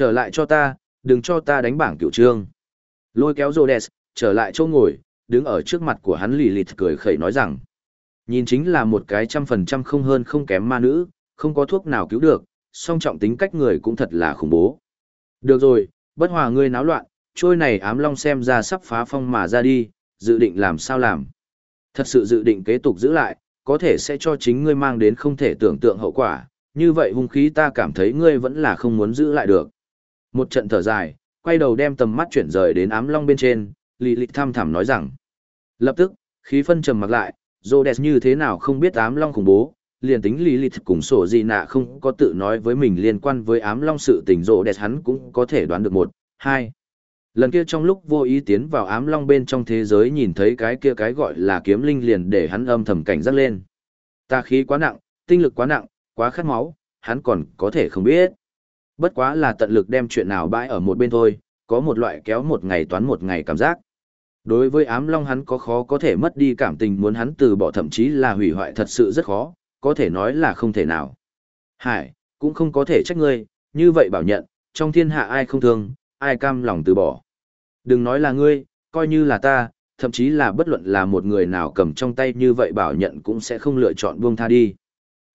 Trở lại cho ta, đừng cho ta đánh bảng cựu trương. Lôi kéo Rhodes, trở lại chỗ ngồi, đứng ở trước mặt của hắn lì lịt cười khẩy nói rằng. Nhìn chính là một cái trăm phần trăm không hơn không kém ma nữ, không có thuốc nào cứu được, song trọng tính cách người cũng thật là khủng bố. Được rồi, bất hòa ngươi náo loạn, trôi này ám long xem ra sắp phá phong mà ra đi, dự định làm sao làm. Thật sự dự định kế tục giữ lại, có thể sẽ cho chính ngươi mang đến không thể tưởng tượng hậu quả, như vậy hung khí ta cảm thấy ngươi vẫn là không muốn giữ lại được. Một trận thở dài, quay đầu đem tầm mắt chuyển rời đến ám long bên trên, lì lì thăm thẳm nói rằng. Lập tức, khí phân trầm mặc lại, Rhodes như thế nào không biết ám long khủng bố, liền tính lì lịch cùng sổ gì nạ không có tự nói với mình liên quan với ám long sự tình dô đẹp hắn cũng có thể đoán được một, hai. Lần kia trong lúc vô ý tiến vào ám long bên trong thế giới nhìn thấy cái kia cái gọi là kiếm linh liền để hắn âm thầm cảnh giác lên. Ta khí quá nặng, tinh lực quá nặng, quá khát máu, hắn còn có thể không biết. Bất quá là tận lực đem chuyện nào bãi ở một bên thôi, có một loại kéo một ngày toán một ngày cảm giác. Đối với ám long hắn có khó có thể mất đi cảm tình muốn hắn từ bỏ thậm chí là hủy hoại thật sự rất khó, có thể nói là không thể nào. Hải, cũng không có thể trách ngươi, như vậy bảo nhận, trong thiên hạ ai không thương, ai cam lòng từ bỏ. Đừng nói là ngươi, coi như là ta, thậm chí là bất luận là một người nào cầm trong tay như vậy bảo nhận cũng sẽ không lựa chọn buông tha đi.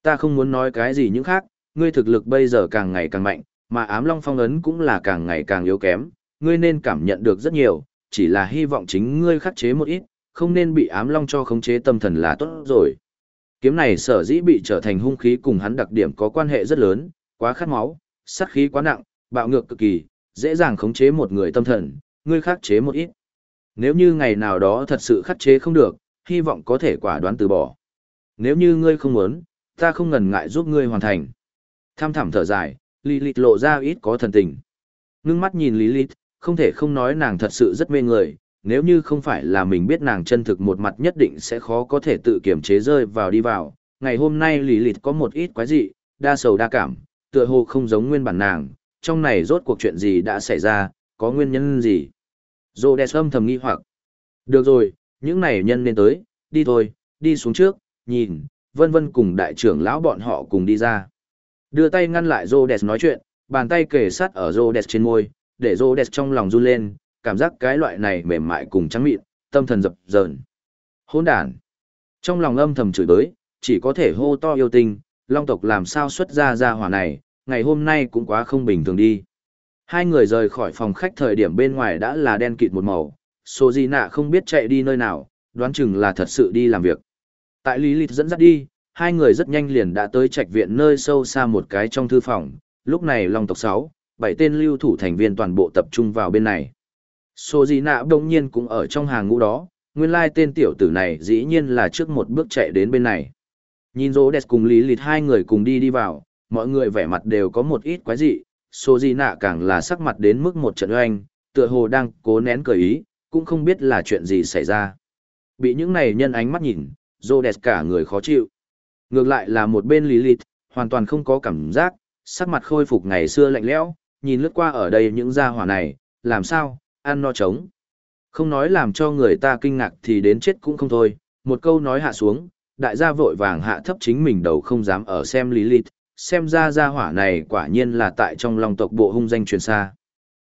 Ta không muốn nói cái gì những khác, ngươi thực lực bây giờ càng ngày càng mạnh, mà ám long phong ấn cũng là càng ngày càng yếu kém, ngươi nên cảm nhận được rất nhiều, chỉ là hy vọng chính ngươi khắc chế một ít, không nên bị ám long cho khống chế tâm thần là tốt rồi. Kiếm này sở dĩ bị trở thành hung khí cùng hắn đặc điểm có quan hệ rất lớn, quá khát máu, sát khí quá nặng, bạo ngược cực kỳ, dễ dàng khống chế một người tâm thần, ngươi khắc chế một ít. Nếu như ngày nào đó thật sự khắc chế không được, hy vọng có thể quả đoán từ bỏ. Nếu như ngươi không muốn, ta không ngần ngại giúp ngươi hoàn thành. Tham thảm thở dài, Lilith lộ ra ít có thần tình. Ngưng mắt nhìn Lilith, không thể không nói nàng thật sự rất mê người, nếu như không phải là mình biết nàng chân thực một mặt nhất định sẽ khó có thể tự kiểm chế rơi vào đi vào. Ngày hôm nay lì lịt có một ít quái dị, đa sầu đa cảm, tựa hồ không giống nguyên bản nàng, trong này rốt cuộc chuyện gì đã xảy ra, có nguyên nhân gì. Dô đẹp âm thầm nghi hoặc. Được rồi, những này nhân nên tới, đi thôi, đi xuống trước, nhìn, vân vân cùng đại trưởng lão bọn họ cùng đi ra. Đưa tay ngăn lại Rhodes nói chuyện, bàn tay kề sát ở Rhodes trên môi, để Rhodes trong lòng run lên, cảm giác cái loại này mềm mại cùng trắng mịn, tâm thần dập dờn. Hỗn đản. Trong lòng âm thầm chửi bới, chỉ có thể hô to yêu tinh, long tộc làm sao xuất ra ra hỏa này, ngày hôm nay cũng quá không bình thường đi. Hai người rời khỏi phòng khách thời điểm bên ngoài đã là đen kịt một màu, số gì nạ không biết chạy đi nơi nào, đoán chừng là thật sự đi làm việc. Tại Lý Lịch dẫn dắt đi, hai người rất nhanh liền đã tới trạch viện nơi sâu xa một cái trong thư phòng, lúc này Long tộc sáu bảy tên lưu thủ thành viên toàn bộ tập trung vào bên này. Số Di nạ đông nhiên cũng ở trong hàng ngũ đó, nguyên lai tên tiểu tử này dĩ nhiên là trước một bước chạy đến bên này. Nhìn rô đẹp cùng lý lịt hai người cùng đi đi vào, mọi người vẻ mặt đều có một ít quái dị, số Di nạ càng là sắc mặt đến mức một trận oanh, tựa hồ đang cố nén cười ý, cũng không biết là chuyện gì xảy ra. Bị những này nhân ánh mắt nhìn, rô đẹp cả người khó chịu. Ngược lại là một bên lý lịt, hoàn toàn không có cảm giác, sắc mặt khôi phục ngày xưa lạnh lẽo, nhìn lướt qua ở đây những gia hỏa này, làm sao, ăn no trống. Không nói làm cho người ta kinh ngạc thì đến chết cũng không thôi, một câu nói hạ xuống, đại gia vội vàng hạ thấp chính mình đầu không dám ở xem lý lịt, xem ra gia hỏa này quả nhiên là tại trong lòng tộc bộ hung danh truyền xa.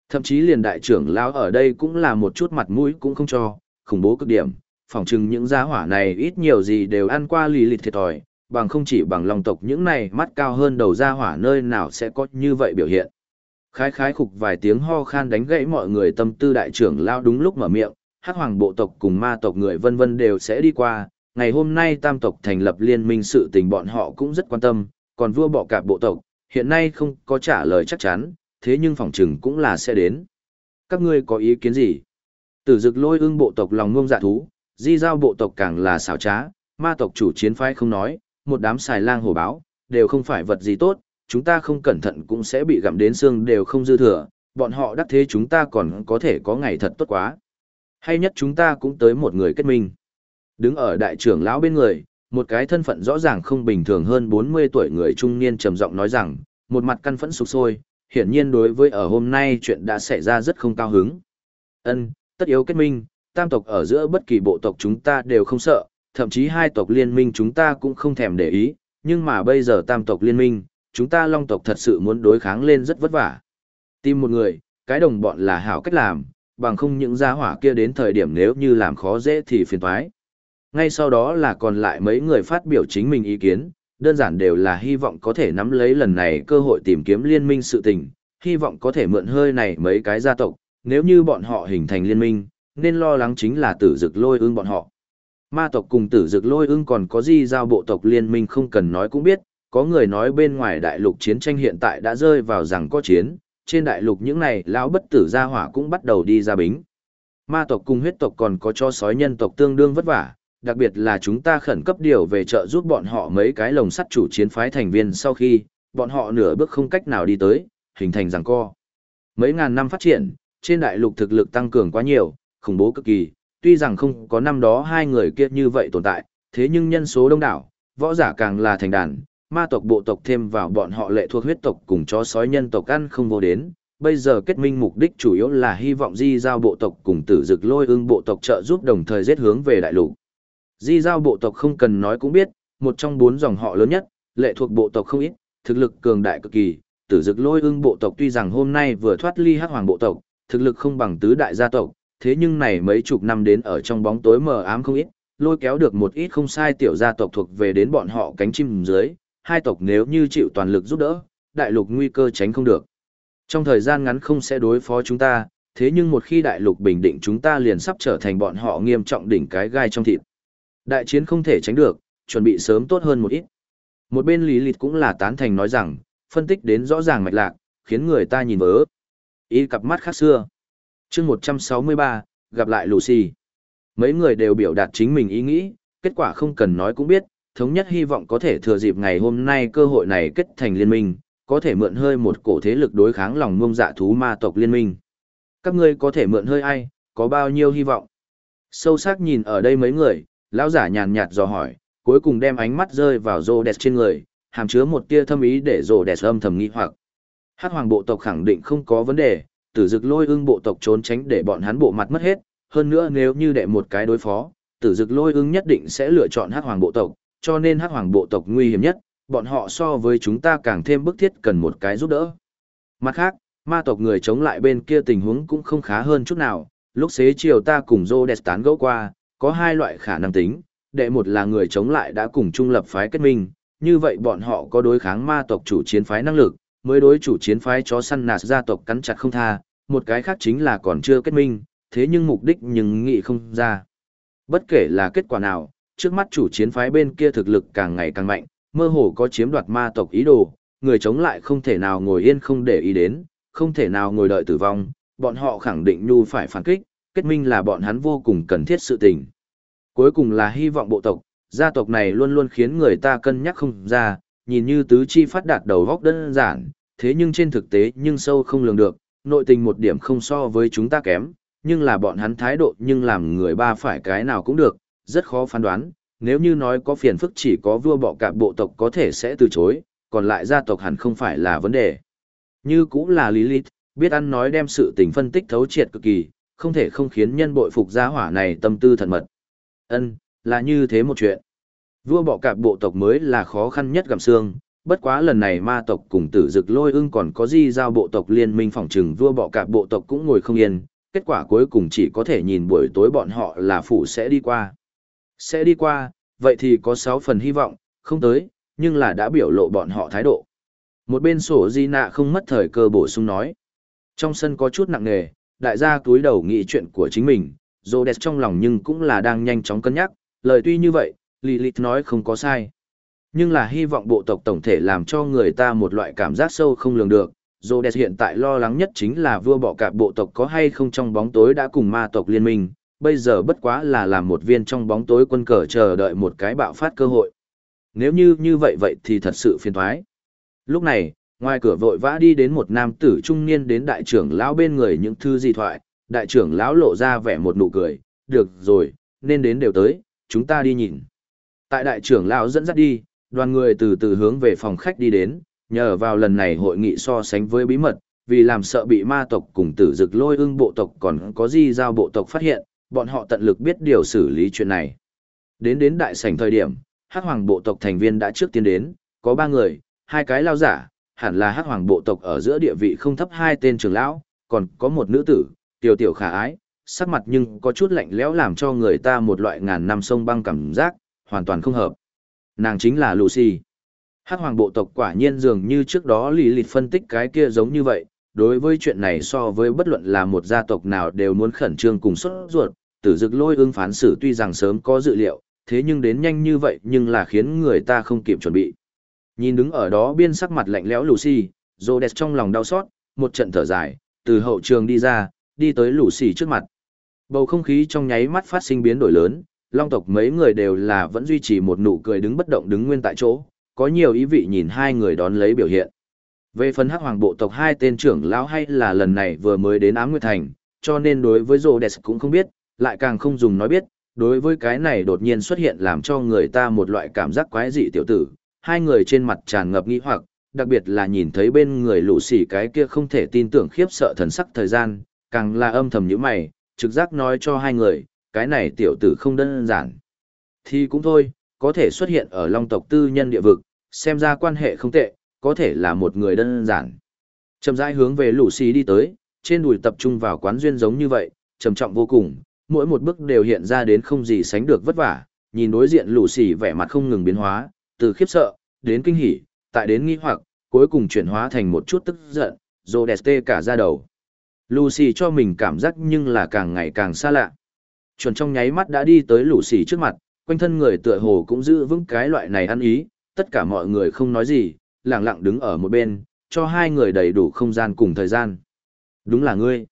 Thậm chí liền đại trưởng lão ở đây cũng là một chút mặt mũi cũng không cho, khủng bố cực điểm, phỏng chừng những gia hỏa này ít nhiều gì đều ăn qua lý lịt thiệt thòi, bằng không chỉ bằng lòng tộc những này mắt cao hơn đầu ra hỏa nơi nào sẽ có như vậy biểu hiện. Khái khái khục vài tiếng ho khan đánh gãy mọi người tâm tư đại trưởng lao đúng lúc mở miệng, hắc hoàng bộ tộc cùng ma tộc người vân vân đều sẽ đi qua. Ngày hôm nay tam tộc thành lập liên minh sự tình bọn họ cũng rất quan tâm, còn vua bỏ cả bộ tộc, hiện nay không có trả lời chắc chắn, thế nhưng phỏng chừng cũng là sẽ đến. Các ngươi có ý kiến gì? Tử dực lôi ưng bộ tộc lòng ngông dạ thú, di giao bộ tộc càng là xảo trá, ma tộc chủ chiến phái không nói, một đám xài lang hổ báo, đều không phải vật gì tốt, chúng ta không cẩn thận cũng sẽ bị gặm đến xương đều không dư thừa, bọn họ đắc thế chúng ta còn có thể có ngày thật tốt quá. Hay nhất chúng ta cũng tới một người kết minh. Đứng ở đại trưởng lão bên người, một cái thân phận rõ ràng không bình thường hơn 40 tuổi người trung niên trầm giọng nói rằng, một mặt căn phẫn sục sôi, hiển nhiên đối với ở hôm nay chuyện đã xảy ra rất không cao hứng. Ân, tất yếu kết minh, tam tộc ở giữa bất kỳ bộ tộc chúng ta đều không sợ, thậm chí hai tộc liên minh chúng ta cũng không thèm để ý, nhưng mà bây giờ tam tộc liên minh, chúng ta long tộc thật sự muốn đối kháng lên rất vất vả. Tìm một người, cái đồng bọn là hảo cách làm, bằng không những gia hỏa kia đến thời điểm nếu như làm khó dễ thì phiền toái. Ngay sau đó là còn lại mấy người phát biểu chính mình ý kiến, đơn giản đều là hy vọng có thể nắm lấy lần này cơ hội tìm kiếm liên minh sự tình, hy vọng có thể mượn hơi này mấy cái gia tộc, nếu như bọn họ hình thành liên minh, nên lo lắng chính là tử dực lôi ương bọn họ. Ma tộc cùng tử dực lôi ương còn có gì giao bộ tộc liên minh không cần nói cũng biết, có người nói bên ngoài đại lục chiến tranh hiện tại đã rơi vào rằng có chiến, trên đại lục những này lão bất tử gia hỏa cũng bắt đầu đi ra bính. Ma tộc cùng huyết tộc còn có cho sói nhân tộc tương đương vất vả, đặc biệt là chúng ta khẩn cấp điều về trợ giúp bọn họ mấy cái lồng sắt chủ chiến phái thành viên sau khi, bọn họ nửa bước không cách nào đi tới, hình thành rằng co. Mấy ngàn năm phát triển, trên đại lục thực lực tăng cường quá nhiều, khủng bố cực kỳ, tuy rằng không có năm đó hai người kia như vậy tồn tại, thế nhưng nhân số đông đảo, võ giả càng là thành đàn, ma tộc bộ tộc thêm vào bọn họ lệ thuộc huyết tộc cùng chó sói nhân tộc ăn không vô đến. Bây giờ kết minh mục đích chủ yếu là hy vọng di giao bộ tộc cùng tử dực lôi ưng bộ tộc trợ giúp đồng thời giết hướng về đại lục. Di giao bộ tộc không cần nói cũng biết, một trong bốn dòng họ lớn nhất, lệ thuộc bộ tộc không ít, thực lực cường đại cực kỳ. Tử dực lôi ưng bộ tộc tuy rằng hôm nay vừa thoát ly hắc hoàng bộ tộc, thực lực không bằng tứ đại gia tộc, thế nhưng này mấy chục năm đến ở trong bóng tối mờ ám không ít, lôi kéo được một ít không sai tiểu gia tộc thuộc về đến bọn họ cánh chim dưới, hai tộc nếu như chịu toàn lực giúp đỡ, đại lục nguy cơ tránh không được. Trong thời gian ngắn không sẽ đối phó chúng ta, thế nhưng một khi đại lục bình định chúng ta liền sắp trở thành bọn họ nghiêm trọng đỉnh cái gai trong thịt. Đại chiến không thể tránh được, chuẩn bị sớm tốt hơn một ít. Một bên Lý Lịt cũng là tán thành nói rằng, phân tích đến rõ ràng mạch lạc, khiến người ta nhìn vỡ. Ý cặp mắt khác xưa chương 163, gặp lại Lucy. Mấy người đều biểu đạt chính mình ý nghĩ, kết quả không cần nói cũng biết, thống nhất hy vọng có thể thừa dịp ngày hôm nay cơ hội này kết thành liên minh, có thể mượn hơi một cổ thế lực đối kháng lòng ngông dạ thú ma tộc liên minh. Các ngươi có thể mượn hơi ai, có bao nhiêu hy vọng? Sâu sắc nhìn ở đây mấy người, lão giả nhàn nhạt dò hỏi, cuối cùng đem ánh mắt rơi vào rô đẹp trên người, hàm chứa một tia thâm ý để rô đẹp âm thầm nghi hoặc. Hát hoàng bộ tộc khẳng định không có vấn đề, tử dực lôi ưng bộ tộc trốn tránh để bọn hắn bộ mặt mất hết, hơn nữa nếu như đệ một cái đối phó, tử dực lôi ưng nhất định sẽ lựa chọn hát hoàng bộ tộc, cho nên hắc hoàng bộ tộc nguy hiểm nhất, bọn họ so với chúng ta càng thêm bức thiết cần một cái giúp đỡ. Mặt khác, ma tộc người chống lại bên kia tình huống cũng không khá hơn chút nào, lúc xế chiều ta cùng Rhodes tán gẫu qua, có hai loại khả năng tính, đệ một là người chống lại đã cùng trung lập phái kết minh, như vậy bọn họ có đối kháng ma tộc chủ chiến phái năng lực, mới đối chủ chiến phái chó săn nạt gia tộc cắn chặt không tha, một cái khác chính là còn chưa kết minh, thế nhưng mục đích nhưng nghị không ra. Bất kể là kết quả nào, trước mắt chủ chiến phái bên kia thực lực càng ngày càng mạnh, mơ hồ có chiếm đoạt ma tộc ý đồ, người chống lại không thể nào ngồi yên không để ý đến, không thể nào ngồi đợi tử vong, bọn họ khẳng định nhu phải phản kích, kết minh là bọn hắn vô cùng cần thiết sự tình. Cuối cùng là hy vọng bộ tộc, gia tộc này luôn luôn khiến người ta cân nhắc không ra, nhìn như tứ chi phát đạt đầu góc đơn giản, thế nhưng trên thực tế nhưng sâu không lường được, nội tình một điểm không so với chúng ta kém, nhưng là bọn hắn thái độ nhưng làm người ba phải cái nào cũng được, rất khó phán đoán, nếu như nói có phiền phức chỉ có vua bọ cạp bộ tộc có thể sẽ từ chối, còn lại gia tộc hẳn không phải là vấn đề. Như cũng là Lilith, biết ăn nói đem sự tình phân tích thấu triệt cực kỳ, không thể không khiến nhân bội phục gia hỏa này tâm tư thần mật. Ân, là như thế một chuyện. Vua bọ cạp bộ tộc mới là khó khăn nhất gặm xương, bất quá lần này ma tộc cùng tử dực lôi ưng còn có di giao bộ tộc liên minh phòng trừng vua bọ cạp bộ tộc cũng ngồi không yên, kết quả cuối cùng chỉ có thể nhìn buổi tối bọn họ là phủ sẽ đi qua. Sẽ đi qua, vậy thì có 6 phần hy vọng, không tới, nhưng là đã biểu lộ bọn họ thái độ. Một bên sổ di nạ không mất thời cơ bổ sung nói. Trong sân có chút nặng nề, đại gia túi đầu nghĩ chuyện của chính mình, dô đẹp trong lòng nhưng cũng là đang nhanh chóng cân nhắc, lời tuy như vậy, Lilith nói không có sai. Nhưng là hy vọng bộ tộc tổng thể làm cho người ta một loại cảm giác sâu không lường được. Rhodes hiện tại lo lắng nhất chính là vua bọ cạp bộ tộc có hay không trong bóng tối đã cùng ma tộc liên minh, bây giờ bất quá là làm một viên trong bóng tối quân cờ chờ đợi một cái bạo phát cơ hội. Nếu như như vậy vậy thì thật sự phiền thoái. Lúc này, ngoài cửa vội vã đi đến một nam tử trung niên đến đại trưởng lão bên người những thư di thoại, đại trưởng lão lộ ra vẻ một nụ cười, được rồi, nên đến đều tới, chúng ta đi nhìn. Tại đại trưởng lão dẫn dắt đi, đoàn người từ từ hướng về phòng khách đi đến, nhờ vào lần này hội nghị so sánh với bí mật, vì làm sợ bị ma tộc cùng tử dực lôi ưng bộ tộc còn có di giao bộ tộc phát hiện, bọn họ tận lực biết điều xử lý chuyện này. Đến đến đại sảnh thời điểm, hắc hoàng bộ tộc thành viên đã trước tiên đến, có ba người, hai cái lao giả, hẳn là hắc hoàng bộ tộc ở giữa địa vị không thấp hai tên trưởng lão, còn có một nữ tử, tiểu tiểu khả ái, sắc mặt nhưng có chút lạnh lẽo làm cho người ta một loại ngàn năm sông băng cảm giác, hoàn toàn không hợp. Nàng chính là Lucy. Hắc hoàng bộ tộc quả nhiên dường như trước đó lý lịt phân tích cái kia giống như vậy, đối với chuyện này so với bất luận là một gia tộc nào đều muốn khẩn trương cùng xuất ruột, tử dực lôi ương phán xử tuy rằng sớm có dự liệu, thế nhưng đến nhanh như vậy nhưng là khiến người ta không kịp chuẩn bị. Nhìn đứng ở đó biên sắc mặt lạnh lẽo Lucy, Rhodes trong lòng đau xót, một trận thở dài, từ hậu trường đi ra, đi tới Lucy trước mặt. Bầu không khí trong nháy mắt phát sinh biến đổi lớn, long tộc mấy người đều là vẫn duy trì một nụ cười đứng bất động đứng nguyên tại chỗ, có nhiều ý vị nhìn hai người đón lấy biểu hiện. Về phần hắc hoàng bộ tộc hai tên trưởng lão hay là lần này vừa mới đến Ám Nguyệt Thành, cho nên đối với Rhodes cũng không biết, lại càng không dùng nói biết, đối với cái này đột nhiên xuất hiện làm cho người ta một loại cảm giác quái dị tiểu tử, hai người trên mặt tràn ngập nghi hoặc, đặc biệt là nhìn thấy bên người lũ xỉ cái kia không thể tin tưởng khiếp sợ thần sắc thời gian, càng là âm thầm như mày, trực giác nói cho hai người, cái này tiểu tử không đơn giản. Thì cũng thôi, có thể xuất hiện ở long tộc tư nhân địa vực, xem ra quan hệ không tệ, có thể là một người đơn giản. Chậm rãi hướng về lũ xỉ đi tới, trên đùi tập trung vào quán duyên giống như vậy, trầm trọng vô cùng, mỗi một bước đều hiện ra đến không gì sánh được vất vả, nhìn đối diện lũ xỉ vẻ mặt không ngừng biến hóa, từ khiếp sợ, đến kinh hỉ, tại đến nghi hoặc, cuối cùng chuyển hóa thành một chút tức giận, rồi đẹp tê cả ra đầu. Lucy cho mình cảm giác nhưng là càng ngày càng xa lạ. Chuẩn trong nháy mắt đã đi tới Lucy trước mặt, quanh thân người tựa hồ cũng giữ vững cái loại này ăn ý, tất cả mọi người không nói gì, lặng lặng đứng ở một bên, cho hai người đầy đủ không gian cùng thời gian. Đúng là ngươi.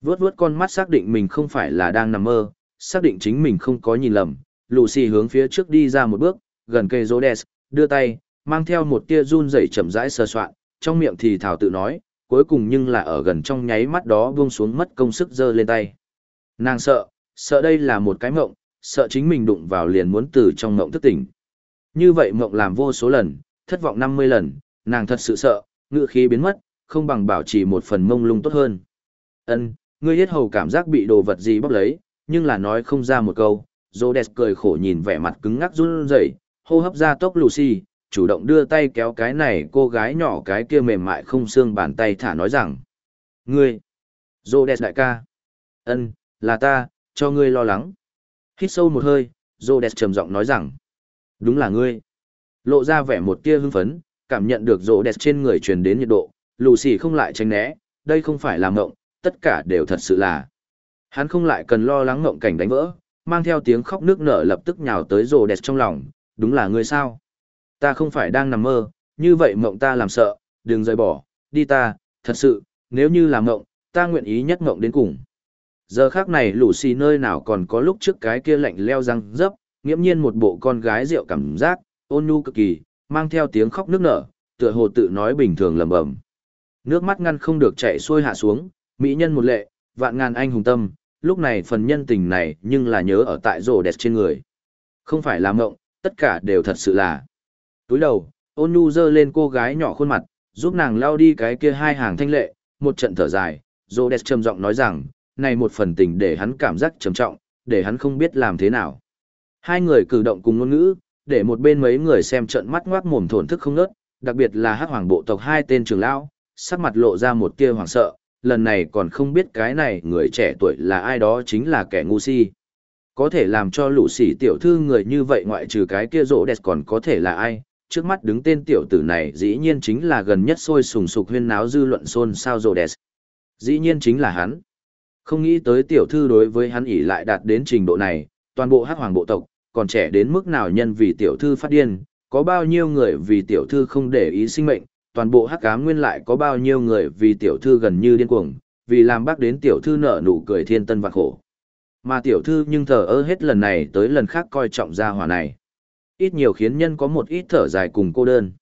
Vướt vướt con mắt xác định mình không phải là đang nằm mơ, xác định chính mình không có nhìn lầm, Lucy hướng phía trước đi ra một bước, gần cây Rhodes, đưa tay, mang theo một tia run rẩy chậm rãi sơ soạn, trong miệng thì thảo tự nói, cuối cùng nhưng là ở gần trong nháy mắt đó buông xuống mất công sức giơ lên tay. Nàng sợ, sợ đây là một cái mộng, sợ chính mình đụng vào liền muốn từ trong mộng thức tỉnh. Như vậy mộng làm vô số lần, thất vọng 50 lần, nàng thật sự sợ, ngựa khí biến mất, không bằng bảo trì một phần mông lung tốt hơn. Ân, ngươi hết hầu cảm giác bị đồ vật gì bóp lấy, nhưng là nói không ra một câu. Rhodes cười khổ nhìn vẻ mặt cứng ngắc run rẩy, hô hấp ra tốc Lucy, chủ động đưa tay kéo cái này cô gái nhỏ cái kia mềm mại không xương bàn tay thả nói rằng. Ngươi! Rhodes đại ca! ân là ta, cho ngươi lo lắng. Hít sâu một hơi, Rhodes trầm giọng nói rằng. Đúng là ngươi. Lộ ra vẻ một tia hưng phấn, cảm nhận được Rhodes trên người truyền đến nhiệt độ, Lucy không lại tránh né, đây không phải là mộng, tất cả đều thật sự là. Hắn không lại cần lo lắng mộng cảnh đánh vỡ, mang theo tiếng khóc nước nở lập tức nhào tới Rhodes trong lòng, đúng là ngươi sao? Ta không phải đang nằm mơ, như vậy mộng ta làm sợ, đừng rời bỏ, đi ta, thật sự, nếu như là mộng, ta nguyện ý nhất mộng đến cùng. Giờ khác này lũ xì nơi nào còn có lúc trước cái kia lạnh leo răng dấp, nghiễm nhiên một bộ con gái rượu cảm giác, ôn nhu cực kỳ, mang theo tiếng khóc nước nở, tựa hồ tự nói bình thường lầm bầm. Nước mắt ngăn không được chảy xuôi hạ xuống, mỹ nhân một lệ, vạn ngàn anh hùng tâm, lúc này phần nhân tình này nhưng là nhớ ở tại rổ đẹp trên người. Không phải là mộng, tất cả đều thật sự là. Túi đầu, ôn nhu dơ lên cô gái nhỏ khuôn mặt, giúp nàng lao đi cái kia hai hàng thanh lệ, một trận thở dài, rổ đẹp trầm giọng nói rằng, này một phần tình để hắn cảm giác trầm trọng, để hắn không biết làm thế nào. Hai người cử động cùng ngôn ngữ, để một bên mấy người xem trận mắt ngoác mồm thổn thức không ngớt, đặc biệt là hắc hoàng bộ tộc hai tên trưởng lão, sắc mặt lộ ra một tia hoảng sợ, lần này còn không biết cái này người trẻ tuổi là ai đó chính là kẻ ngu si. Có thể làm cho lũ sỉ tiểu thư người như vậy ngoại trừ cái kia rỗ đẹp còn có thể là ai? Trước mắt đứng tên tiểu tử này dĩ nhiên chính là gần nhất sôi sùng sục huyên náo dư luận xôn xao rỗ đẹp. Dĩ nhiên chính là hắn không nghĩ tới tiểu thư đối với hắn ỉ lại đạt đến trình độ này toàn bộ hát hoàng bộ tộc còn trẻ đến mức nào nhân vì tiểu thư phát điên có bao nhiêu người vì tiểu thư không để ý sinh mệnh toàn bộ hắc cá nguyên lại có bao nhiêu người vì tiểu thư gần như điên cuồng vì làm bác đến tiểu thư nở nụ cười thiên tân và khổ mà tiểu thư nhưng thờ ơ hết lần này tới lần khác coi trọng gia hỏa này. Ít nhiều khiến nhân có một ít thở dài cùng cô đơn.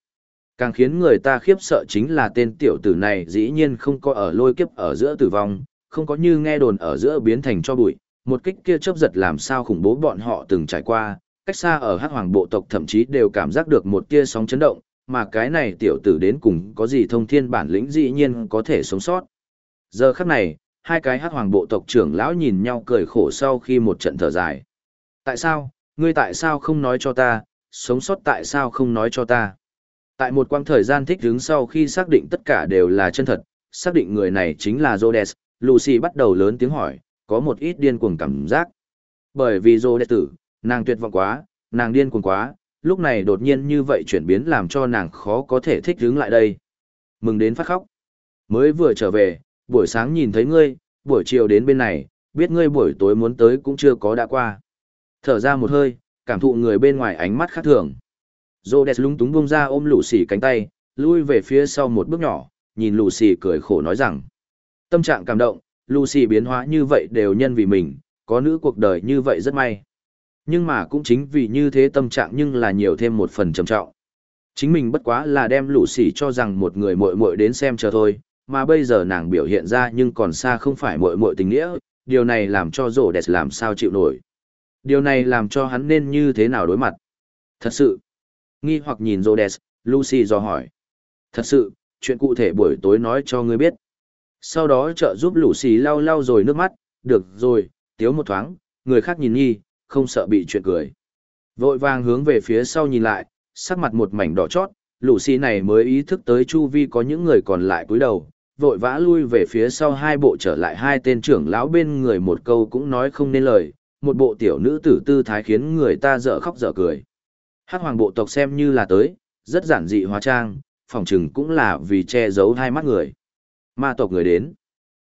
Càng khiến người ta khiếp sợ chính là tên tiểu tử này dĩ nhiên không có ở lôi kiếp ở giữa tử vong, không có như nghe đồn ở giữa biến thành cho bụi, một kích kia chớp giật làm sao khủng bố bọn họ từng trải qua, cách xa ở hắc hoàng bộ tộc thậm chí đều cảm giác được một tia sóng chấn động, mà cái này tiểu tử đến cùng có gì thông thiên bản lĩnh dĩ nhiên có thể sống sót. Giờ khắc này, hai cái hắc hoàng bộ tộc trưởng lão nhìn nhau cười khổ sau khi một trận thở dài. Tại sao, ngươi tại sao không nói cho ta, sống sót tại sao không nói cho ta? Tại một quãng thời gian thích đứng sau khi xác định tất cả đều là chân thật, xác định người này chính là Rhodes, Lucy bắt đầu lớn tiếng hỏi, có một ít điên cuồng cảm giác. Bởi vì Rhodes tử, nàng tuyệt vọng quá, nàng điên cuồng quá, lúc này đột nhiên như vậy chuyển biến làm cho nàng khó có thể thích đứng lại đây. Mừng đến phát khóc. Mới vừa trở về, buổi sáng nhìn thấy ngươi, buổi chiều đến bên này, biết ngươi buổi tối muốn tới cũng chưa có đã qua. Thở ra một hơi, cảm thụ người bên ngoài ánh mắt khác thường. Rhodes lúng túng buông ra ôm lũ xỉ cánh tay, lui về phía sau một bước nhỏ, nhìn lũ xỉ cười khổ nói rằng. Tâm trạng cảm động, Lucy biến hóa như vậy đều nhân vì mình, có nữ cuộc đời như vậy rất may. Nhưng mà cũng chính vì như thế tâm trạng nhưng là nhiều thêm một phần trầm trọng. Chính mình bất quá là đem lũ xỉ cho rằng một người muội muội đến xem chờ thôi, mà bây giờ nàng biểu hiện ra nhưng còn xa không phải muội muội tình nghĩa, điều này làm cho rổ đẹp làm sao chịu nổi. Điều này làm cho hắn nên như thế nào đối mặt. Thật sự, nghi hoặc nhìn rổ đẹp, Lucy dò hỏi. Thật sự, chuyện cụ thể buổi tối nói cho ngươi biết. Sau đó trợ giúp lũ xì lau lau rồi nước mắt, được rồi, tiếu một thoáng, người khác nhìn nghi, không sợ bị chuyện cười. Vội vàng hướng về phía sau nhìn lại, sắc mặt một mảnh đỏ chót, lũ xì này mới ý thức tới chu vi có những người còn lại cúi đầu, vội vã lui về phía sau hai bộ trở lại hai tên trưởng lão bên người một câu cũng nói không nên lời, một bộ tiểu nữ tử tư thái khiến người ta dở khóc dở cười. hát hoàng bộ tộc xem như là tới, rất giản dị hóa trang, phòng trừng cũng là vì che giấu hai mắt người. Ma tộc người đến.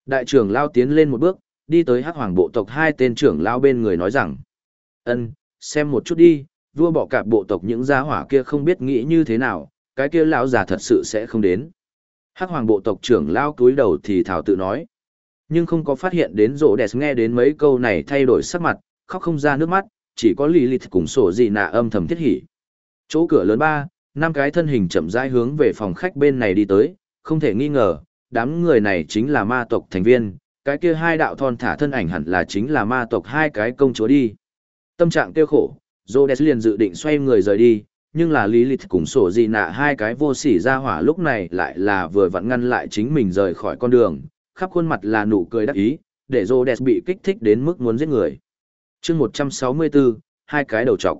Đại trưởng lao tiến lên một bước, đi tới hắc hoàng bộ tộc hai tên trưởng lao bên người nói rằng. ân xem một chút đi, vua bỏ cạp bộ tộc những gia hỏa kia không biết nghĩ như thế nào, cái kia lão già thật sự sẽ không đến. Hắc hoàng bộ tộc trưởng lao cúi đầu thì thảo tự nói. Nhưng không có phát hiện đến rỗ đẹp nghe đến mấy câu này thay đổi sắc mặt, khóc không ra nước mắt, chỉ có lì lì cùng sổ gì nạ âm thầm thiết hỉ. Chỗ cửa lớn ba, năm cái thân hình chậm rãi hướng về phòng khách bên này đi tới, không thể nghi ngờ, đám người này chính là ma tộc thành viên, cái kia hai đạo thon thả thân ảnh hẳn là chính là ma tộc hai cái công chúa đi. Tâm trạng tiêu khổ, Rhodes liền dự định xoay người rời đi, nhưng là Lý cùng sổ gì nạ hai cái vô sỉ ra hỏa lúc này lại là vừa vặn ngăn lại chính mình rời khỏi con đường, khắp khuôn mặt là nụ cười đắc ý, để Rhodes bị kích thích đến mức muốn giết người. chương 164, hai cái đầu trọc.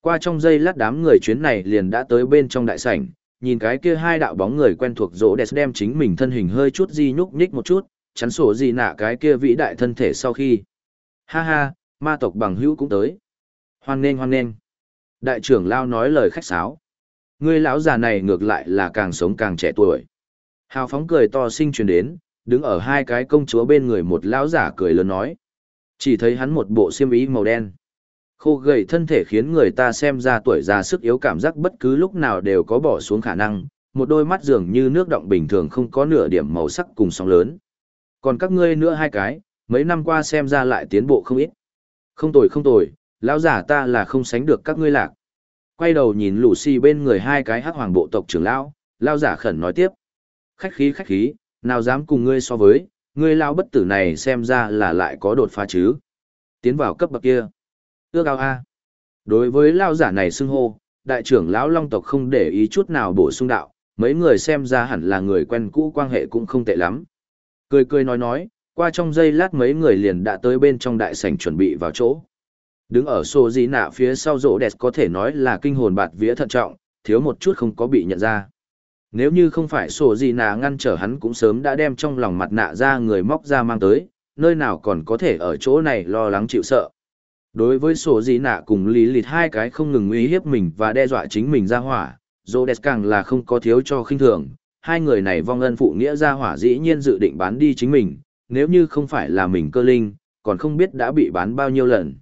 Qua trong giây lát đám người chuyến này liền đã tới bên trong đại sảnh, nhìn cái kia hai đạo bóng người quen thuộc rỗ đẹp đem chính mình thân hình hơi chút di nhúc nhích một chút, chắn sổ gì nạ cái kia vĩ đại thân thể sau khi. Ha ha, ma tộc bằng hữu cũng tới. Hoan nghênh hoan nghênh. Đại trưởng lao nói lời khách sáo. Người lão già này ngược lại là càng sống càng trẻ tuổi. Hào phóng cười to sinh truyền đến, đứng ở hai cái công chúa bên người một lão giả cười lớn nói. Chỉ thấy hắn một bộ xiêm y màu đen. Khô gầy thân thể khiến người ta xem ra tuổi già sức yếu cảm giác bất cứ lúc nào đều có bỏ xuống khả năng, một đôi mắt dường như nước động bình thường không có nửa điểm màu sắc cùng sóng lớn. Còn các ngươi nữa hai cái, mấy năm qua xem ra lại tiến bộ không ít. Không tồi không tồi, lão giả ta là không sánh được các ngươi lạc. Quay đầu nhìn Lucy bên người hai cái hắc hoàng bộ tộc trưởng lão, lão giả khẩn nói tiếp. Khách khí khách khí, nào dám cùng ngươi so với, ngươi lão bất tử này xem ra là lại có đột phá chứ. Tiến vào cấp bậc kia ước ao a. Đối với lao giả này xưng hô đại trưởng lão long tộc không để ý chút nào bổ sung đạo mấy người xem ra hẳn là người quen cũ quan hệ cũng không tệ lắm. Cười cười nói nói qua trong giây lát mấy người liền đã tới bên trong đại sảnh chuẩn bị vào chỗ. Đứng ở xô Di nạ phía sau rỗ đẹp có thể nói là kinh hồn bạt vía thận trọng thiếu một chút không có bị nhận ra. Nếu như không phải sổ gì nà ngăn trở hắn cũng sớm đã đem trong lòng mặt nạ ra người móc ra mang tới, nơi nào còn có thể ở chỗ này lo lắng chịu sợ. Đối với sổ gì nạ cùng lý lịt hai cái không ngừng uy hiếp mình và đe dọa chính mình ra hỏa, Rhodes càng là không có thiếu cho khinh thường, hai người này vong ân phụ nghĩa ra hỏa dĩ nhiên dự định bán đi chính mình, nếu như không phải là mình cơ linh, còn không biết đã bị bán bao nhiêu lần.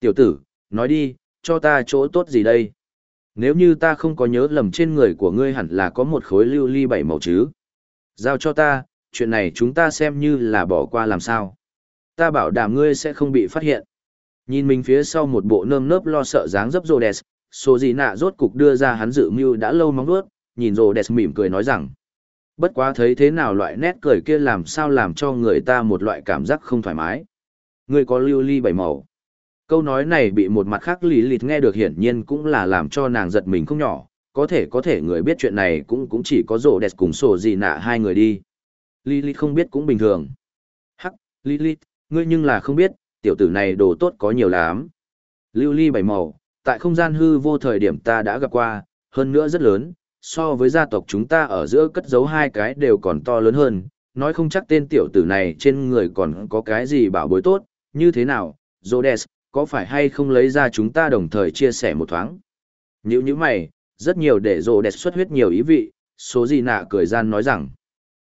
Tiểu tử, nói đi, cho ta chỗ tốt gì đây? Nếu như ta không có nhớ lầm trên người của ngươi hẳn là có một khối lưu ly bảy màu chứ. Giao cho ta, chuyện này chúng ta xem như là bỏ qua làm sao. Ta bảo đảm ngươi sẽ không bị phát hiện. Nhìn mình phía sau một bộ nơm nớp lo sợ dáng dấp rô đẹp, số gì nạ rốt cục đưa ra hắn dự mưu đã lâu mong đuốt, nhìn rô đẹp mỉm cười nói rằng. Bất quá thấy thế nào loại nét cười kia làm sao làm cho người ta một loại cảm giác không thoải mái. Người có lưu ly bảy màu. Câu nói này bị một mặt khác lý lịt nghe được hiển nhiên cũng là làm cho nàng giật mình không nhỏ, có thể có thể người biết chuyện này cũng cũng chỉ có rô đẹp cùng sổ gì nạ hai người đi. Lilith không biết cũng bình thường. Hắc, Lilith, ngươi nhưng là không biết, tiểu tử này đồ tốt có nhiều lắm. Lưu ly bảy màu, tại không gian hư vô thời điểm ta đã gặp qua, hơn nữa rất lớn, so với gia tộc chúng ta ở giữa cất giấu hai cái đều còn to lớn hơn, nói không chắc tên tiểu tử này trên người còn có cái gì bảo bối tốt, như thế nào, Rhodes, có phải hay không lấy ra chúng ta đồng thời chia sẻ một thoáng. Nhữ như mày, rất nhiều để Rhodes xuất huyết nhiều ý vị, số gì nạ cười gian nói rằng,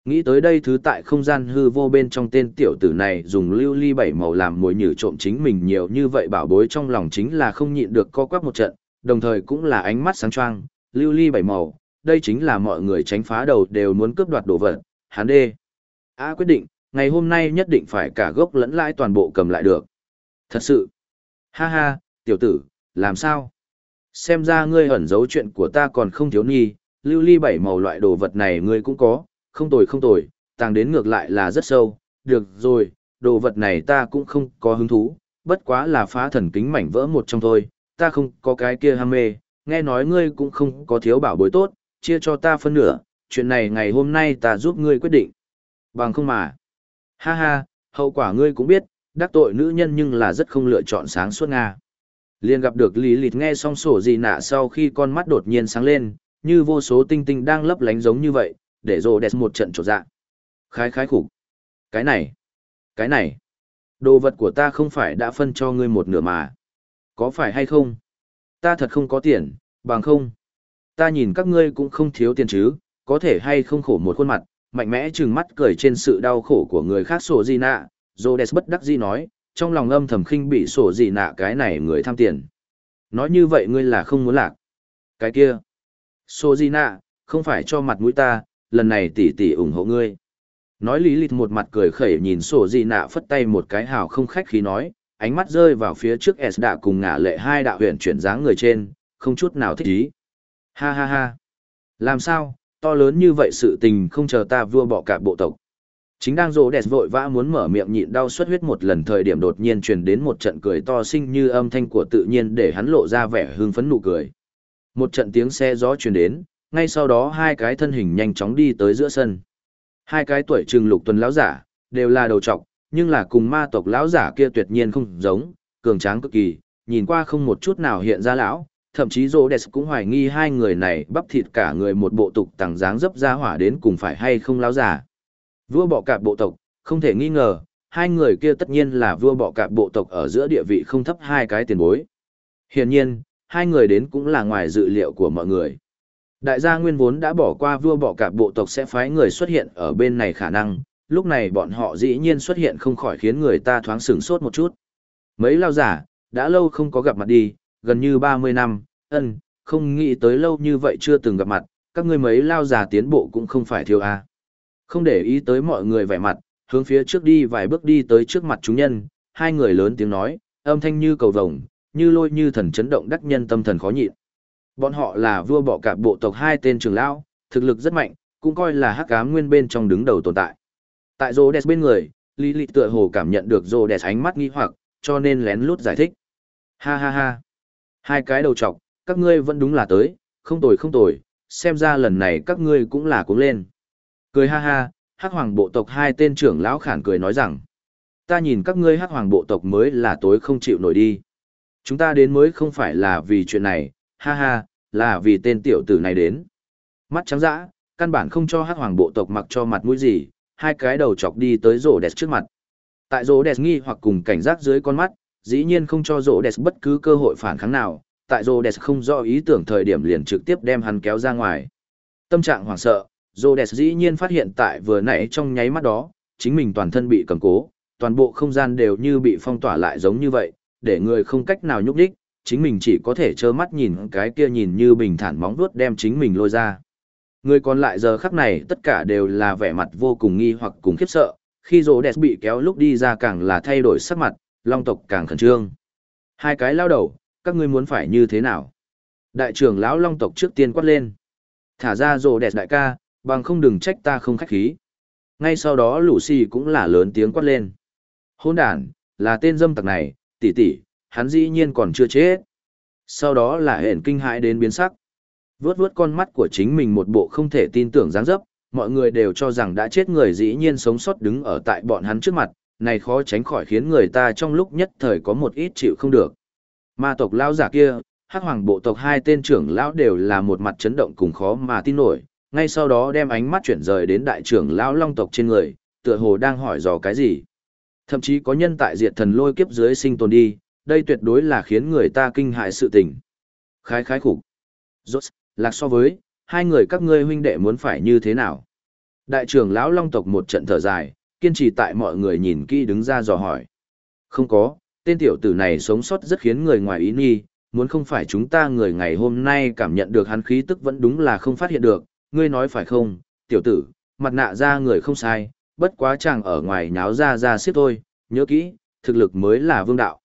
Nghĩ tới đây thứ tại không gian hư vô bên trong tên tiểu tử này dùng lưu ly bảy màu làm mồi nhử trộm chính mình nhiều như vậy bảo bối trong lòng chính là không nhịn được co quắp một trận, đồng thời cũng là ánh mắt sáng choang, lưu ly bảy màu, đây chính là mọi người tránh phá đầu đều muốn cướp đoạt đồ vật, hắn đê. A quyết định, ngày hôm nay nhất định phải cả gốc lẫn lãi toàn bộ cầm lại được. Thật sự. Ha ha, tiểu tử, làm sao? Xem ra ngươi ẩn giấu chuyện của ta còn không thiếu nghi, lưu ly bảy màu loại đồ vật này ngươi cũng có, không tồi không tồi, tàng đến ngược lại là rất sâu, được rồi, đồ vật này ta cũng không có hứng thú, bất quá là phá thần kính mảnh vỡ một trong thôi, ta không có cái kia ham mê, nghe nói ngươi cũng không có thiếu bảo bối tốt, chia cho ta phân nửa, chuyện này ngày hôm nay ta giúp ngươi quyết định. Bằng không mà. Ha ha, hậu quả ngươi cũng biết, đắc tội nữ nhân nhưng là rất không lựa chọn sáng suốt Nga. Liên gặp được Lý Lịt nghe xong sổ gì nạ sau khi con mắt đột nhiên sáng lên, như vô số tinh tinh đang lấp lánh giống như vậy, để rồ đẹp một trận trột dạ. Khái khái khủng. Cái này, cái này, đồ vật của ta không phải đã phân cho ngươi một nửa mà. Có phải hay không? Ta thật không có tiền, bằng không. Ta nhìn các ngươi cũng không thiếu tiền chứ, có thể hay không khổ một khuôn mặt, mạnh mẽ trừng mắt cười trên sự đau khổ của người khác sổ gì nạ. Rhodes bất đắc dĩ nói, trong lòng âm thầm khinh bị sổ gì nạ cái này người tham tiền. Nói như vậy ngươi là không muốn lạc. Cái kia. Sổ gì nạ, không phải cho mặt mũi ta, lần này tỷ tỷ ủng hộ ngươi. Nói lý lịch một mặt cười khẩy nhìn sổ gì nạ phất tay một cái hào không khách khí nói, ánh mắt rơi vào phía trước S đạ cùng ngả lệ hai đạo huyện chuyển dáng người trên, không chút nào thích ý. Ha ha ha. Làm sao, to lớn như vậy sự tình không chờ ta vua bỏ cả bộ tộc. Chính đang rồ đẹp vội vã muốn mở miệng nhịn đau xuất huyết một lần thời điểm đột nhiên truyền đến một trận cười to sinh như âm thanh của tự nhiên để hắn lộ ra vẻ hưng phấn nụ cười. Một trận tiếng xe gió truyền đến, ngay sau đó hai cái thân hình nhanh chóng đi tới giữa sân. Hai cái tuổi trừng lục tuần lão giả, đều là đầu trọc, nhưng là cùng ma tộc lão giả kia tuyệt nhiên không giống, cường tráng cực kỳ, nhìn qua không một chút nào hiện ra lão, thậm chí Rhodes cũng hoài nghi hai người này bắp thịt cả người một bộ tục tàng dáng dấp ra hỏa đến cùng phải hay không lão giả. Vua bọ cạp bộ tộc, không thể nghi ngờ, hai người kia tất nhiên là vua bọ cạp bộ tộc ở giữa địa vị không thấp hai cái tiền bối. Hiển nhiên, hai người đến cũng là ngoài dự liệu của mọi người. Đại gia nguyên vốn đã bỏ qua vua bỏ cả bộ tộc sẽ phái người xuất hiện ở bên này khả năng, lúc này bọn họ dĩ nhiên xuất hiện không khỏi khiến người ta thoáng sửng sốt một chút. Mấy lao giả, đã lâu không có gặp mặt đi, gần như 30 năm, ân, không nghĩ tới lâu như vậy chưa từng gặp mặt, các ngươi mấy lao giả tiến bộ cũng không phải thiếu a. Không để ý tới mọi người vẻ mặt, hướng phía trước đi vài bước đi tới trước mặt chúng nhân, hai người lớn tiếng nói, âm thanh như cầu vồng, như lôi như thần chấn động đắc nhân tâm thần khó nhịn. Bọn họ là vua bọ cạp bộ tộc hai tên trưởng lão, thực lực rất mạnh, cũng coi là hắc ám nguyên bên trong đứng đầu tồn tại. Tại Rhodes bên người, Lý tựa hồ cảm nhận được Rhodes ánh mắt nghi hoặc, cho nên lén lút giải thích. Ha ha ha. Hai cái đầu trọc, các ngươi vẫn đúng là tới, không tồi không tồi, xem ra lần này các ngươi cũng là cuống lên. Cười ha ha, hắc hoàng bộ tộc hai tên trưởng lão khản cười nói rằng. Ta nhìn các ngươi hắc hoàng bộ tộc mới là tối không chịu nổi đi. Chúng ta đến mới không phải là vì chuyện này, ha ha, là vì tên tiểu tử này đến. Mắt trắng dã, căn bản không cho hắc hoàng bộ tộc mặc cho mặt mũi gì, hai cái đầu chọc đi tới rổ đẹp trước mặt. Tại rổ đẹp nghi hoặc cùng cảnh giác dưới con mắt, dĩ nhiên không cho rổ đẹp bất cứ cơ hội phản kháng nào, tại rổ đẹp không do ý tưởng thời điểm liền trực tiếp đem hắn kéo ra ngoài. Tâm trạng hoảng sợ, rổ đẹp dĩ nhiên phát hiện tại vừa nãy trong nháy mắt đó, chính mình toàn thân bị cầm cố, toàn bộ không gian đều như bị phong tỏa lại giống như vậy, để người không cách nào nhúc đích, chính mình chỉ có thể trơ mắt nhìn cái kia nhìn như bình thản móng vuốt đem chính mình lôi ra. Người còn lại giờ khắc này tất cả đều là vẻ mặt vô cùng nghi hoặc cùng khiếp sợ, khi rồ đẹp bị kéo lúc đi ra càng là thay đổi sắc mặt, long tộc càng khẩn trương. Hai cái lao đầu, các ngươi muốn phải như thế nào? Đại trưởng lão long tộc trước tiên quát lên. Thả ra rồ đẹp đại ca, bằng không đừng trách ta không khách khí. Ngay sau đó lũ xì cũng là lớn tiếng quát lên. Hôn đàn, là tên dâm tặc này, tỷ tỷ, hắn dĩ nhiên còn chưa chết. Sau đó là hển kinh hãi đến biến sắc. Vướt vướt con mắt của chính mình một bộ không thể tin tưởng dáng dấp, mọi người đều cho rằng đã chết người dĩ nhiên sống sót đứng ở tại bọn hắn trước mặt, này khó tránh khỏi khiến người ta trong lúc nhất thời có một ít chịu không được. Ma tộc lao giả kia, hắc hoàng bộ tộc hai tên trưởng lão đều là một mặt chấn động cùng khó mà tin nổi, ngay sau đó đem ánh mắt chuyển rời đến đại trưởng lão long tộc trên người, tựa hồ đang hỏi dò cái gì. Thậm chí có nhân tại diệt thần lôi kiếp dưới sinh tồn đi, đây tuyệt đối là khiến người ta kinh hại sự tình. Khái khái khủng. Rốt, lạc so với, hai người các ngươi huynh đệ muốn phải như thế nào? Đại trưởng lão long tộc một trận thở dài, kiên trì tại mọi người nhìn kỹ đứng ra dò hỏi. Không có, tên tiểu tử này sống sót rất khiến người ngoài ý nghi, muốn không phải chúng ta người ngày hôm nay cảm nhận được hắn khí tức vẫn đúng là không phát hiện được, ngươi nói phải không, tiểu tử, mặt nạ ra người không sai, bất quá chàng ở ngoài nháo ra ra xiết thôi, nhớ kỹ, thực lực mới là vương đạo.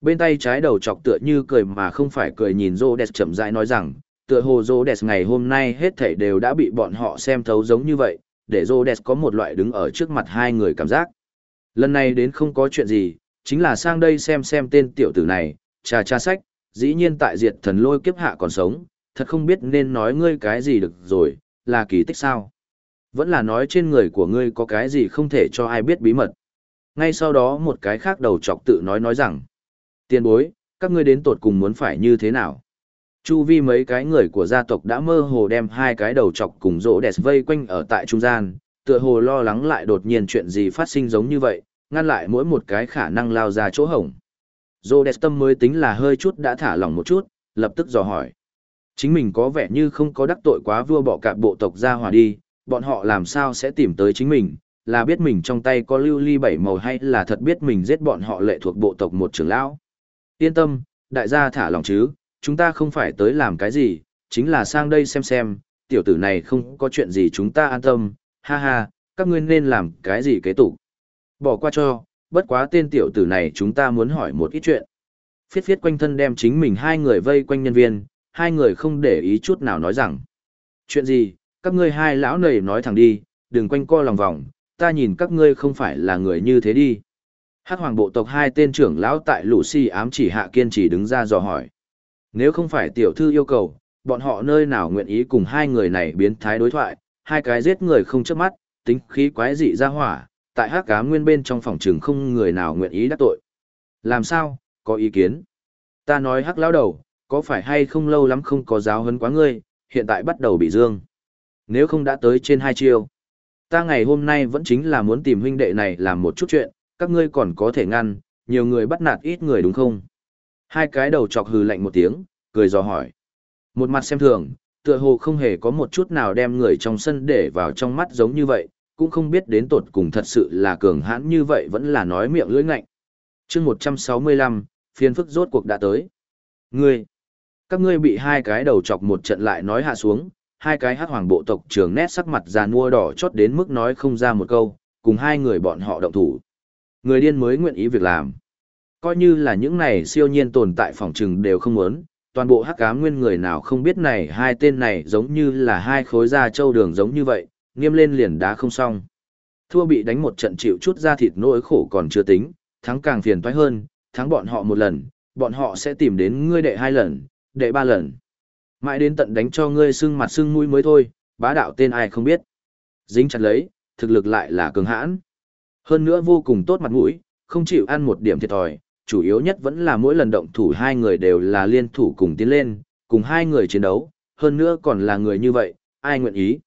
Bên tay trái đầu chọc tựa như cười mà không phải cười nhìn Rô Đẹp chậm rãi nói rằng, tựa hồ Rô Đẹp ngày hôm nay hết thảy đều đã bị bọn họ xem thấu giống như vậy, để Rô Đẹp có một loại đứng ở trước mặt hai người cảm giác. Lần này đến không có chuyện gì, chính là sang đây xem xem tên tiểu tử này, trà trà sách, dĩ nhiên tại diệt thần lôi kiếp hạ còn sống, thật không biết nên nói ngươi cái gì được rồi, là kỳ tích sao. Vẫn là nói trên người của ngươi có cái gì không thể cho ai biết bí mật. Ngay sau đó một cái khác đầu chọc tự nói nói rằng, tiền bối, các ngươi đến tột cùng muốn phải như thế nào? Chu vi mấy cái người của gia tộc đã mơ hồ đem hai cái đầu chọc cùng rỗ đẹp vây quanh ở tại trung gian, tựa hồ lo lắng lại đột nhiên chuyện gì phát sinh giống như vậy, ngăn lại mỗi một cái khả năng lao ra chỗ hổng. Rỗ đẹp tâm mới tính là hơi chút đã thả lỏng một chút, lập tức dò hỏi. Chính mình có vẻ như không có đắc tội quá vua bỏ cạp bộ tộc ra hòa đi, bọn họ làm sao sẽ tìm tới chính mình, là biết mình trong tay có lưu ly bảy màu hay là thật biết mình giết bọn họ lệ thuộc bộ tộc một trưởng lão. Yên tâm, đại gia thả lòng chứ, chúng ta không phải tới làm cái gì, chính là sang đây xem xem, tiểu tử này không có chuyện gì chúng ta an tâm, ha ha, các ngươi nên làm cái gì kế tục. Bỏ qua cho, bất quá tên tiểu tử này chúng ta muốn hỏi một ít chuyện. Phiết phiết quanh thân đem chính mình hai người vây quanh nhân viên, hai người không để ý chút nào nói rằng. Chuyện gì, các ngươi hai lão nầy nói thẳng đi, đừng quanh co lòng vòng, ta nhìn các ngươi không phải là người như thế đi. Hát hoàng bộ tộc hai tên trưởng lão tại lũ si ám chỉ hạ kiên trì đứng ra dò hỏi. Nếu không phải tiểu thư yêu cầu, bọn họ nơi nào nguyện ý cùng hai người này biến thái đối thoại, hai cái giết người không chớp mắt, tính khí quái dị ra hỏa, tại hắc cá nguyên bên trong phòng trường không người nào nguyện ý đắc tội. Làm sao, có ý kiến? Ta nói hắc lão đầu, có phải hay không lâu lắm không có giáo hấn quá ngươi, hiện tại bắt đầu bị dương. Nếu không đã tới trên hai chiêu. Ta ngày hôm nay vẫn chính là muốn tìm huynh đệ này làm một chút chuyện, các ngươi còn có thể ngăn, nhiều người bắt nạt ít người đúng không? Hai cái đầu chọc hừ lạnh một tiếng, cười dò hỏi. Một mặt xem thường, tựa hồ không hề có một chút nào đem người trong sân để vào trong mắt giống như vậy, cũng không biết đến tột cùng thật sự là cường hãn như vậy vẫn là nói miệng lưỡi ngạnh. chương 165, phiên phức rốt cuộc đã tới. Ngươi, các ngươi bị hai cái đầu chọc một trận lại nói hạ xuống, hai cái hát hoàng bộ tộc trường nét sắc mặt già nua đỏ chót đến mức nói không ra một câu, cùng hai người bọn họ động thủ. Người điên mới nguyện ý việc làm. Coi như là những này siêu nhiên tồn tại phòng trừng đều không muốn, toàn bộ hắc ám nguyên người nào không biết này hai tên này giống như là hai khối da châu đường giống như vậy, nghiêm lên liền đá không xong. Thua bị đánh một trận chịu chút da thịt nỗi khổ còn chưa tính, thắng càng phiền toái hơn, thắng bọn họ một lần, bọn họ sẽ tìm đến ngươi đệ hai lần, đệ ba lần. Mãi đến tận đánh cho ngươi sưng mặt sưng mũi mới thôi, bá đạo tên ai không biết. Dính chặt lấy, thực lực lại là cường hãn. Hơn nữa vô cùng tốt mặt mũi, không chịu ăn một điểm thiệt thòi, chủ yếu nhất vẫn là mỗi lần động thủ hai người đều là liên thủ cùng tiến lên, cùng hai người chiến đấu, hơn nữa còn là người như vậy, ai nguyện ý.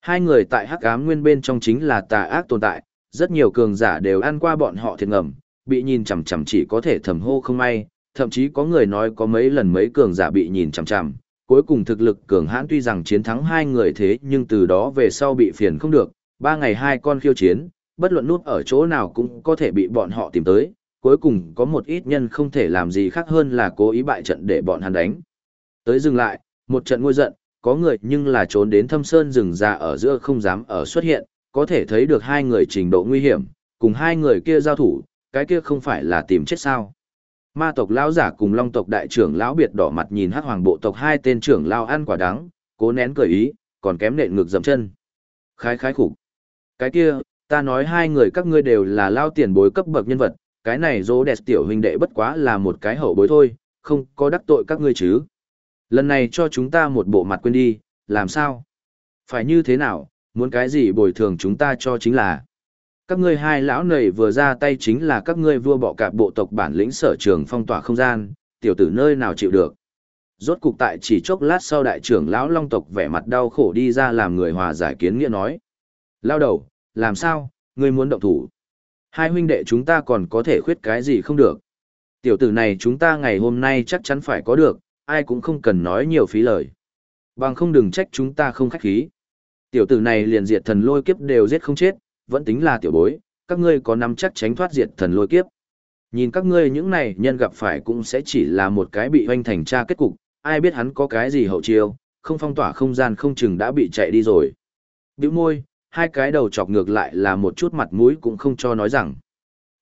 Hai người tại hắc ám nguyên bên trong chính là tà ác tồn tại, rất nhiều cường giả đều ăn qua bọn họ thiệt ngầm, bị nhìn chằm chằm chỉ có thể thầm hô không may, thậm chí có người nói có mấy lần mấy cường giả bị nhìn chằm chằm, cuối cùng thực lực cường hãn tuy rằng chiến thắng hai người thế nhưng từ đó về sau bị phiền không được, ba ngày hai con khiêu chiến, bất luận nút ở chỗ nào cũng có thể bị bọn họ tìm tới, cuối cùng có một ít nhân không thể làm gì khác hơn là cố ý bại trận để bọn hắn đánh. Tới dừng lại, một trận ngôi giận, có người nhưng là trốn đến thâm sơn rừng ra ở giữa không dám ở xuất hiện, có thể thấy được hai người trình độ nguy hiểm, cùng hai người kia giao thủ, cái kia không phải là tìm chết sao. Ma tộc lão giả cùng long tộc đại trưởng lão biệt đỏ mặt nhìn hắc hoàng bộ tộc hai tên trưởng lão ăn quả đắng, cố nén cười ý, còn kém nện ngược dậm chân. Khái khái khủng. Cái kia, ta nói hai người các ngươi đều là lao tiền bối cấp bậc nhân vật, cái này dỗ đẹp tiểu huynh đệ bất quá là một cái hậu bối thôi, không có đắc tội các ngươi chứ. Lần này cho chúng ta một bộ mặt quên đi, làm sao? Phải như thế nào, muốn cái gì bồi thường chúng ta cho chính là. Các ngươi hai lão nầy vừa ra tay chính là các ngươi vua bọ cạp bộ tộc bản lĩnh sở trường phong tỏa không gian, tiểu tử nơi nào chịu được. Rốt cục tại chỉ chốc lát sau đại trưởng lão long tộc vẻ mặt đau khổ đi ra làm người hòa giải kiến nghĩa nói. Lao đầu, làm sao, ngươi muốn động thủ? Hai huynh đệ chúng ta còn có thể khuyết cái gì không được? Tiểu tử này chúng ta ngày hôm nay chắc chắn phải có được, ai cũng không cần nói nhiều phí lời. Bằng không đừng trách chúng ta không khách khí. Tiểu tử này liền diệt thần lôi kiếp đều giết không chết, vẫn tính là tiểu bối, các ngươi có nắm chắc tránh thoát diệt thần lôi kiếp. Nhìn các ngươi những này nhân gặp phải cũng sẽ chỉ là một cái bị hoanh thành tra kết cục, ai biết hắn có cái gì hậu chiêu, không phong tỏa không gian không chừng đã bị chạy đi rồi. Biểu môi, hai cái đầu chọc ngược lại là một chút mặt mũi cũng không cho nói rằng.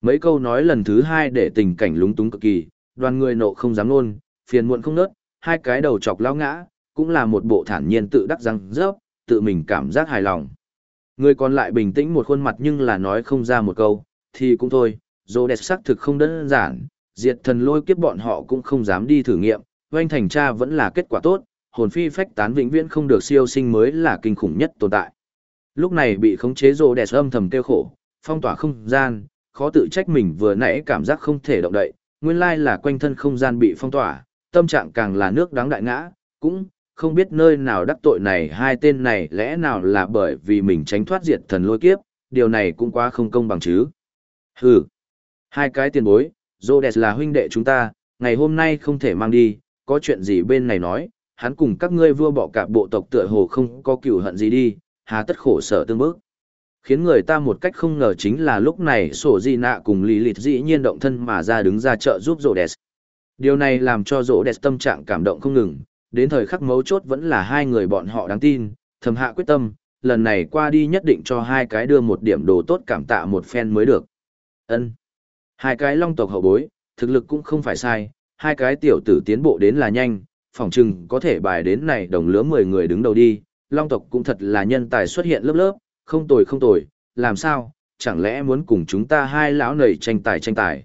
Mấy câu nói lần thứ hai để tình cảnh lúng túng cực kỳ, đoàn người nộ không dám luôn, phiền muộn không nớt, hai cái đầu chọc lao ngã, cũng là một bộ thản nhiên tự đắc răng rớp, tự mình cảm giác hài lòng. Người còn lại bình tĩnh một khuôn mặt nhưng là nói không ra một câu, thì cũng thôi, dô đẹp xác thực không đơn giản, diệt thần lôi kiếp bọn họ cũng không dám đi thử nghiệm, doanh thành cha vẫn là kết quả tốt, hồn phi phách tán vĩnh viễn không được siêu sinh mới là kinh khủng nhất tồn tại. Lúc này bị khống chế rô đẹp âm thầm kêu khổ, phong tỏa không gian, khó tự trách mình vừa nãy cảm giác không thể động đậy, nguyên lai là quanh thân không gian bị phong tỏa, tâm trạng càng là nước đáng đại ngã, cũng không biết nơi nào đắc tội này hai tên này lẽ nào là bởi vì mình tránh thoát diệt thần lôi kiếp, điều này cũng quá không công bằng chứ. Hừ, hai cái tiền bối, Rhodes là huynh đệ chúng ta, ngày hôm nay không thể mang đi, có chuyện gì bên này nói, hắn cùng các ngươi vua bỏ cả bộ tộc tựa hồ không có cửu hận gì đi, hà tất khổ sở tương bức Khiến người ta một cách không ngờ chính là lúc này sổ di nạ cùng lý lịt dĩ nhiên động thân mà ra đứng ra trợ giúp rô đẹp. Điều này làm cho rô đẹp tâm trạng cảm động không ngừng, đến thời khắc mấu chốt vẫn là hai người bọn họ đáng tin, thầm hạ quyết tâm, lần này qua đi nhất định cho hai cái đưa một điểm đồ tốt cảm tạ một phen mới được. ân Hai cái long tộc hậu bối, thực lực cũng không phải sai, hai cái tiểu tử tiến bộ đến là nhanh, phỏng chừng có thể bài đến này đồng lứa 10 người đứng đầu đi, long tộc cũng thật là nhân tài xuất hiện lớp lớp, không tồi không tồi, làm sao, chẳng lẽ muốn cùng chúng ta hai lão nầy tranh tài tranh tài.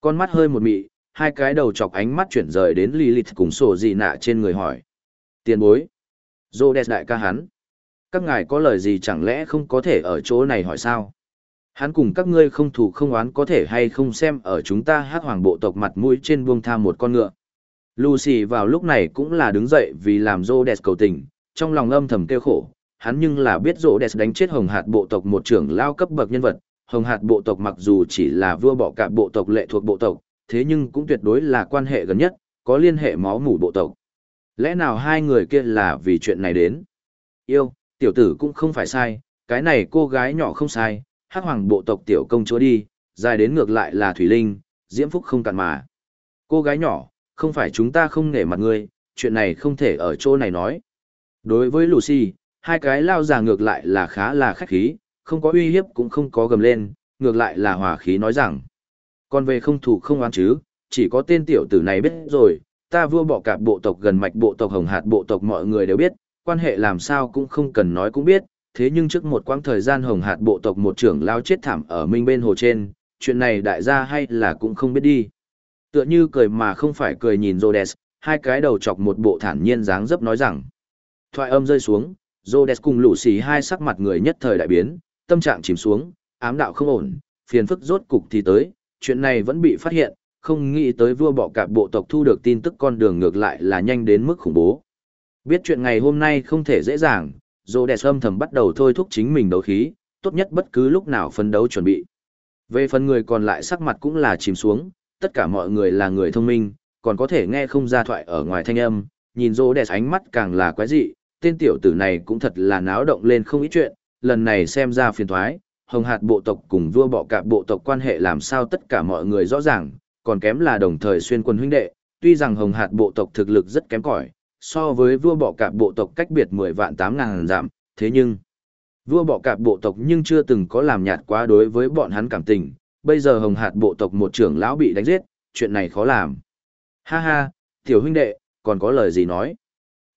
Con mắt hơi một mị, hai cái đầu chọc ánh mắt chuyển rời đến Lilith cùng sổ gì nạ trên người hỏi. Tiền bối. Rhodes đại ca hắn. Các ngài có lời gì chẳng lẽ không có thể ở chỗ này hỏi sao? Hắn cùng các ngươi không thủ không oán có thể hay không xem ở chúng ta hát hoàng bộ tộc mặt mũi trên buông tham một con ngựa. Lucy vào lúc này cũng là đứng dậy vì làm Rhodes cầu tình, trong lòng âm thầm kêu khổ, hắn nhưng là biết rỗ đẹp đánh chết hồng hạt bộ tộc một trưởng lao cấp bậc nhân vật. Hồng hạt bộ tộc mặc dù chỉ là vua bỏ cả bộ tộc lệ thuộc bộ tộc, thế nhưng cũng tuyệt đối là quan hệ gần nhất, có liên hệ máu mủ bộ tộc. Lẽ nào hai người kia là vì chuyện này đến? Yêu, tiểu tử cũng không phải sai, cái này cô gái nhỏ không sai, hắc hoàng bộ tộc tiểu công chúa đi, dài đến ngược lại là Thủy Linh, diễm phúc không cạn mà. Cô gái nhỏ, không phải chúng ta không nể mặt ngươi, chuyện này không thể ở chỗ này nói. Đối với Lucy, hai cái lao già ngược lại là khá là khách khí, không có uy hiếp cũng không có gầm lên, ngược lại là hòa khí nói rằng. Còn về không thủ không oán chứ, chỉ có tên tiểu tử này biết rồi, ta vua bỏ cả bộ tộc gần mạch bộ tộc hồng hạt bộ tộc mọi người đều biết, quan hệ làm sao cũng không cần nói cũng biết, thế nhưng trước một quãng thời gian hồng hạt bộ tộc một trưởng lao chết thảm ở minh bên hồ trên, chuyện này đại gia hay là cũng không biết đi. Tựa như cười mà không phải cười nhìn Rhodes, hai cái đầu chọc một bộ thản nhiên dáng dấp nói rằng. Thoại âm rơi xuống, Rhodes cùng lũ xì hai sắc mặt người nhất thời đại biến, tâm trạng chìm xuống, ám đạo không ổn, phiền phức rốt cục thì tới, chuyện này vẫn bị phát hiện, không nghĩ tới vua bọ cạp bộ tộc thu được tin tức con đường ngược lại là nhanh đến mức khủng bố. Biết chuyện ngày hôm nay không thể dễ dàng, Rhodes âm thầm bắt đầu thôi thúc chính mình đấu khí, tốt nhất bất cứ lúc nào phấn đấu chuẩn bị. Về phần người còn lại sắc mặt cũng là chìm xuống, tất cả mọi người là người thông minh, còn có thể nghe không ra thoại ở ngoài thanh âm, nhìn Rhodes ánh mắt càng là quái dị, tên tiểu tử này cũng thật là náo động lên không ít chuyện, lần này xem ra phiền thoái, hồng hạt bộ tộc cùng vua bọ cạp bộ tộc quan hệ làm sao tất cả mọi người rõ ràng, còn kém là đồng thời xuyên quân huynh đệ, tuy rằng hồng hạt bộ tộc thực lực rất kém cỏi, so với vua bọ cạp bộ tộc cách biệt 10 vạn 8 ngàn giảm, thế nhưng vua bọ cạp bộ tộc nhưng chưa từng có làm nhạt quá đối với bọn hắn cảm tình, bây giờ hồng hạt bộ tộc một trưởng lão bị đánh giết, chuyện này khó làm. Ha ha, tiểu huynh đệ, còn có lời gì nói?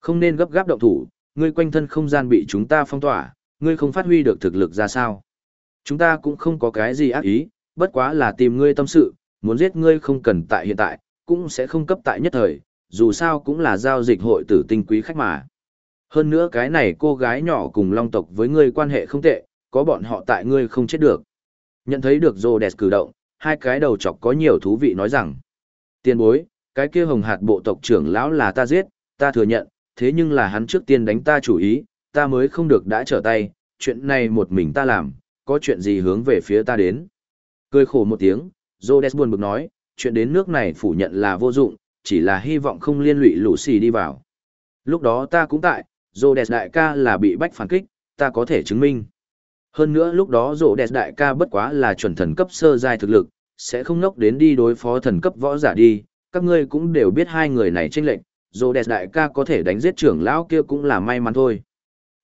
Không nên gấp gáp động thủ, ngươi quanh thân không gian bị chúng ta phong tỏa, ngươi không phát huy được thực lực ra sao. Chúng ta cũng không có cái gì ác ý, bất quá là tìm ngươi tâm sự, muốn giết ngươi không cần tại hiện tại, cũng sẽ không cấp tại nhất thời, dù sao cũng là giao dịch hội tử tinh quý khách mà. Hơn nữa cái này cô gái nhỏ cùng long tộc với ngươi quan hệ không tệ, có bọn họ tại ngươi không chết được. Nhận thấy được rô đẹp cử động, hai cái đầu chọc có nhiều thú vị nói rằng. Tiền bối, cái kia hồng hạt bộ tộc trưởng lão là ta giết, ta thừa nhận, thế nhưng là hắn trước tiên đánh ta chủ ý, ta mới không được đã trở tay, chuyện này một mình ta làm, có chuyện gì hướng về phía ta đến. Cười khổ một tiếng, Rhodes buồn bực nói, chuyện đến nước này phủ nhận là vô dụng, chỉ là hy vọng không liên lụy lũ xì đi vào. Lúc đó ta cũng tại, Rhodes đại ca là bị bách phản kích, ta có thể chứng minh. Hơn nữa lúc đó Rhodes đại ca bất quá là chuẩn thần cấp sơ giai thực lực, sẽ không nốc đến đi đối phó thần cấp võ giả đi, các ngươi cũng đều biết hai người này chênh lệnh, Rhodes đại ca có thể đánh giết trưởng lão kia cũng là may mắn thôi.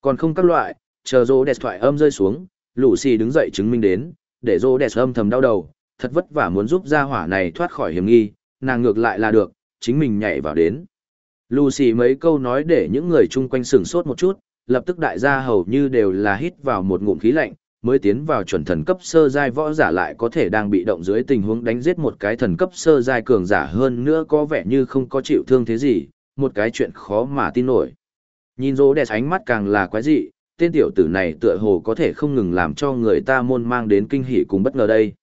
Còn không các loại, chờ Rhodes thoại âm rơi xuống, lũ xì đứng dậy chứng minh đến, để Rhodes âm thầm đau đầu, thật vất vả muốn giúp gia hỏa này thoát khỏi hiểm nghi, nàng ngược lại là được, chính mình nhảy vào đến. Lucy mấy câu nói để những người chung quanh sửng sốt một chút, lập tức đại gia hầu như đều là hít vào một ngụm khí lạnh, mới tiến vào chuẩn thần cấp sơ giai võ giả lại có thể đang bị động dưới tình huống đánh giết một cái thần cấp sơ giai cường giả hơn nữa có vẻ như không có chịu thương thế gì, một cái chuyện khó mà tin nổi. Nhìn rô đẹp ánh mắt càng là quái dị, tên tiểu tử này tựa hồ có thể không ngừng làm cho người ta môn mang đến kinh hỉ cùng bất ngờ đây.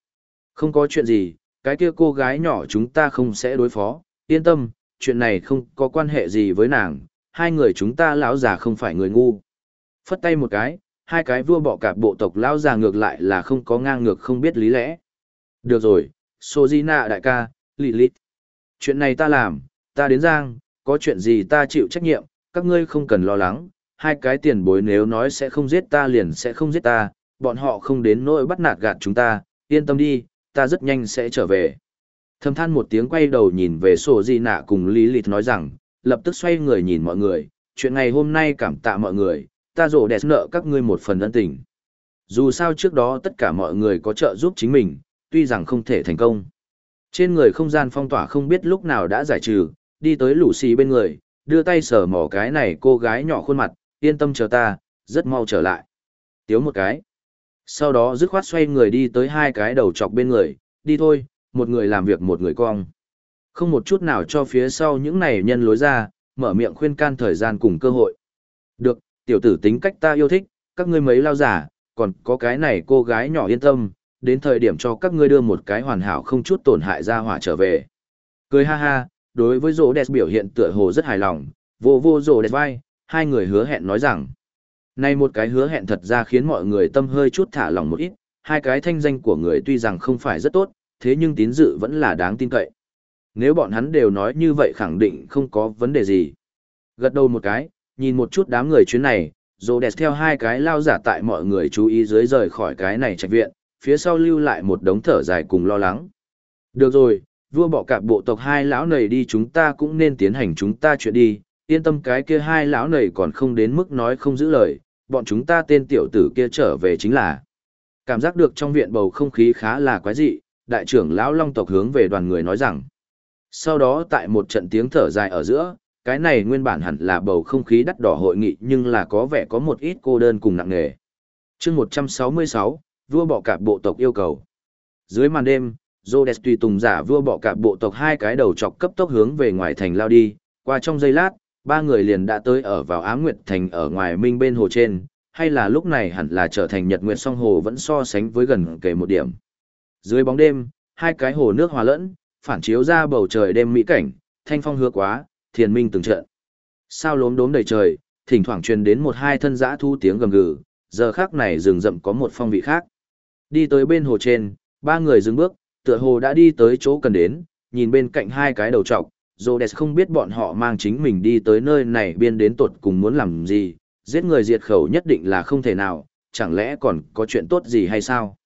Không có chuyện gì, cái kia cô gái nhỏ chúng ta không sẽ đối phó, yên tâm, chuyện này không có quan hệ gì với nàng, hai người chúng ta lão già không phải người ngu. Phất tay một cái, hai cái vua bọ cạp bộ tộc lão già ngược lại là không có ngang ngược không biết lý lẽ. Được rồi, Sojina đại ca, Lilith. Chuyện này ta làm, ta đến Giang, có chuyện gì ta chịu trách nhiệm, các ngươi không cần lo lắng, hai cái tiền bối nếu nói sẽ không giết ta liền sẽ không giết ta, bọn họ không đến nỗi bắt nạt gạt chúng ta, yên tâm đi, ta rất nhanh sẽ trở về. Thầm than một tiếng quay đầu nhìn về sổ di nạ cùng Lý Lịt nói rằng, lập tức xoay người nhìn mọi người, chuyện ngày hôm nay cảm tạ mọi người, ta rổ đẹp nợ các ngươi một phần ân tình. Dù sao trước đó tất cả mọi người có trợ giúp chính mình, tuy rằng không thể thành công. Trên người không gian phong tỏa không biết lúc nào đã giải trừ, đi tới lũ xì bên người, đưa tay sờ mỏ cái này cô gái nhỏ khuôn mặt, yên tâm chờ ta, rất mau trở lại. Tiếu một cái. Sau đó dứt khoát xoay người đi tới hai cái đầu chọc bên người, đi thôi, một người làm việc một người cong. Không một chút nào cho phía sau những này nhân lối ra, mở miệng khuyên can thời gian cùng cơ hội. Được, tiểu tử tính cách ta yêu thích, các ngươi mấy lao giả, còn có cái này cô gái nhỏ yên tâm, đến thời điểm cho các ngươi đưa một cái hoàn hảo không chút tổn hại ra hỏa trở về. Cười ha ha, đối với rô đẹp biểu hiện tựa hồ rất hài lòng, vô vô rô đẹp vai, hai người hứa hẹn nói rằng, nay một cái hứa hẹn thật ra khiến mọi người tâm hơi chút thả lòng một ít, hai cái thanh danh của người tuy rằng không phải rất tốt, thế nhưng tín dự vẫn là đáng tin cậy. Nếu bọn hắn đều nói như vậy khẳng định không có vấn đề gì. Gật đầu một cái, nhìn một chút đám người chuyến này, rô đẹp theo hai cái lao giả tại mọi người chú ý dưới rời khỏi cái này trạch viện, phía sau lưu lại một đống thở dài cùng lo lắng. Được rồi, vua bỏ cạp bộ tộc hai lão nầy đi chúng ta cũng nên tiến hành chúng ta chuyện đi, yên tâm cái kia hai lão nầy còn không đến mức nói không giữ lời, bọn chúng ta tên tiểu tử kia trở về chính là. Cảm giác được trong viện bầu không khí khá là quái dị, đại trưởng lão long tộc hướng về đoàn người nói rằng. Sau đó tại một trận tiếng thở dài ở giữa, cái này nguyên bản hẳn là bầu không khí đắt đỏ hội nghị nhưng là có vẻ có một ít cô đơn cùng nặng nề. chương 166, vua bọ cạp bộ tộc yêu cầu. Dưới màn đêm, Rhodes tùy tùng giả vua bỏ cả bộ tộc hai cái đầu chọc cấp tốc hướng về ngoài thành lao đi, qua trong giây lát, ba người liền đã tới ở vào Á Nguyệt Thành ở ngoài minh bên hồ trên, hay là lúc này hẳn là trở thành Nhật Nguyệt song hồ vẫn so sánh với gần kề một điểm. Dưới bóng đêm, hai cái hồ nước hòa lẫn, phản chiếu ra bầu trời đêm mỹ cảnh, thanh phong hứa quá, thiền minh từng trận. Sao lốm đốm đầy trời, thỉnh thoảng truyền đến một hai thân dã thu tiếng gầm gừ, giờ khác này rừng rậm có một phong vị khác. Đi tới bên hồ trên, ba người dừng bước, tựa hồ đã đi tới chỗ cần đến, nhìn bên cạnh hai cái đầu trọc, Rhodes không biết bọn họ mang chính mình đi tới nơi này biên đến tột cùng muốn làm gì, giết người diệt khẩu nhất định là không thể nào, chẳng lẽ còn có chuyện tốt gì hay sao?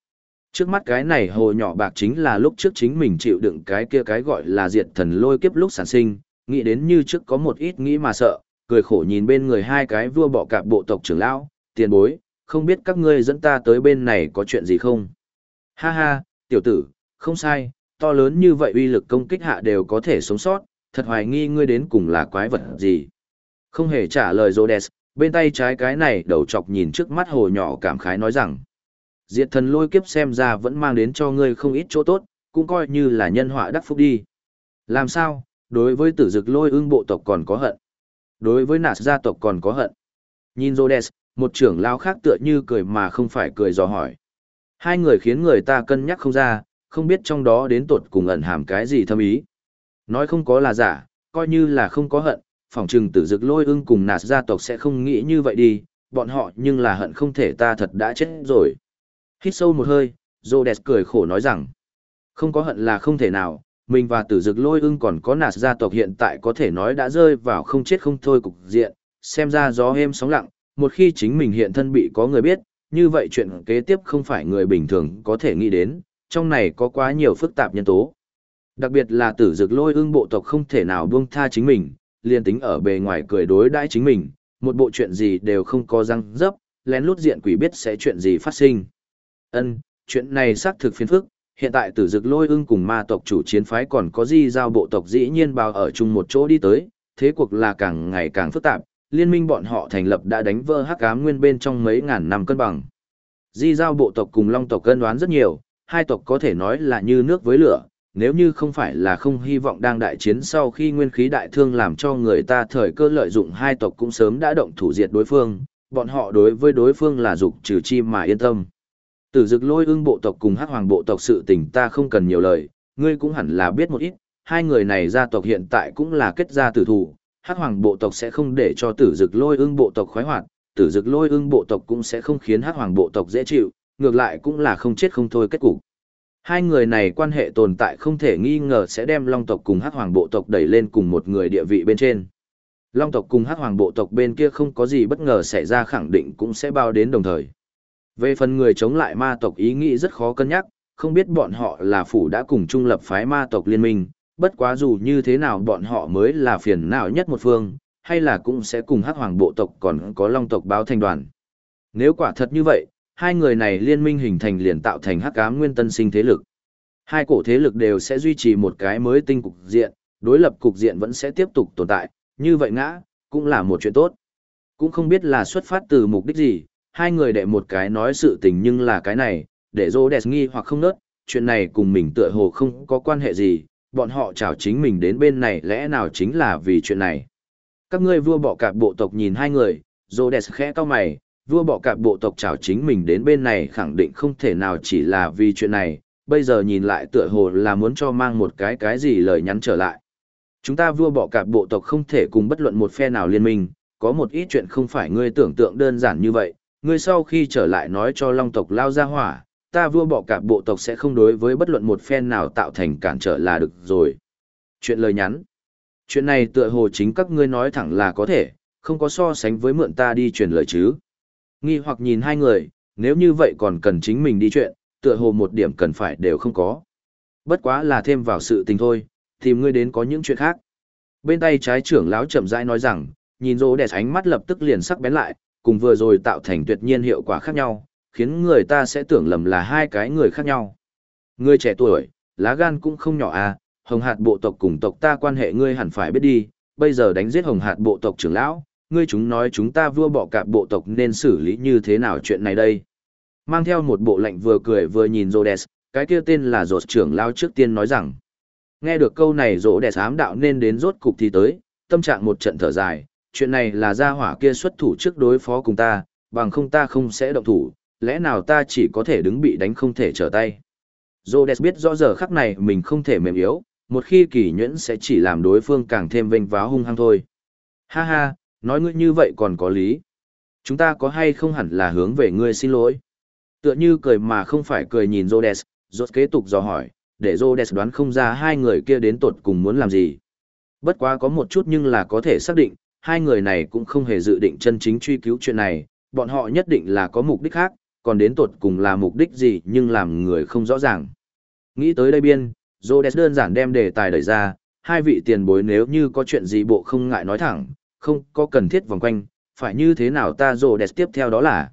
Trước mắt cái này hồ nhỏ bạc chính là lúc trước chính mình chịu đựng cái kia cái gọi là diệt thần lôi kiếp lúc sản sinh, nghĩ đến như trước có một ít nghĩ mà sợ, cười khổ nhìn bên người hai cái vua bọ cạp bộ tộc trưởng lão, tiền bối, không biết các ngươi dẫn ta tới bên này có chuyện gì không? Ha ha, tiểu tử, không sai, to lớn như vậy uy lực công kích hạ đều có thể sống sót, thật hoài nghi ngươi đến cùng là quái vật gì. Không hề trả lời Rhodes, bên tay trái cái này đầu chọc nhìn trước mắt hồ nhỏ cảm khái nói rằng. Diệt thần lôi kiếp xem ra vẫn mang đến cho ngươi không ít chỗ tốt, cũng coi như là nhân họa đắc phúc đi. Làm sao, đối với tử dực lôi ưng bộ tộc còn có hận. Đối với nạt gia tộc còn có hận. Nhìn Rhodes, một trưởng lao khác tựa như cười mà không phải cười dò hỏi. Hai người khiến người ta cân nhắc không ra, không biết trong đó đến tột cùng ẩn hàm cái gì thâm ý. Nói không có là giả, coi như là không có hận, phỏng chừng tử dực lôi ưng cùng nạt gia tộc sẽ không nghĩ như vậy đi, bọn họ nhưng là hận không thể ta thật đã chết rồi. Hít sâu một hơi, Rhodes cười khổ nói rằng, không có hận là không thể nào, mình và tử dực lôi ưng còn có nạt gia tộc hiện tại có thể nói đã rơi vào không chết không thôi cục diện, xem ra gió êm sóng lặng, một khi chính mình hiện thân bị có người biết, như vậy chuyện kế tiếp không phải người bình thường có thể nghĩ đến, trong này có quá nhiều phức tạp nhân tố. Đặc biệt là tử dực lôi ưng bộ tộc không thể nào buông tha chính mình, liền tính ở bề ngoài cười đối đãi chính mình, một bộ chuyện gì đều không có răng dấp, lén lút diện quỷ biết sẽ chuyện gì phát sinh. Ân, chuyện này xác thực phiền phức, hiện tại tử dực lôi ưng cùng ma tộc chủ chiến phái còn có di giao bộ tộc dĩ nhiên bao ở chung một chỗ đi tới, thế cuộc là càng ngày càng phức tạp, liên minh bọn họ thành lập đã đánh vỡ hắc ám nguyên bên trong mấy ngàn năm cân bằng. Di giao bộ tộc cùng long tộc cân đoán rất nhiều, hai tộc có thể nói là như nước với lửa, nếu như không phải là không hy vọng đang đại chiến sau khi nguyên khí đại thương làm cho người ta thời cơ lợi dụng hai tộc cũng sớm đã động thủ diệt đối phương, bọn họ đối với đối phương là dục trừ chi mà yên tâm. Tử dực lôi ưng bộ tộc cùng hắc hoàng bộ tộc sự tình ta không cần nhiều lời, ngươi cũng hẳn là biết một ít, hai người này gia tộc hiện tại cũng là kết gia tử thủ, hắc hoàng bộ tộc sẽ không để cho tử dực lôi ưng bộ tộc khoái hoạt, tử dực lôi ưng bộ tộc cũng sẽ không khiến hắc hoàng bộ tộc dễ chịu, ngược lại cũng là không chết không thôi kết cục. Hai người này quan hệ tồn tại không thể nghi ngờ sẽ đem Long tộc cùng Hắc Hoàng bộ tộc đẩy lên cùng một người địa vị bên trên. Long tộc cùng Hắc Hoàng bộ tộc bên kia không có gì bất ngờ xảy ra khẳng định cũng sẽ bao đến đồng thời. Về phần người chống lại ma tộc ý nghĩ rất khó cân nhắc, không biết bọn họ là phủ đã cùng trung lập phái ma tộc liên minh, bất quá dù như thế nào bọn họ mới là phiền não nhất một phương, hay là cũng sẽ cùng Hắc Hoàng bộ tộc còn có Long tộc báo thành đoàn. Nếu quả thật như vậy, hai người này liên minh hình thành liền tạo thành hắc ám nguyên tân sinh thế lực. Hai cổ thế lực đều sẽ duy trì một cái mới tinh cục diện, đối lập cục diện vẫn sẽ tiếp tục tồn tại, như vậy ngã, cũng là một chuyện tốt. Cũng không biết là xuất phát từ mục đích gì, hai người đệ một cái nói sự tình nhưng là cái này, để dô đẹp nghi hoặc không nớt, chuyện này cùng mình tựa hồ không có quan hệ gì, bọn họ chào chính mình đến bên này lẽ nào chính là vì chuyện này. Các ngươi vua bọ cạp bộ tộc nhìn hai người, dô đẹp khẽ cao mày, vua bọ cạp bộ tộc chào chính mình đến bên này khẳng định không thể nào chỉ là vì chuyện này, bây giờ nhìn lại tựa hồ là muốn cho mang một cái cái gì lời nhắn trở lại. Chúng ta vua bọ cạp bộ tộc không thể cùng bất luận một phe nào liên minh, có một ít chuyện không phải ngươi tưởng tượng đơn giản như vậy, ngươi sau khi trở lại nói cho long tộc lao ra hỏa, ta vua bọ cạp bộ tộc sẽ không đối với bất luận một phe nào tạo thành cản trở là được rồi. Chuyện lời nhắn. Chuyện này tựa hồ chính các ngươi nói thẳng là có thể, không có so sánh với mượn ta đi truyền lời chứ. Nghi hoặc nhìn hai người, nếu như vậy còn cần chính mình đi chuyện, tựa hồ một điểm cần phải đều không có. Bất quá là thêm vào sự tình thôi, tìm ngươi đến có những chuyện khác. Bên tay trái trưởng lão chậm rãi nói rằng, nhìn rô đẹp ánh mắt lập tức liền sắc bén lại, cùng vừa rồi tạo thành tuyệt nhiên hiệu quả khác nhau, khiến người ta sẽ tưởng lầm là hai cái người khác nhau. Ngươi trẻ tuổi, lá gan cũng không nhỏ à, hồng hạt bộ tộc cùng tộc ta quan hệ ngươi hẳn phải biết đi, bây giờ đánh giết hồng hạt bộ tộc trưởng lão, ngươi chúng nói chúng ta vua bọ cạp bộ tộc nên xử lý như thế nào chuyện này đây. Mang theo một bộ lạnh vừa cười vừa nhìn Rhodes, cái kia tên là Rhodes trưởng lao trước tiên nói rằng. Nghe được câu này Rhodes ám đạo nên đến rốt cục thì tới, tâm trạng một trận thở dài, chuyện này là gia hỏa kia xuất thủ trước đối phó cùng ta, bằng không ta không sẽ động thủ, lẽ nào ta chỉ có thể đứng bị đánh không thể trở tay. Rhodes biết rõ giờ khắc này mình không thể mềm yếu, một khi kỳ nhuyễn sẽ chỉ làm đối phương càng thêm vênh váo hung hăng thôi. Ha ha, nói ngươi như vậy còn có lý. Chúng ta có hay không hẳn là hướng về ngươi xin lỗi. Tựa như cười mà không phải cười nhìn Rhodes, rốt kế tục dò hỏi, để Rhodes đoán không ra hai người kia đến tột cùng muốn làm gì. Bất quá có một chút nhưng là có thể xác định, hai người này cũng không hề dự định chân chính truy cứu chuyện này, bọn họ nhất định là có mục đích khác, còn đến tột cùng là mục đích gì nhưng làm người không rõ ràng. Nghĩ tới đây biên, Rhodes đơn giản đem đề tài đẩy ra, hai vị tiền bối nếu như có chuyện gì bộ không ngại nói thẳng, không có cần thiết vòng quanh, phải như thế nào ta rồ đẹp tiếp theo đó là.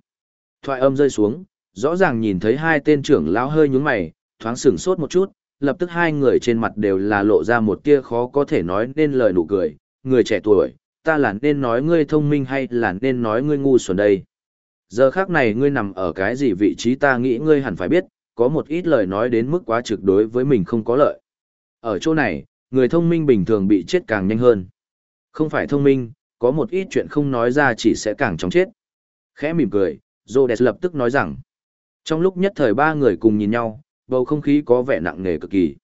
Thoại âm rơi xuống, rõ ràng nhìn thấy hai tên trưởng lão hơi nhún mày, thoáng sửng sốt một chút, lập tức hai người trên mặt đều là lộ ra một tia khó có thể nói nên lời nụ cười, người trẻ tuổi, ta là nên nói ngươi thông minh hay là nên nói ngươi ngu xuẩn đây. Giờ khác này ngươi nằm ở cái gì vị trí ta nghĩ ngươi hẳn phải biết, có một ít lời nói đến mức quá trực đối với mình không có lợi. Ở chỗ này, người thông minh bình thường bị chết càng nhanh hơn. Không phải thông minh, có một ít chuyện không nói ra chỉ sẽ càng chóng chết. Khẽ mỉm cười, Rhodes lập tức nói rằng, trong lúc nhất thời ba người cùng nhìn nhau, bầu không khí có vẻ nặng nề cực kỳ.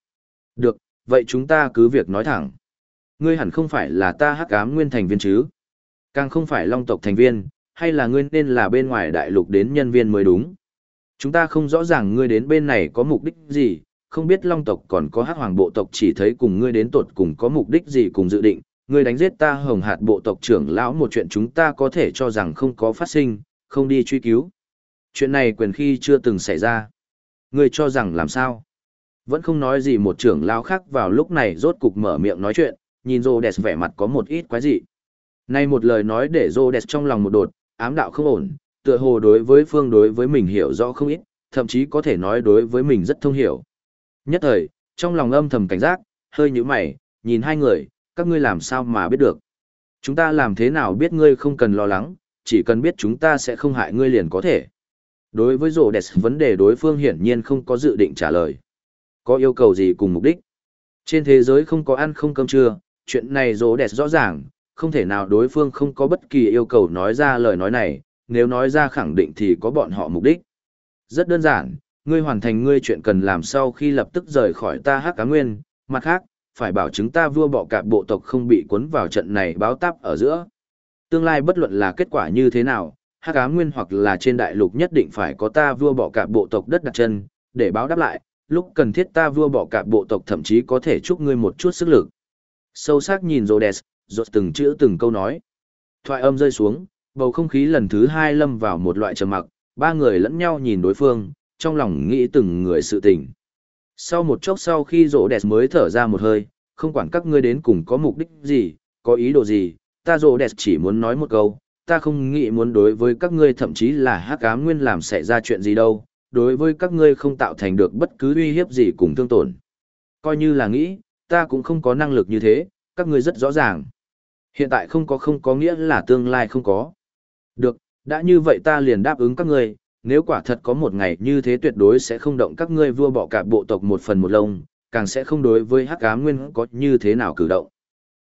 Được, vậy chúng ta cứ việc nói thẳng. Ngươi hẳn không phải là ta hắc ám nguyên thành viên chứ? Càng không phải long tộc thành viên, hay là ngươi nên là bên ngoài đại lục đến nhân viên mới đúng? Chúng ta không rõ ràng ngươi đến bên này có mục đích gì, không biết long tộc còn có hắc hoàng bộ tộc chỉ thấy cùng ngươi đến tột cùng có mục đích gì cùng dự định, ngươi đánh giết ta hồng hạt bộ tộc trưởng lão một chuyện chúng ta có thể cho rằng không có phát sinh, không đi truy cứu. Chuyện này quyền khi chưa từng xảy ra. Ngươi cho rằng làm sao? Vẫn không nói gì một trưởng lão khác vào lúc này rốt cục mở miệng nói chuyện, nhìn rô đẹp vẻ mặt có một ít quái dị. Nay một lời nói để rô đẹp trong lòng một đột, ám đạo không ổn, tựa hồ đối với phương đối với mình hiểu rõ không ít, thậm chí có thể nói đối với mình rất thông hiểu. Nhất thời, trong lòng âm thầm cảnh giác, hơi như mày, nhìn hai người, các ngươi làm sao mà biết được. Chúng ta làm thế nào biết ngươi không cần lo lắng, chỉ cần biết chúng ta sẽ không hại ngươi liền có thể. Đối với rổ đẹp vấn đề đối phương hiển nhiên không có dự định trả lời. Có yêu cầu gì cùng mục đích? Trên thế giới không có ăn không cơm trưa, chuyện này rổ đẹp rõ ràng, không thể nào đối phương không có bất kỳ yêu cầu nói ra lời nói này, nếu nói ra khẳng định thì có bọn họ mục đích. Rất đơn giản, ngươi hoàn thành ngươi chuyện cần làm sau khi lập tức rời khỏi ta hắc cá nguyên, mặt khác, phải bảo chứng ta vua bọ cạp bộ tộc không bị cuốn vào trận này báo táp ở giữa. Tương lai bất luận là kết quả như thế nào, hắc ám nguyên hoặc là trên đại lục nhất định phải có ta vua bọ cạp bộ tộc đất đặt chân, để báo đáp lại, lúc cần thiết ta vua bọ cạp bộ tộc thậm chí có thể chúc ngươi một chút sức lực. Sâu sắc nhìn Rhodes, rốt từng chữ từng câu nói. Thoại âm rơi xuống, bầu không khí lần thứ hai lâm vào một loại trầm mặc, ba người lẫn nhau nhìn đối phương, trong lòng nghĩ từng người sự tình. Sau một chốc sau khi rỗ đẹp mới thở ra một hơi, không quản các ngươi đến cùng có mục đích gì, có ý đồ gì, ta rỗ đẹp chỉ muốn nói một câu, ta không nghĩ muốn đối với các ngươi thậm chí là hắc ám nguyên làm xảy ra chuyện gì đâu, đối với các ngươi không tạo thành được bất cứ uy hiếp gì cùng thương tổn. Coi như là nghĩ, ta cũng không có năng lực như thế, các ngươi rất rõ ràng. Hiện tại không có không có nghĩa là tương lai không có. Được, đã như vậy ta liền đáp ứng các ngươi, nếu quả thật có một ngày như thế tuyệt đối sẽ không động các ngươi vua bọ cả bộ tộc một phần một lông, càng sẽ không đối với hắc ám nguyên có như thế nào cử động.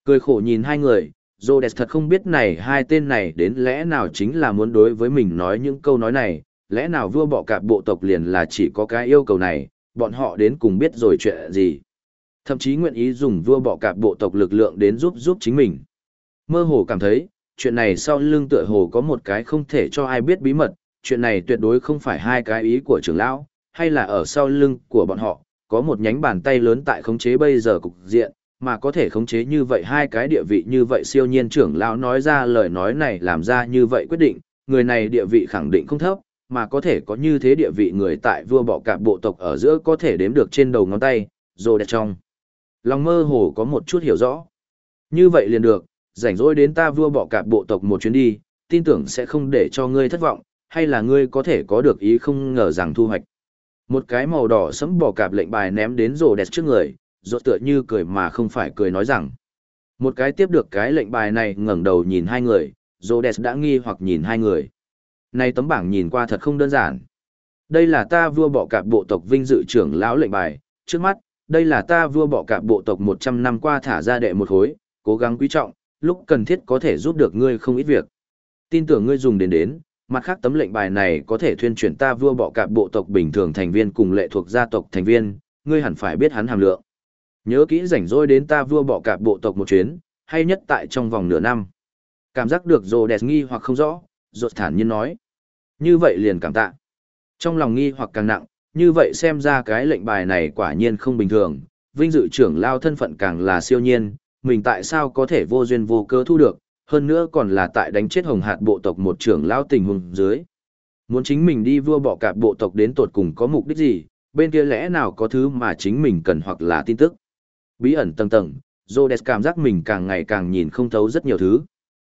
Cười khổ nhìn hai người, Rhodes thật không biết này hai tên này đến lẽ nào chính là muốn đối với mình nói những câu nói này, lẽ nào vua bọ cạp bộ tộc liền là chỉ có cái yêu cầu này, bọn họ đến cùng biết rồi chuyện gì. Thậm chí nguyện ý dùng vua bọ cạp bộ tộc lực lượng đến giúp giúp chính mình. Mơ hồ cảm thấy, chuyện này sau lưng tựa hồ có một cái không thể cho ai biết bí mật, chuyện này tuyệt đối không phải hai cái ý của trưởng lão, hay là ở sau lưng của bọn họ, có một nhánh bàn tay lớn tại khống chế bây giờ cục diện, mà có thể khống chế như vậy hai cái địa vị như vậy siêu nhiên trưởng lão nói ra lời nói này làm ra như vậy quyết định, người này địa vị khẳng định không thấp, mà có thể có như thế địa vị người tại vua bọ cạp bộ tộc ở giữa có thể đếm được trên đầu ngón tay, rồi đẹp trong. Lòng mơ hồ có một chút hiểu rõ. Như vậy liền được, rảnh rỗi đến ta vua bọ cạp bộ tộc một chuyến đi, tin tưởng sẽ không để cho ngươi thất vọng, hay là ngươi có thể có được ý không ngờ rằng thu hoạch. Một cái màu đỏ sẫm bỏ cạp lệnh bài ném đến rồ đẹp trước người, rồ tựa như cười mà không phải cười nói rằng. Một cái tiếp được cái lệnh bài này ngẩng đầu nhìn hai người, rồ đẹp đã nghi hoặc nhìn hai người. Này tấm bảng nhìn qua thật không đơn giản. Đây là ta vua bọ cạp bộ tộc vinh dự trưởng lão lệnh bài, trước mắt, đây là ta vua bọ cạp bộ tộc 100 năm qua thả ra đệ một hối, cố gắng quý trọng, lúc cần thiết có thể giúp được ngươi không ít việc. Tin tưởng ngươi dùng đến đến, mặt khác tấm lệnh bài này có thể thuyên chuyển ta vua bọ cạp bộ tộc bình thường thành viên cùng lệ thuộc gia tộc thành viên, ngươi hẳn phải biết hắn hàm lượng. Nhớ kỹ rảnh rỗi đến ta vua bọ cạp bộ tộc một chuyến, hay nhất tại trong vòng nửa năm. Cảm giác được rồ đẹp nghi hoặc không rõ, rột thản nhiên nói. Như vậy liền cảm tạ. Trong lòng nghi hoặc càng nặng, như vậy xem ra cái lệnh bài này quả nhiên không bình thường, vinh dự trưởng lao thân phận càng là siêu nhiên, mình tại sao có thể vô duyên vô cớ thu được, hơn nữa còn là tại đánh chết hồng hạt bộ tộc một trưởng lao tình hùng dưới. Muốn chính mình đi vua bỏ cạp bộ tộc đến tột cùng có mục đích gì, bên kia lẽ nào có thứ mà chính mình cần hoặc là tin tức. Bí ẩn tầng tầng, Rhodes cảm giác mình càng ngày càng nhìn không thấu rất nhiều thứ.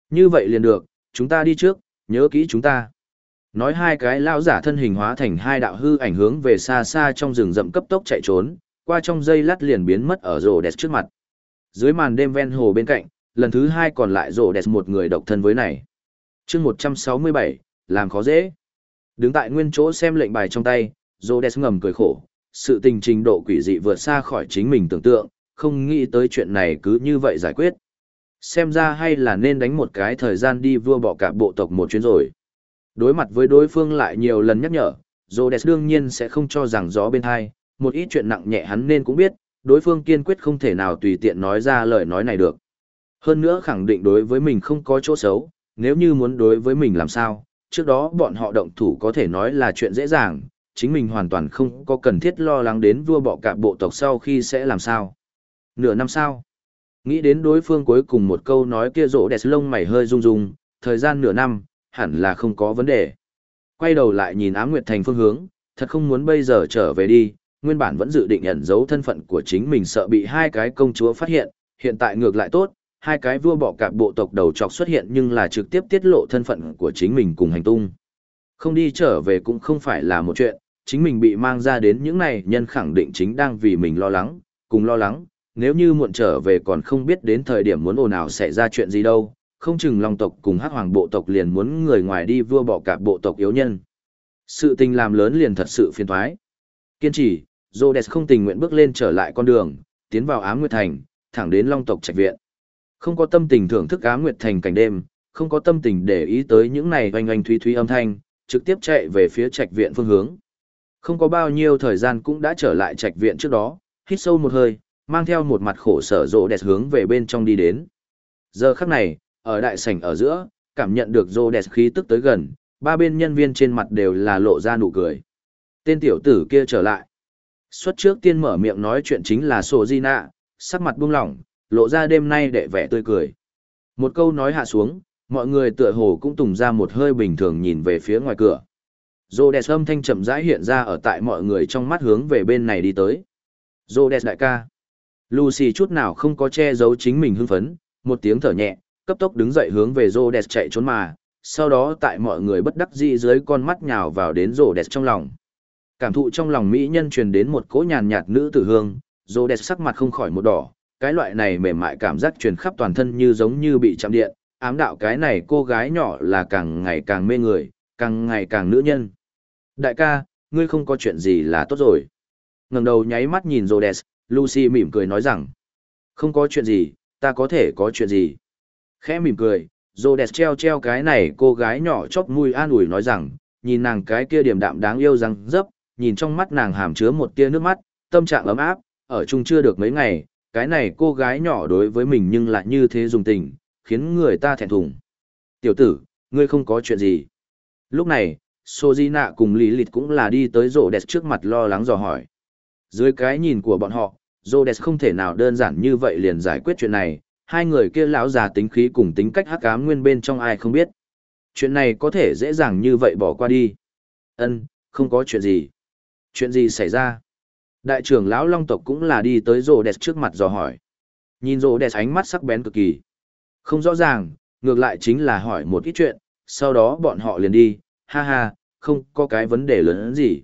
Như vậy liền được, chúng ta đi trước, nhớ kỹ chúng ta. Nói hai cái lao giả thân hình hóa thành hai đạo hư ảnh hướng về xa xa trong rừng rậm cấp tốc chạy trốn, qua trong dây lát liền biến mất ở Rhodes trước mặt. Dưới màn đêm ven hồ bên cạnh, lần thứ hai còn lại rổ đẹp một người độc thân với này. chương 167, làm khó dễ. Đứng tại nguyên chỗ xem lệnh bài trong tay, rổ đẹp ngầm cười khổ, sự tình trình độ quỷ dị vượt xa khỏi chính mình tưởng tượng, không nghĩ tới chuyện này cứ như vậy giải quyết. Xem ra hay là nên đánh một cái thời gian đi vua bỏ cả bộ tộc một chuyến rồi. Đối mặt với đối phương lại nhiều lần nhắc nhở, Rhodes đương nhiên sẽ không cho rằng gió bên hai, một ít chuyện nặng nhẹ hắn nên cũng biết, đối phương kiên quyết không thể nào tùy tiện nói ra lời nói này được. Hơn nữa khẳng định đối với mình không có chỗ xấu, nếu như muốn đối với mình làm sao, trước đó bọn họ động thủ có thể nói là chuyện dễ dàng, chính mình hoàn toàn không có cần thiết lo lắng đến vua bọ cạp bộ tộc sau khi sẽ làm sao. Nửa năm sau, nghĩ đến đối phương cuối cùng một câu nói kia rỗ đẹp lông mày hơi rung rung, thời gian nửa năm, hẳn là không có vấn đề. Quay đầu lại nhìn ám nguyệt thành phương hướng, thật không muốn bây giờ trở về đi, nguyên bản vẫn dự định ẩn giấu thân phận của chính mình sợ bị hai cái công chúa phát hiện, hiện tại ngược lại tốt, hai cái vua bọ cạp bộ tộc đầu trọc xuất hiện nhưng là trực tiếp tiết lộ thân phận của chính mình cùng hành tung. Không đi trở về cũng không phải là một chuyện, chính mình bị mang ra đến những này nhân khẳng định chính đang vì mình lo lắng, cùng lo lắng, nếu như muộn trở về còn không biết đến thời điểm muốn ồn nào sẽ ra chuyện gì đâu, không chừng long tộc cùng hắc hoàng bộ tộc liền muốn người ngoài đi vua bỏ cả bộ tộc yếu nhân. Sự tình làm lớn liền thật sự phiền thoái. Kiên trì, Rhodes không tình nguyện bước lên trở lại con đường, tiến vào Ám Nguyệt Thành, thẳng đến Long tộc trạch viện. Không có tâm tình thưởng thức á Nguyệt Thành cảnh đêm, không có tâm tình để ý tới những này oanh oanh thúy thúy âm thanh, trực tiếp chạy về phía trạch viện phương hướng. Không có bao nhiêu thời gian cũng đã trở lại trạch viện trước đó, hít sâu một hơi, mang theo một mặt khổ sở rộ đẹp hướng về bên trong đi đến. Giờ khắc này, ở đại sảnh ở giữa, cảm nhận được rộ đẹp khí tức tới gần, ba bên nhân viên trên mặt đều là lộ ra nụ cười. Tên tiểu tử kia trở lại. Xuất trước tiên mở miệng nói chuyện chính là Sô Di Nạ, sắc mặt buông lỏng, lộ ra đêm nay để vẻ tươi cười. Một câu nói hạ xuống, mọi người tựa hồ cũng tùng ra một hơi bình thường nhìn về phía ngoài cửa. Rhodes âm thanh chậm rãi hiện ra ở tại mọi người trong mắt hướng về bên này đi tới. Rhodes đại ca. Lucy chút nào không có che giấu chính mình hưng phấn, một tiếng thở nhẹ, cấp tốc đứng dậy hướng về Rhodes chạy trốn mà, sau đó tại mọi người bất đắc dĩ dưới con mắt nhào vào đến Rhodes trong lòng. Cảm thụ trong lòng mỹ nhân truyền đến một cỗ nhàn nhạt nữ tử hương, Rhodes sắc mặt không khỏi một đỏ, cái loại này mềm mại cảm giác truyền khắp toàn thân như giống như bị chạm điện, ám đạo cái này cô gái nhỏ là càng ngày càng mê người, càng ngày càng nữ nhân. Đại ca, ngươi không có chuyện gì là tốt rồi. ngẩng đầu nháy mắt nhìn Rhodes, Lucy mỉm cười nói rằng. Không có chuyện gì, ta có thể có chuyện gì. Khẽ mỉm cười, Rhodes treo treo cái này cô gái nhỏ chóp mũi an ủi nói rằng, nhìn nàng cái kia điềm đạm đáng yêu răng dấp, nhìn trong mắt nàng hàm chứa một tia nước mắt, tâm trạng ấm áp, ở chung chưa được mấy ngày, cái này cô gái nhỏ đối với mình nhưng lại như thế dùng tình, khiến người ta thẹn thùng. Tiểu tử, ngươi không có chuyện gì. Lúc này, Sojina cùng Lý Lịt cũng là đi tới rổ đẹp trước mặt lo lắng dò hỏi. Dưới cái nhìn của bọn họ, rổ đẹp không thể nào đơn giản như vậy liền giải quyết chuyện này, hai người kia lão già tính khí cùng tính cách hắc ám nguyên bên trong ai không biết. Chuyện này có thể dễ dàng như vậy bỏ qua đi. Ân, không có chuyện gì. Chuyện gì xảy ra? Đại trưởng lão Long tộc cũng là đi tới rổ đẹp trước mặt dò hỏi. Nhìn rổ đẹp ánh mắt sắc bén cực kỳ. Không rõ ràng, ngược lại chính là hỏi một ít chuyện, sau đó bọn họ liền đi, ha ha, không có cái vấn đề lớn gì.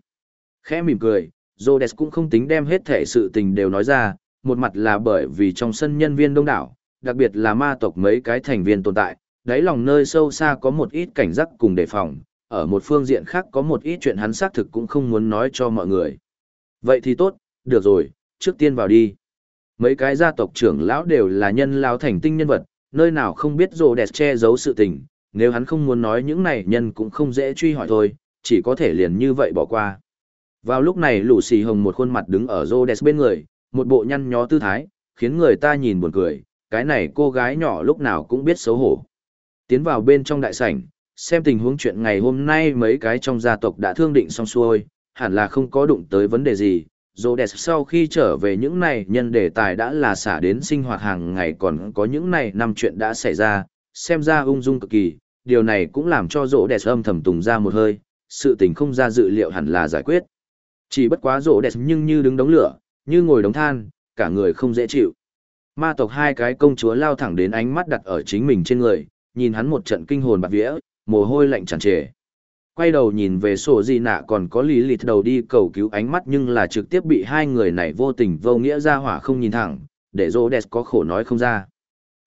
Khẽ mỉm cười, Rhodes cũng không tính đem hết thể sự tình đều nói ra, một mặt là bởi vì trong sân nhân viên đông đảo, đặc biệt là ma tộc mấy cái thành viên tồn tại, đáy lòng nơi sâu xa có một ít cảnh giác cùng đề phòng, ở một phương diện khác có một ít chuyện hắn xác thực cũng không muốn nói cho mọi người. Vậy thì tốt, được rồi, trước tiên vào đi. Mấy cái gia tộc trưởng lão đều là nhân lao thành tinh nhân vật, nơi nào không biết rồ đẹp che giấu sự tình, nếu hắn không muốn nói những này nhân cũng không dễ truy hỏi thôi, chỉ có thể liền như vậy bỏ qua. Vào lúc này lũ xì hồng một khuôn mặt đứng ở Rhodes bên người, một bộ nhăn nhó tư thái, khiến người ta nhìn buồn cười, cái này cô gái nhỏ lúc nào cũng biết xấu hổ. Tiến vào bên trong đại sảnh, xem tình huống chuyện ngày hôm nay mấy cái trong gia tộc đã thương định xong xuôi, hẳn là không có đụng tới vấn đề gì. Rhodes sau khi trở về những này nhân đề tài đã là xả đến sinh hoạt hàng ngày còn có những này năm chuyện đã xảy ra, xem ra ung dung cực kỳ, điều này cũng làm cho rỗ đẹp âm thầm tùng ra một hơi, sự tình không ra dự liệu hẳn là giải quyết. Chỉ bất quá rỗ đẹp nhưng như đứng đống lửa, như ngồi đống than, cả người không dễ chịu. Ma tộc hai cái công chúa lao thẳng đến ánh mắt đặt ở chính mình trên người, nhìn hắn một trận kinh hồn bạc vía, mồ hôi lạnh tràn trề. Quay đầu nhìn về sổ gì nạ còn có lý lịt đầu đi cầu cứu ánh mắt nhưng là trực tiếp bị hai người này vô tình vô nghĩa ra hỏa không nhìn thẳng, để rô đẹp có khổ nói không ra.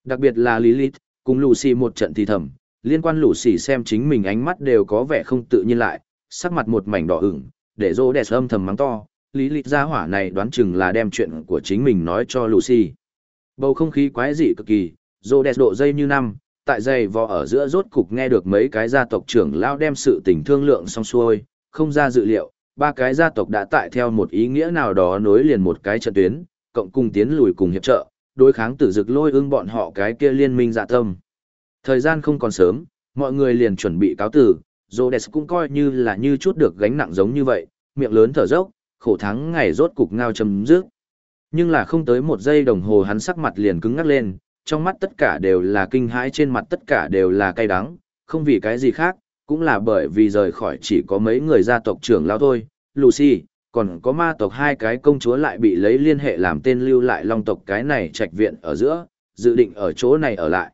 Đặc biệt là lý lịt, cùng Lucy một trận thì thầm, liên quan Lucy xem chính mình ánh mắt đều có vẻ không tự nhiên lại, sắc mặt một mảnh đỏ ửng, để rô đẹp âm thầm mắng to, lý lịch gia hỏa này đoán chừng là đem chuyện của chính mình nói cho Lucy. Bầu không khí quái dị cực kỳ, rô đẹp độ dây như năm, tại dày vò ở giữa rốt cục nghe được mấy cái gia tộc trưởng lao đem sự tình thương lượng xong xuôi, không ra dự liệu, ba cái gia tộc đã tại theo một ý nghĩa nào đó nối liền một cái trận tuyến, cộng cùng tiến lùi cùng hiệp trợ, đối kháng tử dực lôi ưng bọn họ cái kia liên minh dạ tâm. Thời gian không còn sớm, mọi người liền chuẩn bị cáo tử, Rhodes cũng coi như là như chút được gánh nặng giống như vậy, miệng lớn thở dốc, khổ thắng ngày rốt cục ngao chấm dứt. Nhưng là không tới một giây đồng hồ hắn sắc mặt liền cứng ngắc lên, trong mắt tất cả đều là kinh hãi trên mặt tất cả đều là cay đắng, không vì cái gì khác, cũng là bởi vì rời khỏi chỉ có mấy người gia tộc trưởng lão thôi, Lucy, còn có ma tộc hai cái công chúa lại bị lấy liên hệ làm tên lưu lại long tộc cái này trạch viện ở giữa, dự định ở chỗ này ở lại.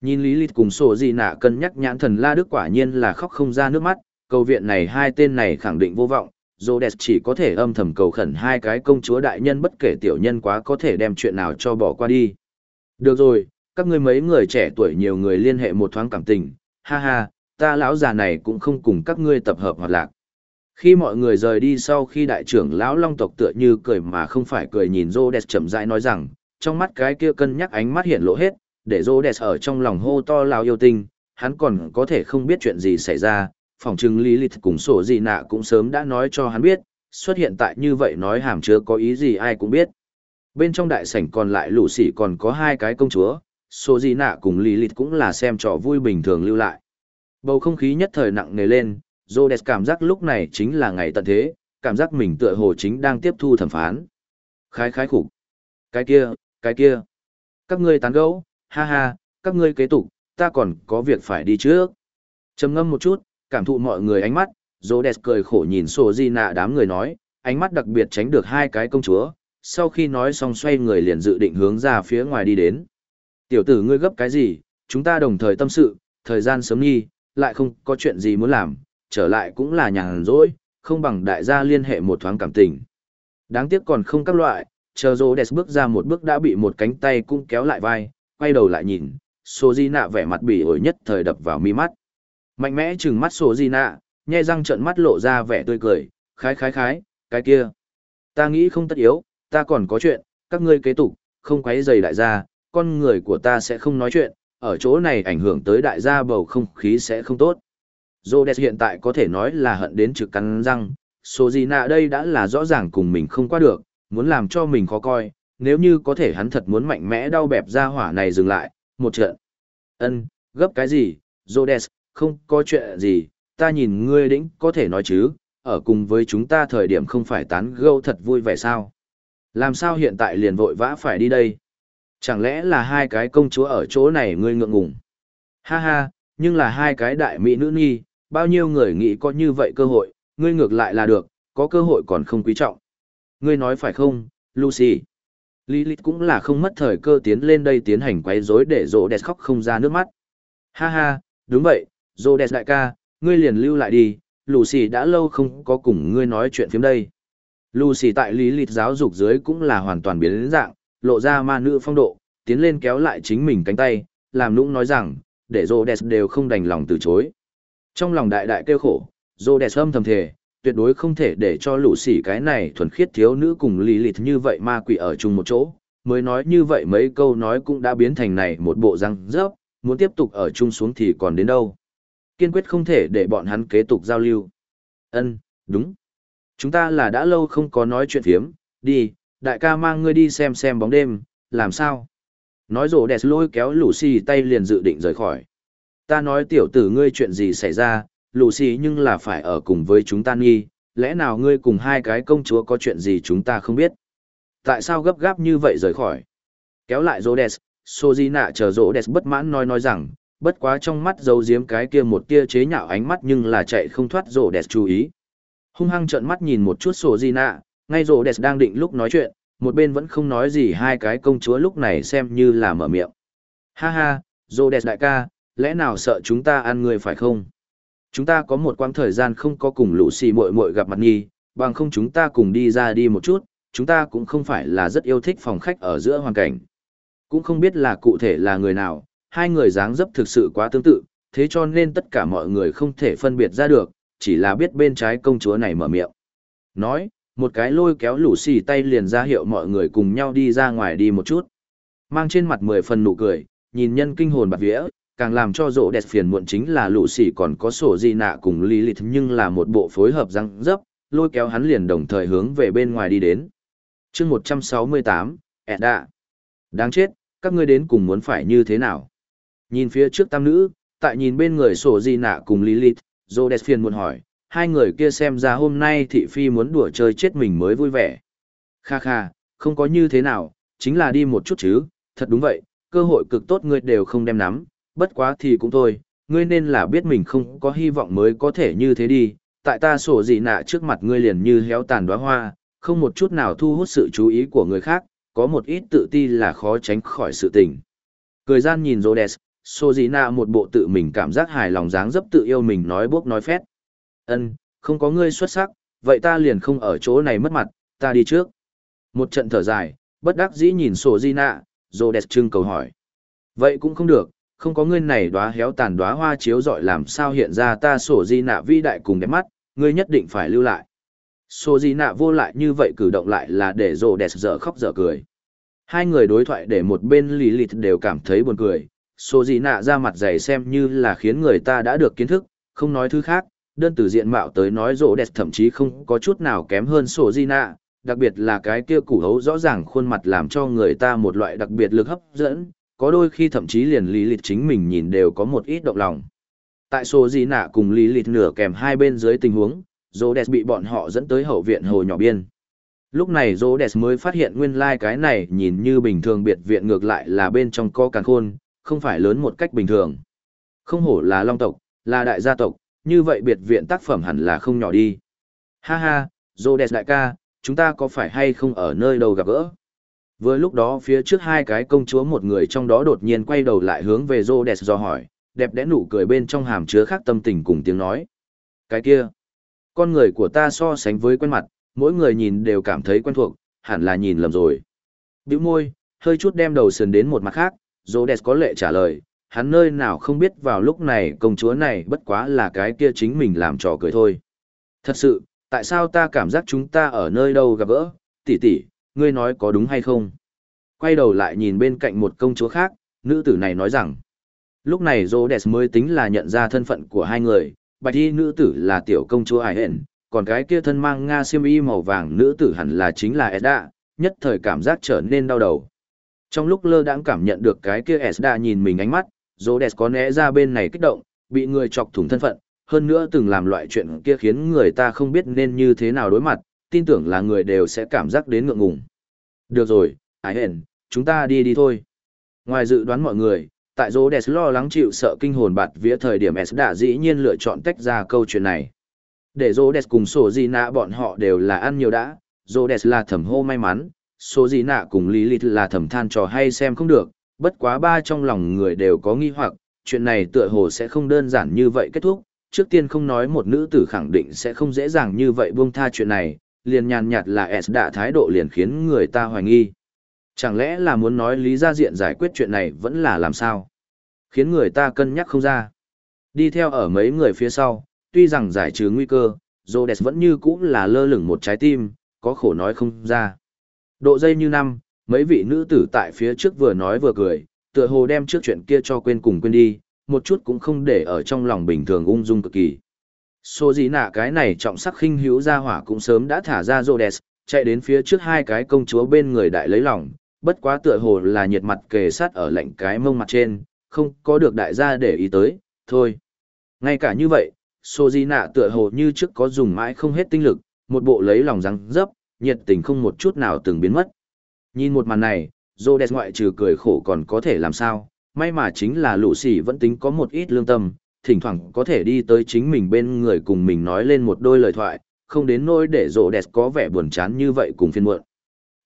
Nhìn Lý Lịt cùng sổ gì nạ cân nhắc nhãn thần La Đức quả nhiên là khóc không ra nước mắt, cầu viện này hai tên này khẳng định vô vọng, Rhodes chỉ có thể âm thầm cầu khẩn hai cái công chúa đại nhân bất kể tiểu nhân quá có thể đem chuyện nào cho bỏ qua đi. Được rồi, các ngươi mấy người trẻ tuổi nhiều người liên hệ một thoáng cảm tình, ha ha, ta lão già này cũng không cùng các ngươi tập hợp hoạt lạc. Khi mọi người rời đi sau khi đại trưởng lão long tộc tựa như cười mà không phải cười nhìn Rhodes chậm rãi nói rằng, trong mắt cái kia cân nhắc ánh mắt hiện lộ hết, để Rhodes ở trong lòng hô to lão yêu tinh, hắn còn có thể không biết chuyện gì xảy ra, phòng trừng Lilith cùng sổ gì nạ cũng sớm đã nói cho hắn biết, xuất hiện tại như vậy nói hàm chứa có ý gì ai cũng biết. Bên trong đại sảnh còn lại lũ sỉ còn có hai cái công chúa, số gì nạ cùng Lilith cũng là xem trò vui bình thường lưu lại. Bầu không khí nhất thời nặng nề lên, Rhodes cảm giác lúc này chính là ngày tận thế, cảm giác mình tựa hồ chính đang tiếp thu thẩm phán. Khái khái khủng. Cái kia, cái kia. Các ngươi tán gẫu, ha ha, các ngươi kế tục, ta còn có việc phải đi trước. Trầm ngâm một chút, cảm thụ mọi người ánh mắt, Rhodes cười khổ nhìn Sô Di Nạ đám người nói, ánh mắt đặc biệt tránh được hai cái công chúa, sau khi nói xong xoay người liền dự định hướng ra phía ngoài đi đến. Tiểu tử ngươi gấp cái gì, chúng ta đồng thời tâm sự, thời gian sớm nghi, lại không có chuyện gì muốn làm, trở lại cũng là nhàn rỗi, không bằng đại gia liên hệ một thoáng cảm tình. Đáng tiếc còn không các loại, chờ Rhodes bước ra một bước đã bị một cánh tay cũng kéo lại vai, quay đầu lại nhìn, Sô Di Nạ vẻ mặt bỉ ổi nhất thời đập vào mi mắt. Mạnh mẽ chừng mắt sô di nạ, nhe răng trợn mắt lộ ra vẻ tươi cười, khái khái khái, cái kia. Ta nghĩ không tất yếu, ta còn có chuyện, các ngươi kế tục, không quấy rầy đại gia, con người của ta sẽ không nói chuyện, ở chỗ này ảnh hưởng tới đại gia bầu không khí sẽ không tốt. Rhodes hiện tại có thể nói là hận đến trực cắn răng, số gì nạ đây đã là rõ ràng cùng mình không qua được, muốn làm cho mình khó coi, nếu như có thể hắn thật muốn mạnh mẽ đau bẹp ra hỏa này dừng lại, một trận. Ân, gấp cái gì, Rhodes, không có chuyện gì, ta nhìn ngươi đĩnh có thể nói chứ, ở cùng với chúng ta thời điểm không phải tán gẫu thật vui vẻ sao. Làm sao hiện tại liền vội vã phải đi đây? Chẳng lẽ là hai cái công chúa ở chỗ này ngươi ngượng ngùng? Ha ha, nhưng là hai cái đại mỹ nữ nhi, bao nhiêu người nghĩ có như vậy cơ hội, ngươi ngược lại là được, có cơ hội còn không quý trọng. Ngươi nói phải không, Lucy? Lilith cũng là không mất thời cơ tiến lên đây tiến hành quấy rối để rộ đẹp khóc không ra nước mắt. Ha ha, đúng vậy, Rhodes đại ca, ngươi liền lưu lại đi, Lucy đã lâu không có cùng ngươi nói chuyện phiếm đây. Lucy tại lý lịch giáo dục dưới cũng là hoàn toàn biến dạng, lộ ra ma nữ phong độ, tiến lên kéo lại chính mình cánh tay, làm nũng nói rằng, để Rhodes đều không đành lòng từ chối. Trong lòng đại đại kêu khổ, Rhodes âm thầm thề, tuyệt đối không thể để cho Lucy cái này thuần khiết thiếu nữ cùng lý lịch như vậy ma quỷ ở chung một chỗ. Mới nói như vậy mấy câu nói cũng đã biến thành này một bộ răng rớp, muốn tiếp tục ở chung xuống thì còn đến đâu kiên quyết không thể để bọn hắn kế tục giao lưu. Ân, đúng. Chúng ta là đã lâu không có nói chuyện phiếm, đi, đại ca mang ngươi đi xem xem bóng đêm, làm sao? Nói rổ đẹp lôi kéo Lucy tay liền dự định rời khỏi. Ta nói tiểu tử ngươi chuyện gì xảy ra, Lucy nhưng là phải ở cùng với chúng ta nghi, lẽ nào ngươi cùng hai cái công chúa có chuyện gì chúng ta không biết? Tại sao gấp gáp như vậy rời khỏi? Kéo lại Rhodes, Sojina chờ Rhodes bất mãn nói nói rằng, bất quá trong mắt giấu giếm cái kia một tia chế nhạo ánh mắt nhưng là chạy không thoát rổ đẹp chú ý. Hung hăng trợn mắt nhìn một chút sổ di nạ, ngay rổ đẹp đang định lúc nói chuyện, một bên vẫn không nói gì hai cái công chúa lúc này xem như là mở miệng. Ha ha, rổ đẹp đại ca, lẽ nào sợ chúng ta ăn người phải không? Chúng ta có một quãng thời gian không có cùng lũ xì muội muội gặp mặt nhi bằng không chúng ta cùng đi ra đi một chút, chúng ta cũng không phải là rất yêu thích phòng khách ở giữa hoàn cảnh. Cũng không biết là cụ thể là người nào, hai người dáng dấp thực sự quá tương tự, thế cho nên tất cả mọi người không thể phân biệt ra được, chỉ là biết bên trái công chúa này mở miệng. Nói, một cái lôi kéo lũ xì tay liền ra hiệu mọi người cùng nhau đi ra ngoài đi một chút. Mang trên mặt mười phần nụ cười, nhìn nhân kinh hồn bạc vía, càng làm cho rộ đẹp phiền muộn chính là lũ xì còn có sổ gì nạ cùng lý lịch nhưng là một bộ phối hợp răng dấp, lôi kéo hắn liền đồng thời hướng về bên ngoài đi đến. chương 168, Edda. Đáng chết, các ngươi đến cùng muốn phải như thế nào? Nhìn phía trước tam nữ, tại nhìn bên người sổ di nạ cùng Lilith, Rhodes phiền muốn hỏi, hai người kia xem ra hôm nay thị phi muốn đùa chơi chết mình mới vui vẻ. Kha kha, không có như thế nào, chính là đi một chút chứ, thật đúng vậy, cơ hội cực tốt ngươi đều không đem nắm, bất quá thì cũng thôi, ngươi nên là biết mình không có hy vọng mới có thể như thế đi, tại ta sổ gì nạ trước mặt ngươi liền như héo tàn đóa hoa, không một chút nào thu hút sự chú ý của người khác, có một ít tự ti là khó tránh khỏi sự tình. Cười gian nhìn Rhodes, Sô Dĩ Nạ một bộ tự mình cảm giác hài lòng dáng dấp tự yêu mình nói bốc nói phét. Ân, không có ngươi xuất sắc, vậy ta liền không ở chỗ này mất mặt, ta đi trước. Một trận thở dài, bất đắc dĩ nhìn Sô Dĩ Nạ, Rhodes trưng cầu hỏi. Vậy cũng không được, không có ngươi này đóa héo tàn đóa hoa chiếu rọi làm sao hiện ra ta Sô Di Nạ vĩ đại cùng đẹp mắt, ngươi nhất định phải lưu lại. Sô Di Nạ vô lại như vậy cử động lại là để rồ đẹp dở khóc dở cười. Hai người đối thoại để một bên lì lịt đều cảm thấy buồn cười, Sô Di Nạ ra mặt dày xem như là khiến người ta đã được kiến thức, không nói thứ khác, đơn từ diện mạo tới nói rộ đẹp thậm chí không có chút nào kém hơn Sô Di Nạ, đặc biệt là cái kia củ hấu rõ ràng khuôn mặt làm cho người ta một loại đặc biệt lực hấp dẫn, có đôi khi thậm chí liền lý lịch chính mình nhìn đều có một ít động lòng. Tại Sô Di Nạ cùng lý lịch nửa kèm hai bên dưới tình huống, rộ đẹp bị bọn họ dẫn tới hậu viện hồ nhỏ biên. Lúc này Rhodes mới phát hiện nguyên lai like cái này nhìn như bình thường biệt viện ngược lại là bên trong co càng khôn, không phải lớn một cách bình thường. Không hổ là long tộc, là đại gia tộc, như vậy biệt viện tác phẩm hẳn là không nhỏ đi. Ha ha, Zodes đại ca, chúng ta có phải hay không ở nơi đâu gặp gỡ? Vừa lúc đó phía trước hai cái công chúa một người trong đó đột nhiên quay đầu lại hướng về Zodes do hỏi, đẹp đẽ nụ cười bên trong hàm chứa khác tâm tình cùng tiếng nói. Cái kia, con người của ta so sánh với quen mặt, mỗi người nhìn đều cảm thấy quen thuộc, hẳn là nhìn lầm rồi. Biểu môi, hơi chút đem đầu sườn đến một mặt khác, Rhodes có lệ trả lời, hắn nơi nào không biết vào lúc này công chúa này bất quá là cái kia chính mình làm trò cười thôi. Thật sự, tại sao ta cảm giác chúng ta ở nơi đâu gặp gỡ, tỷ tỷ, ngươi nói có đúng hay không? Quay đầu lại nhìn bên cạnh một công chúa khác, nữ tử này nói rằng, lúc này Rhodes mới tính là nhận ra thân phận của hai người, bạch y nữ tử là tiểu công chúa Ải Hện, còn cái kia thân mang Nga siêm y màu vàng nữ tử hẳn là chính là Edda, nhất thời cảm giác trở nên đau đầu. Trong lúc lơ đãng cảm nhận được cái kia Esda nhìn mình ánh mắt, Rhodes có né ra bên này kích động, bị người chọc thủng thân phận, hơn nữa từng làm loại chuyện kia khiến người ta không biết nên như thế nào đối mặt, tin tưởng là người đều sẽ cảm giác đến ngượng ngùng. Được rồi, ái hẹn, chúng ta đi đi thôi. Ngoài dự đoán mọi người, tại Rhodes lo lắng chịu sợ kinh hồn bạt vía thời điểm Esda dĩ nhiên lựa chọn tách ra câu chuyện này. Để Rhodes cùng sổ gì nạ bọn họ đều là ăn nhiều đã, Rhodes là thẩm hô may mắn, số gì nạ cùng lý lịch là thầm than trò hay xem không được, bất quá ba trong lòng người đều có nghi hoặc, chuyện này tựa hồ sẽ không đơn giản như vậy kết thúc, trước tiên không nói một nữ tử khẳng định sẽ không dễ dàng như vậy buông tha chuyện này, liền nhàn nhạt là S đã thái độ liền khiến người ta hoài nghi. Chẳng lẽ là muốn nói lý ra diện giải quyết chuyện này vẫn là làm sao? Khiến người ta cân nhắc không ra. Đi theo ở mấy người phía sau, tuy rằng giải trừ nguy cơ, Rhodes vẫn như cũng là lơ lửng một trái tim, có khổ nói không ra. Độ dây như năm, mấy vị nữ tử tại phía trước vừa nói vừa cười, tựa hồ đem trước chuyện kia cho quên cùng quên đi, một chút cũng không để ở trong lòng bình thường ung dung cực kỳ. Số gì nạ cái này trọng sắc khinh hữu ra hỏa cũng sớm đã thả ra Rhodes, chạy đến phía trước hai cái công chúa bên người đại lấy lòng, bất quá tựa hồ là nhiệt mặt kề sát ở lạnh cái mông mặt trên, không có được đại gia để ý tới, thôi. Ngay cả như vậy, Sô Di Nạ tựa hồ như trước có dùng mãi không hết tinh lực, một bộ lấy lòng răng dấp, nhiệt tình không một chút nào từng biến mất. Nhìn một màn này, Rhodes ngoại trừ cười khổ còn có thể làm sao, may mà chính là lũ sỉ vẫn tính có một ít lương tâm, thỉnh thoảng có thể đi tới chính mình bên người cùng mình nói lên một đôi lời thoại, không đến nỗi để Rhodes có vẻ buồn chán như vậy cùng phiên muộn.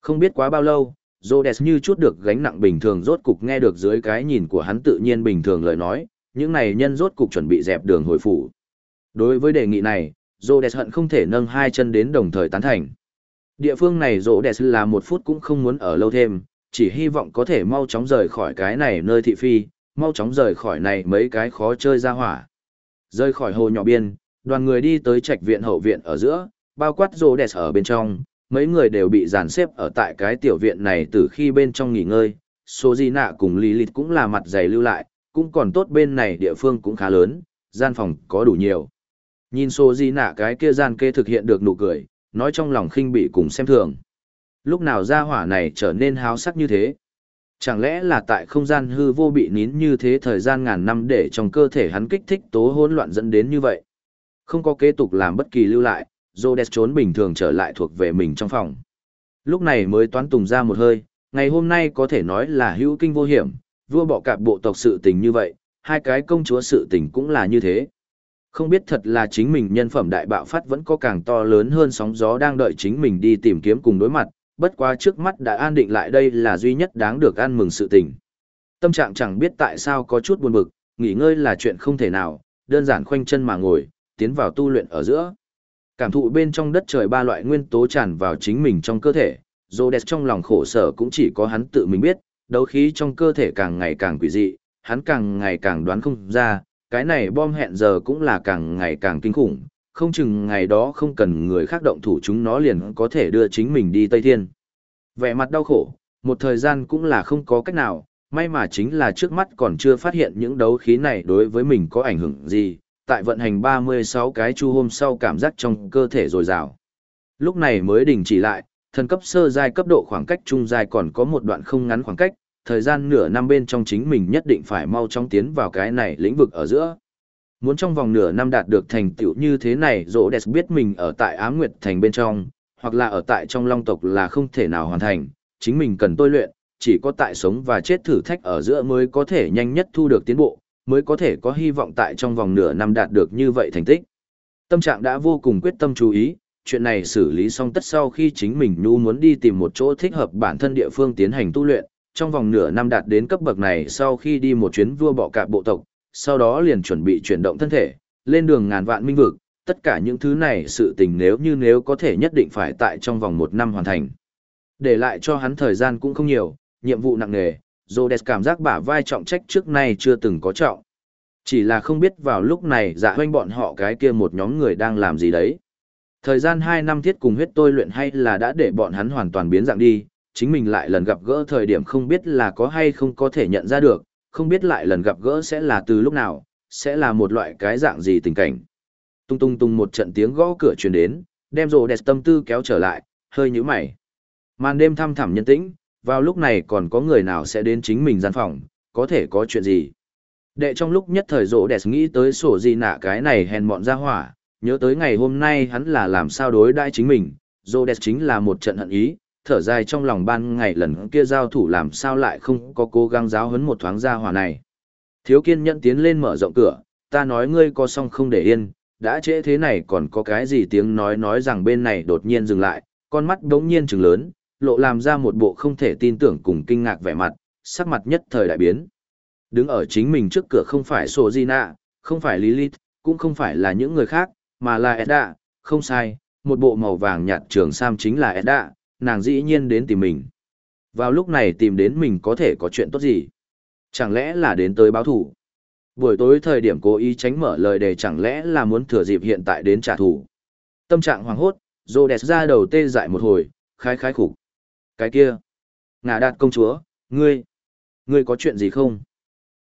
Không biết quá bao lâu, Rhodes như chút được gánh nặng bình thường rốt cục nghe được dưới cái nhìn của hắn tự nhiên bình thường lời nói, những này nhân rốt cục chuẩn bị dẹp đường hồi phủ. Đối với đề nghị này, Rhodes hận không thể nâng hai chân đến đồng thời tán thành. Địa phương này rỗ đẹp là một phút cũng không muốn ở lâu thêm, chỉ hy vọng có thể mau chóng rời khỏi cái này nơi thị phi, mau chóng rời khỏi này mấy cái khó chơi ra hỏa. Rời khỏi hồ nhỏ biên, đoàn người đi tới trạch viện hậu viện ở giữa, bao quát rỗ đẹp ở bên trong, mấy người đều bị dàn xếp ở tại cái tiểu viện này từ khi bên trong nghỉ ngơi. Số di nạ cùng lý lịch cũng là mặt dày lưu lại, cũng còn tốt bên này địa phương cũng khá lớn, gian phòng có đủ nhiều. Nhìn số di nạ cái kia gian kê thực hiện được nụ cười, nói trong lòng khinh bị cùng xem thường. Lúc nào ra hỏa này trở nên háo sắc như thế? Chẳng lẽ là tại không gian hư vô bị nín như thế thời gian ngàn năm để trong cơ thể hắn kích thích tố hỗn loạn dẫn đến như vậy? Không có kế tục làm bất kỳ lưu lại, Rhodes trốn bình thường trở lại thuộc về mình trong phòng. Lúc này mới toán tùng ra một hơi, ngày hôm nay có thể nói là hữu kinh vô hiểm, vua bọ cạp bộ tộc sự tình như vậy, hai cái công chúa sự tình cũng là như thế. Không biết thật là chính mình nhân phẩm đại bạo phát vẫn có càng to lớn hơn sóng gió đang đợi chính mình đi tìm kiếm cùng đối mặt, bất quá trước mắt đã an định lại đây là duy nhất đáng được ăn mừng sự tình. Tâm trạng chẳng biết tại sao có chút buồn bực, nghỉ ngơi là chuyện không thể nào, đơn giản khoanh chân mà ngồi, tiến vào tu luyện ở giữa. Cảm thụ bên trong đất trời ba loại nguyên tố tràn vào chính mình trong cơ thể, Rhodes trong lòng khổ sở cũng chỉ có hắn tự mình biết, đấu khí trong cơ thể càng ngày càng quỷ dị, hắn càng ngày càng đoán không ra, cái này bom hẹn giờ cũng là càng ngày càng kinh khủng, không chừng ngày đó không cần người khác động thủ chúng nó liền có thể đưa chính mình đi Tây Thiên. Vẻ mặt đau khổ, một thời gian cũng là không có cách nào, may mà chính là trước mắt còn chưa phát hiện những đấu khí này đối với mình có ảnh hưởng gì, tại vận hành 36 cái chu hôm sau cảm giác trong cơ thể dồi dào. Lúc này mới đình chỉ lại, thần cấp sơ giai cấp độ khoảng cách trung giai còn có một đoạn không ngắn khoảng cách, thời gian nửa năm bên trong chính mình nhất định phải mau chóng tiến vào cái này lĩnh vực ở giữa. Muốn trong vòng nửa năm đạt được thành tựu như thế này, Rỗ Đẹp biết mình ở tại Á Nguyệt Thành bên trong, hoặc là ở tại trong Long tộc là không thể nào hoàn thành, chính mình cần tôi luyện, chỉ có tại sống và chết thử thách ở giữa mới có thể nhanh nhất thu được tiến bộ, mới có thể có hy vọng tại trong vòng nửa năm đạt được như vậy thành tích. Tâm trạng đã vô cùng quyết tâm chú ý, chuyện này xử lý xong tất sau khi chính mình nu muốn đi tìm một chỗ thích hợp bản thân địa phương tiến hành tu luyện, trong vòng nửa năm đạt đến cấp bậc này sau khi đi một chuyến vua bọ cạp bộ tộc, sau đó liền chuẩn bị chuyển động thân thể, lên đường ngàn vạn minh vực, tất cả những thứ này sự tình nếu như nếu có thể nhất định phải tại trong vòng một năm hoàn thành. Để lại cho hắn thời gian cũng không nhiều, nhiệm vụ nặng nề, Rhodes cảm giác bả vai trọng trách trước nay chưa từng có trọng. Chỉ là không biết vào lúc này dạ hoanh bọn họ cái kia một nhóm người đang làm gì đấy. Thời gian 2 năm thiết cùng huyết tôi luyện hay là đã để bọn hắn hoàn toàn biến dạng đi, chính mình lại lần gặp gỡ thời điểm không biết là có hay không có thể nhận ra được, không biết lại lần gặp gỡ sẽ là từ lúc nào, sẽ là một loại cái dạng gì tình cảnh. Tung tung tung một trận tiếng gõ cửa truyền đến, đem rồ đẹp tâm tư kéo trở lại, hơi nhíu mày. Màn đêm thăm thẳm nhân tĩnh, vào lúc này còn có người nào sẽ đến chính mình gian phòng, có thể có chuyện gì. Đệ trong lúc nhất thời rộ đẹp nghĩ tới sổ gì nạ cái này hèn mọn ra hỏa, nhớ tới ngày hôm nay hắn là làm sao đối đãi chính mình, rộ đẹp chính là một trận hận ý, thở dài trong lòng ban ngày lần kia giao thủ làm sao lại không có cố gắng giáo hấn một thoáng ra hỏa này. Thiếu kiên nhẫn tiến lên mở rộng cửa, ta nói ngươi có xong không để yên, đã trễ thế này còn có cái gì tiếng nói nói rằng bên này đột nhiên dừng lại, con mắt đống nhiên trừng lớn, lộ làm ra một bộ không thể tin tưởng cùng kinh ngạc vẻ mặt, sắc mặt nhất thời đại biến. Đứng ở chính mình trước cửa không phải Sô không phải Lilith, cũng không phải là những người khác, mà là Edda, không sai, một bộ màu vàng nhạt trường sam chính là Edda, nàng dĩ nhiên đến tìm mình. Vào lúc này tìm đến mình có thể có chuyện tốt gì? Chẳng lẽ là đến tới báo thủ? Buổi tối thời điểm cố ý tránh mở lời đề chẳng lẽ là muốn thừa dịp hiện tại đến trả thù? Tâm trạng hoàng hốt, Rhodes ra đầu tê dại một hồi, khái khái khủng. Cái kia, ngà đạt công chúa, ngươi, ngươi có chuyện gì không?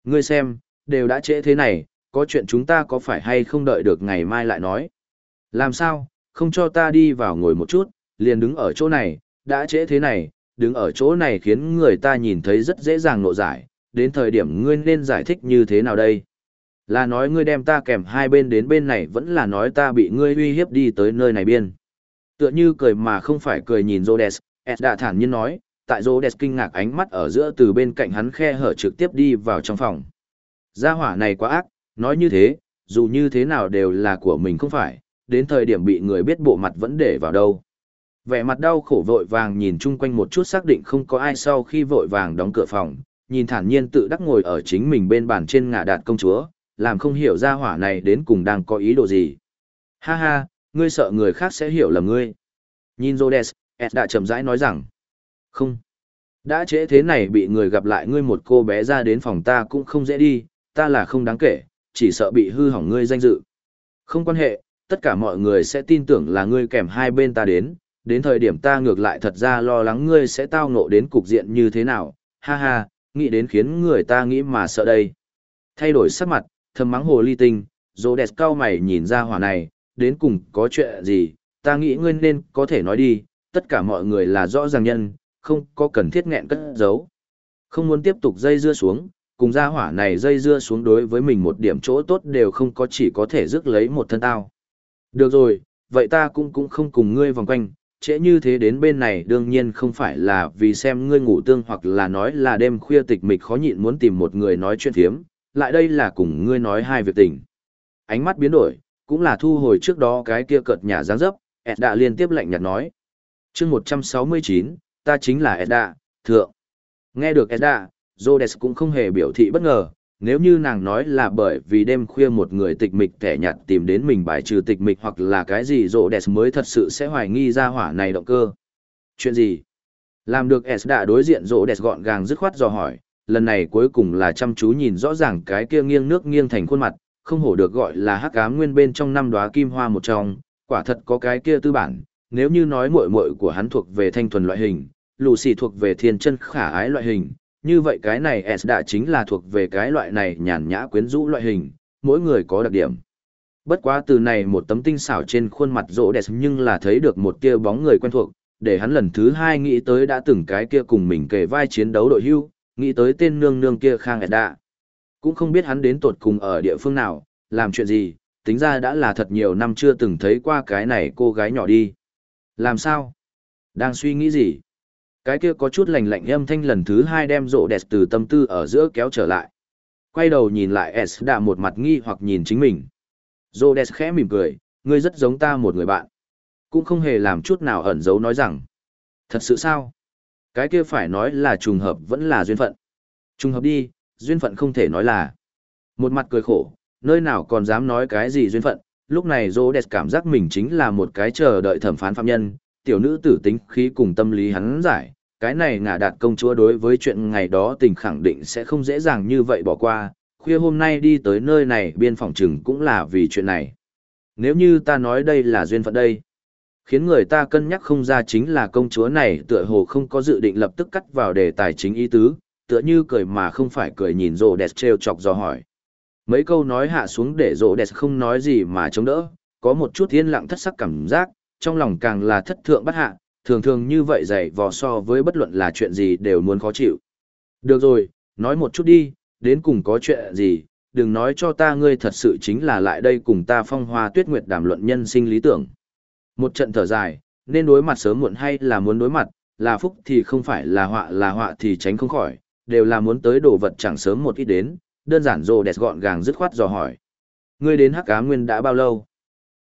Ngươi xem, đều đã trễ thế này, có chuyện chúng ta có phải hay không đợi được ngày mai lại nói. Làm sao, không cho ta đi vào ngồi một chút, liền đứng ở chỗ này, đã trễ thế này, đứng ở chỗ này khiến người ta nhìn thấy rất dễ dàng nộ giải, đến thời điểm ngươi nên giải thích như thế nào đây? Là nói ngươi đem ta kèm hai bên đến bên này vẫn là nói ta bị ngươi uy hiếp đi tới nơi này biên. Tựa như cười mà không phải cười nhìn Rhodes, Ed đã thản nhiên nói, tại Rhodes kinh ngạc ánh mắt ở giữa từ bên cạnh hắn khe hở trực tiếp đi vào trong phòng. Gia hỏa này quá ác, nói như thế, dù như thế nào đều là của mình không phải, đến thời điểm bị người biết bộ mặt vẫn để vào đâu. Vẻ mặt đau khổ vội vàng nhìn chung quanh một chút xác định không có ai sau khi vội vàng đóng cửa phòng, nhìn thản nhiên tự đắc ngồi ở chính mình bên bàn trên ngả đạt công chúa, làm không hiểu ra hỏa này đến cùng đang có ý đồ gì. Ha ha, ngươi sợ người khác sẽ hiểu lầm ngươi. Nhìn Rhodes, Ed đã chậm rãi nói rằng, không. Đã trễ thế này bị người gặp lại ngươi một cô bé ra đến phòng ta cũng không dễ đi, ta là không đáng kể, chỉ sợ bị hư hỏng ngươi danh dự. Không quan hệ, tất cả mọi người sẽ tin tưởng là ngươi kèm hai bên ta đến, đến thời điểm ta ngược lại thật ra lo lắng ngươi sẽ tao ngộ đến cục diện như thế nào, ha ha, nghĩ đến khiến người ta nghĩ mà sợ đây. Thay đổi sắc mặt, thầm mắng hồ ly tinh, dỗ đẹp cao mày nhìn ra hỏa này, đến cùng có chuyện gì, ta nghĩ ngươi nên có thể nói đi, tất cả mọi người là rõ ràng nhân, không có cần thiết nghẹn cất giấu. Không muốn tiếp tục dây dưa xuống, cùng gia hỏa này dây dưa xuống đối với mình một điểm chỗ tốt đều không có chỉ có thể rước lấy một thân tao. Được rồi, vậy ta cũng cũng không cùng ngươi vòng quanh, trễ như thế đến bên này đương nhiên không phải là vì xem ngươi ngủ tương hoặc là nói là đêm khuya tịch mịch khó nhịn muốn tìm một người nói chuyện thiếm, lại đây là cùng ngươi nói hai việc tình. Ánh mắt biến đổi, cũng là thu hồi trước đó cái kia cợt nhà giáng dấp, Edda liên tiếp lạnh nhạt nói. chương 169, ta chính là Edda, thượng. Nghe được Edda, Rhodes cũng không hề biểu thị bất ngờ, nếu như nàng nói là bởi vì đêm khuya một người tịch mịch tẻ nhạt tìm đến mình bài trừ tịch mịch hoặc là cái gì rộ đẹp mới thật sự sẽ hoài nghi ra hỏa này động cơ. Chuyện gì? Làm được Edda đối diện rộ đẹp gọn gàng dứt khoát dò hỏi, lần này cuối cùng là chăm chú nhìn rõ ràng cái kia nghiêng nước nghiêng thành khuôn mặt, không hổ được gọi là hắc ám nguyên bên trong năm đóa kim hoa một trong, quả thật có cái kia tư bản, nếu như nói muội muội của hắn thuộc về thanh thuần loại hình, Lucy thuộc về thiên chân khả ái loại hình, như vậy cái này S đã chính là thuộc về cái loại này nhàn nhã quyến rũ loại hình, mỗi người có đặc điểm. Bất quá từ này một tấm tinh xảo trên khuôn mặt rỗ đẹp nhưng là thấy được một tia bóng người quen thuộc, để hắn lần thứ hai nghĩ tới đã từng cái kia cùng mình kề vai chiến đấu đội hưu, nghĩ tới tên nương nương kia Khang Edda. Cũng không biết hắn đến tột cùng ở địa phương nào, làm chuyện gì, tính ra đã là thật nhiều năm chưa từng thấy qua cái này cô gái nhỏ đi. Làm sao? Đang suy nghĩ gì? Cái kia có chút lạnh lạnh âm thanh lần thứ hai đem rộ đẹp từ tâm tư ở giữa kéo trở lại. Quay đầu nhìn lại S đã một mặt nghi hoặc nhìn chính mình. Rộ đẹp khẽ mỉm cười, ngươi rất giống ta một người bạn. Cũng không hề làm chút nào ẩn giấu nói rằng. Thật sự sao? Cái kia phải nói là trùng hợp vẫn là duyên phận. Trùng hợp đi, duyên phận không thể nói là. Một mặt cười khổ, nơi nào còn dám nói cái gì duyên phận, lúc này Rô Đẹp cảm giác mình chính là một cái chờ đợi thẩm phán phạm nhân, tiểu nữ tử tính khí cùng tâm lý hắn giải, cái này ngả đạt công chúa đối với chuyện ngày đó tình khẳng định sẽ không dễ dàng như vậy bỏ qua, khuya hôm nay đi tới nơi này biên phòng trừng cũng là vì chuyện này. Nếu như ta nói đây là duyên phận đây, khiến người ta cân nhắc không ra chính là công chúa này tựa hồ không có dự định lập tức cắt vào đề tài chính ý tứ, tựa như cười mà không phải cười nhìn rồ đẹp trêu chọc do hỏi. Mấy câu nói hạ xuống để rồ đẹp không nói gì mà chống đỡ, có một chút yên lặng thất sắc cảm giác, trong lòng càng là thất thượng bất hạ, thường thường như vậy dày vò so với bất luận là chuyện gì đều muốn khó chịu. Được rồi, nói một chút đi, đến cùng có chuyện gì, đừng nói cho ta ngươi thật sự chính là lại đây cùng ta phong hoa tuyết nguyệt đàm luận nhân sinh lý tưởng. Một trận thở dài, nên đối mặt sớm muộn hay là muốn đối mặt, là phúc thì không phải là họa là họa thì tránh không khỏi, đều là muốn tới đồ vật chẳng sớm một ít đến, đơn giản rồ đẹp gọn gàng dứt khoát dò hỏi. Ngươi đến hắc cá nguyên đã bao lâu?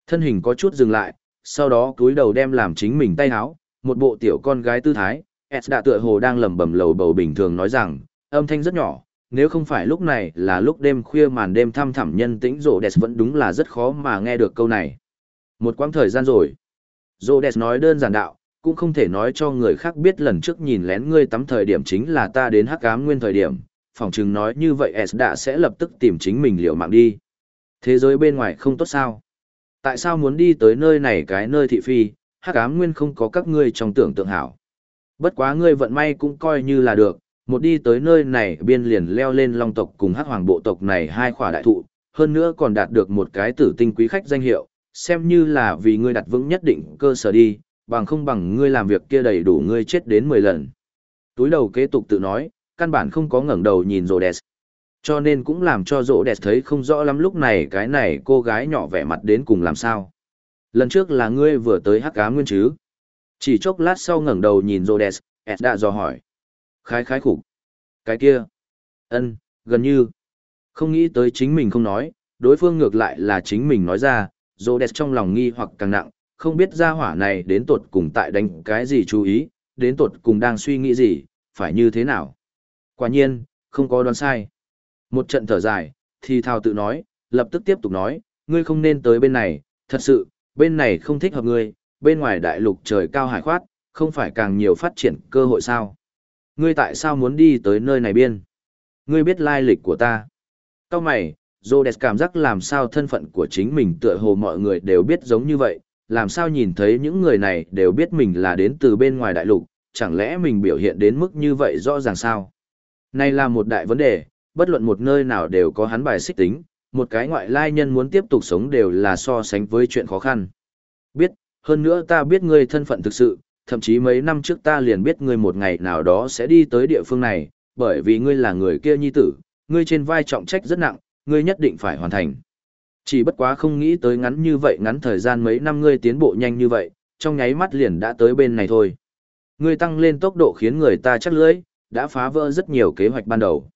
Thân hình có chút dừng lại, sau đó cúi đầu đem làm chính mình tay háo, một bộ tiểu con gái tư thái, S đã tựa hồ đang lẩm bẩm lầu bầu bình thường nói rằng, âm thanh rất nhỏ, nếu không phải lúc này là lúc đêm khuya màn đêm thăm thẳm nhân tĩnh rộ đẹp vẫn đúng là rất khó mà nghe được câu này. Một quãng thời gian rồi. Rồ đẹp nói đơn giản đạo, cũng không thể nói cho người khác biết lần trước nhìn lén ngươi tắm thời điểm chính là ta đến hắc ám nguyên thời điểm, phỏng chừng nói như vậy S đã sẽ lập tức tìm chính mình liệu mạng đi. Thế giới bên ngoài không tốt sao? Tại sao muốn đi tới nơi này cái nơi thị phi, hắc ám nguyên không có các ngươi trong tưởng tượng hảo. Bất quá ngươi vận may cũng coi như là được, một đi tới nơi này biên liền leo lên long tộc cùng hắc hoàng bộ tộc này hai khỏa đại thụ, hơn nữa còn đạt được một cái tử tinh quý khách danh hiệu, xem như là vì ngươi đặt vững nhất định cơ sở đi, bằng không bằng ngươi làm việc kia đầy đủ ngươi chết đến 10 lần. Túi đầu kế tục tự nói, căn bản không có ngẩng đầu nhìn rồ đẹp. Cho nên cũng làm cho rỗ đẹp thấy không rõ lắm lúc này cái này cô gái nhỏ vẻ mặt đến cùng làm sao. Lần trước là ngươi vừa tới hắc cá nguyên chứ. Chỉ chốc lát sau ngẩng đầu nhìn rỗ đẹp, Ed đã dò hỏi. Khái khái khủng. Cái kia. ân gần như. Không nghĩ tới chính mình không nói, đối phương ngược lại là chính mình nói ra, rỗ đẹp trong lòng nghi hoặc càng nặng, không biết ra hỏa này đến tột cùng tại đánh cái gì chú ý, đến tột cùng đang suy nghĩ gì, phải như thế nào. Quả nhiên, không có đoán sai. Một trận thở dài, thì thao tự nói, lập tức tiếp tục nói, ngươi không nên tới bên này, thật sự, bên này không thích hợp ngươi, bên ngoài đại lục trời cao hải khoát, không phải càng nhiều phát triển cơ hội sao. Ngươi tại sao muốn đi tới nơi này biên? Ngươi biết lai lịch của ta. Cao mày, Rhodes cảm giác làm sao thân phận của chính mình tựa hồ mọi người đều biết giống như vậy, làm sao nhìn thấy những người này đều biết mình là đến từ bên ngoài đại lục, chẳng lẽ mình biểu hiện đến mức như vậy rõ ràng sao? Này là một đại vấn đề, bất luận một nơi nào đều có hắn bài xích tính, một cái ngoại lai nhân muốn tiếp tục sống đều là so sánh với chuyện khó khăn. Biết, hơn nữa ta biết ngươi thân phận thực sự, thậm chí mấy năm trước ta liền biết ngươi một ngày nào đó sẽ đi tới địa phương này, bởi vì ngươi là người kia nhi tử, ngươi trên vai trọng trách rất nặng, ngươi nhất định phải hoàn thành. Chỉ bất quá không nghĩ tới ngắn như vậy ngắn thời gian mấy năm ngươi tiến bộ nhanh như vậy, trong nháy mắt liền đã tới bên này thôi. Ngươi tăng lên tốc độ khiến người ta chắc lưỡi, đã phá vỡ rất nhiều kế hoạch ban đầu.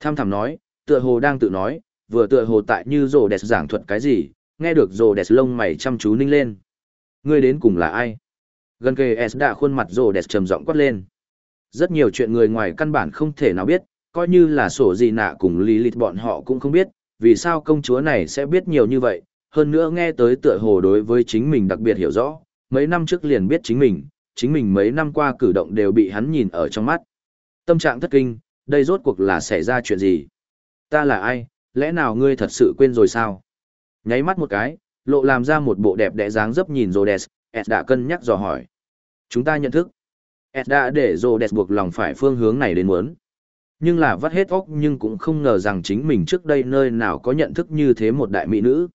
Tham thảm nói, tựa hồ đang tự nói, vừa tựa hồ tại như rồ đẹp giảng thuật cái gì, nghe được rồ đẹp lông mày chăm chú ninh lên. Ngươi đến cùng là ai? Gần kề S đã khuôn mặt rồ đẹp trầm giọng quát lên. Rất nhiều chuyện người ngoài căn bản không thể nào biết, coi như là sổ gì nạ cùng lý lịch bọn họ cũng không biết, vì sao công chúa này sẽ biết nhiều như vậy, hơn nữa nghe tới tựa hồ đối với chính mình đặc biệt hiểu rõ, mấy năm trước liền biết chính mình, chính mình mấy năm qua cử động đều bị hắn nhìn ở trong mắt. Tâm trạng thất kinh, đây rốt cuộc là xảy ra chuyện gì? Ta là ai, lẽ nào ngươi thật sự quên rồi sao? Nháy mắt một cái, lộ làm ra một bộ đẹp đẽ dáng dấp nhìn Rhodes, Ed đã cân nhắc dò hỏi. Chúng ta nhận thức. Ed đã để Rhodes buộc lòng phải phương hướng này đến muốn. Nhưng là vắt hết óc nhưng cũng không ngờ rằng chính mình trước đây nơi nào có nhận thức như thế một đại mỹ nữ.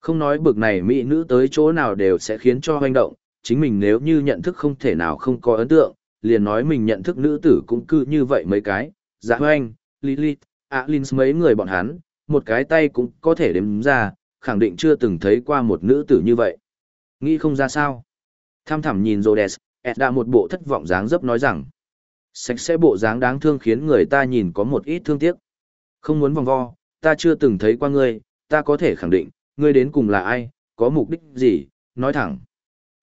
Không nói bực này mỹ nữ tới chỗ nào đều sẽ khiến cho hoành động, chính mình nếu như nhận thức không thể nào không có ấn tượng, liền nói mình nhận thức nữ tử cũng cứ như vậy mấy cái, dạ hoanh, Lilith, Alins mấy người bọn hắn, một cái tay cũng có thể đếm ra, khẳng định chưa từng thấy qua một nữ tử như vậy. Nghĩ không ra sao. Tham thẳm nhìn Rhodes, đã một bộ thất vọng dáng dấp nói rằng, sạch sẽ bộ dáng đáng thương khiến người ta nhìn có một ít thương tiếc. Không muốn vòng vo, ta chưa từng thấy qua ngươi, ta có thể khẳng định, ngươi đến cùng là ai, có mục đích gì, nói thẳng.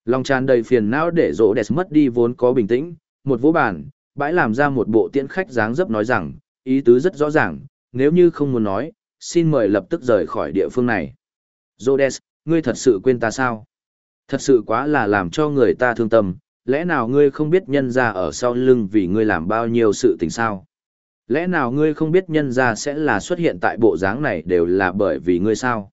Lòng tràn đầy phiền não để rỗ đẹp mất đi vốn có bình tĩnh, một vũ bản, bãi làm ra một bộ tiễn khách dáng dấp nói rằng, ý tứ rất rõ ràng, nếu như không muốn nói, xin mời lập tức rời khỏi địa phương này. Rhodes, ngươi thật sự quên ta sao? Thật sự quá là làm cho người ta thương tâm, lẽ nào ngươi không biết nhân ra ở sau lưng vì ngươi làm bao nhiêu sự tình sao? Lẽ nào ngươi không biết nhân ra sẽ là xuất hiện tại bộ dáng này đều là bởi vì ngươi sao?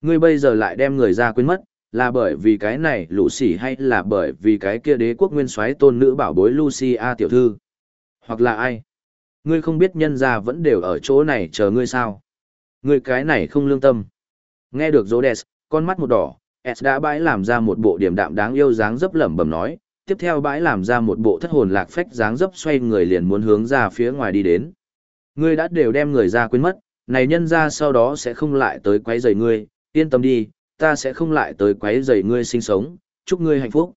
Ngươi bây giờ lại đem người ra quên mất, là bởi vì cái này lũ xỉ hay là bởi vì cái kia đế quốc nguyên soái tôn nữ bảo bối Lucia tiểu thư? Hoặc là ai? Ngươi không biết nhân gia vẫn đều ở chỗ này chờ ngươi sao? Ngươi cái này không lương tâm. Nghe được Rhodes, con mắt một đỏ, S đã bãi làm ra một bộ điểm đạm đáng yêu dáng dấp lẩm bẩm nói, tiếp theo bãi làm ra một bộ thất hồn lạc phách dáng dấp xoay người liền muốn hướng ra phía ngoài đi đến. Ngươi đã đều đem người ra quên mất, này nhân ra sau đó sẽ không lại tới quấy rầy ngươi, yên tâm đi, ta sẽ không lại tới quấy rầy ngươi sinh sống, chúc ngươi hạnh phúc.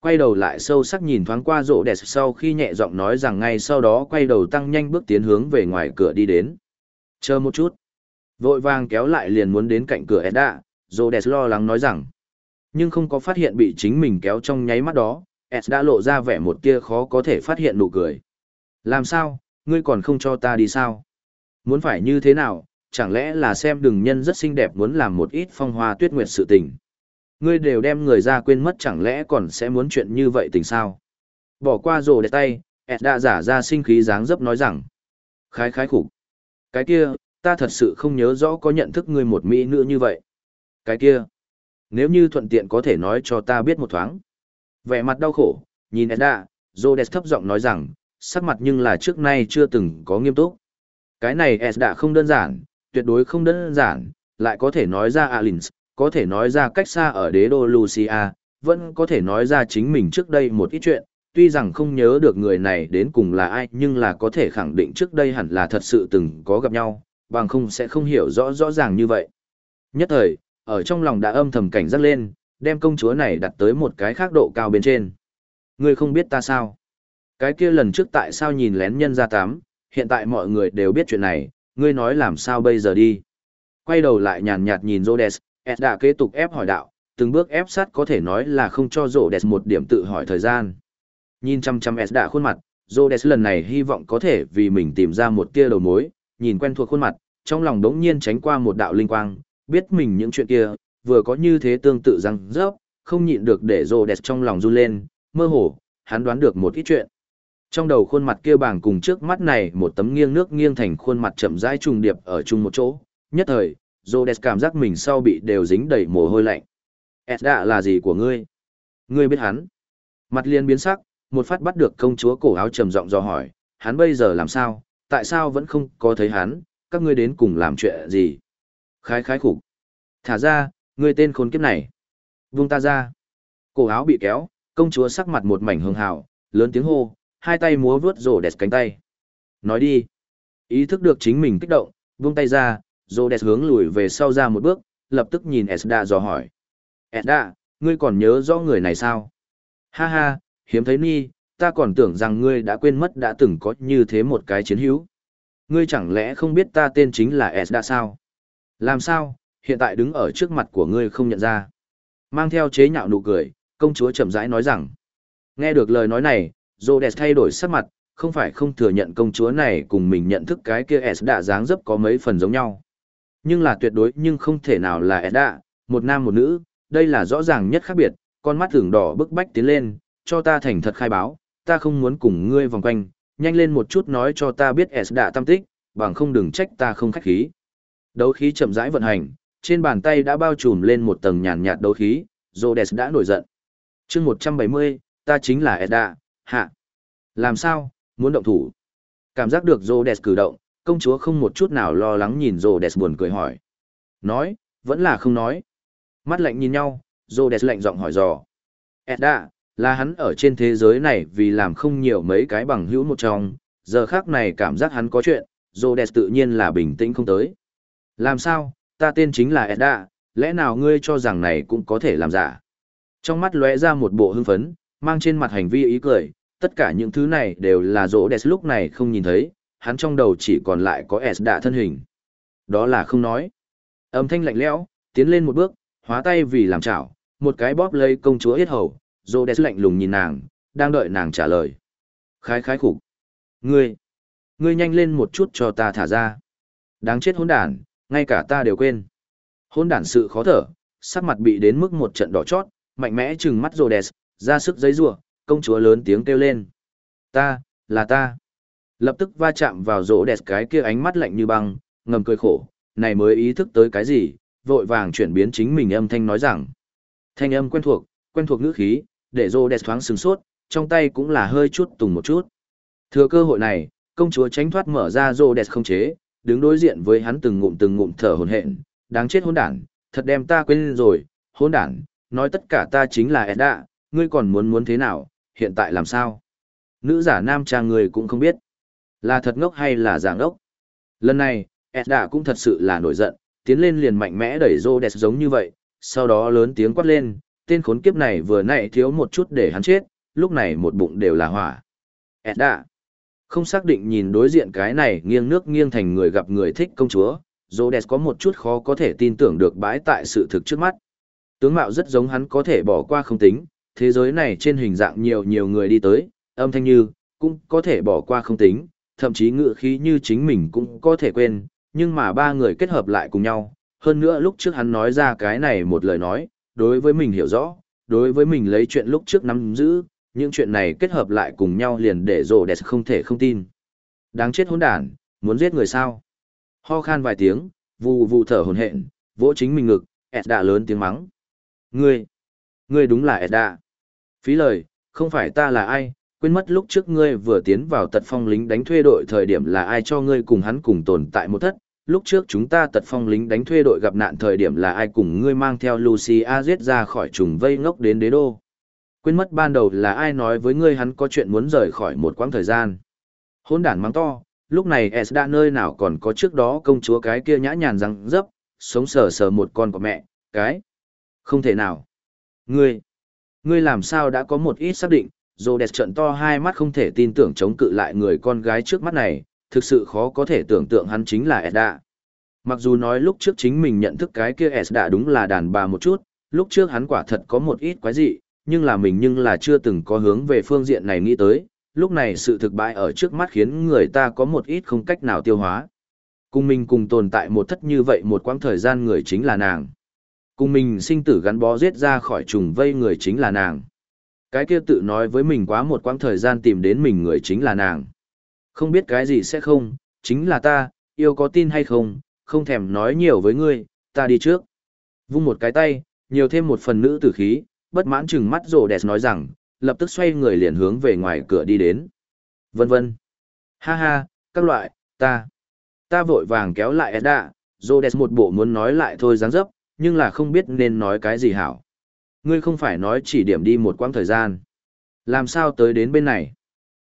Quay đầu lại sâu sắc nhìn thoáng qua rộ đẹp sau khi nhẹ giọng nói rằng ngay sau đó quay đầu tăng nhanh bước tiến hướng về ngoài cửa đi đến. Chờ một chút. Vội vàng kéo lại liền muốn đến cạnh cửa Edda, rộ đẹp lo lắng nói rằng. Nhưng không có phát hiện bị chính mình kéo trong nháy mắt đó, Ed đã lộ ra vẻ một tia khó có thể phát hiện nụ cười. Làm sao, ngươi còn không cho ta đi sao? Muốn phải như thế nào, chẳng lẽ là xem đừng nhân rất xinh đẹp muốn làm một ít phong hoa tuyết nguyệt sự tình. Ngươi đều đem người ra quên mất chẳng lẽ còn sẽ muốn chuyện như vậy tình sao? Bỏ qua rồ để tay, Ed đã giả ra sinh khí dáng dấp nói rằng. Khái khái khủng. Cái kia, ta thật sự không nhớ rõ có nhận thức ngươi một mỹ nữ như vậy. Cái kia, nếu như thuận tiện có thể nói cho ta biết một thoáng. Vẻ mặt đau khổ, nhìn Edda, Rhodes thấp giọng nói rằng, sắc mặt nhưng là trước nay chưa từng có nghiêm túc. Cái này Edda không đơn giản, tuyệt đối không đơn giản, lại có thể nói ra Alins, có thể nói ra cách xa ở đế đô Lucia, vẫn có thể nói ra chính mình trước đây một ít chuyện, tuy rằng không nhớ được người này đến cùng là ai nhưng là có thể khẳng định trước đây hẳn là thật sự từng có gặp nhau, bằng không sẽ không hiểu rõ rõ ràng như vậy. Nhất thời, ở trong lòng đã âm thầm cảnh giác lên, đem công chúa này đặt tới một cái khác độ cao bên trên. Ngươi không biết ta sao? Cái kia lần trước tại sao nhìn lén nhân ra tám, hiện tại mọi người đều biết chuyện này, ngươi nói làm sao bây giờ đi. Quay đầu lại nhàn nhạt nhìn Rhodes, Ed đã kế tục ép hỏi đạo, từng bước ép sát có thể nói là không cho Rhodes một điểm tự hỏi thời gian. Nhìn chăm chăm Ed đã khuôn mặt, Rhodes lần này hy vọng có thể vì mình tìm ra một tia đầu mối, nhìn quen thuộc khuôn mặt, trong lòng đống nhiên tránh qua một đạo linh quang, biết mình những chuyện kia, vừa có như thế tương tự răng rớp, không nhịn được để rồ trong lòng run lên, mơ hồ, hắn đoán được một ít chuyện. Trong đầu khuôn mặt kia bàng cùng trước mắt này một tấm nghiêng nước nghiêng thành khuôn mặt chậm rãi trùng điệp ở chung một chỗ, nhất thời, rồ cảm giác mình sau bị đều dính đầy mồ hôi lạnh. Edda là gì của ngươi? Ngươi biết hắn? Mặt liền biến sắc, một phát bắt được công chúa cổ áo trầm giọng do hỏi, hắn bây giờ làm sao, tại sao vẫn không có thấy hắn, các ngươi đến cùng làm chuyện gì? Khái khái khủng. Thả ra, Ngươi tên khốn kiếp này. Vung ta ra. Cổ áo bị kéo, công chúa sắc mặt một mảnh hường hào, lớn tiếng hô, hai tay múa vướt rồ đẹp cánh tay. Nói đi. Ý thức được chính mình kích động, vung tay ra, rồ đẹp hướng lùi về sau ra một bước, lập tức nhìn Esda dò hỏi. Esda, ngươi còn nhớ rõ người này sao? Ha ha, hiếm thấy ni, ta còn tưởng rằng ngươi đã quên mất đã từng có như thế một cái chiến hữu. Ngươi chẳng lẽ không biết ta tên chính là Esda sao? Làm sao, hiện tại đứng ở trước mặt của ngươi không nhận ra. Mang theo chế nhạo nụ cười, công chúa chậm rãi nói rằng. Nghe được lời nói này, Rhodes thay đổi sắc mặt, không phải không thừa nhận công chúa này cùng mình nhận thức cái kia Esda dáng dấp có mấy phần giống nhau. Nhưng là tuyệt đối nhưng không thể nào là Esda, một nam một nữ, đây là rõ ràng nhất khác biệt, con mắt thường đỏ bức bách tiến lên, cho ta thành thật khai báo, ta không muốn cùng ngươi vòng quanh, nhanh lên một chút nói cho ta biết Esda tâm tích, bằng không đừng trách ta không khách khí. Đấu khí chậm rãi vận hành, trên bàn tay đã bao trùm lên một tầng nhàn nhạt đấu khí, Rhodes đã nổi giận. chương 170, ta chính là Edda hạ. Làm sao, muốn động thủ? Cảm giác được Rhodes cử động, công chúa không một chút nào lo lắng nhìn Rhodes buồn cười hỏi. Nói, vẫn là không nói. Mắt lạnh nhìn nhau, Rhodes lạnh giọng hỏi dò. Edda, là hắn ở trên thế giới này vì làm không nhiều mấy cái bằng hữu một trong, giờ khác này cảm giác hắn có chuyện, Rhodes tự nhiên là bình tĩnh không tới. Làm sao, ta tên chính là Edda, lẽ nào ngươi cho rằng này cũng có thể làm giả? Trong mắt lóe ra một bộ hưng phấn, mang trên mặt hành vi ý cười, tất cả những thứ này đều là rỗ đẹp lúc này không nhìn thấy, hắn trong đầu chỉ còn lại có Edda thân hình. Đó là không nói. Âm thanh lạnh lẽo, tiến lên một bước, hóa tay vì làm chảo, một cái bóp lấy công chúa yết hầu, rỗ đẹp lạnh lùng nhìn nàng, đang đợi nàng trả lời. Khái khái khục. Ngươi, ngươi nhanh lên một chút cho ta thả ra. Đáng chết hỗn đản, ngay cả ta đều quên. Hôn đản sự khó thở, sắc mặt bị đến mức một trận đỏ chót, mạnh mẽ trừng mắt Rhodes, ra sức giấy rủa, công chúa lớn tiếng kêu lên. Ta, là ta. Lập tức va chạm vào Rhodes cái kia ánh mắt lạnh như băng, ngầm cười khổ, này mới ý thức tới cái gì, vội vàng chuyển biến chính mình âm thanh nói rằng. Thanh âm quen thuộc, quen thuộc ngữ khí, để Rhodes thoáng sừng sốt, trong tay cũng là hơi chút tùng một chút. Thừa cơ hội này, công chúa tránh thoát mở ra Rhodes không chế, đứng đối diện với hắn từng ngụm từng ngụm thở hổn hển, đáng chết hỗn đản, thật đem ta quên rồi, hỗn đản, nói tất cả ta chính là Edda, ngươi còn muốn muốn thế nào, hiện tại làm sao? Nữ giả nam trang người cũng không biết, là thật ngốc hay là giả ngốc. Lần này, Edda cũng thật sự là nổi giận, tiến lên liền mạnh mẽ đẩy Rhodes giống như vậy, sau đó lớn tiếng quát lên, tên khốn kiếp này vừa nãy thiếu một chút để hắn chết, lúc này một bụng đều là hỏa. Edda, không xác định nhìn đối diện cái này nghiêng nước nghiêng thành người gặp người thích công chúa, Rhodes có một chút khó có thể tin tưởng được bãi tại sự thực trước mắt. Tướng mạo rất giống hắn có thể bỏ qua không tính, thế giới này trên hình dạng nhiều nhiều người đi tới, âm thanh như, cũng có thể bỏ qua không tính, thậm chí ngựa khí như chính mình cũng có thể quên, nhưng mà ba người kết hợp lại cùng nhau. Hơn nữa lúc trước hắn nói ra cái này một lời nói, đối với mình hiểu rõ, đối với mình lấy chuyện lúc trước nắm giữ, những chuyện này kết hợp lại cùng nhau liền để rồ đẹp không thể không tin. Đáng chết hỗn đản, muốn giết người sao? Ho khan vài tiếng, vù vù thở hổn hển, vỗ chính mình ngực, ẹt đã lớn tiếng mắng. Ngươi, ngươi đúng là Edda. Phí lời, không phải ta là ai, quên mất lúc trước ngươi vừa tiến vào tật phong lính đánh thuê đội thời điểm là ai cho ngươi cùng hắn cùng tồn tại một thất. Lúc trước chúng ta tật phong lính đánh thuê đội gặp nạn thời điểm là ai cùng ngươi mang theo Lucy A giết ra khỏi trùng vây ngốc đến đế đô. Quên mất ban đầu là ai nói với ngươi hắn có chuyện muốn rời khỏi một quãng thời gian. Hôn đản mắng to, lúc này S đã nơi nào còn có trước đó công chúa cái kia nhã nhàn răng dấp, sống sờ sờ một con của mẹ, cái. Không thể nào. Ngươi, ngươi làm sao đã có một ít xác định, dồ đẹp trận to hai mắt không thể tin tưởng chống cự lại người con gái trước mắt này, thực sự khó có thể tưởng tượng hắn chính là Edda. Mặc dù nói lúc trước chính mình nhận thức cái kia Edda đúng là đàn bà một chút, lúc trước hắn quả thật có một ít quái dị, nhưng là mình nhưng là chưa từng có hướng về phương diện này nghĩ tới, lúc này sự thực bại ở trước mắt khiến người ta có một ít không cách nào tiêu hóa. Cùng mình cùng tồn tại một thất như vậy một quãng thời gian người chính là nàng. Cùng mình sinh tử gắn bó giết ra khỏi trùng vây người chính là nàng. Cái kia tự nói với mình quá một quãng thời gian tìm đến mình người chính là nàng. Không biết cái gì sẽ không, chính là ta, yêu có tin hay không, không thèm nói nhiều với ngươi, ta đi trước. Vung một cái tay, nhiều thêm một phần nữ tử khí, bất mãn chừng mắt rồ đẹp nói rằng, lập tức xoay người liền hướng về ngoài cửa đi đến. Vân vân. Ha ha, các loại, ta. Ta vội vàng kéo lại Edda, rồ đẹp một bộ muốn nói lại thôi dáng dấp, nhưng là không biết nên nói cái gì hảo. Ngươi không phải nói chỉ điểm đi một quãng thời gian. Làm sao tới đến bên này?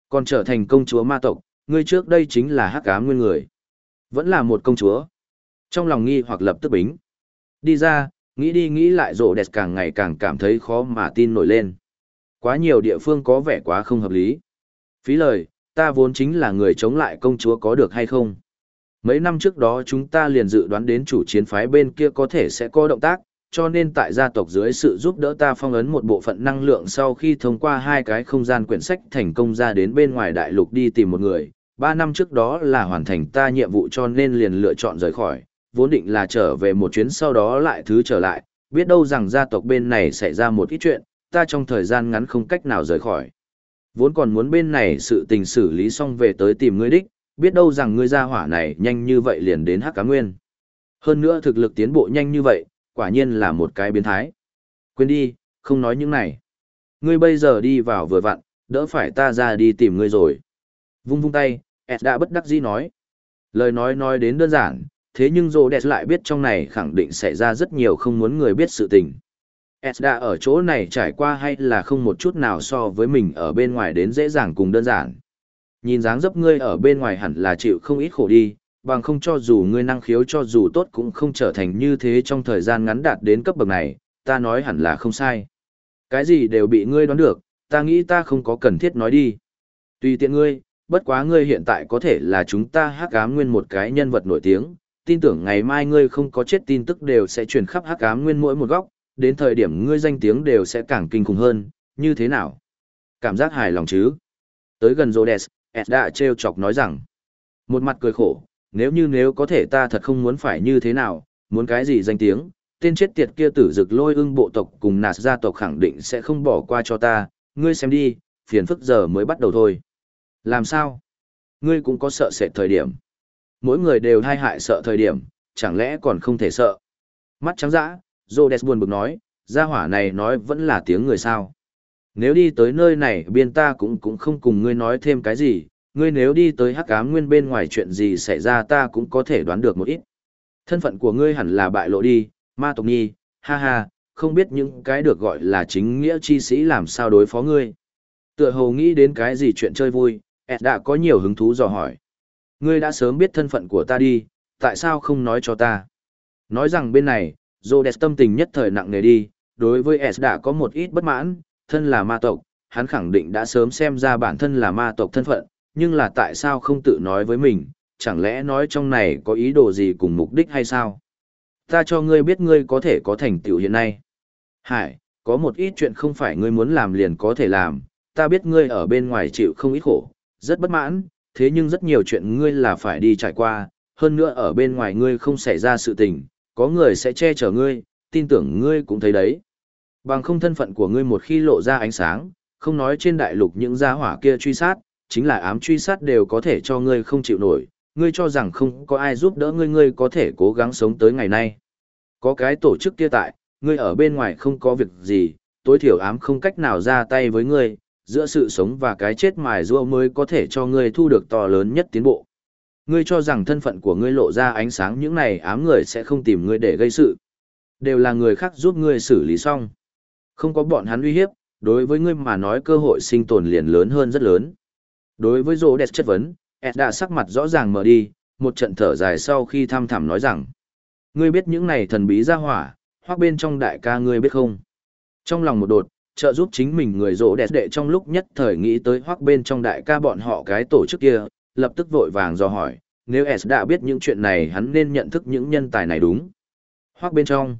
Còn trở thành công chúa ma tộc, ngươi trước đây chính là hắc ám nguyên người. Vẫn là một công chúa. Trong lòng nghi hoặc lập tức bính. Đi ra, nghĩ đi nghĩ lại rộ đẹp càng ngày càng cảm thấy khó mà tin nổi lên. Quá nhiều địa phương có vẻ quá không hợp lý. Phí lời, ta vốn chính là người chống lại công chúa có được hay không? Mấy năm trước đó chúng ta liền dự đoán đến chủ chiến phái bên kia có thể sẽ có động tác, cho nên tại gia tộc dưới sự giúp đỡ ta phong ấn một bộ phận năng lượng sau khi thông qua hai cái không gian quyển sách thành công ra đến bên ngoài đại lục đi tìm một người. Ba năm trước đó là hoàn thành ta nhiệm vụ cho nên liền lựa chọn rời khỏi, vốn định là trở về một chuyến sau đó lại thứ trở lại, biết đâu rằng gia tộc bên này xảy ra một ít chuyện, ta trong thời gian ngắn không cách nào rời khỏi. Vốn còn muốn bên này sự tình xử lý xong về tới tìm ngươi đích, biết đâu rằng ngươi ra hỏa này nhanh như vậy liền đến hắc cá nguyên. Hơn nữa thực lực tiến bộ nhanh như vậy, quả nhiên là một cái biến thái. Quên đi, không nói những này. Ngươi bây giờ đi vào vừa vặn, đỡ phải ta ra đi tìm ngươi rồi. Vung vung tay, Ed đã bất đắc dĩ nói. Lời nói nói đến đơn giản, thế nhưng Rô Đẹp lại biết trong này khẳng định xảy ra rất nhiều không muốn người biết sự tình. Ed đã ở chỗ này trải qua hay là không một chút nào so với mình ở bên ngoài đến dễ dàng cùng đơn giản. Nhìn dáng dấp ngươi ở bên ngoài hẳn là chịu không ít khổ đi, bằng không cho dù ngươi năng khiếu cho dù tốt cũng không trở thành như thế trong thời gian ngắn đạt đến cấp bậc này, ta nói hẳn là không sai. Cái gì đều bị ngươi đoán được, ta nghĩ ta không có cần thiết nói đi. Tùy tiện ngươi, bất quá ngươi hiện tại có thể là chúng ta hắc ám nguyên một cái nhân vật nổi tiếng, tin tưởng ngày mai ngươi không có chết tin tức đều sẽ truyền khắp hắc ám nguyên mỗi một góc, đến thời điểm ngươi danh tiếng đều sẽ càng kinh khủng hơn, như thế nào? Cảm giác hài lòng chứ? Tới gần Rhodes, Edda đã trêu chọc nói rằng, một mặt cười khổ, nếu như nếu có thể ta thật không muốn phải như thế nào, muốn cái gì danh tiếng, tên chết tiệt kia tử dực lôi ưng bộ tộc cùng nạt gia tộc khẳng định sẽ không bỏ qua cho ta, ngươi xem đi, phiền phức giờ mới bắt đầu thôi. Làm sao? Ngươi cũng có sợ sệt thời điểm. Mỗi người đều hai hại sợ thời điểm, chẳng lẽ còn không thể sợ. Mắt trắng dã, Rhodes buồn bực nói, gia hỏa này nói vẫn là tiếng người sao. Nếu đi tới nơi này biên ta cũng cũng không cùng ngươi nói thêm cái gì, ngươi nếu đi tới hắc ám nguyên bên ngoài chuyện gì xảy ra ta cũng có thể đoán được một ít. Thân phận của ngươi hẳn là bại lộ đi, ma tộc nhi, ha ha, không biết những cái được gọi là chính nghĩa chi sĩ làm sao đối phó ngươi. Tựa hồ nghĩ đến cái gì chuyện chơi vui, Ed đã có nhiều hứng thú dò hỏi. Ngươi đã sớm biết thân phận của ta đi, tại sao không nói cho ta? Nói rằng bên này, Rhodes tâm tình nhất thời nặng nề đi, đối với Ed đã có một ít bất mãn, thân là ma tộc, hắn khẳng định đã sớm xem ra bản thân là ma tộc thân phận, nhưng là tại sao không tự nói với mình, chẳng lẽ nói trong này có ý đồ gì cùng mục đích hay sao? Ta cho ngươi biết ngươi có thể có thành tựu hiện nay. Hải, có một ít chuyện không phải ngươi muốn làm liền có thể làm, ta biết ngươi ở bên ngoài chịu không ít khổ, rất bất mãn, thế nhưng rất nhiều chuyện ngươi là phải đi trải qua, hơn nữa ở bên ngoài ngươi không xảy ra sự tình, có người sẽ che chở ngươi, tin tưởng ngươi cũng thấy đấy. Bằng không thân phận của ngươi một khi lộ ra ánh sáng, không nói trên đại lục những gia hỏa kia truy sát, chính là ám truy sát đều có thể cho ngươi không chịu nổi, ngươi cho rằng không có ai giúp đỡ ngươi ngươi có thể cố gắng sống tới ngày nay. Có cái tổ chức kia tại, ngươi ở bên ngoài không có việc gì, tối thiểu ám không cách nào ra tay với ngươi, giữa sự sống và cái chết mài rua mới có thể cho ngươi thu được to lớn nhất tiến bộ. Ngươi cho rằng thân phận của ngươi lộ ra ánh sáng những này ám người sẽ không tìm ngươi để gây sự. Đều là người khác giúp ngươi xử lý xong. Không có bọn hắn uy hiếp, đối với ngươi mà nói cơ hội sinh tồn liền lớn hơn rất lớn. Đối với rô đẹp chất vấn, Ed đã sắc mặt rõ ràng mở đi, một trận thở dài sau khi tham thẳm nói rằng. Ngươi biết những này thần bí ra hỏa, hoặc bên trong đại ca ngươi biết không? Trong lòng một đột, trợ giúp chính mình người rỗ đẹp đệ trong lúc nhất thời nghĩ tới hoặc bên trong đại ca bọn họ cái tổ chức kia, lập tức vội vàng do hỏi, nếu S đã biết những chuyện này hắn nên nhận thức những nhân tài này đúng. Hoặc bên trong,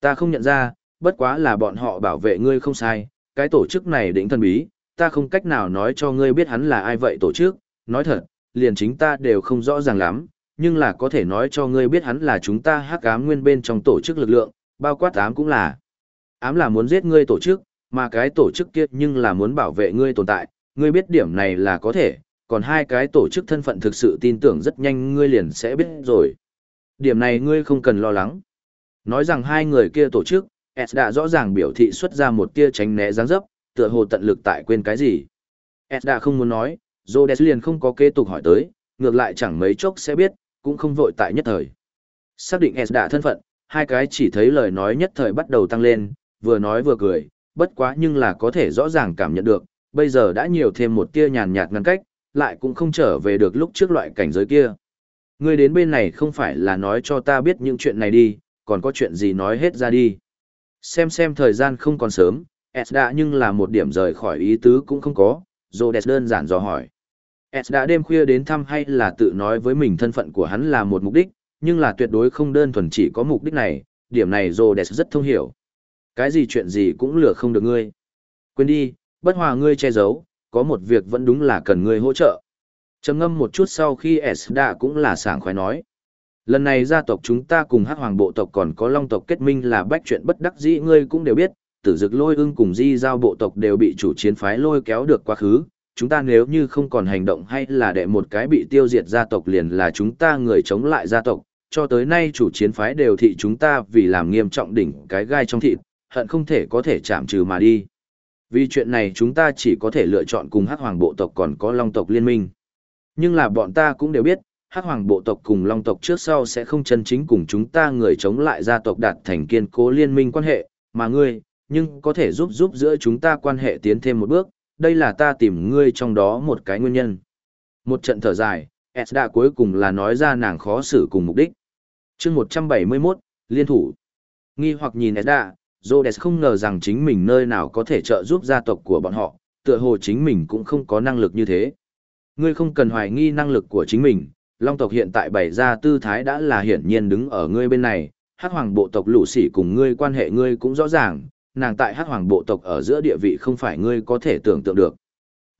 ta không nhận ra, bất quá là bọn họ bảo vệ ngươi không sai, cái tổ chức này đỉnh thần bí, ta không cách nào nói cho ngươi biết hắn là ai vậy tổ chức, nói thật, liền chính ta đều không rõ ràng lắm, nhưng là có thể nói cho ngươi biết hắn là chúng ta hắc ám nguyên bên trong tổ chức lực lượng, bao quát ám cũng là. Ám là muốn giết ngươi tổ chức, mà cái tổ chức kia nhưng là muốn bảo vệ ngươi tồn tại, ngươi biết điểm này là có thể, còn hai cái tổ chức thân phận thực sự tin tưởng rất nhanh ngươi liền sẽ biết rồi. Điểm này ngươi không cần lo lắng. Nói rằng hai người kia tổ chức, S đã rõ ràng biểu thị xuất ra một tia tránh né dáng dấp, tựa hồ tận lực tại quên cái gì. S đã không muốn nói, Rhodes liền không có kế tục hỏi tới, ngược lại chẳng mấy chốc sẽ biết, cũng không vội tại nhất thời. Xác định S đã thân phận, hai cái chỉ thấy lời nói nhất thời bắt đầu tăng lên, vừa nói vừa cười, bất quá nhưng là có thể rõ ràng cảm nhận được, bây giờ đã nhiều thêm một tia nhàn nhạt ngăn cách, lại cũng không trở về được lúc trước loại cảnh giới kia. Ngươi đến bên này không phải là nói cho ta biết những chuyện này đi, còn có chuyện gì nói hết ra đi. Xem xem thời gian không còn sớm, Esda nhưng là một điểm rời khỏi ý tứ cũng không có, Rhodes đơn giản dò hỏi. Esda đêm khuya đến thăm hay là tự nói với mình thân phận của hắn là một mục đích, nhưng là tuyệt đối không đơn thuần chỉ có mục đích này, điểm này Rhodes rất thông hiểu. Cái gì chuyện gì cũng lừa không được ngươi. Quên đi, bất hòa ngươi che giấu, có một việc vẫn đúng là cần ngươi hỗ trợ. Trầm ngâm một chút sau khi Esda cũng là sảng khoái nói. Lần này gia tộc chúng ta cùng hắc hoàng bộ tộc còn có long tộc kết minh là bách chuyện bất đắc dĩ ngươi cũng đều biết, tử dực lôi ưng cùng di giao bộ tộc đều bị chủ chiến phái lôi kéo được quá khứ. Chúng ta nếu như không còn hành động hay là để một cái bị tiêu diệt gia tộc liền là chúng ta người chống lại gia tộc, cho tới nay chủ chiến phái đều thị chúng ta vì làm nghiêm trọng đỉnh cái gai trong thịt, hận không thể có thể chạm trừ mà đi. Vì chuyện này chúng ta chỉ có thể lựa chọn cùng hắc hoàng bộ tộc còn có long tộc liên minh. Nhưng là bọn ta cũng đều biết, hắc hoàng bộ tộc cùng long tộc trước sau sẽ không chân chính cùng chúng ta người chống lại gia tộc đạt thành kiên cố liên minh quan hệ, mà ngươi, nhưng có thể giúp giúp giữa chúng ta quan hệ tiến thêm một bước, đây là ta tìm ngươi trong đó một cái nguyên nhân. Một trận thở dài, Esda cuối cùng là nói ra nàng khó xử cùng mục đích. chương 171, liên thủ. Nghi hoặc nhìn Esda, Rhodes không ngờ rằng chính mình nơi nào có thể trợ giúp gia tộc của bọn họ, tựa hồ chính mình cũng không có năng lực như thế. Ngươi không cần hoài nghi năng lực của chính mình, Long tộc hiện tại bày ra tư thái đã là hiển nhiên đứng ở ngươi bên này, Hắc Hoàng bộ tộc lũ sĩ cùng ngươi quan hệ ngươi cũng rõ ràng, nàng tại Hắc Hoàng bộ tộc ở giữa địa vị không phải ngươi có thể tưởng tượng được.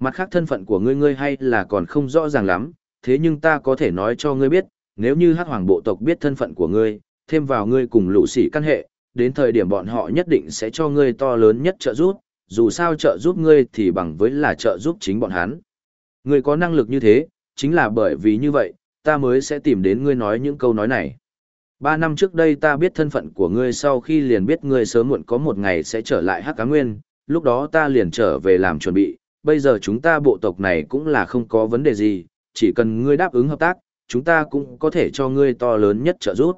Mặt khác thân phận của ngươi ngươi hay là còn không rõ ràng lắm, thế nhưng ta có thể nói cho ngươi biết, nếu như Hắc Hoàng bộ tộc biết thân phận của ngươi, thêm vào ngươi cùng lũ sĩ căn hệ, đến thời điểm bọn họ nhất định sẽ cho ngươi to lớn nhất trợ giúp, dù sao trợ giúp ngươi thì bằng với là trợ giúp chính bọn hắn. Ngươi có năng lực như thế, chính là bởi vì như vậy, ta mới sẽ tìm đến ngươi nói những câu nói này. Ba năm trước đây ta biết thân phận của ngươi sau khi liền biết ngươi sớm muộn có một ngày sẽ trở lại Hắc Cá Nguyên, lúc đó ta liền trở về làm chuẩn bị, bây giờ chúng ta bộ tộc này cũng là không có vấn đề gì, chỉ cần ngươi đáp ứng hợp tác, chúng ta cũng có thể cho ngươi to lớn nhất trợ giúp.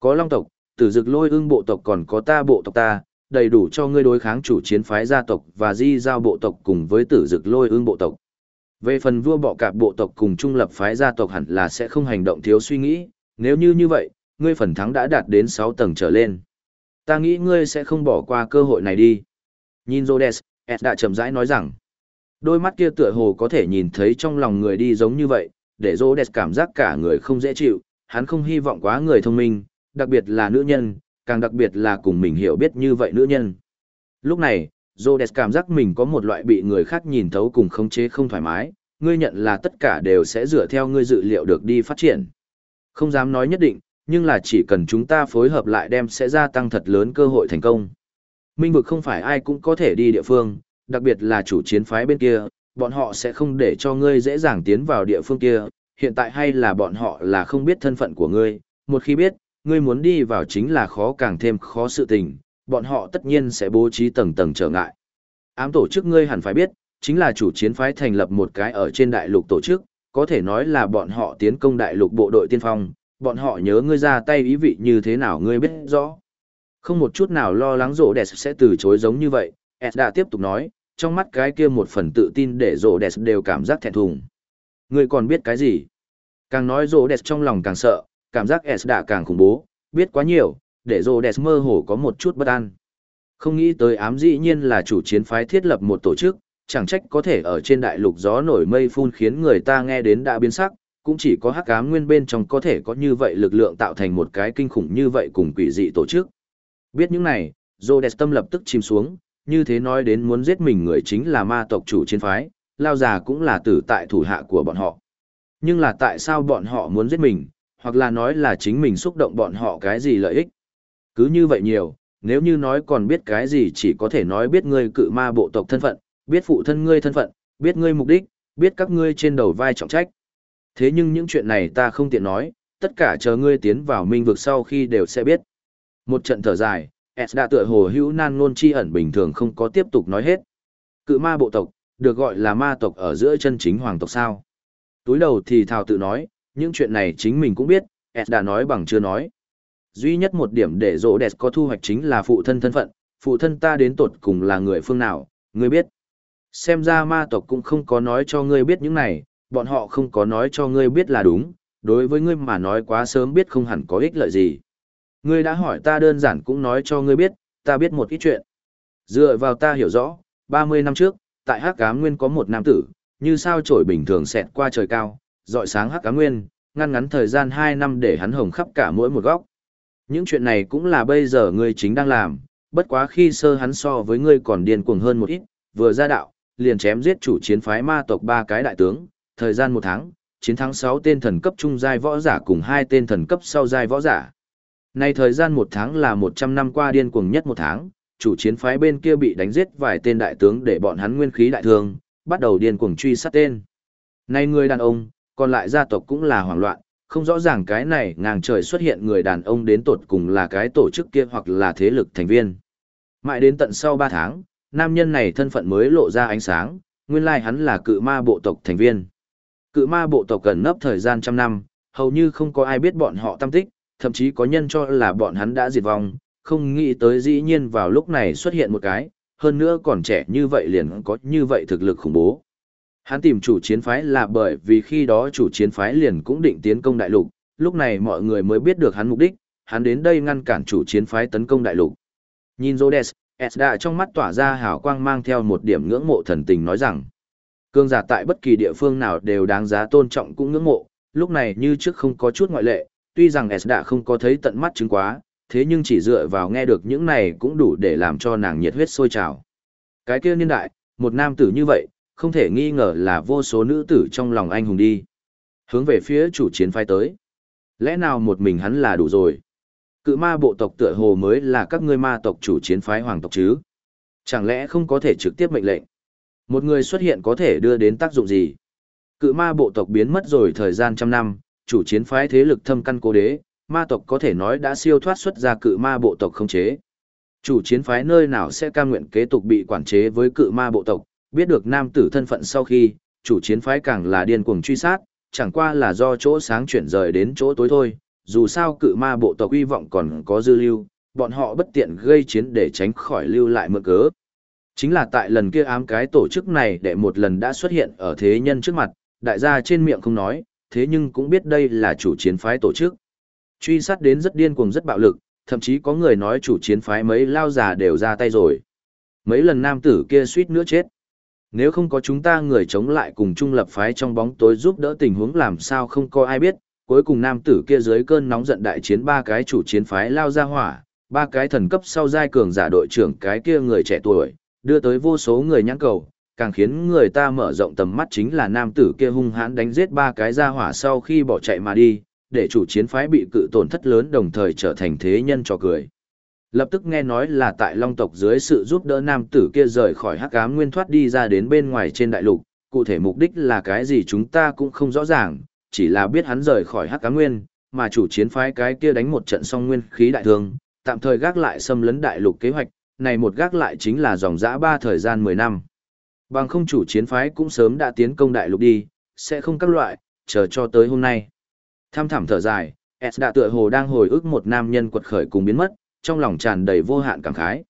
Có long tộc, tử dực lôi ưng bộ tộc còn có ta bộ tộc ta, đầy đủ cho ngươi đối kháng chủ chiến phái gia tộc và di giao bộ tộc cùng với tử dực lôi ưng bộ tộc. Về phần vua bọ cạp bộ tộc cùng trung lập phái gia tộc hẳn là sẽ không hành động thiếu suy nghĩ, nếu như như vậy, ngươi phần thắng đã đạt đến 6 tầng trở lên. Ta nghĩ ngươi sẽ không bỏ qua cơ hội này đi. Nhìn Rhodes, Ed đã chậm rãi nói rằng, đôi mắt kia tựa hồ có thể nhìn thấy trong lòng người đi giống như vậy, để Rhodes cảm giác cả người không dễ chịu, hắn không hy vọng quá người thông minh, đặc biệt là nữ nhân, càng đặc biệt là cùng mình hiểu biết như vậy nữ nhân. Lúc này, Rhodes cảm giác mình có một loại bị người khác nhìn thấu cùng khống chế không thoải mái, ngươi nhận là tất cả đều sẽ dựa theo ngươi dự liệu được đi phát triển. Không dám nói nhất định, nhưng là chỉ cần chúng ta phối hợp lại đem sẽ gia tăng thật lớn cơ hội thành công. Minh vực không phải ai cũng có thể đi địa phương, đặc biệt là chủ chiến phái bên kia, bọn họ sẽ không để cho ngươi dễ dàng tiến vào địa phương kia, hiện tại hay là bọn họ là không biết thân phận của ngươi, một khi biết, ngươi muốn đi vào chính là khó càng thêm khó sự tình, bọn họ tất nhiên sẽ bố trí tầng tầng trở ngại. Ám tổ chức ngươi hẳn phải biết, chính là chủ chiến phái thành lập một cái ở trên đại lục tổ chức, có thể nói là bọn họ tiến công đại lục bộ đội tiên phong, bọn họ nhớ ngươi ra tay ý vị như thế nào ngươi biết rõ. Không một chút nào lo lắng rổ đẹp sẽ từ chối giống như vậy, Ed đã tiếp tục nói, trong mắt cái kia một phần tự tin để rổ đẹp đều cảm giác thẹn thùng. Ngươi còn biết cái gì? Càng nói rổ đẹp trong lòng càng sợ, cảm giác Ed đã càng khủng bố, biết quá nhiều, để rô đẹp mơ hồ có một chút bất an. Không nghĩ tới ám dĩ nhiên là chủ chiến phái thiết lập một tổ chức, chẳng trách có thể ở trên đại lục gió nổi mây phun khiến người ta nghe đến đã biến sắc, cũng chỉ có hắc ám nguyên bên trong có thể có như vậy lực lượng tạo thành một cái kinh khủng như vậy cùng quỷ dị tổ chức. Biết những này, Rhodes tâm lập tức chìm xuống, như thế nói đến muốn giết mình người chính là ma tộc chủ chiến phái, lao già cũng là tử tại thủ hạ của bọn họ. Nhưng là tại sao bọn họ muốn giết mình, hoặc là nói là chính mình xúc động bọn họ cái gì lợi ích. Cứ như vậy nhiều, nếu như nói còn biết cái gì chỉ có thể nói biết ngươi cự ma bộ tộc thân phận, biết phụ thân ngươi thân phận, biết ngươi mục đích, biết các ngươi trên đầu vai trọng trách. Thế nhưng những chuyện này ta không tiện nói, tất cả chờ ngươi tiến vào minh vực sau khi đều sẽ biết. Một trận thở dài, S đã tựa hồ hữu nan ngôn chi ẩn bình thường không có tiếp tục nói hết. Cự ma bộ tộc, được gọi là ma tộc ở giữa chân chính hoàng tộc sao. Túi đầu thì thào tự nói, những chuyện này chính mình cũng biết, S đã nói bằng chưa nói. Duy nhất một điểm để rỗ đẹp có thu hoạch chính là phụ thân thân phận, phụ thân ta đến tột cùng là người phương nào, ngươi biết. Xem ra ma tộc cũng không có nói cho ngươi biết những này, bọn họ không có nói cho ngươi biết là đúng, đối với ngươi mà nói quá sớm biết không hẳn có ích lợi gì. Ngươi đã hỏi ta đơn giản cũng nói cho ngươi biết, ta biết một ít chuyện. Dựa vào ta hiểu rõ, 30 năm trước, tại Hắc Ám Nguyên có một nam tử, như sao trổi bình thường xẹt qua trời cao, dọi sáng Hắc Ám Nguyên, ngăn ngắn thời gian 2 năm để hắn hồng khắp cả mỗi một góc. Những chuyện này cũng là bây giờ ngươi chính đang làm, bất quá khi sơ hắn so với ngươi còn điên cuồng hơn một ít, vừa ra đạo, liền chém giết chủ chiến phái ma tộc ba cái đại tướng, thời gian một tháng, chiến thắng 6 tên thần cấp trung giai võ giả cùng hai tên thần cấp sau giai võ giả. Nay thời gian một tháng là 100 năm qua điên cuồng nhất một tháng, chủ chiến phái bên kia bị đánh giết vài tên đại tướng để bọn hắn nguyên khí đại thương, bắt đầu điên cuồng truy sát tên. Nay người đàn ông, còn lại gia tộc cũng là hoảng loạn, không rõ ràng cái này ngang trời xuất hiện người đàn ông đến tột cùng là cái tổ chức kia hoặc là thế lực thành viên. Mãi đến tận sau 3 tháng, nam nhân này thân phận mới lộ ra ánh sáng, nguyên lai hắn là cự ma bộ tộc thành viên. Cự ma bộ tộc cần nấp thời gian trăm năm, hầu như không có ai biết bọn họ tâm tích, thậm chí có nhân cho là bọn hắn đã diệt vong, không nghĩ tới dĩ nhiên vào lúc này xuất hiện một cái, hơn nữa còn trẻ như vậy liền có như vậy thực lực khủng bố. Hắn tìm chủ chiến phái là bởi vì khi đó chủ chiến phái liền cũng định tiến công đại lục, lúc này mọi người mới biết được hắn mục đích, hắn đến đây ngăn cản chủ chiến phái tấn công đại lục. Nhìn Rhodes, Esda trong mắt tỏa ra hào quang mang theo một điểm ngưỡng mộ thần tình nói rằng, cương giả tại bất kỳ địa phương nào đều đáng giá tôn trọng cũng ngưỡng mộ, lúc này như trước không có chút ngoại lệ, tuy rằng Esda không có thấy tận mắt chứng quá, thế nhưng chỉ dựa vào nghe được những này cũng đủ để làm cho nàng nhiệt huyết sôi trào. Cái kia niên đại, một nam tử như vậy, không thể nghi ngờ là vô số nữ tử trong lòng anh hùng đi. Hướng về phía chủ chiến phái tới. Lẽ nào một mình hắn là đủ rồi? Cự ma bộ tộc tựa hồ mới là các ngươi ma tộc chủ chiến phái hoàng tộc chứ? Chẳng lẽ không có thể trực tiếp mệnh lệnh? Một người xuất hiện có thể đưa đến tác dụng gì? Cự ma bộ tộc biến mất rồi thời gian trăm năm, chủ chiến phái thế lực thâm căn cố đế, ma tộc có thể nói đã siêu thoát xuất ra cự ma bộ tộc không chế. Chủ chiến phái nơi nào sẽ cam nguyện kế tục bị quản chế với cự ma bộ tộc, biết được nam tử thân phận sau khi, chủ chiến phái càng là điên cuồng truy sát, chẳng qua là do chỗ sáng chuyển rời đến chỗ tối thôi, dù sao cự ma bộ tộc uy vọng còn có dư lưu, bọn họ bất tiện gây chiến để tránh khỏi lưu lại mượn cớ. Chính là tại lần kia ám cái tổ chức này để một lần đã xuất hiện ở thế nhân trước mặt, đại gia trên miệng không nói, thế nhưng cũng biết đây là chủ chiến phái tổ chức. Truy sát đến rất điên cuồng rất bạo lực, thậm chí có người nói chủ chiến phái mấy lao già đều ra tay rồi. Mấy lần nam tử kia suýt nữa chết. Nếu không có chúng ta người chống lại cùng trung lập phái trong bóng tối giúp đỡ tình huống làm sao không có ai biết, cuối cùng nam tử kia dưới cơn nóng giận đại chiến ba cái chủ chiến phái lao ra hỏa, ba cái thần cấp sau giai cường giả đội trưởng cái kia người trẻ tuổi, đưa tới vô số người nhãn cầu, càng khiến người ta mở rộng tầm mắt chính là nam tử kia hung hãn đánh giết ba cái ra hỏa sau khi bỏ chạy mà đi, để chủ chiến phái bị cự tổn thất lớn đồng thời trở thành thế nhân cho cười. Lập tức nghe nói là tại Long tộc dưới sự giúp đỡ nam tử kia rời khỏi Hắc Ám Nguyên thoát đi ra đến bên ngoài trên đại lục, cụ thể mục đích là cái gì chúng ta cũng không rõ ràng, chỉ là biết hắn rời khỏi Hắc Ám Nguyên, mà chủ chiến phái cái kia đánh một trận song nguyên khí đại thương, tạm thời gác lại xâm lấn đại lục kế hoạch, này một gác lại chính là dòng dã ba thời gian 10 năm. Bằng không chủ chiến phái cũng sớm đã tiến công đại lục đi, sẽ không các loại, chờ cho tới hôm nay. Tham thảm thở dài, S đã tựa hồ đang hồi ức một nam nhân quật khởi cùng biến mất, trong lòng tràn đầy vô hạn cảm khái.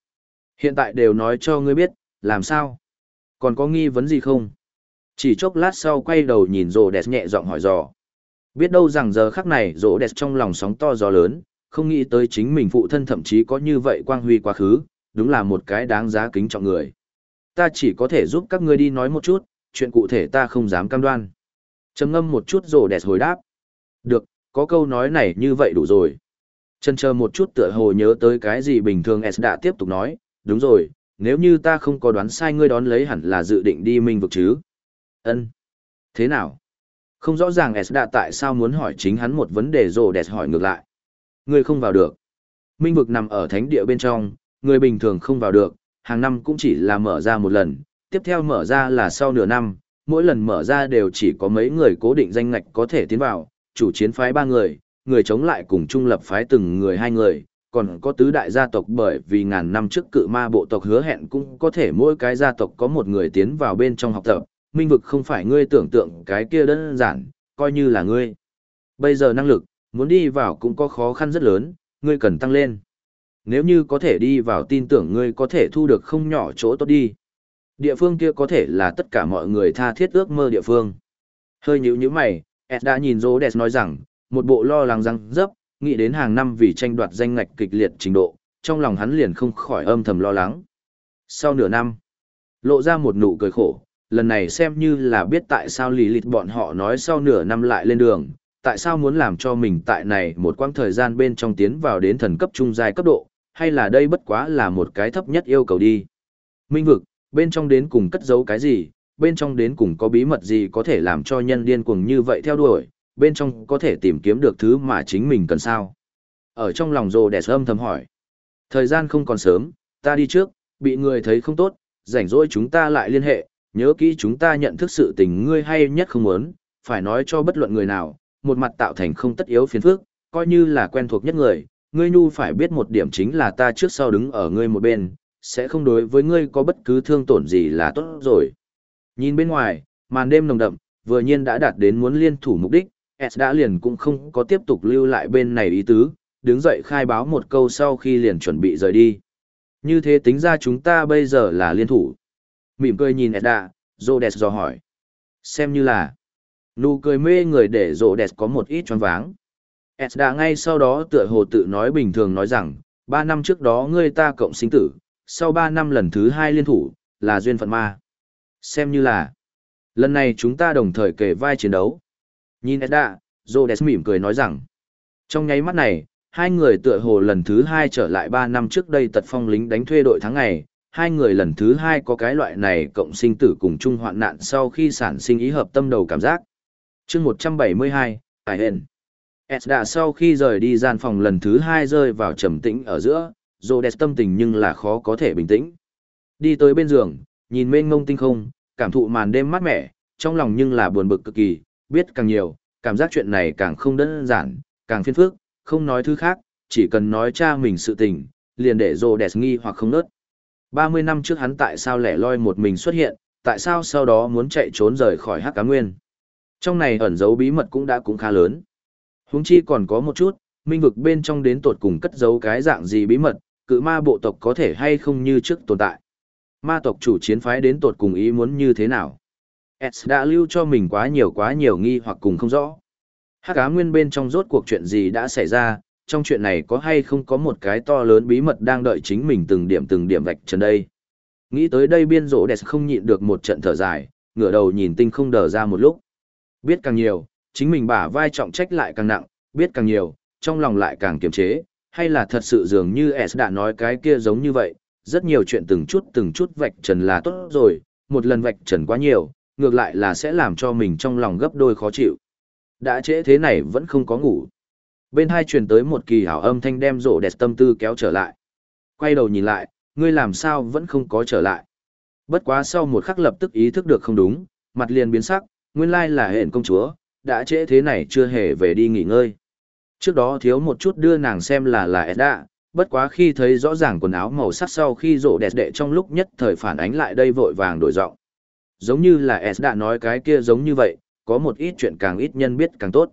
Hiện tại đều nói cho ngươi biết, làm sao? Còn có nghi vấn gì không? Chỉ chốc lát sau quay đầu nhìn rồ đẹp nhẹ giọng hỏi dò. Biết đâu rằng giờ khắc này rồ đẹp trong lòng sóng to gió lớn, không nghĩ tới chính mình phụ thân thậm chí có như vậy quang huy quá khứ, đúng là một cái đáng giá kính trọng người. Ta chỉ có thể giúp các ngươi đi nói một chút, chuyện cụ thể ta không dám cam đoan. trầm ngâm một chút rồ đẹp hồi đáp. Được, có câu nói này như vậy đủ rồi. Chân chờ một chút tựa hồ nhớ tới cái gì bình thường S đã tiếp tục nói, đúng rồi, nếu như ta không có đoán sai ngươi đón lấy hẳn là dự định đi minh vực chứ. ân Thế nào? Không rõ ràng S đã tại sao muốn hỏi chính hắn một vấn đề rồi đẹp hỏi ngược lại. Ngươi không vào được. Minh vực nằm ở thánh địa bên trong, người bình thường không vào được, hàng năm cũng chỉ là mở ra một lần, tiếp theo mở ra là sau nửa năm, mỗi lần mở ra đều chỉ có mấy người cố định danh ngạch có thể tiến vào, chủ chiến phái ba người, người chống lại cùng trung lập phái từng người hai người, còn có tứ đại gia tộc bởi vì ngàn năm trước cự ma bộ tộc hứa hẹn cũng có thể mỗi cái gia tộc có một người tiến vào bên trong học tập, minh vực không phải ngươi tưởng tượng cái kia đơn giản, coi như là ngươi. Bây giờ năng lực, muốn đi vào cũng có khó khăn rất lớn, ngươi cần tăng lên. Nếu như có thể đi vào tin tưởng ngươi có thể thu được không nhỏ chỗ tốt đi. Địa phương kia có thể là tất cả mọi người tha thiết ước mơ địa phương. Hơi nhíu nhíu mày, Ed đã nhìn Rhodes nói rằng, một bộ lo lắng răng dấp, nghĩ đến hàng năm vì tranh đoạt danh ngạch kịch liệt trình độ, trong lòng hắn liền không khỏi âm thầm lo lắng. Sau nửa năm, lộ ra một nụ cười khổ, lần này xem như là biết tại sao lì lịt bọn họ nói sau nửa năm lại lên đường, tại sao muốn làm cho mình tại này một quãng thời gian bên trong tiến vào đến thần cấp trung giai cấp độ, hay là đây bất quá là một cái thấp nhất yêu cầu đi. Minh vực, bên trong đến cùng cất giấu cái gì, bên trong đến cùng có bí mật gì có thể làm cho nhân điên cuồng như vậy theo đuổi, bên trong có thể tìm kiếm được thứ mà chính mình cần sao. Ở trong lòng rồ đẹp âm thầm hỏi. Thời gian không còn sớm, ta đi trước, bị người thấy không tốt, rảnh rỗi chúng ta lại liên hệ, nhớ kỹ chúng ta nhận thức sự tình ngươi hay nhất không muốn, phải nói cho bất luận người nào, một mặt tạo thành không tất yếu phiền phức, coi như là quen thuộc nhất người, ngươi nhu phải biết một điểm chính là ta trước sau đứng ở ngươi một bên, sẽ không đối với ngươi có bất cứ thương tổn gì là tốt rồi. Nhìn bên ngoài, màn đêm nồng đậm, vừa nhiên đã đạt đến muốn liên thủ mục đích, S đã liền cũng không có tiếp tục lưu lại bên này ý tứ, đứng dậy khai báo một câu sau khi liền chuẩn bị rời đi. Như thế tính ra chúng ta bây giờ là liên thủ. Mỉm cười nhìn Edda, Rhodes dò hỏi. Xem như là, nụ cười mê người để Rhodes có một ít choáng váng. Edda ngay sau đó tựa hồ tự nói bình thường nói rằng, ba năm trước đó ngươi ta cộng sinh tử, sau ba năm lần thứ hai liên thủ, là duyên phận ma. Xem như là, lần này chúng ta đồng thời kề vai chiến đấu. Nhìn Edda, Rhodes mỉm cười nói rằng, trong nháy mắt này, hai người tựa hồ lần thứ hai trở lại ba năm trước đây tật phong lính đánh thuê đội tháng ngày, hai người lần thứ hai có cái loại này cộng sinh tử cùng chung hoạn nạn sau khi sản sinh ý hợp tâm đầu cảm giác. chương 172, Tài Hên. Edda sau khi rời đi gian phòng lần thứ hai rơi vào trầm tĩnh ở giữa, Rhodes tâm tình nhưng là khó có thể bình tĩnh. Đi tới bên giường, nhìn mênh ngông tinh không, cảm thụ màn đêm mát mẻ, trong lòng nhưng là buồn bực cực kỳ, biết càng nhiều, cảm giác chuyện này càng không đơn giản, càng phiền phức, không nói thứ khác, chỉ cần nói cha mình sự tình, liền để Rhodes nghi hoặc không nớt. 30 năm trước hắn tại sao lẻ loi một mình xuất hiện, tại sao sau đó muốn chạy trốn rời khỏi Hắc Cá Nguyên. Trong này ẩn dấu bí mật cũng đã cũng khá lớn. Huống chi còn có một chút, minh vực bên trong đến tột cùng cất giấu cái dạng gì bí mật, cự ma bộ tộc có thể hay không như trước tồn tại. Ma tộc chủ chiến phái đến tột cùng ý muốn như thế nào. S đã lưu cho mình quá nhiều quá nhiều nghi hoặc cùng không rõ. Hắc Cá Nguyên bên trong rốt cuộc chuyện gì đã xảy ra, trong chuyện này có hay không có một cái to lớn bí mật đang đợi chính mình từng điểm từng điểm vạch trần đây. Nghĩ tới đây biên rỗ đẹp không nhịn được một trận thở dài, ngửa đầu nhìn tinh không đờ ra một lúc. Biết càng nhiều, chính mình bả vai trọng trách lại càng nặng, biết càng nhiều, trong lòng lại càng kiềm chế, hay là thật sự dường như S đã nói cái kia giống như vậy, rất nhiều chuyện từng chút từng chút vạch trần là tốt rồi, một lần vạch trần quá nhiều, ngược lại là sẽ làm cho mình trong lòng gấp đôi khó chịu. Đã trễ thế này vẫn không có ngủ. Bên hai truyền tới một kỳ hảo âm thanh đem rộ đẹp tâm tư kéo trở lại. Quay đầu nhìn lại, ngươi làm sao vẫn không có trở lại. Bất quá sau một khắc lập tức ý thức được không đúng, mặt liền biến sắc, nguyên lai là hẹn công chúa, đã trễ thế này chưa hề về đi nghỉ ngơi. Trước đó thiếu một chút đưa nàng xem là là Edda, bất quá khi thấy rõ ràng quần áo màu sắc sau khi rộ đẹp đệ trong lúc nhất thời phản ánh lại đây vội vàng đổi giọng giống như là Edda nói cái kia giống như vậy có một ít chuyện càng ít nhân biết càng tốt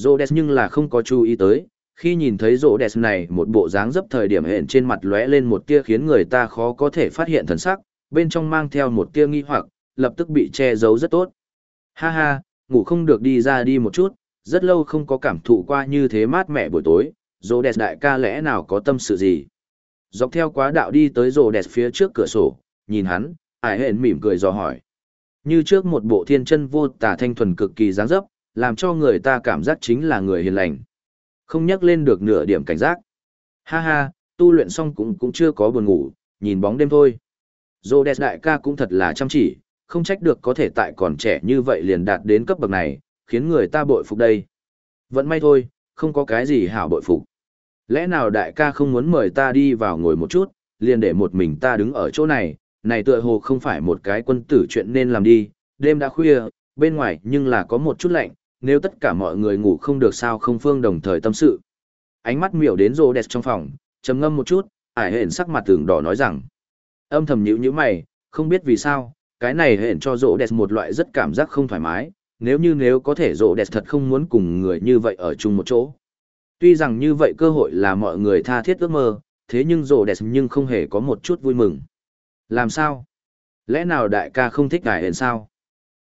Rhodes nhưng là không có chú ý tới, khi nhìn thấy Rhodes này một bộ dáng dấp thời điểm hẹn trên mặt lóe lên một tia khiến người ta khó có thể phát hiện thần sắc, bên trong mang theo một tia nghi hoặc, lập tức bị che giấu rất tốt. Ha ha, ngủ không được đi ra đi một chút, rất lâu không có cảm thụ qua như thế mát mẻ buổi tối, Rhodes đại ca lẽ nào có tâm sự gì. Dọc theo quá đạo đi tới Rhodes phía trước cửa sổ, nhìn hắn, ải hẹn mỉm cười dò hỏi. Như trước một bộ thiên chân vô tả thanh thuần cực kỳ dáng dấp, làm cho người ta cảm giác chính là người hiền lành. Không nhắc lên được nửa điểm cảnh giác. Ha ha, tu luyện xong cũng cũng chưa có buồn ngủ, nhìn bóng đêm thôi. Rhodes đại ca cũng thật là chăm chỉ, không trách được có thể tại còn trẻ như vậy liền đạt đến cấp bậc này, khiến người ta bội phục đây. Vẫn may thôi, không có cái gì hảo bội phục. Lẽ nào đại ca không muốn mời ta đi vào ngồi một chút, liền để một mình ta đứng ở chỗ này, này tựa hồ không phải một cái quân tử chuyện nên làm đi, đêm đã khuya, bên ngoài nhưng là có một chút lạnh, nếu tất cả mọi người ngủ không được sao không phương đồng thời tâm sự. Ánh mắt miểu đến rô đẹp trong phòng, trầm ngâm một chút, ải hển sắc mặt tường đỏ nói rằng. Âm thầm nhíu như mày, không biết vì sao, cái này hển cho rô đẹp một loại rất cảm giác không thoải mái, nếu như nếu có thể rô đẹp thật không muốn cùng người như vậy ở chung một chỗ. Tuy rằng như vậy cơ hội là mọi người tha thiết ước mơ, thế nhưng rô đẹp nhưng không hề có một chút vui mừng. Làm sao? Lẽ nào đại ca không thích ải hển sao?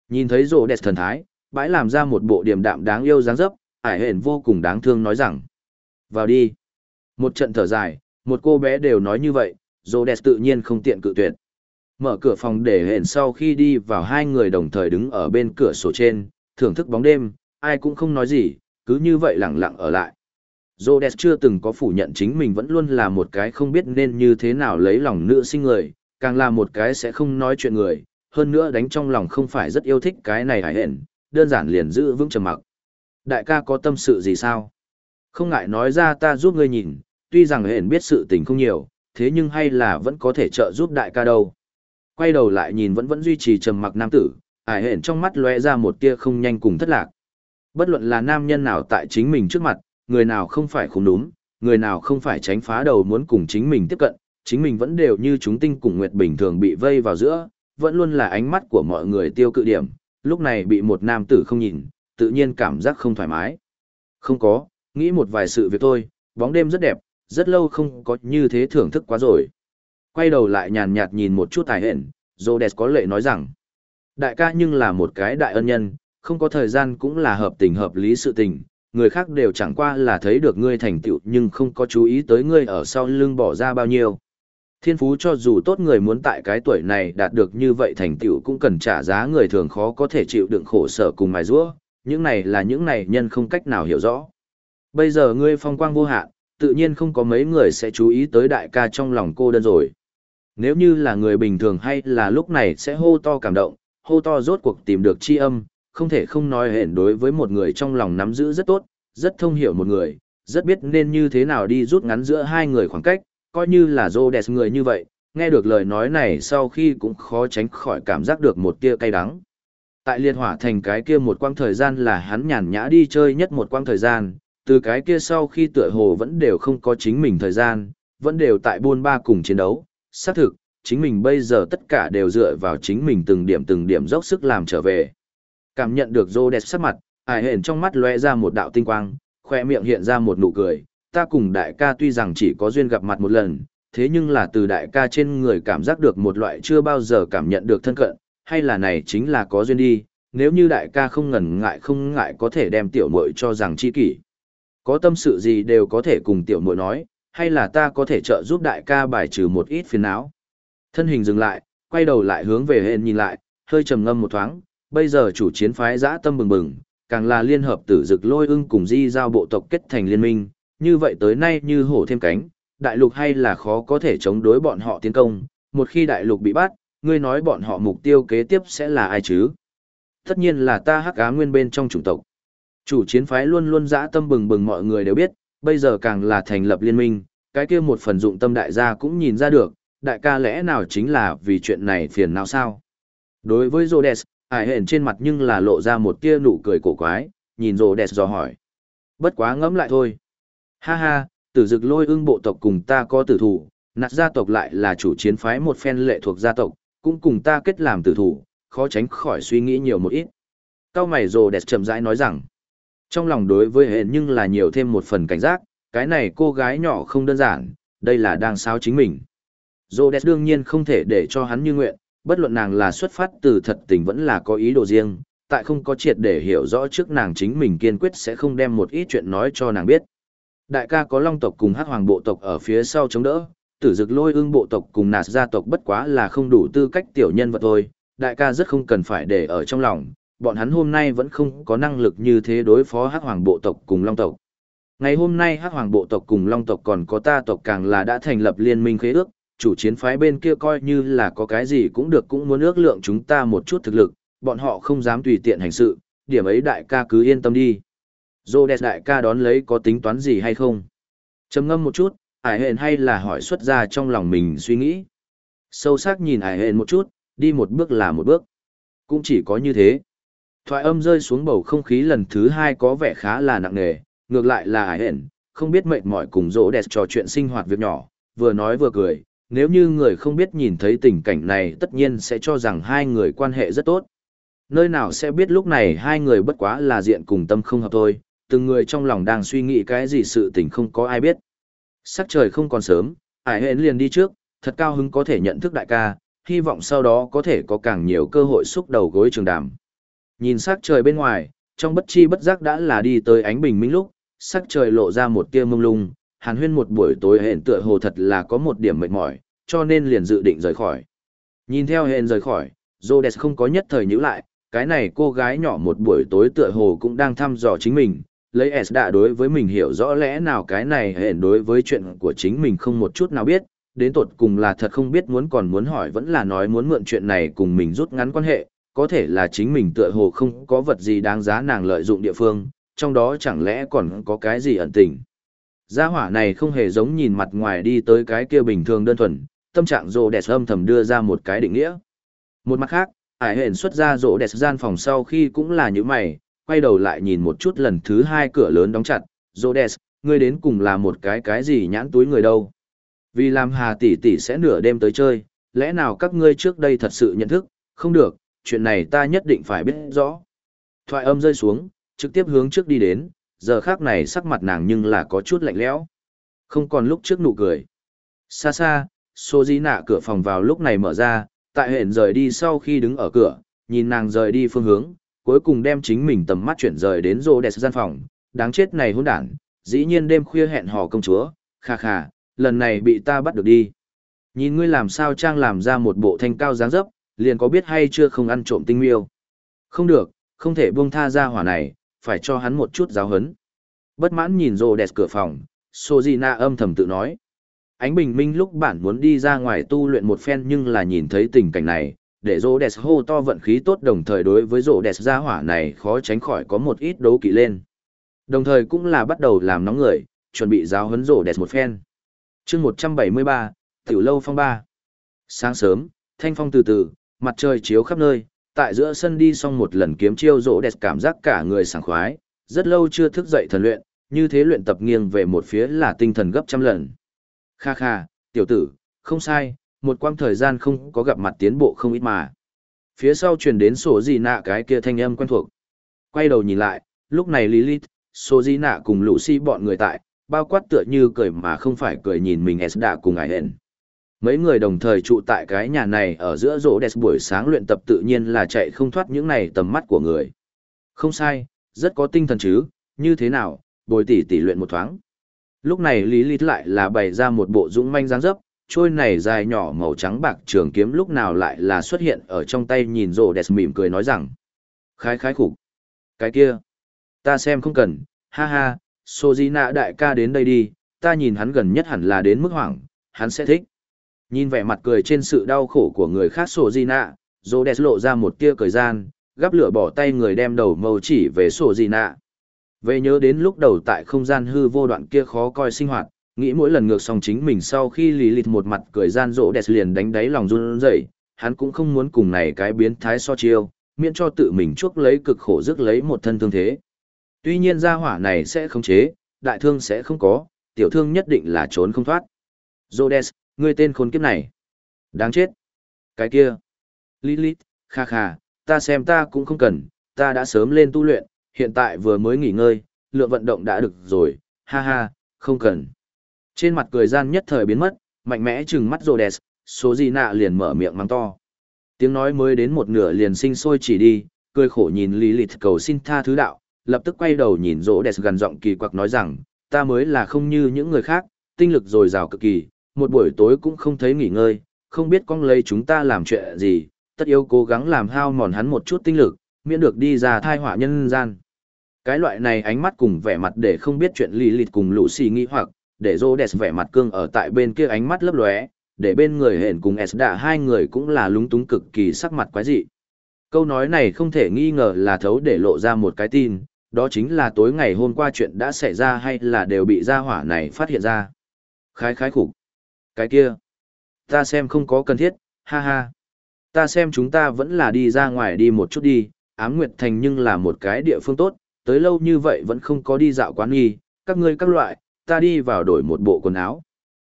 Nhìn thấy rồ đẹp thần thái, bãi làm ra một bộ điềm đạm đáng yêu dáng dấp, ải hển vô cùng đáng thương nói rằng. Vào đi. Một trận thở dài, một cô bé đều nói như vậy, rồ đẹp tự nhiên không tiện cự tuyệt. Mở cửa phòng để hển sau khi đi vào hai người đồng thời đứng ở bên cửa sổ trên, thưởng thức bóng đêm, ai cũng không nói gì, cứ như vậy lặng lặng ở lại. Rhodes chưa từng có phủ nhận chính mình vẫn luôn là một cái không biết nên như thế nào lấy lòng nữ sinh người, càng là một cái sẽ không nói chuyện người, hơn nữa đánh trong lòng không phải rất yêu thích cái này hải hển, đơn giản liền giữ vững trầm mặc. Đại ca có tâm sự gì sao? Không ngại nói ra ta giúp ngươi nhìn, tuy rằng hển biết sự tình không nhiều, thế nhưng hay là vẫn có thể trợ giúp đại ca đâu. Quay đầu lại nhìn vẫn vẫn duy trì trầm mặc nam tử, hải hển trong mắt lóe ra một tia không nhanh cùng thất lạc. Bất luận là nam nhân nào tại chính mình trước mặt, người nào không phải khủng đúng, người nào không phải tránh phá đầu muốn cùng chính mình tiếp cận, chính mình vẫn đều như chúng tinh cùng nguyệt bình thường bị vây vào giữa, vẫn luôn là ánh mắt của mọi người tiêu cự điểm, lúc này bị một nam tử không nhìn, tự nhiên cảm giác không thoải mái. Không có, nghĩ một vài sự việc thôi, bóng đêm rất đẹp, rất lâu không có như thế thưởng thức quá rồi. Quay đầu lại nhàn nhạt nhìn một chút tài hẹn, Zodes có lệ nói rằng, đại ca nhưng là một cái đại ân nhân, không có thời gian cũng là hợp tình hợp lý sự tình, người khác đều chẳng qua là thấy được ngươi thành tựu nhưng không có chú ý tới ngươi ở sau lưng bỏ ra bao nhiêu. Thiên phú cho dù tốt người muốn tại cái tuổi này đạt được như vậy thành tựu cũng cần trả giá người thường khó có thể chịu đựng khổ sở cùng mài rũa, những này là những này nhân không cách nào hiểu rõ. Bây giờ ngươi phong quang vô hạn, tự nhiên không có mấy người sẽ chú ý tới đại ca trong lòng cô đơn rồi. Nếu như là người bình thường hay là lúc này sẽ hô to cảm động, hô to rốt cuộc tìm được chi âm, không thể không nói hển đối với một người trong lòng nắm giữ rất tốt, rất thông hiểu một người, rất biết nên như thế nào đi rút ngắn giữa hai người khoảng cách, coi như là rô đẹp người như vậy, nghe được lời nói này sau khi cũng khó tránh khỏi cảm giác được một tia cay đắng. Tại liệt hỏa thành cái kia một quang thời gian là hắn nhàn nhã đi chơi nhất một quang thời gian, từ cái kia sau khi tựa hồ vẫn đều không có chính mình thời gian, vẫn đều tại buôn ba cùng chiến đấu, xác thực, chính mình bây giờ tất cả đều dựa vào chính mình từng điểm từng điểm dốc sức làm trở về. Cảm nhận được rô đẹp sắc mặt, ải hển trong mắt lóe ra một đạo tinh quang, khoe miệng hiện ra một nụ cười, ta cùng đại ca tuy rằng chỉ có duyên gặp mặt một lần, thế nhưng là từ đại ca trên người cảm giác được một loại chưa bao giờ cảm nhận được thân cận, hay là này chính là có duyên đi, nếu như đại ca không ngần ngại không ngại có thể đem tiểu muội cho rằng chi kỷ. Có tâm sự gì đều có thể cùng tiểu muội nói, hay là ta có thể trợ giúp đại ca bài trừ một ít phiền não. Thân hình dừng lại, quay đầu lại hướng về hên nhìn lại, hơi trầm ngâm một thoáng, bây giờ chủ chiến phái dã tâm bừng bừng, càng là liên hợp tử dực lôi ưng cùng di giao bộ tộc kết thành liên minh, như vậy tới nay như hổ thêm cánh, đại lục hay là khó có thể chống đối bọn họ tiến công, một khi đại lục bị bắt, ngươi nói bọn họ mục tiêu kế tiếp sẽ là ai chứ? Tất nhiên là ta hắc á nguyên bên trong chủng tộc. Chủ chiến phái luôn luôn dã tâm bừng bừng mọi người đều biết, bây giờ càng là thành lập liên minh, cái kia một phần dụng tâm đại gia cũng nhìn ra được, đại ca lẽ nào chính là vì chuyện này phiền não sao? Đối với Rhodes, ải hển trên mặt nhưng là lộ ra một tia nụ cười cổ quái, nhìn Rhodes dò hỏi. Bất quá ngẫm lại thôi. Ha ha, tử dực lôi ưng bộ tộc cùng ta có tử thủ, nạt gia tộc lại là chủ chiến phái một phen lệ thuộc gia tộc, cũng cùng ta kết làm tử thủ, khó tránh khỏi suy nghĩ nhiều một ít. Cao mày rồ đẹp chậm rãi nói rằng, trong lòng đối với hẹn nhưng là nhiều thêm một phần cảnh giác, cái này cô gái nhỏ không đơn giản, đây là đang sao chính mình. Rồ đẹp đương nhiên không thể để cho hắn như nguyện, bất luận nàng là xuất phát từ thật tình vẫn là có ý đồ riêng, tại không có triệt để hiểu rõ trước nàng chính mình kiên quyết sẽ không đem một ít chuyện nói cho nàng biết. Đại ca có long tộc cùng hắc hoàng bộ tộc ở phía sau chống đỡ, tử dực lôi ưng bộ tộc cùng nạt gia tộc bất quá là không đủ tư cách tiểu nhân vật thôi, đại ca rất không cần phải để ở trong lòng, bọn hắn hôm nay vẫn không có năng lực như thế đối phó hắc hoàng bộ tộc cùng long tộc. Ngày hôm nay hắc hoàng bộ tộc cùng long tộc còn có ta tộc càng là đã thành lập liên minh khế ước, chủ chiến phái bên kia coi như là có cái gì cũng được cũng muốn ước lượng chúng ta một chút thực lực, bọn họ không dám tùy tiện hành sự, điểm ấy đại ca cứ yên tâm đi. Rhodes đại ca đón lấy có tính toán gì hay không? Trầm ngâm một chút, ải hển hay là hỏi xuất ra trong lòng mình suy nghĩ. Sâu sắc nhìn ải hển một chút, đi một bước là một bước. Cũng chỉ có như thế. Thoại âm rơi xuống bầu không khí lần thứ hai có vẻ khá là nặng nề, ngược lại là ải hển không biết mệt mỏi cùng rỗ đẹp trò chuyện sinh hoạt việc nhỏ, vừa nói vừa cười. Nếu như người không biết nhìn thấy tình cảnh này tất nhiên sẽ cho rằng hai người quan hệ rất tốt. Nơi nào sẽ biết lúc này hai người bất quá là diện cùng tâm không hợp thôi, từng người trong lòng đang suy nghĩ cái gì sự tình không có ai biết. Sắc trời không còn sớm, ải hến liền đi trước, thật cao hứng có thể nhận thức đại ca, hy vọng sau đó có thể có càng nhiều cơ hội xúc đầu gối trường đàm. Nhìn sắc trời bên ngoài, trong bất chi bất giác đã là đi tới ánh bình minh lúc, sắc trời lộ ra một tia mông lung, hàn huyên một buổi tối hẹn tựa hồ thật là có một điểm mệt mỏi, cho nên liền dự định rời khỏi. Nhìn theo hẹn rời khỏi, Rhodes không có nhất thời nhữ lại, cái này cô gái nhỏ một buổi tối tựa hồ cũng đang thăm dò chính mình, lấy S đã đối với mình hiểu rõ lẽ nào cái này hẹn đối với chuyện của chính mình không một chút nào biết, đến tột cùng là thật không biết muốn còn muốn hỏi vẫn là nói muốn mượn chuyện này cùng mình rút ngắn quan hệ, có thể là chính mình tựa hồ không có vật gì đáng giá nàng lợi dụng địa phương, trong đó chẳng lẽ còn có cái gì ẩn tình. Gia hỏa này không hề giống nhìn mặt ngoài đi tới cái kia bình thường đơn thuần, tâm trạng rồ đẹp âm thầm đưa ra một cái định nghĩa. Một mặt khác, ải hển xuất ra rộ đẹp gian phòng sau khi cũng là như mày, quay đầu lại nhìn một chút lần thứ hai cửa lớn đóng chặt, Rhodes, ngươi đến cùng là một cái cái gì nhãn túi người đâu. Vì làm hà tỷ tỷ sẽ nửa đêm tới chơi, lẽ nào các ngươi trước đây thật sự nhận thức, không được, chuyện này ta nhất định phải biết rõ. Thoại âm rơi xuống, trực tiếp hướng trước đi đến, giờ khác này sắc mặt nàng nhưng là có chút lạnh lẽo. Không còn lúc trước nụ cười. Xa xa, xô Di nạ cửa phòng vào lúc này mở ra, tại hẹn rời đi sau khi đứng ở cửa, nhìn nàng rời đi phương hướng, cuối cùng đem chính mình tầm mắt chuyển rời đến rô đẹp gian phòng, đáng chết này hôn đản, dĩ nhiên đêm khuya hẹn hò công chúa, kha kha, lần này bị ta bắt được đi. Nhìn ngươi làm sao trang làm ra một bộ thanh cao dáng dấp, liền có biết hay chưa không ăn trộm tinh miêu. Không được, không thể buông tha ra hỏa này, phải cho hắn một chút giáo hấn. Bất mãn nhìn rô đẹp cửa phòng, Sojina âm thầm tự nói ánh bình minh lúc bản muốn đi ra ngoài tu luyện một phen nhưng là nhìn thấy tình cảnh này, để rô đès hô to vận khí tốt đồng thời đối với rô đès gia hỏa này khó tránh khỏi có một ít đấu kỵ lên. Đồng thời cũng là bắt đầu làm nóng người, chuẩn bị giáo huấn rô đès một phen. chương 173, Tiểu Lâu Phong ba Sáng sớm, thanh phong từ từ, mặt trời chiếu khắp nơi, tại giữa sân đi xong một lần kiếm chiêu rô đès cảm giác cả người sảng khoái, rất lâu chưa thức dậy thần luyện, như thế luyện tập nghiêng về một phía là tinh thần gấp trăm lần. Kha kha, tiểu tử, không sai, một quãng thời gian không có gặp mặt tiến bộ không ít mà. Phía sau truyền đến sổ gì nạ cái kia thanh âm quen thuộc. Quay đầu nhìn lại, lúc này Lilith, sổ gì nạ cùng lũ si bọn người tại, bao quát tựa như cười mà không phải cười nhìn mình Esda cùng ngài hẹn. Mấy người đồng thời trụ tại cái nhà này ở giữa rỗ đẹp buổi sáng luyện tập tự nhiên là chạy không thoát những này tầm mắt của người. Không sai, rất có tinh thần chứ, như thế nào, bồi tỷ tỷ luyện một thoáng. Lúc này Lý Lít lại là bày ra một bộ dũng manh dáng dấp, trôi này dài nhỏ màu trắng bạc trường kiếm lúc nào lại là xuất hiện ở trong tay nhìn rồ đẹp mỉm cười nói rằng. Khái khái khục, Cái kia. Ta xem không cần, ha ha, Sojina đại ca đến đây đi, ta nhìn hắn gần nhất hẳn là đến mức hoảng, hắn sẽ thích. Nhìn vẻ mặt cười trên sự đau khổ của người khác Sojina, đẹp lộ ra một tia cười gian, gắp lửa bỏ tay người đem đầu màu chỉ về Sojina. Về nhớ đến lúc đầu tại không gian hư vô đoạn kia khó coi sinh hoạt, nghĩ mỗi lần ngược xong chính mình sau khi lì lịt một mặt cười gian rỗ đẹp liền đánh đáy lòng run rẩy, hắn cũng không muốn cùng này cái biến thái so chiêu, miễn cho tự mình chuốc lấy cực khổ rước lấy một thân thương thế. Tuy nhiên gia hỏa này sẽ không chế, đại thương sẽ không có, tiểu thương nhất định là trốn không thoát. Rhodes, ngươi tên khốn kiếp này. Đáng chết. Cái kia. Lilith, kha kha, ta xem ta cũng không cần, ta đã sớm lên tu luyện, hiện tại vừa mới nghỉ ngơi, lượng vận động đã được rồi, ha ha, không cần. Trên mặt cười gian nhất thời biến mất, mạnh mẽ trừng mắt Rhodes, số gì nạ liền mở miệng mắng to. Tiếng nói mới đến một nửa liền sinh sôi chỉ đi, cười khổ nhìn Lý Lilith cầu xin tha thứ đạo, lập tức quay đầu nhìn Rhodes gần giọng kỳ quặc nói rằng, ta mới là không như những người khác, tinh lực dồi dào cực kỳ, một buổi tối cũng không thấy nghỉ ngơi, không biết con lấy chúng ta làm chuyện gì, tất yếu cố gắng làm hao mòn hắn một chút tinh lực, miễn được đi ra thai họa nhân gian. Cái loại này ánh mắt cùng vẻ mặt để không biết chuyện lì lịt cùng lũ xì nghĩ hoặc, để rô đẹp vẻ mặt cương ở tại bên kia ánh mắt lấp lóe, để bên người hển cùng Esda hai người cũng là lúng túng cực kỳ sắc mặt quái dị. Câu nói này không thể nghi ngờ là thấu để lộ ra một cái tin, đó chính là tối ngày hôm qua chuyện đã xảy ra hay là đều bị gia hỏa này phát hiện ra. Khái khái khục Cái kia. Ta xem không có cần thiết, ha ha. Ta xem chúng ta vẫn là đi ra ngoài đi một chút đi, ám nguyệt thành nhưng là một cái địa phương tốt, tới lâu như vậy vẫn không có đi dạo quán nghi, các ngươi các loại, ta đi vào đổi một bộ quần áo.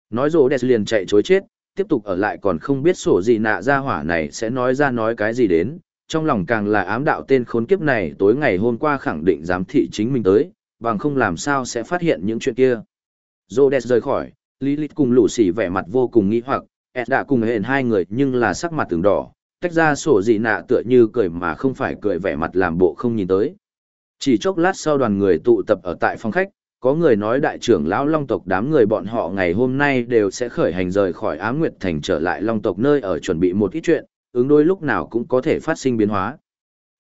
Nói rồ đẹp liền chạy chối chết, tiếp tục ở lại còn không biết sổ gì nạ ra hỏa này sẽ nói ra nói cái gì đến, trong lòng càng là ám đạo tên khốn kiếp này tối ngày hôm qua khẳng định giám thị chính mình tới, bằng không làm sao sẽ phát hiện những chuyện kia. Rhodes rời khỏi, Lilith cùng lũ xỉ vẻ mặt vô cùng nghi hoặc, ed đã cùng hẹn hai người nhưng là sắc mặt từng đỏ tách ra sổ gì nạ tựa như cười mà không phải cười vẻ mặt làm bộ không nhìn tới chỉ chốc lát sau đoàn người tụ tập ở tại phòng khách có người nói đại trưởng lão long tộc đám người bọn họ ngày hôm nay đều sẽ khởi hành rời khỏi á nguyệt thành trở lại long tộc nơi ở chuẩn bị một ít chuyện, ứng đôi lúc nào cũng có thể phát sinh biến hóa.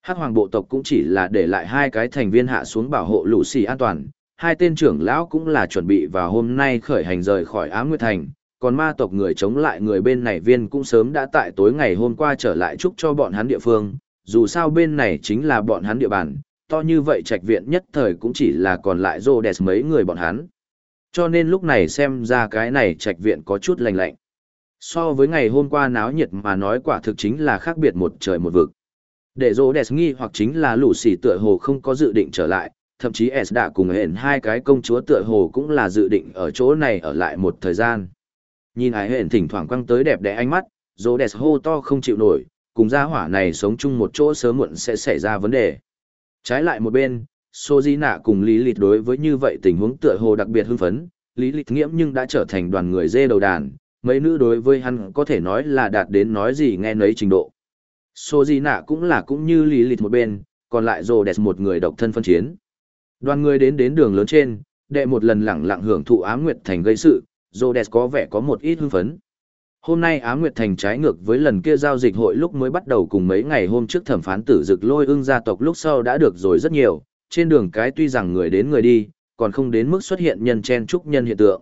Hắc hoàng bộ tộc cũng chỉ là để lại hai cái thành viên hạ xuống bảo hộ lũ xì an toàn, hai tên trưởng lão cũng là chuẩn bị vào hôm nay khởi hành rời khỏi á nguyệt thành, còn ma tộc người chống lại người bên này viên cũng sớm đã tại tối ngày hôm qua trở lại chúc cho bọn hắn địa phương, dù sao bên này chính là bọn hắn địa bàn to như vậy trạch viện nhất thời cũng chỉ là còn lại rô đẹp mấy người bọn hắn. Cho nên lúc này xem ra cái này trạch viện có chút lành lạnh. So với ngày hôm qua náo nhiệt mà nói quả thực chính là khác biệt một trời một vực. Để rô đẹp nghi hoặc chính là lũ xỉ tựa hồ không có dự định trở lại, thậm chí S đã cùng hẹn hai cái công chúa tựa hồ cũng là dự định ở chỗ này ở lại một thời gian. Nhìn ái hẹn thỉnh thoảng quăng tới đẹp đẽ ánh mắt, rô đẹp hô to không chịu nổi, cùng gia hỏa này sống chung một chỗ sớm muộn sẽ xảy ra vấn đề. Trái lại một bên, Sojina cùng Lý Lịt đối với như vậy tình huống tựa hồ đặc biệt hưng phấn, Lý Lịt nghiễm nhưng đã trở thành đoàn người dê đầu đàn, mấy nữ đối với hắn có thể nói là đạt đến nói gì nghe nấy trình độ. Sojina cũng là cũng như Lý Lịt một bên, còn lại Rồ Đẹp một người độc thân phân chiến. Đoàn người đến đến đường lớn trên, đệ một lần lẳng lặng hưởng thụ ám nguyệt thành gây sự, Rồ Đẹp có vẻ có một ít hưng phấn. Hôm nay Á Nguyệt Thành trái ngược với lần kia giao dịch hội lúc mới bắt đầu cùng mấy ngày hôm trước thẩm phán tử dực lôi ưng gia tộc lúc sau đã được rồi rất nhiều, trên đường cái tuy rằng người đến người đi, còn không đến mức xuất hiện nhân chen trúc nhân hiện tượng.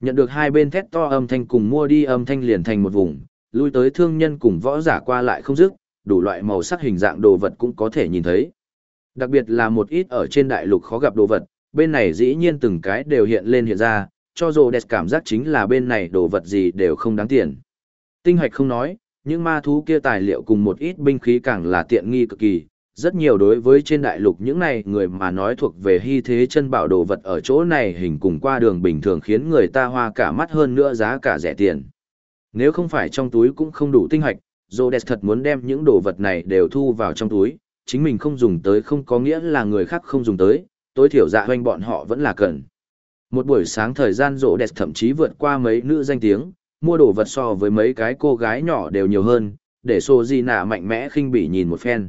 Nhận được hai bên thét to âm thanh cùng mua đi âm thanh liền thành một vùng, lui tới thương nhân cùng võ giả qua lại không dứt, đủ loại màu sắc hình dạng đồ vật cũng có thể nhìn thấy. Đặc biệt là một ít ở trên đại lục khó gặp đồ vật, bên này dĩ nhiên từng cái đều hiện lên hiện ra, cho dù đẹp cảm giác chính là bên này đồ vật gì đều không đáng tiền. Tinh hoạch không nói, những ma thú kia tài liệu cùng một ít binh khí càng là tiện nghi cực kỳ, rất nhiều đối với trên đại lục những này người mà nói thuộc về hy thế chân bảo đồ vật ở chỗ này hình cùng qua đường bình thường khiến người ta hoa cả mắt hơn nữa giá cả rẻ tiền. Nếu không phải trong túi cũng không đủ tinh hoạch, Rhodes thật muốn đem những đồ vật này đều thu vào trong túi, chính mình không dùng tới không có nghĩa là người khác không dùng tới, tối thiểu dạ hoanh bọn họ vẫn là cần. Một buổi sáng thời gian rộ đẹp thậm chí vượt qua mấy nữ danh tiếng, mua đồ vật so với mấy cái cô gái nhỏ đều nhiều hơn, để Sô Di Nạ mạnh mẽ khinh bỉ nhìn một phen.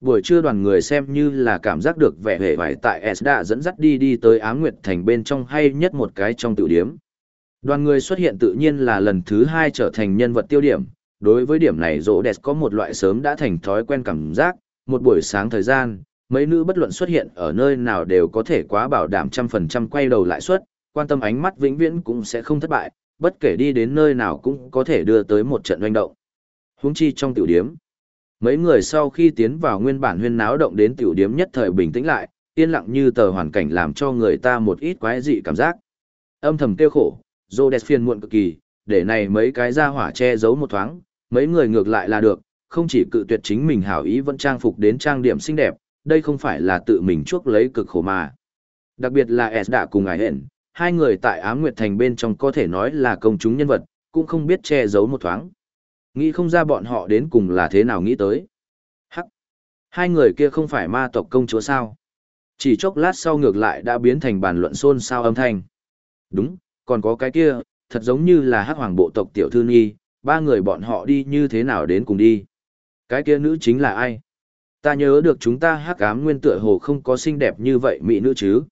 Buổi trưa đoàn người xem như là cảm giác được vẻ hề vải tại S đã dẫn dắt đi đi tới Ám Nguyệt Thành bên trong hay nhất một cái trong tiểu điếm. Đoàn người xuất hiện tự nhiên là lần thứ hai trở thành nhân vật tiêu điểm, đối với điểm này rộ đẹp có một loại sớm đã thành thói quen cảm giác, một buổi sáng thời gian, mấy nữ bất luận xuất hiện ở nơi nào đều có thể quá bảo đảm trăm phần trăm quay đầu lại suất, quan tâm ánh mắt vĩnh viễn cũng sẽ không thất bại, bất kể đi đến nơi nào cũng có thể đưa tới một trận doanh động. Huống chi trong tiểu điếm. Mấy người sau khi tiến vào nguyên bản huyên náo động đến tiểu điếm nhất thời bình tĩnh lại, yên lặng như tờ hoàn cảnh làm cho người ta một ít quái dị cảm giác. Âm thầm tiêu khổ, Rhodes phiền muộn cực kỳ, để này mấy cái ra hỏa che giấu một thoáng, mấy người ngược lại là được, không chỉ cự tuyệt chính mình hảo ý vẫn trang phục đến trang điểm xinh đẹp, đây không phải là tự mình chuốc lấy cực khổ mà. Đặc biệt là S đã cùng ải hẹn, hai người tại Ám Nguyệt Thành bên trong có thể nói là công chúng nhân vật, cũng không biết che giấu một thoáng. Nghĩ không ra bọn họ đến cùng là thế nào nghĩ tới. Hắc! Hai người kia không phải ma tộc công chúa sao? Chỉ chốc lát sau ngược lại đã biến thành bàn luận xôn xao âm thanh. Đúng, còn có cái kia, thật giống như là hắc hoàng bộ tộc tiểu thư nhi, ba người bọn họ đi như thế nào đến cùng đi. Cái kia nữ chính là ai? Ta nhớ được chúng ta hắc ám nguyên tựa hồ không có xinh đẹp như vậy mỹ nữ chứ.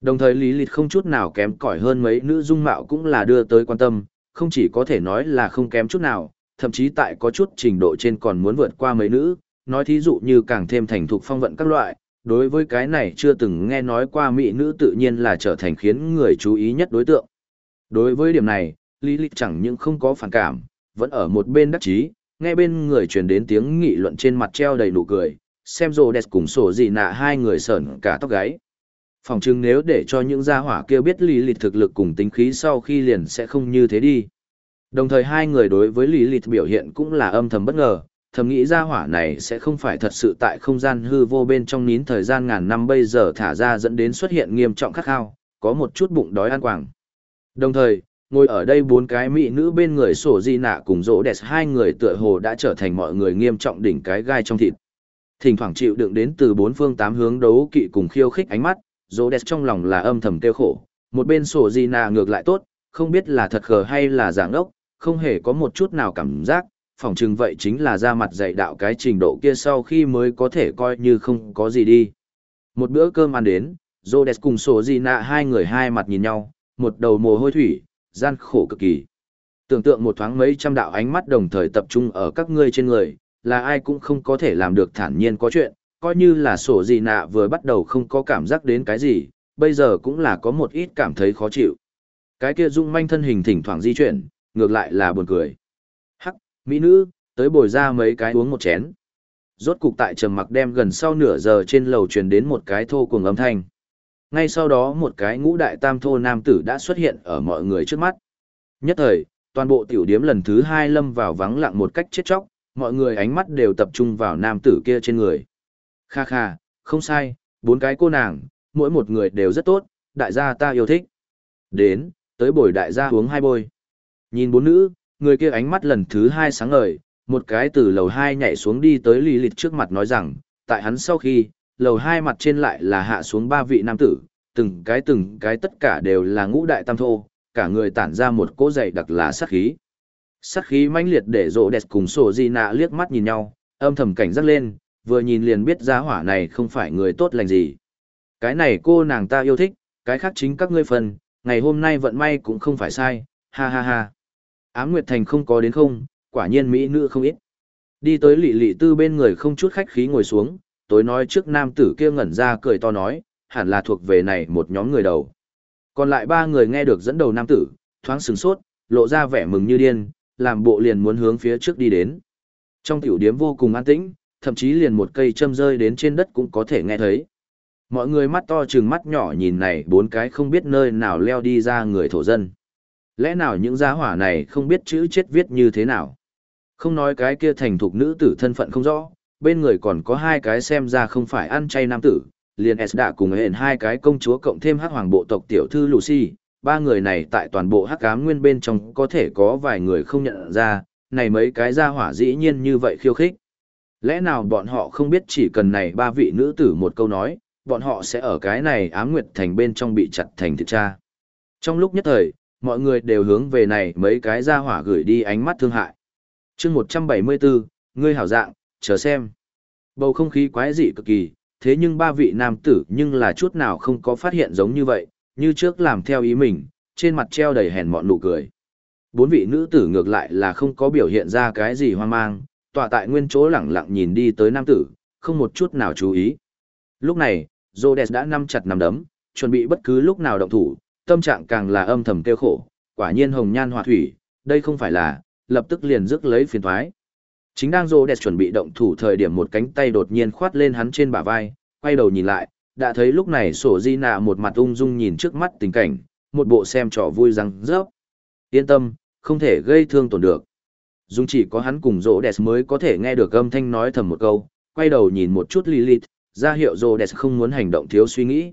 Đồng thời lý lịch không chút nào kém cỏi hơn mấy nữ dung mạo cũng là đưa tới quan tâm, không chỉ có thể nói là không kém chút nào, thậm chí tại có chút trình độ trên còn muốn vượt qua mấy nữ, nói thí dụ như càng thêm thành thục phong vận các loại, đối với cái này chưa từng nghe nói qua mỹ nữ tự nhiên là trở thành khiến người chú ý nhất đối tượng. Đối với điểm này, Lý Lịch chẳng những không có phản cảm, vẫn ở một bên đắc chí, nghe bên người truyền đến tiếng nghị luận trên mặt treo đầy nụ cười, xem rồ đẹp cùng sổ gì nạ hai người sởn cả tóc gáy. Phòng chừng nếu để cho những gia hỏa kia biết lý lịch thực lực cùng tính khí sau khi liền sẽ không như thế đi. Đồng thời hai người đối với lý lịch biểu hiện cũng là âm thầm bất ngờ, thầm nghĩ gia hỏa này sẽ không phải thật sự tại không gian hư vô bên trong nín thời gian ngàn năm bây giờ thả ra dẫn đến xuất hiện nghiêm trọng khắc khao, có một chút bụng đói ăn quảng. Đồng thời, ngồi ở đây bốn cái mỹ nữ bên người sổ di nạ cùng rỗ đẹp hai người tựa hồ đã trở thành mọi người nghiêm trọng đỉnh cái gai trong thịt thỉnh thoảng chịu đựng đến từ bốn phương tám hướng đấu kỵ cùng khiêu khích ánh mắt, rô đẹp trong lòng là âm thầm tiêu khổ, một bên sổ gì nà ngược lại tốt, không biết là thật khờ hay là giảng ốc, không hề có một chút nào cảm giác, phỏng chừng vậy chính là ra mặt dạy đạo cái trình độ kia sau khi mới có thể coi như không có gì đi. Một bữa cơm ăn đến, Rhodes cùng sổ gì nạ hai người hai mặt nhìn nhau, một đầu mồ hôi thủy, gian khổ cực kỳ. Tưởng tượng một thoáng mấy trăm đạo ánh mắt đồng thời tập trung ở các ngươi trên người, là ai cũng không có thể làm được thản nhiên có chuyện, coi như là sổ gì nạ vừa bắt đầu không có cảm giác đến cái gì, bây giờ cũng là có một ít cảm thấy khó chịu. Cái kia dung manh thân hình thỉnh thoảng di chuyển, ngược lại là buồn cười. Hắc, mỹ nữ, tới bồi ra mấy cái uống một chén. Rốt cục tại trầm mặc đem gần sau nửa giờ trên lầu truyền đến một cái thô cuồng âm thanh. Ngay sau đó một cái ngũ đại tam thô nam tử đã xuất hiện ở mọi người trước mắt. Nhất thời, toàn bộ tiểu điếm lần thứ hai lâm vào vắng lặng một cách chết chóc, mọi người ánh mắt đều tập trung vào nam tử kia trên người. Kha kha, không sai, bốn cái cô nàng, mỗi một người đều rất tốt, đại gia ta yêu thích. Đến, tới bồi đại gia uống hai bôi. Nhìn bốn nữ, người kia ánh mắt lần thứ hai sáng ngời, một cái từ lầu hai nhảy xuống đi tới lì lịt trước mặt nói rằng, tại hắn sau khi, lầu hai mặt trên lại là hạ xuống ba vị nam tử, từng cái từng cái tất cả đều là ngũ đại tam thô, cả người tản ra một cỗ dày đặc là sát khí. Sát khí mãnh liệt để rộ đẹp cùng sổ di nạ liếc mắt nhìn nhau, âm thầm cảnh giác lên, vừa nhìn liền biết giá hỏa này không phải người tốt lành gì. Cái này cô nàng ta yêu thích, cái khác chính các ngươi phần, ngày hôm nay vận may cũng không phải sai, ha ha ha. Ám Nguyệt Thành không có đến không, quả nhiên mỹ nữ không ít. Đi tới lỵ lỵ tư bên người không chút khách khí ngồi xuống, tối nói trước nam tử kia ngẩn ra cười to nói, hẳn là thuộc về này một nhóm người đầu. Còn lại ba người nghe được dẫn đầu nam tử, thoáng sửng sốt, lộ ra vẻ mừng như điên, làm bộ liền muốn hướng phía trước đi đến. Trong tiểu điếm vô cùng an tĩnh, thậm chí liền một cây châm rơi đến trên đất cũng có thể nghe thấy. Mọi người mắt to trừng mắt nhỏ nhìn này bốn cái không biết nơi nào leo đi ra người thổ dân. Lẽ nào những gia hỏa này không biết chữ chết viết như thế nào? Không nói cái kia thành thục nữ tử thân phận không rõ, bên người còn có hai cái xem ra không phải ăn chay nam tử, liền S đã cùng hẹn hai cái công chúa cộng thêm hắc hoàng bộ tộc tiểu thư Lucy, ba người này tại toàn bộ hắc ám nguyên bên trong có thể có vài người không nhận ra, này mấy cái gia hỏa dĩ nhiên như vậy khiêu khích. Lẽ nào bọn họ không biết chỉ cần này ba vị nữ tử một câu nói, bọn họ sẽ ở cái này ám nguyệt thành bên trong bị chặt thành thịt cha. Trong lúc nhất thời, mọi người đều hướng về này mấy cái gia hỏa gửi đi ánh mắt thương hại. chương 174, ngươi hảo dạng, chờ xem. Bầu không khí quái dị cực kỳ, thế nhưng ba vị nam tử nhưng là chút nào không có phát hiện giống như vậy, như trước làm theo ý mình, trên mặt treo đầy hèn mọn nụ cười. Bốn vị nữ tử ngược lại là không có biểu hiện ra cái gì hoang mang, tọa tại nguyên chỗ lẳng lặng nhìn đi tới nam tử, không một chút nào chú ý. Lúc này, Rhodes đã nắm chặt nắm đấm, chuẩn bị bất cứ lúc nào động thủ, tâm trạng càng là âm thầm kêu khổ, quả nhiên hồng nhan họa thủy, đây không phải là, lập tức liền rước lấy phiền thoái. Chính đang Rhodes chuẩn bị động thủ thời điểm một cánh tay đột nhiên khoát lên hắn trên bả vai, quay đầu nhìn lại, đã thấy lúc này sổ di nạ một mặt ung dung nhìn trước mắt tình cảnh, một bộ xem trò vui răng rớp. Yên tâm, không thể gây thương tổn được. Dung chỉ có hắn cùng rỗ đẹp mới có thể nghe được âm thanh nói thầm một câu, quay đầu nhìn một chút Lilith, ra hiệu rỗ đẹp không muốn hành động thiếu suy nghĩ.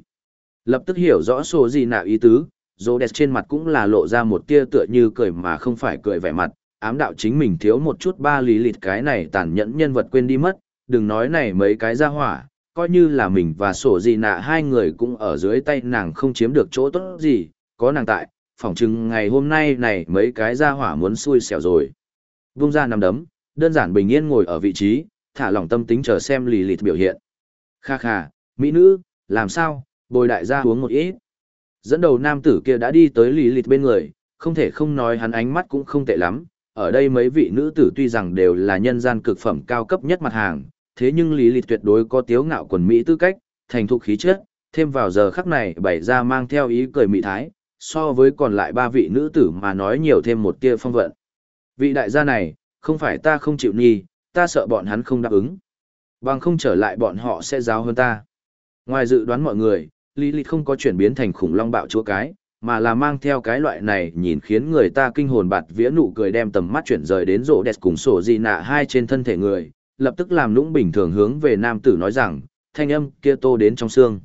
Lập tức hiểu rõ sổ di nạ ý tứ, rỗ đẹp trên mặt cũng là lộ ra một tia tựa như cười mà không phải cười vẻ mặt, ám đạo chính mình thiếu một chút ba lý lịt cái này tàn nhẫn nhân vật quên đi mất, đừng nói này mấy cái ra hỏa, coi như là mình và sổ gì nạ hai người cũng ở dưới tay nàng không chiếm được chỗ tốt gì, có nàng tại, phỏng chừng ngày hôm nay này mấy cái ra hỏa muốn xui xẻo rồi. Vung ra nằm đấm, đơn giản bình yên ngồi ở vị trí, thả lỏng tâm tính chờ xem lì lịt biểu hiện. Kha kha, mỹ nữ, làm sao, bồi đại gia uống một ít. Dẫn đầu nam tử kia đã đi tới lì lịt bên người, không thể không nói hắn ánh mắt cũng không tệ lắm, ở đây mấy vị nữ tử tuy rằng đều là nhân gian cực phẩm cao cấp nhất mặt hàng, thế nhưng lý lịch tuyệt đối có tiếu ngạo quần Mỹ tư cách, thành thục khí chất, thêm vào giờ khắc này bày ra mang theo ý cười mỹ thái, so với còn lại ba vị nữ tử mà nói nhiều thêm một tia phong vận. Vị đại gia này, không phải ta không chịu nhi, ta sợ bọn hắn không đáp ứng. Bằng không trở lại bọn họ sẽ giáo hơn ta. Ngoài dự đoán mọi người, Lý Lịch không có chuyển biến thành khủng long bạo chúa cái, mà là mang theo cái loại này nhìn khiến người ta kinh hồn bạt vía nụ cười đem tầm mắt chuyển rời đến rộ đẹp cùng sổ gì nạ hai trên thân thể người, lập tức làm nũng bình thường hướng về nam tử nói rằng, thanh âm kia tô đến trong xương.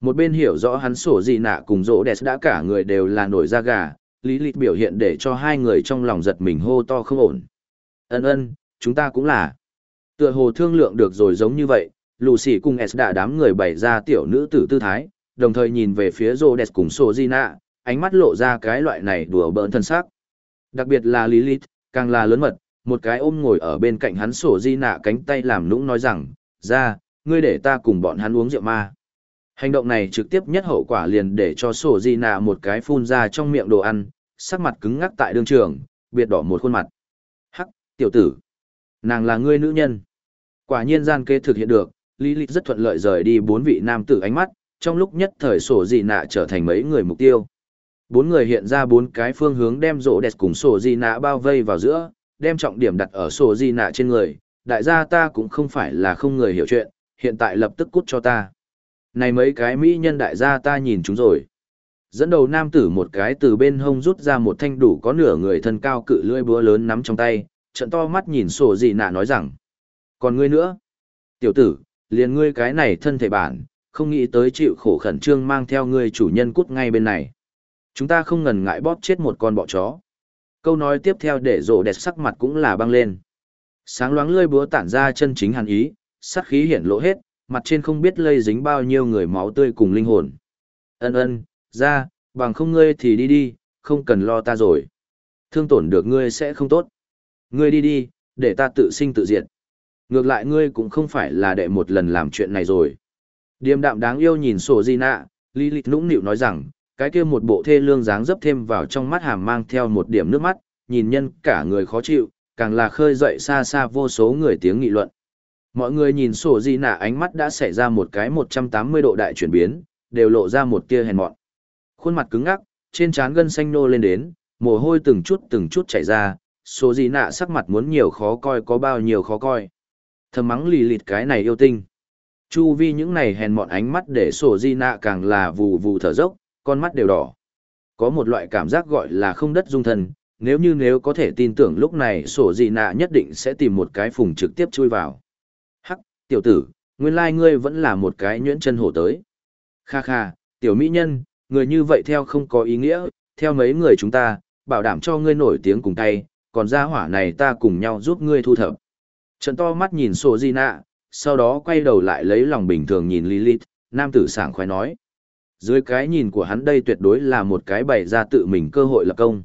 Một bên hiểu rõ hắn sổ gì nạ cùng rỗ đẹp đã cả người đều là nổi da gà, lý lịch biểu hiện để cho hai người trong lòng giật mình hô to không ổn. Ân ân, chúng ta cũng là. Tựa hồ thương lượng được rồi giống như vậy, lù xỉ cùng S đã đám người bày ra tiểu nữ tử tư thái, đồng thời nhìn về phía rỗ đẹp cùng sổ gì nạ, ánh mắt lộ ra cái loại này đùa bỡn thân sắc. Đặc biệt là Lilith, càng là lớn mật, một cái ôm ngồi ở bên cạnh hắn sổ di nạ cánh tay làm nũng nói rằng, ra, ngươi để ta cùng bọn hắn uống rượu ma. Hành động này trực tiếp nhất hậu quả liền để cho sổ di nạ một cái phun ra trong miệng đồ ăn, sắc mặt cứng ngắc tại đương trường, biệt đỏ một khuôn mặt. Hắc, tiểu tử, nàng là ngươi nữ nhân. Quả nhiên gian kê thực hiện được, Lý Lịch rất thuận lợi rời đi bốn vị nam tử ánh mắt, trong lúc nhất thời sổ di nạ trở thành mấy người mục tiêu. Bốn người hiện ra bốn cái phương hướng đem rộ đẹp cùng sổ di nạ bao vây vào giữa, đem trọng điểm đặt ở sổ di nạ trên người. Đại gia ta cũng không phải là không người hiểu chuyện, hiện tại lập tức cút cho ta. Này mấy cái mỹ nhân đại gia ta nhìn chúng rồi. Dẫn đầu nam tử một cái từ bên hông rút ra một thanh đủ có nửa người thân cao cự lưỡi búa lớn nắm trong tay, trận to mắt nhìn sổ gì nạ nói rằng. Còn ngươi nữa? Tiểu tử, liền ngươi cái này thân thể bản, không nghĩ tới chịu khổ khẩn trương mang theo ngươi chủ nhân cút ngay bên này. Chúng ta không ngần ngại bóp chết một con bọ chó. Câu nói tiếp theo để rộ đẹp sắc mặt cũng là băng lên. Sáng loáng lươi búa tản ra chân chính hàn ý, sát khí hiển lộ hết, mặt trên không biết lây dính bao nhiêu người máu tươi cùng linh hồn. Ân ân, ra, bằng không ngươi thì đi đi, không cần lo ta rồi. Thương tổn được ngươi sẽ không tốt. Ngươi đi đi, để ta tự sinh tự diệt. Ngược lại ngươi cũng không phải là đệ một lần làm chuyện này rồi. Điềm đạm đáng yêu nhìn sổ di nạ, Lý Lịch nũng nịu nói rằng, cái kia một bộ thê lương dáng dấp thêm vào trong mắt hàm mang theo một điểm nước mắt, nhìn nhân cả người khó chịu, càng là khơi dậy xa xa vô số người tiếng nghị luận. Mọi người nhìn sổ di nạ ánh mắt đã xảy ra một cái 180 độ đại chuyển biến, đều lộ ra một tia hèn mọn. Khuôn mặt cứng ngắc, trên trán gân xanh nô lên đến, mồ hôi từng chút từng chút chảy ra, sổ di nạ sắc mặt muốn nhiều khó coi có bao nhiêu khó coi. Thầm mắng lì lịt cái này yêu tinh. Chu vi những này hèn mọn ánh mắt để sổ di nạ càng là vù vù thở dốc, con mắt đều đỏ. Có một loại cảm giác gọi là không đất dung thân, nếu như nếu có thể tin tưởng lúc này sổ gì nạ nhất định sẽ tìm một cái phùng trực tiếp chui vào. Hắc, tiểu tử, nguyên lai ngươi vẫn là một cái nhuyễn chân hổ tới. Kha kha, tiểu mỹ nhân, người như vậy theo không có ý nghĩa, theo mấy người chúng ta, bảo đảm cho ngươi nổi tiếng cùng tay, còn gia hỏa này ta cùng nhau giúp ngươi thu thập. Trận to mắt nhìn sổ gì nạ, sau đó quay đầu lại lấy lòng bình thường nhìn Lilith, nam tử sảng khoái nói. Dưới cái nhìn của hắn đây tuyệt đối là một cái bày ra tự mình cơ hội lập công.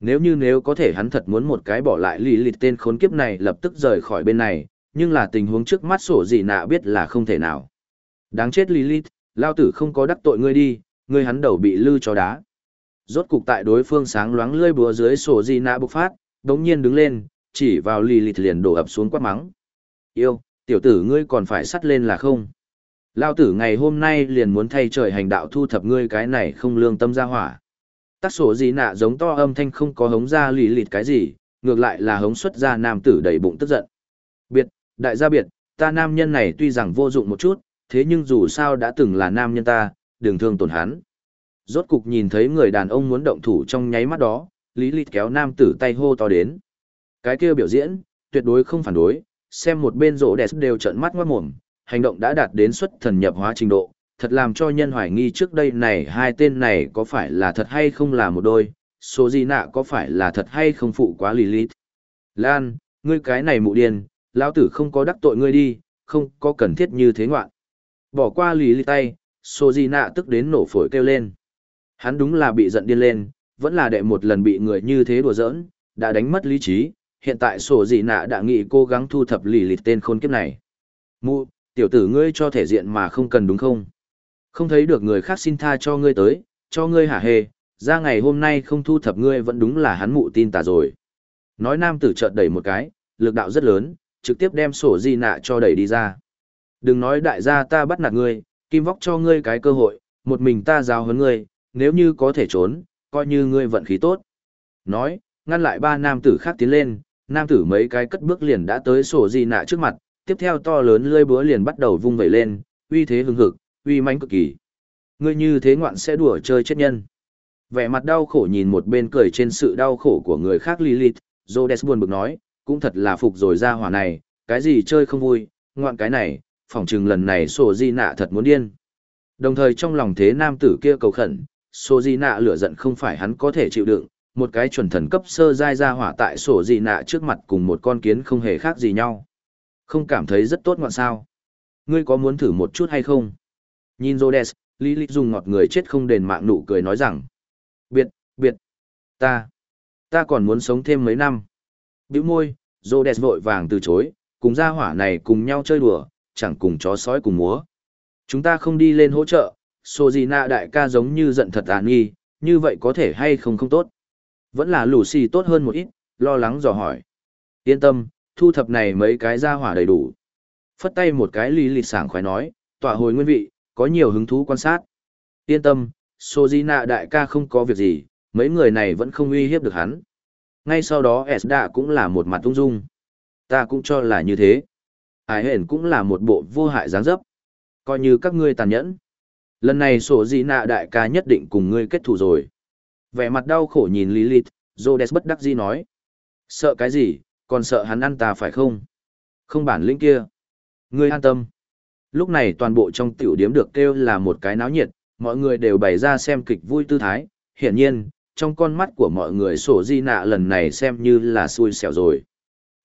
Nếu như nếu có thể hắn thật muốn một cái bỏ lại Lilith tên khốn kiếp này lập tức rời khỏi bên này, nhưng là tình huống trước mắt sổ gì nạ biết là không thể nào. Đáng chết Lilith, lao tử không có đắc tội ngươi đi, ngươi hắn đầu bị lư cho đá. Rốt cục tại đối phương sáng loáng lươi búa dưới sổ gì nạ bộc phát, đống nhiên đứng lên, chỉ vào Lilith liền đổ ập xuống quát mắng. Yêu, tiểu tử ngươi còn phải sắt lên là không? Lao tử ngày hôm nay liền muốn thay trời hành đạo thu thập ngươi cái này không lương tâm ra hỏa. Tắc sổ gì nạ giống to âm thanh không có hống ra lì lịt cái gì, ngược lại là hống xuất ra nam tử đầy bụng tức giận. Biệt, đại gia biệt, ta nam nhân này tuy rằng vô dụng một chút, thế nhưng dù sao đã từng là nam nhân ta, đừng thương tổn hắn. Rốt cục nhìn thấy người đàn ông muốn động thủ trong nháy mắt đó, Lý lịt kéo nam tử tay hô to đến. Cái kia biểu diễn, tuyệt đối không phản đối, xem một bên rỗ đẹp đều trợn mắt ngoát mồm, hành động đã đạt đến xuất thần nhập hóa trình độ, thật làm cho nhân hoài nghi trước đây này hai tên này có phải là thật hay không là một đôi, số gì nạ có phải là thật hay không phụ quá Lilith. Lan, ngươi cái này mụ điên, lão tử không có đắc tội ngươi đi, không có cần thiết như thế ngoạn. Bỏ qua lì lì tay, số Di Nạ tức đến nổ phổi kêu lên. Hắn đúng là bị giận điên lên, vẫn là đệ một lần bị người như thế đùa giỡn, đã đánh mất lý trí, hiện tại sổ Di Nạ đã nghĩ cố gắng thu thập lì lịt tên khôn kiếp này. Mụ, tiểu tử ngươi cho thể diện mà không cần đúng không? Không thấy được người khác xin tha cho ngươi tới, cho ngươi hả hề, ra ngày hôm nay không thu thập ngươi vẫn đúng là hắn mụ tin tà rồi. Nói nam tử chợt đẩy một cái, lực đạo rất lớn, trực tiếp đem sổ di nạ cho đẩy đi ra. Đừng nói đại gia ta bắt nạt ngươi, kim vóc cho ngươi cái cơ hội, một mình ta giáo huấn ngươi, nếu như có thể trốn, coi như ngươi vận khí tốt. Nói, ngăn lại ba nam tử khác tiến lên, nam tử mấy cái cất bước liền đã tới sổ di nạ trước mặt, tiếp theo to lớn lưỡi búa liền bắt đầu vung vẩy lên, uy thế hưng hực, uy mãnh cực kỳ. Ngươi như thế ngoạn sẽ đùa chơi chết nhân. Vẻ mặt đau khổ nhìn một bên cười trên sự đau khổ của người khác Lilith, Rhodes buồn bực nói, cũng thật là phục rồi ra hỏa này, cái gì chơi không vui, ngoạn cái này, phỏng chừng lần này sổ di nạ thật muốn điên. Đồng thời trong lòng thế nam tử kia cầu khẩn, sổ di nạ lửa giận không phải hắn có thể chịu đựng, một cái chuẩn thần cấp sơ dai ra hỏa tại sổ di nạ trước mặt cùng một con kiến không hề khác gì nhau. Không cảm thấy rất tốt ngoạn sao. Ngươi có muốn thử một chút hay không? Nhìn Rhodes, Lilith dùng ngọt người chết không đền mạng nụ cười nói rằng. Biệt, biệt, ta, Ta còn muốn sống thêm mấy năm. Biểu môi, Rhodes vội vàng từ chối, cùng gia hỏa này cùng nhau chơi đùa, chẳng cùng chó sói cùng múa. Chúng ta không đi lên hỗ trợ, Sô Di đại ca giống như giận thật à nghi, như vậy có thể hay không không tốt. Vẫn là lù xì tốt hơn một ít, lo lắng dò hỏi. Yên tâm, thu thập này mấy cái gia hỏa đầy đủ. Phất tay một cái lý lịch sảng khoái nói, tỏa hồi nguyên vị, có nhiều hứng thú quan sát. Yên tâm, Sô Di đại ca không có việc gì, mấy người này vẫn không uy hiếp được hắn. Ngay sau đó Esda cũng là một mặt tung dung. Ta cũng cho là như thế. Ái hển cũng là một bộ vô hại dáng dấp. Coi như các ngươi tàn nhẫn. Lần này sổ Di nạ đại ca nhất định cùng ngươi kết thù rồi. Vẻ mặt đau khổ nhìn Lilith, Rhodes bất đắc dĩ nói. Sợ cái gì, còn sợ hắn ăn ta phải không? Không bản lĩnh kia. Ngươi an tâm. Lúc này toàn bộ trong tiểu điếm được kêu là một cái náo nhiệt, mọi người đều bày ra xem kịch vui tư thái. Hiển nhiên, trong con mắt của mọi người sổ di nạ lần này xem như là xui xẻo rồi.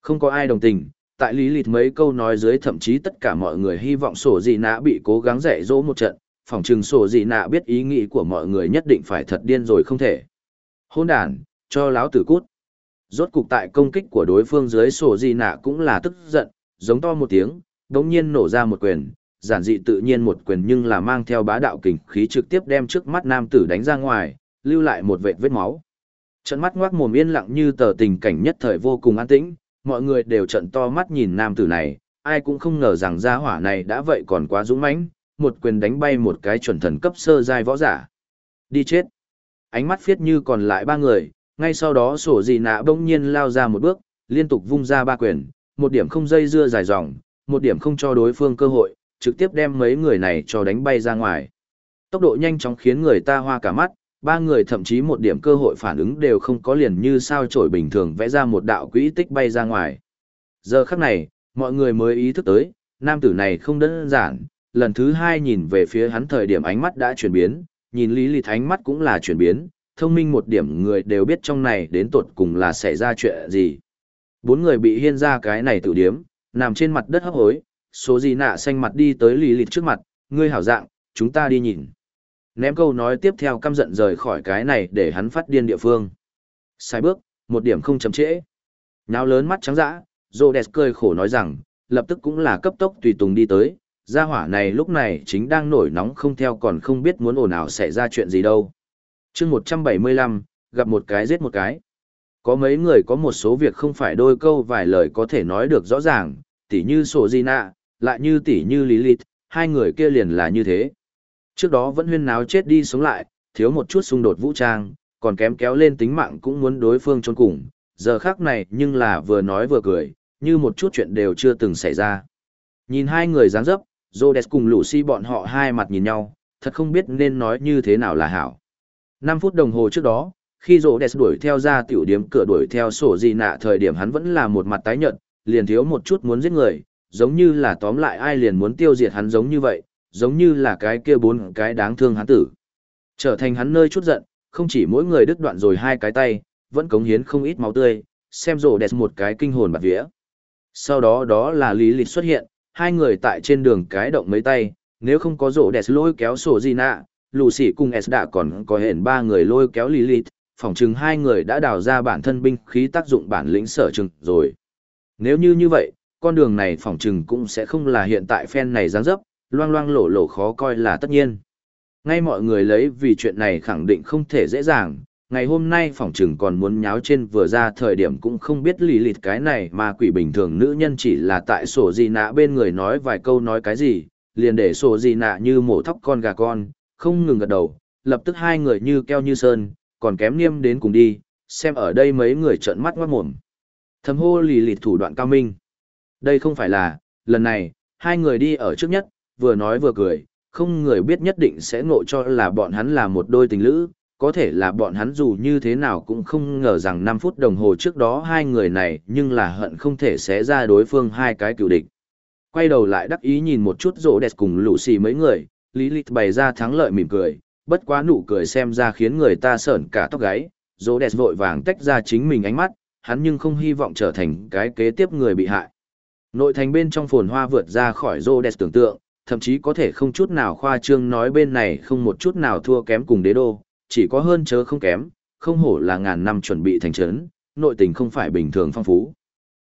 Không có ai đồng tình, tại lý lịch mấy câu nói dưới thậm chí tất cả mọi người hy vọng sổ di nạ bị cố gắng dạy dỗ một trận, phòng trừng sổ di nạ biết ý nghĩ của mọi người nhất định phải thật điên rồi không thể. Hôn đàn, cho láo tử cút. Rốt cục tại công kích của đối phương dưới sổ di nạ cũng là tức giận, giống to một tiếng, đống nhiên nổ ra một quyền, giản dị tự nhiên một quyền nhưng là mang theo bá đạo kình khí trực tiếp đem trước mắt nam tử đánh ra ngoài, lưu lại một vệt vết máu. Trận mắt ngoác mồm yên lặng như tờ tình cảnh nhất thời vô cùng an tĩnh, mọi người đều trận to mắt nhìn nam tử này, ai cũng không ngờ rằng gia hỏa này đã vậy còn quá dũng mãnh, một quyền đánh bay một cái chuẩn thần cấp sơ giai võ giả. Đi chết. Ánh mắt phiết như còn lại ba người, ngay sau đó sổ gì nạ bỗng nhiên lao ra một bước, liên tục vung ra ba quyền, một điểm không dây dưa dài dòng, một điểm không cho đối phương cơ hội, trực tiếp đem mấy người này cho đánh bay ra ngoài. Tốc độ nhanh chóng khiến người ta hoa cả mắt, ba người thậm chí một điểm cơ hội phản ứng đều không có liền như sao trổi bình thường vẽ ra một đạo quỹ tích bay ra ngoài. Giờ khắc này, mọi người mới ý thức tới, nam tử này không đơn giản, lần thứ hai nhìn về phía hắn thời điểm ánh mắt đã chuyển biến, nhìn lý lịch ánh mắt cũng là chuyển biến, thông minh một điểm người đều biết trong này đến tột cùng là xảy ra chuyện gì. Bốn người bị hiên ra cái này tự điếm, nằm trên mặt đất hấp hối, số gì nạ xanh mặt đi tới lì lịt trước mặt, ngươi hảo dạng, chúng ta đi nhìn ném câu nói tiếp theo căm giận rời khỏi cái này để hắn phát điên địa phương. Sai bước, một điểm không chậm trễ. Nào lớn mắt trắng dã, Rhodes cười khổ nói rằng, lập tức cũng là cấp tốc tùy tùng đi tới, gia hỏa này lúc này chính đang nổi nóng không theo còn không biết muốn ồn ào xảy ra chuyện gì đâu chương 175, gặp một cái giết một cái. Có mấy người có một số việc không phải đôi câu vài lời có thể nói được rõ ràng, tỉ như sổ di nạ, lại như tỉ như Lilith, hai người kia liền là như thế. Trước đó vẫn huyên náo chết đi sống lại, thiếu một chút xung đột vũ trang, còn kém kéo lên tính mạng cũng muốn đối phương trốn cùng. Giờ khác này nhưng là vừa nói vừa cười, như một chút chuyện đều chưa từng xảy ra. Nhìn hai người dáng dấp, Rhodes cùng Lucy bọn họ hai mặt nhìn nhau, thật không biết nên nói như thế nào là hảo. 5 phút đồng hồ trước đó, khi Rhodes đuổi theo ra tiểu điếm cửa đuổi theo sổ gì nạ thời điểm hắn vẫn là một mặt tái nhợt, liền thiếu một chút muốn giết người, giống như là tóm lại ai liền muốn tiêu diệt hắn giống như vậy, giống như là cái kia bốn cái đáng thương hắn tử. Trở thành hắn nơi chút giận, không chỉ mỗi người đứt đoạn rồi hai cái tay, vẫn cống hiến không ít máu tươi, xem rổ đẹp một cái kinh hồn bạc vía. Sau đó đó là Lý Lịch xuất hiện, hai người tại trên đường cái động mấy tay, nếu không có rổ đẹp lôi kéo sổ gì nạ, lù xỉ cùng S đã còn có hển ba người lôi kéo Lý phỏng chừng hai người đã đào ra bản thân binh khí tác dụng bản lĩnh sở chừng rồi. Nếu như như vậy, con đường này phỏng chừng cũng sẽ không là hiện tại phen này dáng dấp, loang loang lổ lổ khó coi là tất nhiên. Ngay mọi người lấy vì chuyện này khẳng định không thể dễ dàng, ngày hôm nay phỏng chừng còn muốn nháo trên vừa ra thời điểm cũng không biết lì lịt cái này mà quỷ bình thường nữ nhân chỉ là tại sổ gì nạ bên người nói vài câu nói cái gì, liền để sổ gì nạ như mổ thóc con gà con, không ngừng gật đầu, lập tức hai người như keo như sơn, còn kém niêm đến cùng đi, xem ở đây mấy người trợn mắt ngoát mồm. Thầm hô lì lịt thủ đoạn cao minh. Đây không phải là, lần này, hai người đi ở trước nhất, vừa nói vừa cười, không người biết nhất định sẽ ngộ cho là bọn hắn là một đôi tình lữ, có thể là bọn hắn dù như thế nào cũng không ngờ rằng 5 phút đồng hồ trước đó hai người này nhưng là hận không thể xé ra đối phương hai cái cựu địch. Quay đầu lại đắc ý nhìn một chút rỗ đẹp cùng lũ xì mấy người, Lý Lịch bày ra thắng lợi mỉm cười, bất quá nụ cười xem ra khiến người ta sởn cả tóc gáy, dỗ đẹp vội vàng tách ra chính mình ánh mắt, hắn nhưng không hy vọng trở thành cái kế tiếp người bị hại. Nội thành bên trong phồn hoa vượt ra khỏi rô đẹp tưởng tượng, thậm chí có thể không chút nào khoa trương nói bên này không một chút nào thua kém cùng đế đô, chỉ có hơn chớ không kém, không hổ là ngàn năm chuẩn bị thành trấn, nội tình không phải bình thường phong phú.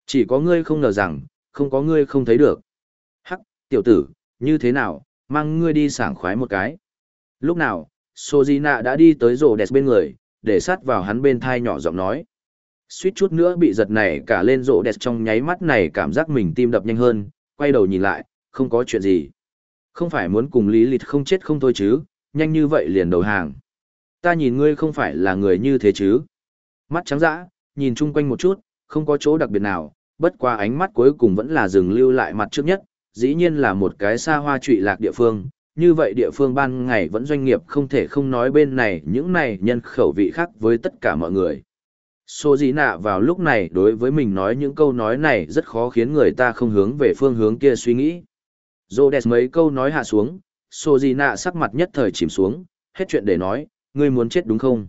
Chỉ có ngươi không ngờ rằng, không có ngươi không thấy được. Hắc, tiểu tử, như thế nào, mang ngươi đi sảng khoái một cái. Lúc nào, Sojina đã đi tới rổ đẹp bên người, để sát vào hắn bên thai nhỏ giọng nói. Suýt chút nữa bị giật này cả lên rổ đẹp trong nháy mắt này cảm giác mình tim đập nhanh hơn, quay đầu nhìn lại, không có chuyện gì. Không phải muốn cùng Lý Lịch không chết không thôi chứ, nhanh như vậy liền đầu hàng. Ta nhìn ngươi không phải là người như thế chứ. Mắt trắng dã, nhìn chung quanh một chút, không có chỗ đặc biệt nào, bất qua ánh mắt cuối cùng vẫn là dừng lưu lại mặt trước nhất, dĩ nhiên là một cái xa hoa trụy lạc địa phương. Như vậy địa phương ban ngày vẫn doanh nghiệp không thể không nói bên này những này nhân khẩu vị khác với tất cả mọi người. Sô Dĩ nạ vào lúc này đối với mình nói những câu nói này rất khó khiến người ta không hướng về phương hướng kia suy nghĩ. Rhodes mấy câu nói hạ xuống, Sô Dĩ nạ sắc mặt nhất thời chìm xuống, hết chuyện để nói, ngươi muốn chết đúng không?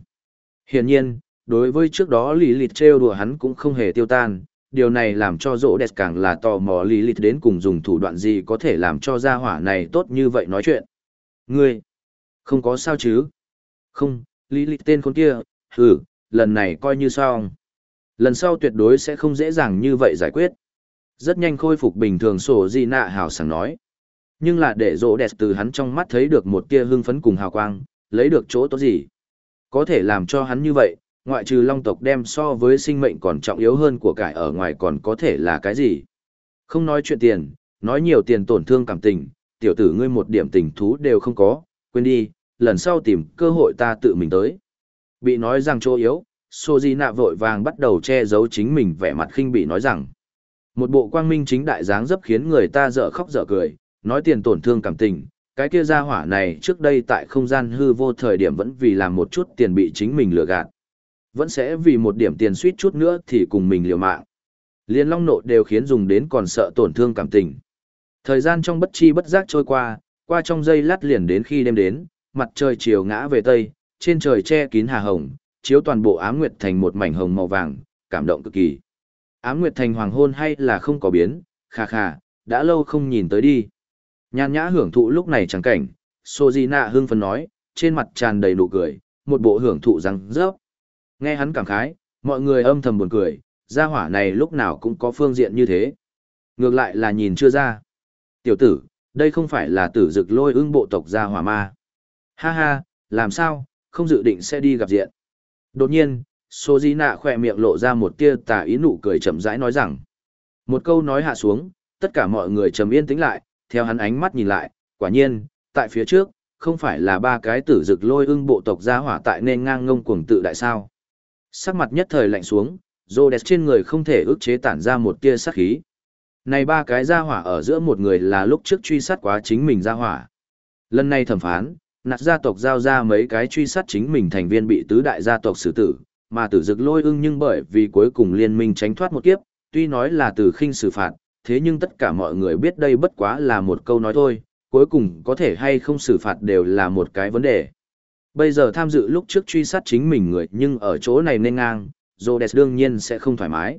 Hiển nhiên, đối với trước đó lì lịt trêu đùa hắn cũng không hề tiêu tan, điều này làm cho rỗ đẹp càng là tò mò lý lịch đến cùng dùng thủ đoạn gì có thể làm cho gia hỏa này tốt như vậy nói chuyện. Ngươi, không có sao chứ? Không, lý lịch tên con kia, hừ, lần này coi như xong. Lần sau tuyệt đối sẽ không dễ dàng như vậy giải quyết. Rất nhanh khôi phục bình thường sổ di nạ hào sảng nói. Nhưng là để rỗ đẹp từ hắn trong mắt thấy được một tia hưng phấn cùng hào quang, lấy được chỗ tốt gì. Có thể làm cho hắn như vậy, ngoại trừ long tộc đem so với sinh mệnh còn trọng yếu hơn của cải ở ngoài còn có thể là cái gì. Không nói chuyện tiền, nói nhiều tiền tổn thương cảm tình, tiểu tử ngươi một điểm tình thú đều không có, quên đi, lần sau tìm cơ hội ta tự mình tới. Bị nói rằng chỗ yếu, Sô Di nạ vội vàng bắt đầu che giấu chính mình vẻ mặt khinh bị nói rằng. Một bộ quang minh chính đại dáng dấp khiến người ta dở khóc dở cười, nói tiền tổn thương cảm tình, cái kia gia hỏa này trước đây tại không gian hư vô thời điểm vẫn vì làm một chút tiền bị chính mình lừa gạt. Vẫn sẽ vì một điểm tiền suýt chút nữa thì cùng mình liều mạng. Liên long nộ đều khiến dùng đến còn sợ tổn thương cảm tình. Thời gian trong bất chi bất giác trôi qua, qua trong giây lát liền đến khi đêm đến, mặt trời chiều ngã về tây, trên trời che kín hà hồng, chiếu toàn bộ ám nguyệt thành một mảnh hồng màu vàng, cảm động cực kỳ. Ám nguyệt thành hoàng hôn hay là không có biến, khà khà, đã lâu không nhìn tới đi. Nhàn nhã hưởng thụ lúc này chẳng cảnh, Sojina hưng phấn nói, trên mặt tràn đầy nụ cười, một bộ hưởng thụ răng rớp. Nghe hắn cảm khái, mọi người âm thầm buồn cười, gia hỏa này lúc nào cũng có phương diện như thế. Ngược lại là nhìn chưa ra. Tiểu tử, đây không phải là tử dực lôi ưng bộ tộc gia hỏa ma. Ha ha, làm sao, không dự định sẽ đi gặp diện. Đột nhiên, Sojina khỏe miệng lộ ra một tia tà ý nụ cười chậm rãi nói rằng. Một câu nói hạ xuống, tất cả mọi người trầm yên tĩnh lại, theo hắn ánh mắt nhìn lại, quả nhiên, tại phía trước, không phải là ba cái tử dực lôi ưng bộ tộc gia hỏa tại nên ngang ngông cuồng tự đại sao. Sắc mặt nhất thời lạnh xuống, Rhodes trên người không thể ức chế tản ra một tia sát khí. Này ba cái gia hỏa ở giữa một người là lúc trước truy sát quá chính mình gia hỏa. Lần này thẩm phán, nạt gia tộc giao ra mấy cái truy sát chính mình thành viên bị tứ đại gia tộc xử tử, mà tử dực lôi ưng nhưng bởi vì cuối cùng liên minh tránh thoát một kiếp, tuy nói là từ khinh xử phạt, thế nhưng tất cả mọi người biết đây bất quá là một câu nói thôi, cuối cùng có thể hay không xử phạt đều là một cái vấn đề. Bây giờ tham dự lúc trước truy sát chính mình người nhưng ở chỗ này nên ngang, Rhodes đương nhiên sẽ không thoải mái.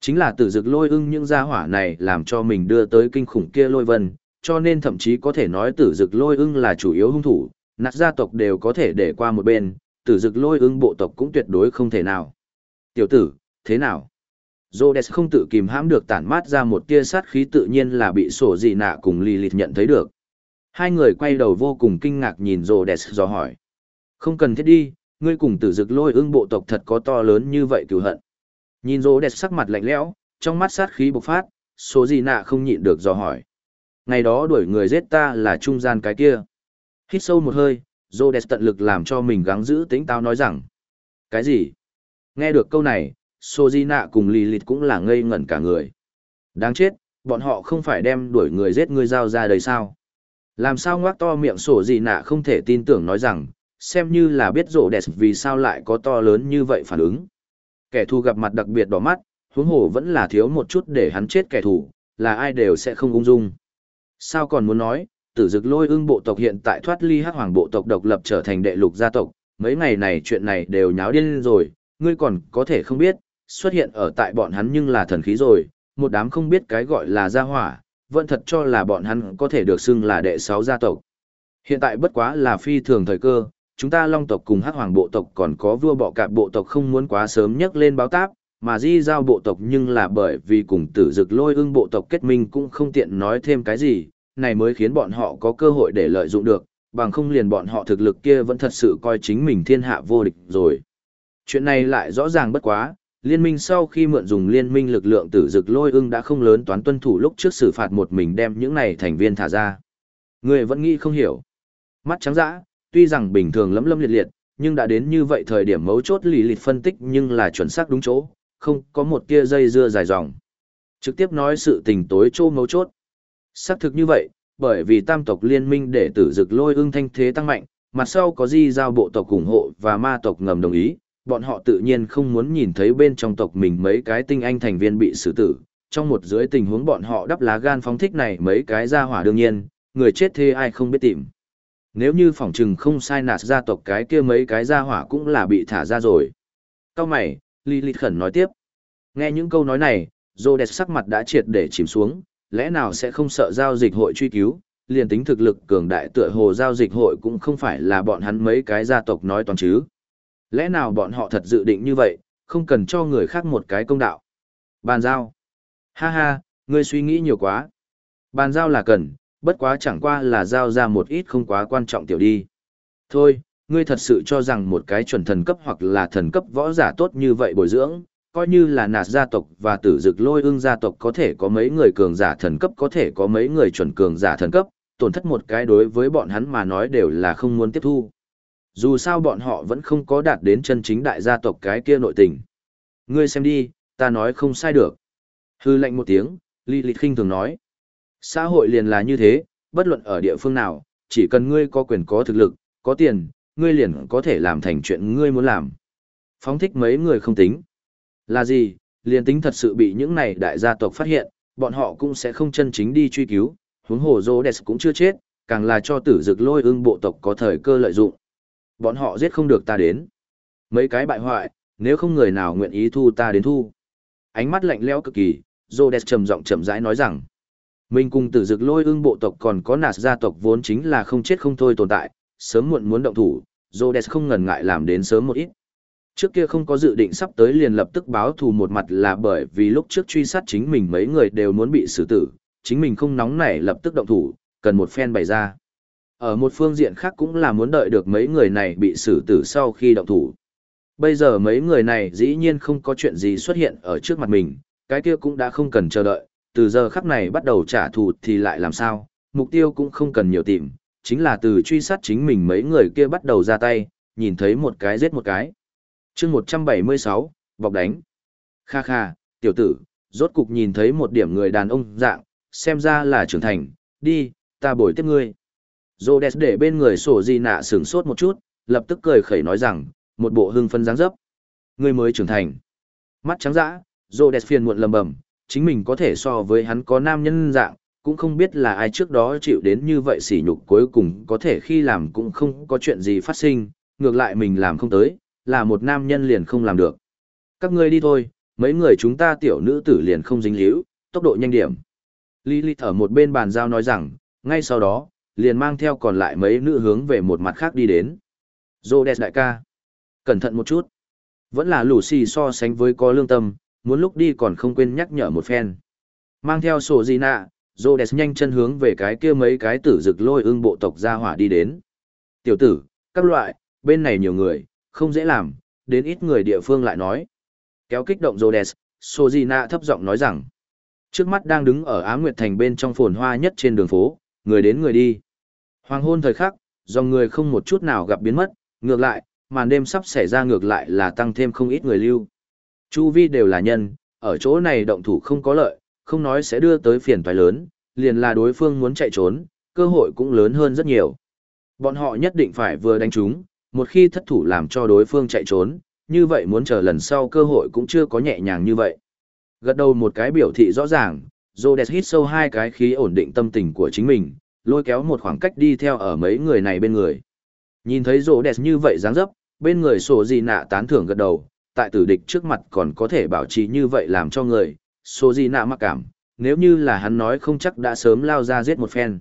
Chính là tử dực lôi ưng những gia hỏa này làm cho mình đưa tới kinh khủng kia lôi vân, cho nên thậm chí có thể nói tử dực lôi ưng là chủ yếu hung thủ, nạt gia tộc đều có thể để qua một bên, tử dực lôi ưng bộ tộc cũng tuyệt đối không thể nào. Tiểu tử, thế nào? Rhodes không tự kìm hãm được tản mát ra một tia sát khí tự nhiên là bị sổ gì nạ cùng Lilith nhận thấy được. Hai người quay đầu vô cùng kinh ngạc nhìn Rhodes do hỏi. Không cần thiết đi, ngươi cùng tử dực lôi ưng bộ tộc thật có to lớn như vậy cửu hận. Nhìn Rhodes sắc mặt lạnh lẽo, trong mắt sát khí bộc phát, số gì nạ không nhịn được dò hỏi. Ngày đó đuổi người giết ta là trung gian cái kia. Hít sâu một hơi, Rhodes tận lực làm cho mình gắng giữ tính táo nói rằng. Cái gì? Nghe được câu này, Sojina cùng Lilith cũng là ngây ngẩn cả người. Đáng chết, bọn họ không phải đem đuổi người giết ngươi giao ra đời sao? Làm sao ngoác to miệng sổ gì nạ không thể tin tưởng nói rằng, xem như là biết rộ đẹp vì sao lại có to lớn như vậy phản ứng. Kẻ thù gặp mặt đặc biệt đỏ mắt, huống hồ vẫn là thiếu một chút để hắn chết kẻ thù, là ai đều sẽ không ung dung. Sao còn muốn nói, tử dực lôi ưng bộ tộc hiện tại thoát ly hắc hoàng bộ tộc độc lập trở thành đệ lục gia tộc, mấy ngày này chuyện này đều nháo điên rồi, ngươi còn có thể không biết, xuất hiện ở tại bọn hắn nhưng là thần khí rồi, một đám không biết cái gọi là gia hỏa, vẫn thật cho là bọn hắn có thể được xưng là đệ sáu gia tộc. Hiện tại bất quá là phi thường thời cơ, chúng ta long tộc cùng hắc hoàng bộ tộc còn có vua bọ cạp bộ tộc không muốn quá sớm nhắc lên báo táp, mà di giao bộ tộc nhưng là bởi vì cùng tử dực lôi ưng bộ tộc kết minh cũng không tiện nói thêm cái gì, này mới khiến bọn họ có cơ hội để lợi dụng được, bằng không liền bọn họ thực lực kia vẫn thật sự coi chính mình thiên hạ vô địch rồi. Chuyện này lại rõ ràng bất quá, liên minh sau khi mượn dùng liên minh lực lượng tử dực lôi ưng đã không lớn toán tuân thủ lúc trước xử phạt một mình đem những này thành viên thả ra. Người vẫn nghĩ không hiểu. Mắt trắng dã, tuy rằng bình thường lấm lâm liệt liệt, nhưng đã đến như vậy thời điểm mấu chốt lì lịt phân tích nhưng là chuẩn xác đúng chỗ, không có một tia dây dưa dài dòng. Trực tiếp nói sự tình tối trô mấu chốt. Xác thực như vậy, bởi vì tam tộc liên minh để tử dực lôi ưng thanh thế tăng mạnh, mặt sau có di giao bộ tộc ủng hộ và ma tộc ngầm đồng ý, bọn họ tự nhiên không muốn nhìn thấy bên trong tộc mình mấy cái tinh anh thành viên bị xử tử. Trong một dưới tình huống bọn họ đắp lá gan phóng thích này mấy cái ra hỏa đương nhiên, người chết thế ai không biết tìm. Nếu như phỏng trừng không sai nạt gia tộc cái kia mấy cái gia hỏa cũng là bị thả ra rồi. Cao mày, Lilith khẩn nói tiếp. Nghe những câu nói này, Rhodes sắc mặt đã triệt để chìm xuống, lẽ nào sẽ không sợ giao dịch hội truy cứu, liền tính thực lực cường đại tựa hồ giao dịch hội cũng không phải là bọn hắn mấy cái gia tộc nói toàn chứ. Lẽ nào bọn họ thật dự định như vậy, không cần cho người khác một cái công đạo. Bàn giao. Ha ha, ngươi suy nghĩ nhiều quá. Bàn giao là cần, bất quá chẳng qua là giao ra một ít không quá quan trọng tiểu đi. Thôi, ngươi thật sự cho rằng một cái chuẩn thần cấp hoặc là thần cấp võ giả tốt như vậy bồi dưỡng, coi như là nạt gia tộc và tử dực lôi ương gia tộc có thể có mấy người cường giả thần cấp có thể có mấy người chuẩn cường giả thần cấp, tổn thất một cái đối với bọn hắn mà nói đều là không muốn tiếp thu. Dù sao bọn họ vẫn không có đạt đến chân chính đại gia tộc cái kia nội tình. Ngươi xem đi, ta nói không sai được. Hư lệnh một tiếng, Lý Lịch khinh thường nói. Xã hội liền là như thế, bất luận ở địa phương nào, chỉ cần ngươi có quyền có thực lực, có tiền, ngươi liền có thể làm thành chuyện ngươi muốn làm. Phóng thích mấy người không tính. Là gì, liền tính thật sự bị những này đại gia tộc phát hiện, bọn họ cũng sẽ không chân chính đi truy cứu, huống hồ Rhodes cũng chưa chết, càng là cho tử dực lôi ưng bộ tộc có thời cơ lợi dụng. Bọn họ giết không được ta đến. Mấy cái bại hoại, nếu không người nào nguyện ý thu ta đến thu. Ánh mắt lạnh lẽo cực kỳ, Rhodes trầm giọng chậm rãi nói rằng, mình cùng tử dực lôi ưng bộ tộc còn có nạt gia tộc vốn chính là không chết không thôi tồn tại, sớm muộn muốn động thủ, Rhodes không ngần ngại làm đến sớm một ít. Trước kia không có dự định sắp tới liền lập tức báo thù một mặt là bởi vì lúc trước truy sát chính mình mấy người đều muốn bị xử tử, chính mình không nóng nảy lập tức động thủ, cần một phen bày ra. Ở một phương diện khác cũng là muốn đợi được mấy người này bị xử tử sau khi động thủ. Bây giờ mấy người này dĩ nhiên không có chuyện gì xuất hiện ở trước mặt mình, cái kia cũng đã không cần chờ đợi, từ giờ khắc này bắt đầu trả thù thì lại làm sao, mục tiêu cũng không cần nhiều tìm, chính là từ truy sát chính mình mấy người kia bắt đầu ra tay, nhìn thấy một cái giết một cái. chương 176, bọc đánh. Kha kha, tiểu tử, rốt cục nhìn thấy một điểm người đàn ông dạng, xem ra là trưởng thành, đi, ta bồi tiếp ngươi. Rhodes để bên người sổ di nạ sướng sốt một chút, lập tức cười khẩy nói rằng, một bộ hưng phân dáng dấp. Ngươi mới trưởng thành. Mắt trắng dã, Rhodes phiền muộn lầm bầm, chính mình có thể so với hắn có nam nhân dạng, cũng không biết là ai trước đó chịu đến như vậy sỉ nhục cuối cùng có thể khi làm cũng không có chuyện gì phát sinh, ngược lại mình làm không tới, là một nam nhân liền không làm được. Các ngươi đi thôi, mấy người chúng ta tiểu nữ tử liền không dính líu, tốc độ nhanh điểm. Lilith ở một bên bàn giao nói rằng, ngay sau đó, liền mang theo còn lại mấy nữ hướng về một mặt khác đi đến. Rhodes đại ca, cẩn thận một chút. Vẫn là Lucy so sánh với có lương tâm, muốn lúc đi còn không quên nhắc nhở một phen. Mang theo sổ gì nạ, Rhodes nhanh chân hướng về cái kia mấy cái tử rực lôi ương bộ tộc ra hỏa đi đến. Tiểu tử, các loại, bên này nhiều người, không dễ làm, đến ít người địa phương lại nói. Kéo kích động Rhodes, Sojina thấp giọng nói rằng, trước mắt đang đứng ở Á Nguyệt Thành bên trong phồn hoa nhất trên đường phố, người đến người đi. Hoàng hôn thời khắc, dòng người không một chút nào gặp biến mất, ngược lại, màn đêm sắp xảy ra ngược lại là tăng thêm không ít người lưu. Chu vi đều là nhân, ở chỗ này động thủ không có lợi, không nói sẽ đưa tới phiền toái lớn, liền là đối phương muốn chạy trốn, cơ hội cũng lớn hơn rất nhiều. Bọn họ nhất định phải vừa đánh chúng, một khi thất thủ làm cho đối phương chạy trốn, như vậy muốn chờ lần sau cơ hội cũng chưa có nhẹ nhàng như vậy. Gật đầu một cái biểu thị rõ ràng, Rhodes hít sâu hai cái khí ổn định tâm tình của chính mình, lôi kéo một khoảng cách đi theo ở mấy người này bên người. Nhìn thấy Rhodes như vậy dáng dấp, bên người sổ gì nạ tán thưởng gật đầu, tại tử địch trước mặt còn có thể bảo trì như vậy làm cho người, số gì nạ mặc cảm, nếu như là hắn nói không chắc đã sớm lao ra giết một phen.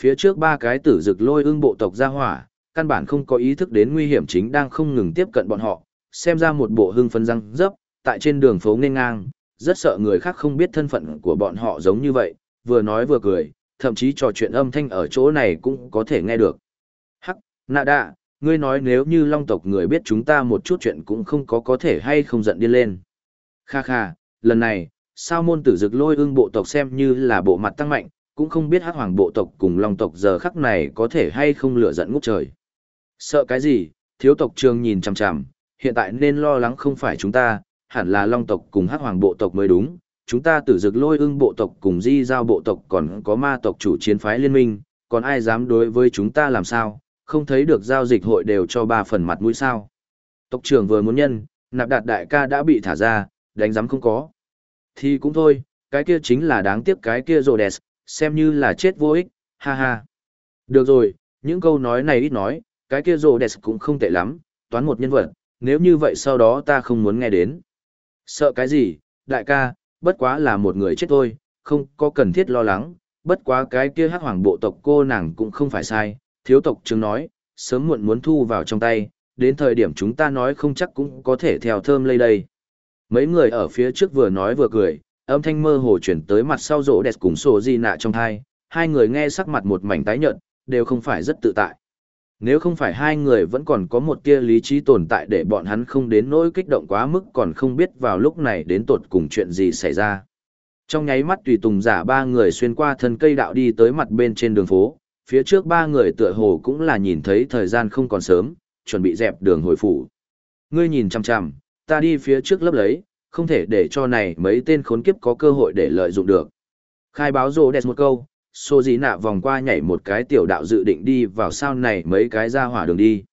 Phía trước ba cái tử rực lôi ương bộ tộc ra hỏa, căn bản không có ý thức đến nguy hiểm chính đang không ngừng tiếp cận bọn họ, xem ra một bộ hưng phấn răng dấp, tại trên đường phố nên ngang, rất sợ người khác không biết thân phận của bọn họ giống như vậy, vừa nói vừa cười, thậm chí trò chuyện âm thanh ở chỗ này cũng có thể nghe được. Hắc, nạ đạ, ngươi nói nếu như long tộc người biết chúng ta một chút chuyện cũng không có có thể hay không giận điên lên. Kha kha, lần này, sao môn tử dực lôi ương bộ tộc xem như là bộ mặt tăng mạnh, cũng không biết hắc hoàng bộ tộc cùng long tộc giờ khắc này có thể hay không lửa giận ngút trời. Sợ cái gì, thiếu tộc trường nhìn chằm chằm, hiện tại nên lo lắng không phải chúng ta, hẳn là long tộc cùng hắc hoàng bộ tộc mới đúng. Chúng ta tử dực lôi ưng bộ tộc cùng di giao bộ tộc còn có ma tộc chủ chiến phái liên minh, còn ai dám đối với chúng ta làm sao, không thấy được giao dịch hội đều cho ba phần mặt mũi sao. Tộc trưởng vừa muốn nhân, nạp đạt đại ca đã bị thả ra, đánh giám không có. Thì cũng thôi, cái kia chính là đáng tiếc cái kia rồi đẹp, xem như là chết vô ích, ha ha. Được rồi, những câu nói này ít nói, cái kia rồ đẹp cũng không tệ lắm, toán một nhân vật, nếu như vậy sau đó ta không muốn nghe đến. Sợ cái gì, đại ca, bất quá là một người chết thôi, không có cần thiết lo lắng, bất quá cái kia hắc hoàng bộ tộc cô nàng cũng không phải sai, thiếu tộc trưởng nói, sớm muộn muốn thu vào trong tay, đến thời điểm chúng ta nói không chắc cũng có thể theo thơm lây đây. Mấy người ở phía trước vừa nói vừa cười, âm thanh mơ hồ chuyển tới mặt sau rỗ đẹp cùng sổ di nạ trong thai, hai người nghe sắc mặt một mảnh tái nhợt, đều không phải rất tự tại. Nếu không phải hai người vẫn còn có một tia lý trí tồn tại để bọn hắn không đến nỗi kích động quá mức còn không biết vào lúc này đến tột cùng chuyện gì xảy ra. Trong nháy mắt tùy tùng giả ba người xuyên qua thân cây đạo đi tới mặt bên trên đường phố, phía trước ba người tựa hồ cũng là nhìn thấy thời gian không còn sớm, chuẩn bị dẹp đường hồi phủ. Ngươi nhìn chằm chằm, ta đi phía trước lấp lấy, không thể để cho này mấy tên khốn kiếp có cơ hội để lợi dụng được. Khai báo rồ đẹp một câu, xô dí nạ vòng qua nhảy một cái tiểu đạo dự định đi vào sao này mấy cái ra hỏa đường đi.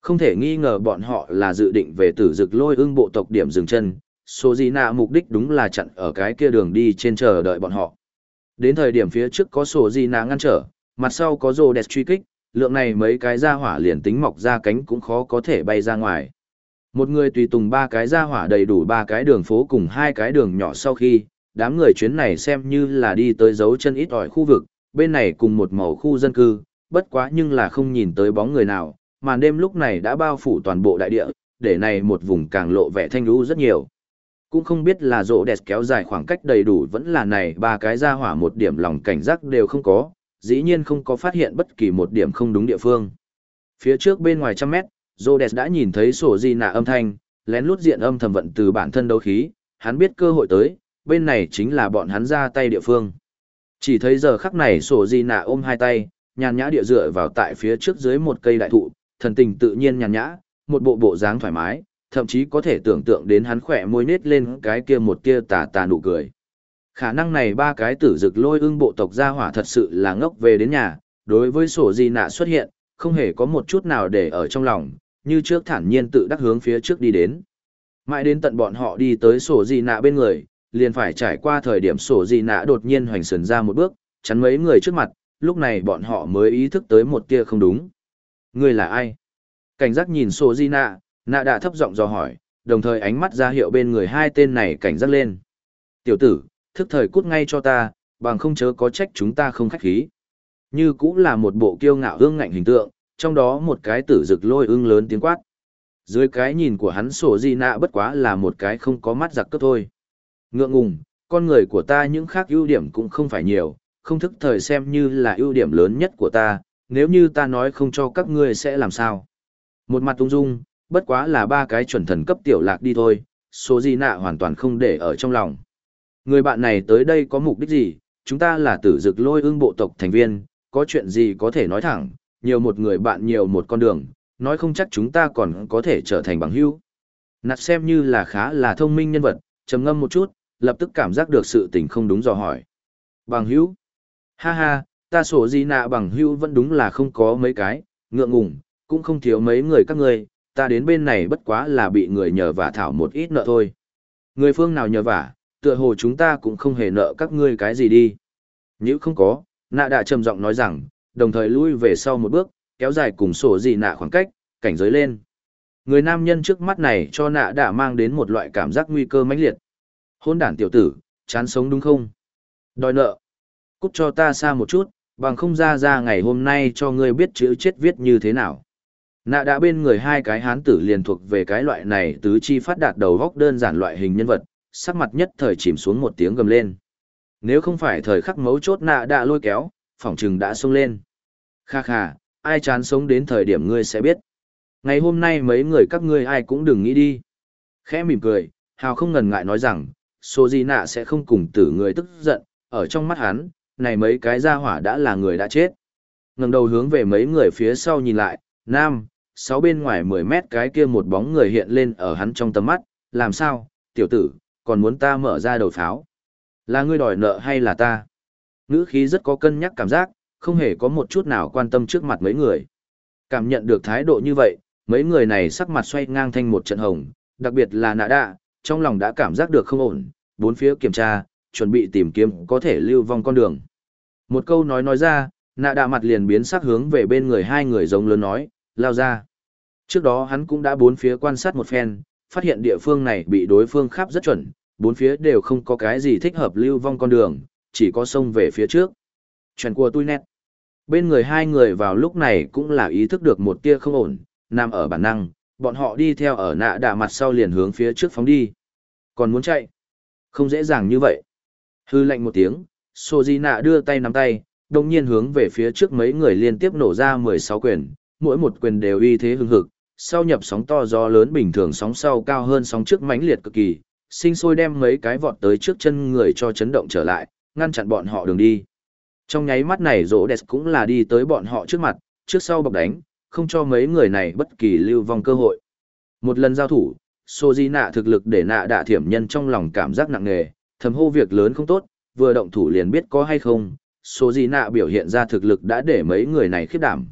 Không thể nghi ngờ bọn họ là dự định về tử dực lôi ưng bộ tộc điểm dừng chân, xô dí nạ mục đích đúng là chặn ở cái kia đường đi trên chờ đợi bọn họ. Đến thời điểm phía trước có sổ gì nạ ngăn trở, mặt sau có rồ đẹp truy kích, lượng này mấy cái ra hỏa liền tính mọc ra cánh cũng khó có thể bay ra ngoài. Một người tùy tùng ba cái ra hỏa đầy đủ ba cái đường phố cùng hai cái đường nhỏ sau khi, đám người chuyến này xem như là đi tới dấu chân ít ỏi khu vực, bên này cùng một màu khu dân cư, bất quá nhưng là không nhìn tới bóng người nào, màn đêm lúc này đã bao phủ toàn bộ đại địa, để này một vùng càng lộ vẻ thanh lũ rất nhiều. Cũng không biết là rộ đẹp kéo dài khoảng cách đầy đủ vẫn là này ba cái ra hỏa một điểm lòng cảnh giác đều không có, dĩ nhiên không có phát hiện bất kỳ một điểm không đúng địa phương. Phía trước bên ngoài trăm mét, Rhodes đã nhìn thấy sổ di nạ âm thanh, lén lút diện âm thầm vận từ bản thân đấu khí, hắn biết cơ hội tới, bên này chính là bọn hắn ra tay địa phương. Chỉ thấy giờ khắc này sổ di nạ ôm hai tay, nhàn nhã địa dựa vào tại phía trước dưới một cây đại thụ, thần tình tự nhiên nhàn nhã, một bộ bộ dáng thoải mái, thậm chí có thể tưởng tượng đến hắn khỏe môi nết lên cái kia một tia tà tà nụ cười. Khả năng này ba cái tử dực lôi ưng bộ tộc gia hỏa thật sự là ngốc về đến nhà, đối với sổ di nạ xuất hiện, không hề có một chút nào để ở trong lòng, như trước thản nhiên tự đắc hướng phía trước đi đến. Mãi đến tận bọn họ đi tới sổ di nạ bên người, liền phải trải qua thời điểm sổ di nạ đột nhiên hoành sườn ra một bước, chắn mấy người trước mặt, lúc này bọn họ mới ý thức tới một tia không đúng. Ngươi là ai? Cảnh giác nhìn sổ di nạ, nạ đã thấp giọng dò hỏi, đồng thời ánh mắt ra hiệu bên người hai tên này cảnh giác lên. Tiểu tử, thức thời cút ngay cho ta, bằng không chớ có trách chúng ta không khách khí. Như cũng là một bộ kiêu ngạo ương ngạnh hình tượng, trong đó một cái tử rực lôi ưng lớn tiếng quát. Dưới cái nhìn của hắn sổ di nạ bất quá là một cái không có mắt giặc cấp thôi. Ngượng ngùng, con người của ta những khác ưu điểm cũng không phải nhiều, không thức thời xem như là ưu điểm lớn nhất của ta, nếu như ta nói không cho các ngươi sẽ làm sao. Một mặt ung dung, bất quá là ba cái chuẩn thần cấp tiểu lạc đi thôi, số di nạ hoàn toàn không để ở trong lòng. Người bạn này tới đây có mục đích gì, chúng ta là tử dực lôi ương bộ tộc thành viên, có chuyện gì có thể nói thẳng, nhiều một người bạn nhiều một con đường, nói không chắc chúng ta còn có thể trở thành bằng hữu. Nạt xem như là khá là thông minh nhân vật, trầm ngâm một chút, lập tức cảm giác được sự tình không đúng dò hỏi. Bằng hữu? Ha ha, ta sổ gì nạ bằng hữu vẫn đúng là không có mấy cái, ngượng ngùng, cũng không thiếu mấy người các ngươi, ta đến bên này bất quá là bị người nhờ vả thảo một ít nợ thôi. Người phương nào nhờ vả, tựa hồ chúng ta cũng không hề nợ các ngươi cái gì đi. Nếu không có, nạ đã trầm giọng nói rằng, đồng thời lui về sau một bước, kéo dài cùng sổ gì nạ khoảng cách, cảnh giới lên. Người nam nhân trước mắt này cho nạ đã mang đến một loại cảm giác nguy cơ mãnh liệt. Hôn đản tiểu tử, chán sống đúng không? Đòi nợ. Cút cho ta xa một chút, bằng không ra ra ngày hôm nay cho ngươi biết chữ chết viết như thế nào. Nạ đã bên người hai cái hán tử liền thuộc về cái loại này tứ chi phát đạt đầu góc đơn giản loại hình nhân vật, sắc mặt nhất thời chìm xuống một tiếng gầm lên. Nếu không phải thời khắc mấu chốt nạ đã lôi kéo, phỏng trừng đã sung lên. Kha kha, ai chán sống đến thời điểm ngươi sẽ biết. Ngày hôm nay mấy người các ngươi ai cũng đừng nghĩ đi. Khẽ mỉm cười, Hào không ngần ngại nói rằng, số gì nạ sẽ không cùng tử người tức giận, ở trong mắt hắn, này mấy cái gia hỏa đã là người đã chết. ngẩng đầu hướng về mấy người phía sau nhìn lại, nam, sáu bên ngoài 10 mét cái kia một bóng người hiện lên ở hắn trong tầm mắt, làm sao, tiểu tử, còn muốn ta mở ra đầu pháo. Là ngươi đòi nợ hay là ta? Ngữ khí rất có cân nhắc cảm giác, không hề có một chút nào quan tâm trước mặt mấy người. Cảm nhận được thái độ như vậy, mấy người này sắc mặt xoay ngang thanh một trận hồng, đặc biệt là nạ đạ, trong lòng đã cảm giác được không ổn, bốn phía kiểm tra, chuẩn bị tìm kiếm có thể lưu vong con đường. Một câu nói nói ra, nạ đạ mặt liền biến sắc hướng về bên người hai người giống lớn nói, lao ra. Trước đó hắn cũng đã bốn phía quan sát một phen, phát hiện địa phương này bị đối phương khắp rất chuẩn, bốn phía đều không có cái gì thích hợp lưu vong con đường, chỉ có sông về phía trước. Chuyện của tôi nét. Bên người hai người vào lúc này cũng là ý thức được một tia không ổn, nằm ở bản năng, bọn họ đi theo ở nạ đạ mặt sau liền hướng phía trước phóng đi. Còn muốn chạy? Không dễ dàng như vậy. Hư lệnh một tiếng, Sô Di nạ đưa tay nắm tay, đồng nhiên hướng về phía trước mấy người liên tiếp nổ ra 16 quyền, mỗi một quyền đều uy thế hưng hực, sau nhập sóng to gió lớn bình thường sóng sau cao hơn sóng trước mãnh liệt cực kỳ, sinh sôi đem mấy cái vọt tới trước chân người cho chấn động trở lại, ngăn chặn bọn họ đường đi. Trong nháy mắt này rỗ đẹp cũng là đi tới bọn họ trước mặt, trước sau bọc đánh, không cho mấy người này bất kỳ lưu vong cơ hội. Một lần giao thủ, Sô Di nạ thực lực để nạ đạ thiểm nhân trong lòng cảm giác nặng nề, thầm hô việc lớn không tốt, vừa động thủ liền biết có hay không. Sô Di nạ biểu hiện ra thực lực đã để mấy người này khiếp đảm.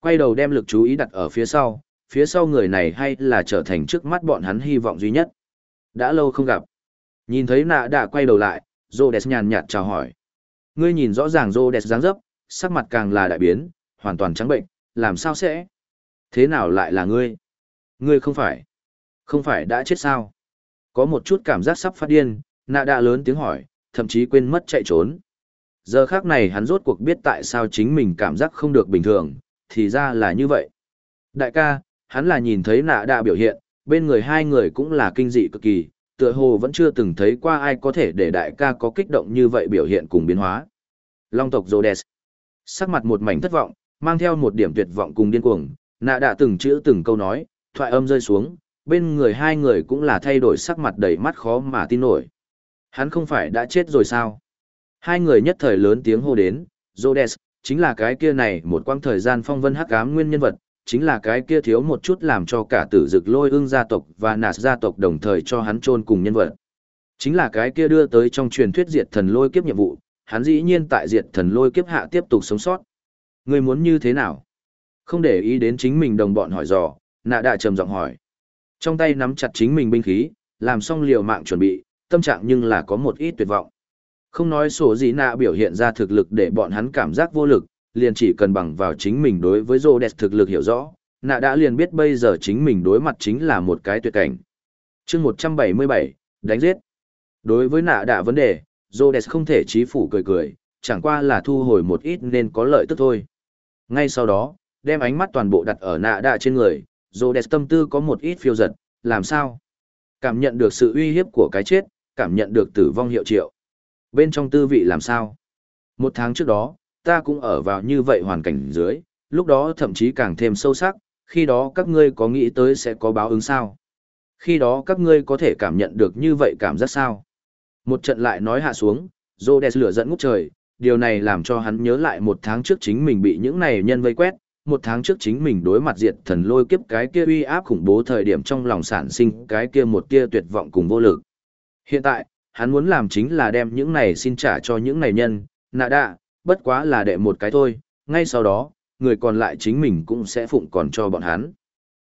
Quay đầu đem lực chú ý đặt ở phía sau, phía sau người này hay là trở thành trước mắt bọn hắn hy vọng duy nhất. Đã lâu không gặp. Nhìn thấy nạ đạ quay đầu lại, Rhodes nhàn nhạt chào hỏi. Ngươi nhìn rõ ràng Rhodes dáng dấp, sắc mặt càng là đại biến, hoàn toàn trắng bệnh, làm sao sẽ? Thế nào lại là ngươi? Ngươi không phải. Không phải đã chết sao? Có một chút cảm giác sắp phát điên, nạ đã lớn tiếng hỏi, thậm chí quên mất chạy trốn. Giờ khác này hắn rốt cuộc biết tại sao chính mình cảm giác không được bình thường, thì ra là như vậy. Đại ca, hắn là nhìn thấy nạ đã biểu hiện, bên người hai người cũng là kinh dị cực kỳ, tựa hồ vẫn chưa từng thấy qua ai có thể để đại ca có kích động như vậy biểu hiện cùng biến hóa. Long tộc Rhodes. Sắc mặt một mảnh thất vọng, mang theo một điểm tuyệt vọng cùng điên cuồng, nạ đã từng chữ từng câu nói, thoại âm rơi xuống, bên người hai người cũng là thay đổi sắc mặt đầy mắt khó mà tin nổi. Hắn không phải đã chết rồi sao? Hai người nhất thời lớn tiếng hô đến, Rhodes, chính là cái kia này một quãng thời gian phong vân hắc ám nguyên nhân vật, chính là cái kia thiếu một chút làm cho cả tử dực lôi ương gia tộc và nạt gia tộc đồng thời cho hắn chôn cùng nhân vật. Chính là cái kia đưa tới trong truyền thuyết diệt thần lôi kiếp nhiệm vụ, hắn dĩ nhiên tại diệt thần lôi kiếp hạ tiếp tục sống sót. Người muốn như thế nào? Không để ý đến chính mình đồng bọn hỏi dò, nạ đại trầm giọng hỏi. Trong tay nắm chặt chính mình binh khí, làm xong liều mạng chuẩn bị, tâm trạng nhưng là có một ít tuyệt vọng. Không nói sổ gì nạ biểu hiện ra thực lực để bọn hắn cảm giác vô lực, liền chỉ cần bằng vào chính mình đối với rô đẹp thực lực hiểu rõ, nạ đã liền biết bây giờ chính mình đối mặt chính là một cái tuyệt cảnh. chương 177, đánh giết. Đối với nạ đã vấn đề, rô đẹp không thể trí phủ cười cười, chẳng qua là thu hồi một ít nên có lợi tức thôi. Ngay sau đó, đem ánh mắt toàn bộ đặt ở nạ đạ trên người, rô đẹp tâm tư có một ít phiêu giật, làm sao? Cảm nhận được sự uy hiếp của cái chết, cảm nhận được tử vong hiệu triệu. Bên trong tư vị làm sao? Một tháng trước đó, ta cũng ở vào như vậy hoàn cảnh dưới, lúc đó thậm chí càng thêm sâu sắc, khi đó các ngươi có nghĩ tới sẽ có báo ứng sao? Khi đó các ngươi có thể cảm nhận được như vậy cảm giác sao? Một trận lại nói hạ xuống, Rhodes lửa dẫn ngút trời, điều này làm cho hắn nhớ lại một tháng trước chính mình bị những này nhân vây quét, một tháng trước chính mình đối mặt diệt thần lôi kiếp cái kia uy áp khủng bố thời điểm trong lòng sản sinh cái kia một kia tuyệt vọng cùng vô lực. Hiện tại, hắn muốn làm chính là đem những này xin trả cho những này nhân, nạ đạ, bất quá là đệ một cái thôi, ngay sau đó, người còn lại chính mình cũng sẽ phụng còn cho bọn hắn.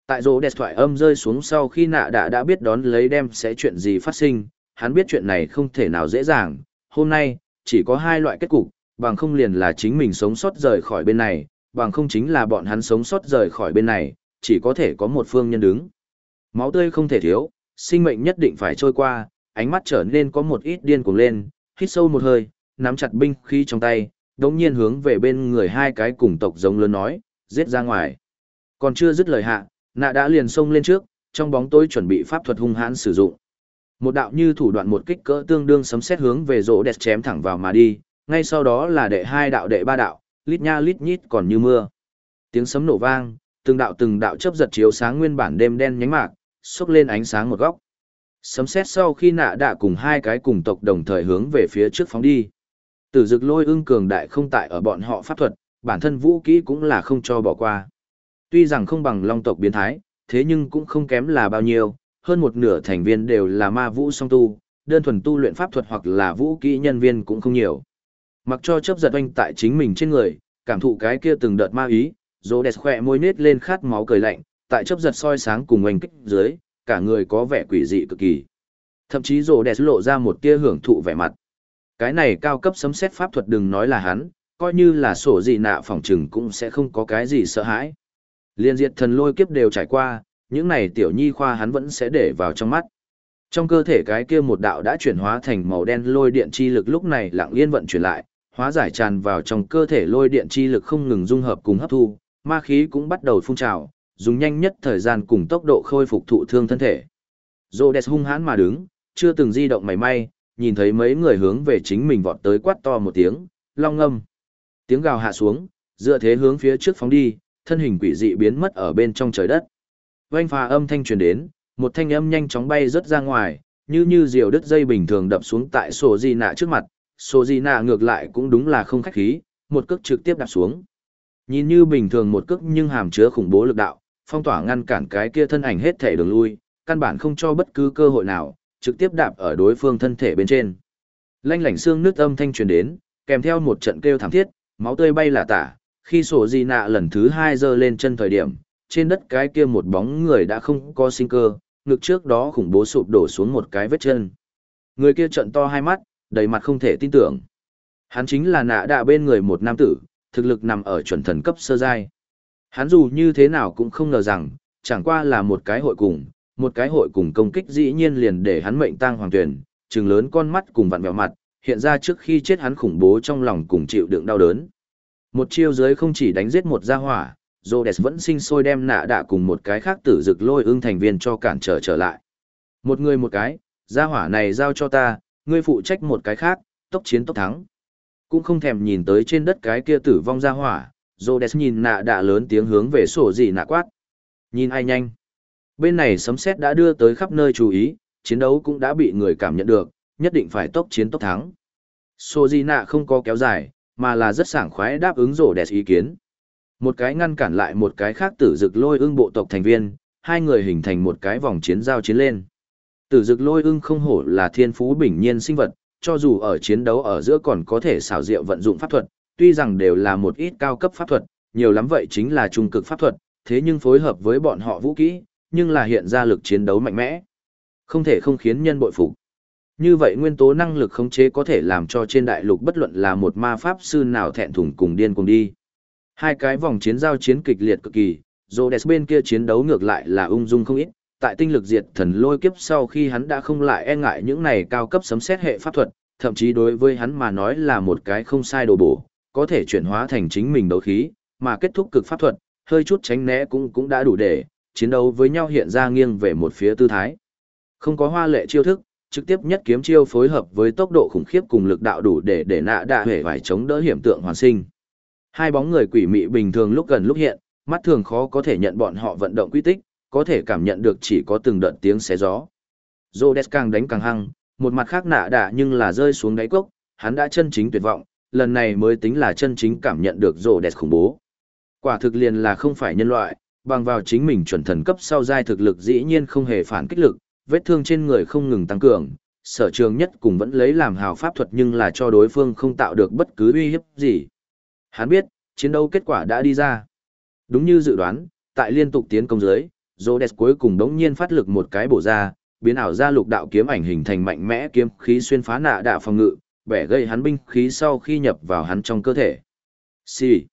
Tại rỗ đẹp thoại âm rơi xuống sau khi nạ đã đã biết đón lấy đem sẽ chuyện gì phát sinh, hắn biết chuyện này không thể nào dễ dàng, hôm nay, chỉ có hai loại kết cục, bằng không liền là chính mình sống sót rời khỏi bên này, bằng không chính là bọn hắn sống sót rời khỏi bên này, chỉ có thể có một phương nhân đứng. Máu tươi không thể thiếu, sinh mệnh nhất định phải trôi qua, ánh mắt trở nên có một ít điên cuồng lên, hít sâu một hơi, nắm chặt binh khí trong tay, đống nhiên hướng về bên người hai cái cùng tộc giống lớn nói, giết ra ngoài. Còn chưa dứt lời hạ, nạ đã liền xông lên trước, trong bóng tối chuẩn bị pháp thuật hung hãn sử dụng. Một đạo như thủ đoạn một kích cỡ tương đương sấm xét hướng về rỗ đẹp chém thẳng vào mà đi, ngay sau đó là đệ hai đạo đệ ba đạo, lít nha lít nhít còn như mưa. Tiếng sấm nổ vang, từng đạo từng đạo chớp giật chiếu sáng nguyên bản đêm đen nhánh mạc, xốc lên ánh sáng một góc. Sấm xét sau khi nạ đạ cùng hai cái cùng tộc đồng thời hướng về phía trước phóng đi. Tử dực lôi ưng cường đại không tại ở bọn họ pháp thuật, bản thân vũ kỹ cũng là không cho bỏ qua. Tuy rằng không bằng long tộc biến thái, thế nhưng cũng không kém là bao nhiêu, hơn một nửa thành viên đều là ma vũ song tu, đơn thuần tu luyện pháp thuật hoặc là vũ kỹ nhân viên cũng không nhiều. Mặc cho chấp giật oanh tại chính mình trên người, cảm thụ cái kia từng đợt ma ý, rô đẹp khỏe môi nết lên khát máu cười lạnh, tại chấp giật soi sáng cùng oanh kích dưới, cả người có vẻ quỷ dị cực kỳ. Thậm chí rô đẹp lộ ra một tia hưởng thụ vẻ mặt. Cái này cao cấp sấm xét pháp thuật đừng nói là hắn, coi như là sổ gì nạ phòng trừng cũng sẽ không có cái gì sợ hãi. Liên diệt thần lôi kiếp đều trải qua, những này tiểu nhi khoa hắn vẫn sẽ để vào trong mắt. Trong cơ thể cái kia một đạo đã chuyển hóa thành màu đen lôi điện chi lực lúc này lặng yên vận chuyển lại, hóa giải tràn vào trong cơ thể lôi điện chi lực không ngừng dung hợp cùng hấp thu, ma khí cũng bắt đầu phun trào, dùng nhanh nhất thời gian cùng tốc độ khôi phục thụ thương thân thể. Rhodes hung hãn mà đứng, chưa từng di động mảy may, nhìn thấy mấy người hướng về chính mình vọt tới quát to một tiếng, long ngâm. Tiếng gào hạ xuống, dựa thế hướng phía trước phóng đi, thân hình quỷ dị biến mất ở bên trong trời đất. Vành phà âm thanh truyền đến, một thanh âm nhanh chóng bay rất ra ngoài, như như diều đứt dây bình thường đập xuống tại sổ di nạ trước mặt, sổ di nạ ngược lại cũng đúng là không khách khí, một cước trực tiếp đạp xuống. Nhìn như bình thường một cước nhưng hàm chứa khủng bố lực đạo, phong tỏa ngăn cản cái kia thân ảnh hết thể đường lui, căn bản không cho bất cứ cơ hội nào, trực tiếp đạp ở đối phương thân thể bên trên. Lanh lảnh xương nước âm thanh truyền đến, kèm theo một trận kêu thảm thiết, máu tươi bay là tả, khi sổ di nạ lần thứ hai giơ lên chân thời điểm, trên đất cái kia một bóng người đã không có sinh cơ, ngực trước đó khủng bố sụp đổ xuống một cái vết chân. Người kia trận to hai mắt, đầy mặt không thể tin tưởng. Hắn chính là nạ đạ bên người một nam tử, thực lực nằm ở chuẩn thần cấp sơ giai. Hắn dù như thế nào cũng không ngờ rằng, chẳng qua là một cái hội cùng, một cái hội cùng công kích dĩ nhiên liền để hắn mệnh tang hoàng tuyển, trừng lớn con mắt cùng vặn vẹo mặt, hiện ra trước khi chết hắn khủng bố trong lòng cùng chịu đựng đau đớn. Một chiêu dưới không chỉ đánh giết một gia hỏa, Rhodes vẫn sinh sôi đem nạ đạ cùng một cái khác tử dực lôi ưng thành viên cho cản trở trở lại. Một người một cái, gia hỏa này giao cho ta, ngươi phụ trách một cái khác, tốc chiến tốc thắng. Cũng không thèm nhìn tới trên đất cái kia tử vong gia hỏa, Rhodes nhìn nạ đạ lớn tiếng hướng về sổ gì nạ quát. Nhìn ai nhanh. Bên này sấm sét đã đưa tới khắp nơi chú ý, chiến đấu cũng đã bị người cảm nhận được, nhất định phải tốc chiến tốc thắng. Sojina không có kéo dài, mà là rất sảng khoái đáp ứng rổ đẹp ý kiến. Một cái ngăn cản lại một cái khác tử dực lôi ưng bộ tộc thành viên, hai người hình thành một cái vòng chiến giao chiến lên. Tử dực lôi ưng không hổ là thiên phú bình nhiên sinh vật, cho dù ở chiến đấu ở giữa còn có thể xảo diệu vận dụng pháp thuật, tuy rằng đều là một ít cao cấp pháp thuật, nhiều lắm vậy chính là trung cực pháp thuật, thế nhưng phối hợp với bọn họ vũ kỹ, nhưng là hiện ra lực chiến đấu mạnh mẽ. Không thể không khiến nhân bội phục. Như vậy nguyên tố năng lực khống chế có thể làm cho trên đại lục bất luận là một ma pháp sư nào thẹn thùng cùng điên cùng đi. Hai cái vòng chiến giao chiến kịch liệt cực kỳ, Rhodes bên kia chiến đấu ngược lại là ung dung không ít, tại tinh lực diệt thần lôi kiếp sau khi hắn đã không lại e ngại những này cao cấp sấm xét hệ pháp thuật, thậm chí đối với hắn mà nói là một cái không sai đồ bổ, có thể chuyển hóa thành chính mình đấu khí, mà kết thúc cực pháp thuật, hơi chút tránh né cũng cũng đã đủ để, chiến đấu với nhau hiện ra nghiêng về một phía tư thái. Không có hoa lệ chiêu thức, trực tiếp nhất kiếm chiêu phối hợp với tốc độ khủng khiếp cùng lực đạo đủ để để nạ đạ hề phải chống đỡ hiểm tượng hoàn sinh. Hai bóng người quỷ mị bình thường lúc gần lúc hiện, mắt thường khó có thể nhận bọn họ vận động quy tích, có thể cảm nhận được chỉ có từng đợt tiếng xé gió. Rhodes càng đánh càng hăng, một mặt khác nạ đạ nhưng là rơi xuống đáy cốc, hắn đã chân chính tuyệt vọng, lần này mới tính là chân chính cảm nhận được Rhodes khủng bố. Quả thực liền là không phải nhân loại, bằng vào chính mình chuẩn thần cấp sau giai thực lực dĩ nhiên không hề phản kích lực, vết thương trên người không ngừng tăng cường, sở trường nhất cùng vẫn lấy làm hào pháp thuật nhưng là cho đối phương không tạo được bất cứ uy hiếp gì. Hắn biết, chiến đấu kết quả đã đi ra. Đúng như dự đoán, tại liên tục tiến công dưới, Rhodes cuối cùng đống nhiên phát lực một cái bổ ra, biến ảo ra lục đạo kiếm ảnh hình thành mạnh mẽ kiếm khí xuyên phá nạ đạo phòng ngự, bẻ gây hắn binh khí sau khi nhập vào hắn trong cơ thể. Xì.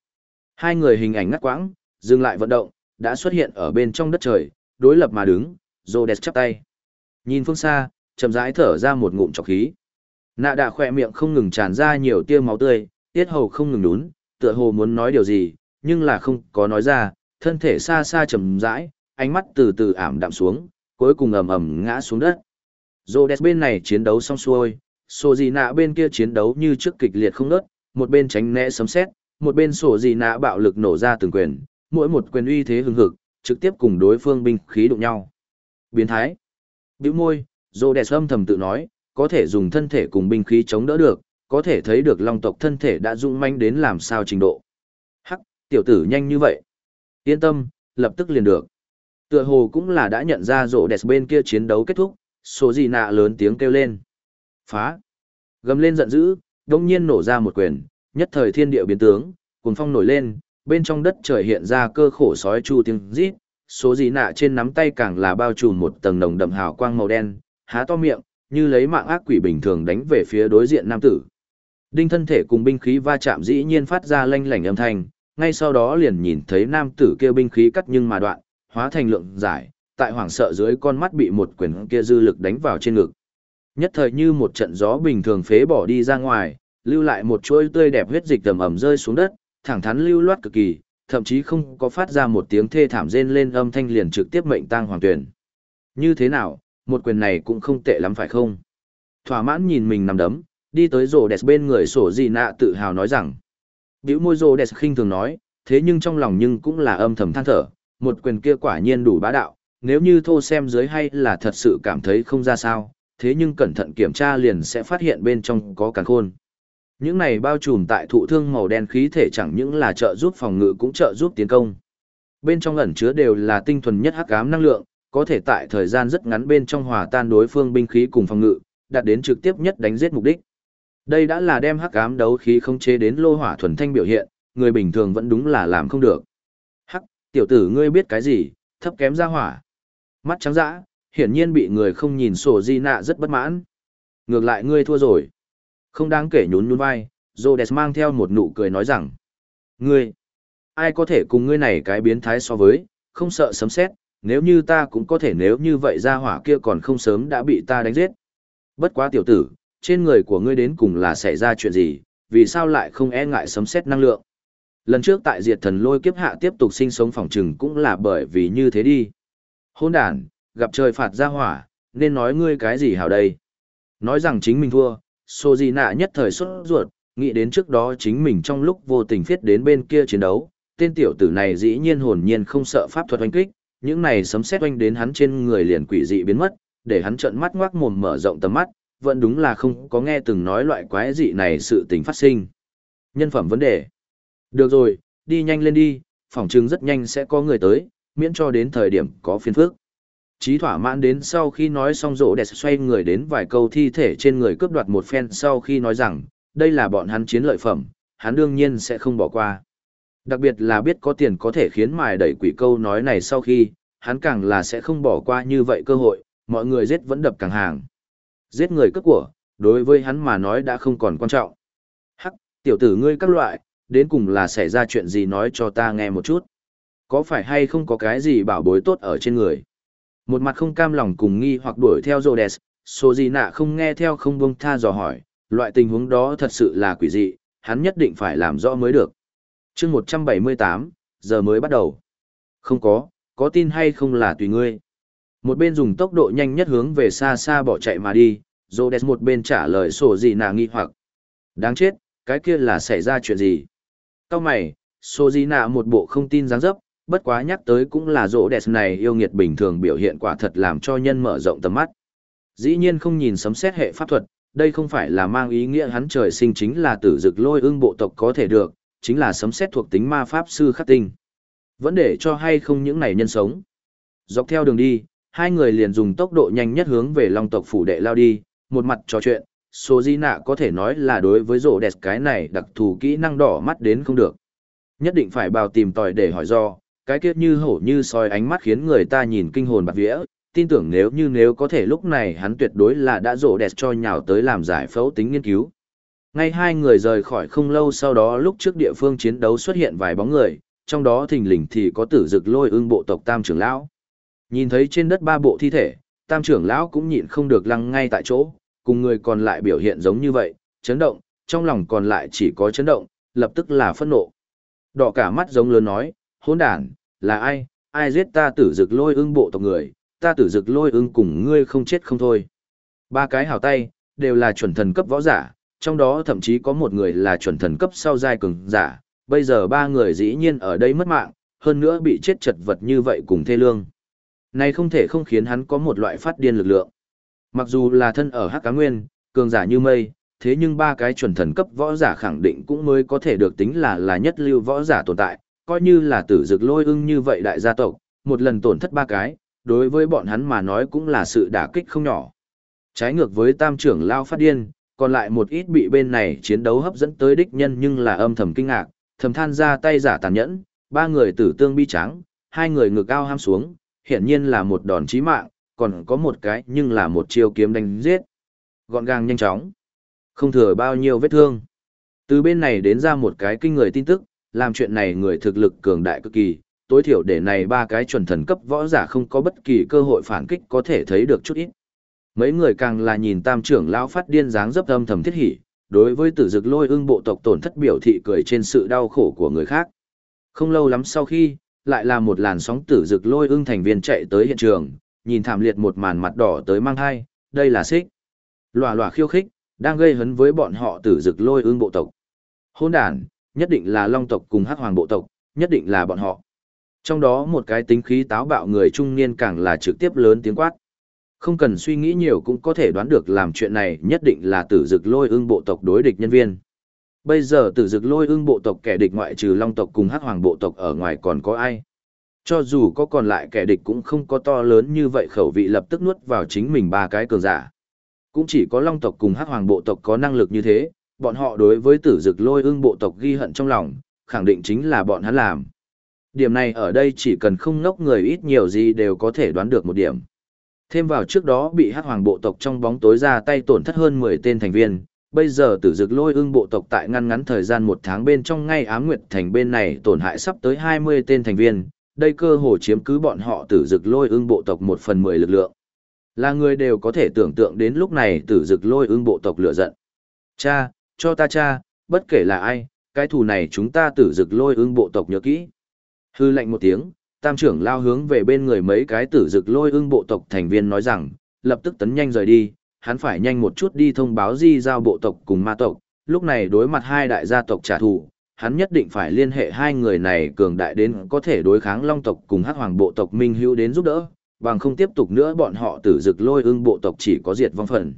Hai người hình ảnh ngắt quãng, dừng lại vận động, đã xuất hiện ở bên trong đất trời, đối lập mà đứng, Rhodes chắp tay. Nhìn phương xa, chậm rãi thở ra một ngụm trọc khí. Nạ đạ khỏe miệng không ngừng tràn ra nhiều tia máu tươi, tiết hầu không ngừng đún, tựa hồ muốn nói điều gì, nhưng là không có nói ra, thân thể xa xa chậm rãi, ánh mắt từ từ ảm đạm xuống, cuối cùng ầm ầm ngã xuống đất. Rhodes bên này chiến đấu xong xuôi, sổ gì nạ bên kia chiến đấu như trước kịch liệt không ngớt, một bên tránh né sấm xét, một bên sổ gì nạ bạo lực nổ ra từng quyền, mỗi một quyền uy thế hừng hực, trực tiếp cùng đối phương binh khí đụng nhau. Biến thái. Biểu môi, Rhodes âm thầm tự nói, có thể dùng thân thể cùng binh khí chống đỡ được, có thể thấy được long tộc thân thể đã dũng manh đến làm sao trình độ. Hắc, tiểu tử nhanh như vậy. Yên tâm, lập tức liền được. Tựa hồ cũng là đã nhận ra rộ đẹp bên kia chiến đấu kết thúc, số gì nạ lớn tiếng kêu lên. Phá. Gầm lên giận dữ, đông nhiên nổ ra một quyền, nhất thời thiên địa biến tướng, cuồng phong nổi lên, bên trong đất trời hiện ra cơ khổ sói chu tiếng rít, số gì nạ trên nắm tay càng là bao trùm một tầng nồng đậm hào quang màu đen, há to miệng, như lấy mạng ác quỷ bình thường đánh về phía đối diện nam tử. Đinh thân thể cùng binh khí va chạm dĩ nhiên phát ra lanh lảnh âm thanh, ngay sau đó liền nhìn thấy nam tử kia binh khí cắt nhưng mà đoạn, hóa thành lượng giải, tại hoảng sợ dưới con mắt bị một quyền kia dư lực đánh vào trên ngực. Nhất thời như một trận gió bình thường phế bỏ đi ra ngoài, lưu lại một chuỗi tươi đẹp huyết dịch tầm ẩm rơi xuống đất, thẳng thắn lưu loát cực kỳ, thậm chí không có phát ra một tiếng thê thảm rên lên âm thanh liền trực tiếp mệnh tang hoàng tuyển. Như thế nào, một quyền này cũng không tệ lắm phải không? Thỏa mãn nhìn mình nằm đấm, đi tới rồ đẹp bên người sổ gì nạ tự hào nói rằng. Biểu môi rồ đẹp khinh thường nói, thế nhưng trong lòng nhưng cũng là âm thầm than thở, một quyền kia quả nhiên đủ bá đạo, nếu như thô xem dưới hay là thật sự cảm thấy không ra sao, thế nhưng cẩn thận kiểm tra liền sẽ phát hiện bên trong có càn khôn. Những này bao trùm tại thụ thương màu đen khí thể chẳng những là trợ giúp phòng ngự cũng trợ giúp tiến công. Bên trong ẩn chứa đều là tinh thuần nhất hắc ám năng lượng, có thể tại thời gian rất ngắn bên trong hòa tan đối phương binh khí cùng phòng ngự, đạt đến trực tiếp nhất đánh giết mục đích. Đây đã là đem hắc ám đấu khí không chế đến lô hỏa thuần thanh biểu hiện, người bình thường vẫn đúng là làm không được. Hắc, tiểu tử ngươi biết cái gì, thấp kém ra hỏa. Mắt trắng dã, hiển nhiên bị người không nhìn sổ di nạ rất bất mãn. Ngược lại ngươi thua rồi. Không đáng kể nhún nhún vai, Rhodes mang theo một nụ cười nói rằng. Ngươi, ai có thể cùng ngươi này cái biến thái so với, không sợ sấm xét, nếu như ta cũng có thể nếu như vậy ra hỏa kia còn không sớm đã bị ta đánh giết. Bất quá tiểu tử, trên người của ngươi đến cùng là xảy ra chuyện gì, vì sao lại không e ngại sấm xét năng lượng. Lần trước tại diệt thần lôi kiếp hạ tiếp tục sinh sống phòng trừng cũng là bởi vì như thế đi. Hôn đàn, gặp trời phạt ra hỏa, nên nói ngươi cái gì hảo đây. Nói rằng chính mình thua, Sô Di Nạ nhất thời xuất ruột, nghĩ đến trước đó chính mình trong lúc vô tình viết đến bên kia chiến đấu, tên tiểu tử này dĩ nhiên hồn nhiên không sợ pháp thuật oanh kích, những này sấm xét oanh đến hắn trên người liền quỷ dị biến mất, để hắn trợn mắt ngoác mồm mở rộng tầm mắt, vẫn đúng là không có nghe từng nói loại quái dị này sự tình phát sinh. Nhân phẩm vấn đề. Được rồi, đi nhanh lên đi, phỏng trưng rất nhanh sẽ có người tới, miễn cho đến thời điểm có phiền phước. Chí thỏa mãn đến sau khi nói xong rỗ đẹp xoay người đến vài câu thi thể trên người cướp đoạt một phen sau khi nói rằng, đây là bọn hắn chiến lợi phẩm, hắn đương nhiên sẽ không bỏ qua. Đặc biệt là biết có tiền có thể khiến mài đẩy quỷ câu nói này sau khi, hắn càng là sẽ không bỏ qua như vậy cơ hội, mọi người giết vẫn đập càng hàng. Giết người cướp của, đối với hắn mà nói đã không còn quan trọng. Hắc, tiểu tử ngươi các loại, đến cùng là xảy ra chuyện gì nói cho ta nghe một chút. Có phải hay không có cái gì bảo bối tốt ở trên người? Một mặt không cam lòng cùng nghi hoặc đuổi theo Rhodes, số gì nạ không nghe theo không buông tha dò hỏi, loại tình huống đó thật sự là quỷ dị, hắn nhất định phải làm rõ mới được. chương 178, giờ mới bắt đầu. Không có, có tin hay không là tùy ngươi. Một bên dùng tốc độ nhanh nhất hướng về xa xa bỏ chạy mà đi, Rhodes một bên trả lời sổ gì nạ nghi hoặc. Đáng chết, cái kia là xảy ra chuyện gì? Cao mày, sổ gì nạ một bộ không tin dáng dấp, bất quá nhắc tới cũng là rỗ đẹp này yêu nghiệt bình thường biểu hiện quả thật làm cho nhân mở rộng tầm mắt. Dĩ nhiên không nhìn sấm xét hệ pháp thuật, đây không phải là mang ý nghĩa hắn trời sinh chính là tử dực lôi ương bộ tộc có thể được, chính là sấm xét thuộc tính ma pháp sư khắc tinh. Vẫn để cho hay không những này nhân sống. Dọc theo đường đi, hai người liền dùng tốc độ nhanh nhất hướng về long tộc phủ đệ lao đi, một mặt trò chuyện, số di nạ có thể nói là đối với rổ đẹp cái này đặc thù kỹ năng đỏ mắt đến không được. Nhất định phải bào tìm tòi để hỏi do, cái kiết như hổ như soi ánh mắt khiến người ta nhìn kinh hồn bạc vía, tin tưởng nếu như nếu có thể lúc này hắn tuyệt đối là đã rổ đẹp cho nhào tới làm giải phẫu tính nghiên cứu. Ngay hai người rời khỏi không lâu sau đó lúc trước địa phương chiến đấu xuất hiện vài bóng người, trong đó thình lình thì có tử dực lôi ương bộ tộc tam trưởng lão. Nhìn thấy trên đất ba bộ thi thể, tam trưởng lão cũng nhịn không được lăng ngay tại chỗ, cùng người còn lại biểu hiện giống như vậy, chấn động, trong lòng còn lại chỉ có chấn động, lập tức là phẫn nộ. Đỏ cả mắt giống lớn nói, hỗn đản, là ai, ai giết ta tử dực lôi ưng bộ tộc người, ta tử dực lôi ưng cùng ngươi không chết không thôi. Ba cái hào tay, đều là chuẩn thần cấp võ giả, trong đó thậm chí có một người là chuẩn thần cấp sau giai cường giả, bây giờ ba người dĩ nhiên ở đây mất mạng, hơn nữa bị chết chật vật như vậy cùng thê lương. Này không thể không khiến hắn có một loại phát điên lực lượng. Mặc dù là thân ở Hắc Cá Nguyên, cường giả như mây, thế nhưng ba cái chuẩn thần cấp võ giả khẳng định cũng mới có thể được tính là là nhất lưu võ giả tồn tại, coi như là tử dực lôi ưng như vậy đại gia tộc, một lần tổn thất ba cái, đối với bọn hắn mà nói cũng là sự đả kích không nhỏ. Trái ngược với tam trưởng lao phát điên, còn lại một ít bị bên này chiến đấu hấp dẫn tới đích nhân nhưng là âm thầm kinh ngạc, thầm than ra tay giả tàn nhẫn, ba người tử tương bi trắng, hai người ngực cao ham xuống, hiển nhiên là một đòn chí mạng, còn có một cái nhưng là một chiêu kiếm đánh giết. Gọn gàng nhanh chóng, không thừa bao nhiêu vết thương. Từ bên này đến ra một cái kinh người tin tức, làm chuyện này người thực lực cường đại cực kỳ, tối thiểu để này ba cái chuẩn thần cấp võ giả không có bất kỳ cơ hội phản kích có thể thấy được chút ít. Mấy người càng là nhìn tam trưởng lão phát điên dáng dấp âm thầm thiết hỉ, đối với tử dực lôi ưng bộ tộc tổn thất biểu thị cười trên sự đau khổ của người khác. Không lâu lắm sau khi, lại là một làn sóng tử dực lôi ưng thành viên chạy tới hiện trường, nhìn thảm liệt một màn mặt đỏ tới mang hai, đây là xích. Lòa lòa khiêu khích, đang gây hấn với bọn họ tử dực lôi ưng bộ tộc. Hôn đàn, nhất định là long tộc cùng hắc hoàng bộ tộc, nhất định là bọn họ. Trong đó một cái tính khí táo bạo người trung niên càng là trực tiếp lớn tiếng quát. Không cần suy nghĩ nhiều cũng có thể đoán được làm chuyện này nhất định là tử dực lôi ưng bộ tộc đối địch nhân viên. Bây giờ tử dực lôi ưng bộ tộc kẻ địch ngoại trừ long tộc cùng hắc hoàng bộ tộc ở ngoài còn có ai. Cho dù có còn lại kẻ địch cũng không có to lớn như vậy khẩu vị lập tức nuốt vào chính mình ba cái cường giả. Cũng chỉ có long tộc cùng hắc hoàng bộ tộc có năng lực như thế, bọn họ đối với tử dực lôi ưng bộ tộc ghi hận trong lòng, khẳng định chính là bọn hắn làm. Điểm này ở đây chỉ cần không ngốc người ít nhiều gì đều có thể đoán được một điểm. Thêm vào trước đó bị hắc hoàng bộ tộc trong bóng tối ra tay tổn thất hơn 10 tên thành viên, bây giờ tử dực lôi ưng bộ tộc tại ngăn ngắn thời gian một tháng bên trong ngay ám nguyệt thành bên này tổn hại sắp tới 20 tên thành viên, đây cơ hồ chiếm cứ bọn họ tử dực lôi ưng bộ tộc một phần mười lực lượng. Là người đều có thể tưởng tượng đến lúc này tử dực lôi ưng bộ tộc lửa giận. Cha, cho ta cha, bất kể là ai, cái thù này chúng ta tử dực lôi ưng bộ tộc nhớ kỹ. Hư lệnh một tiếng, tam trưởng lao hướng về bên người mấy cái tử dực lôi ưng bộ tộc thành viên nói rằng, lập tức tấn nhanh rời đi, hắn phải nhanh một chút đi thông báo di giao bộ tộc cùng ma tộc, lúc này đối mặt hai đại gia tộc trả thù, hắn nhất định phải liên hệ hai người này cường đại đến có thể đối kháng long tộc cùng hắc hoàng bộ tộc minh hữu đến giúp đỡ, bằng không tiếp tục nữa bọn họ tử dực lôi ưng bộ tộc chỉ có diệt vong phần.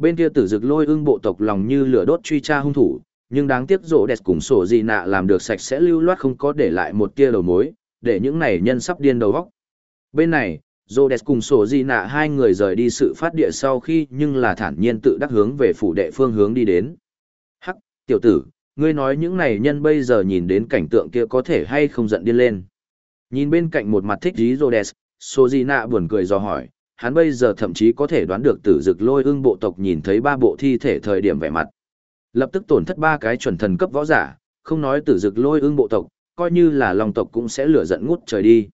Bên kia tử dực lôi ưng bộ tộc lòng như lửa đốt truy tra hung thủ, nhưng đáng tiếc rỗ đẹp cùng sổ gì nạ làm được sạch sẽ lưu loát không có để lại một tia đầu mối, để những này nhân sắp điên đầu vóc. Bên này, rỗ đẹp cùng sổ gì nạ hai người rời đi sự phát địa sau khi nhưng là thản nhiên tự đắc hướng về phủ đệ phương hướng đi đến. Hắc, tiểu tử, ngươi nói những này nhân bây giờ nhìn đến cảnh tượng kia có thể hay không giận điên lên. Nhìn bên cạnh một mặt thích dí di nã buồn cười do hỏi, hắn bây giờ thậm chí có thể đoán được tử dực lôi ưng bộ tộc nhìn thấy ba bộ thi thể thời điểm vẻ mặt. Lập tức tổn thất ba cái chuẩn thần cấp võ giả, không nói tử dực lôi ưng bộ tộc, coi như là lòng tộc cũng sẽ lửa giận ngút trời đi.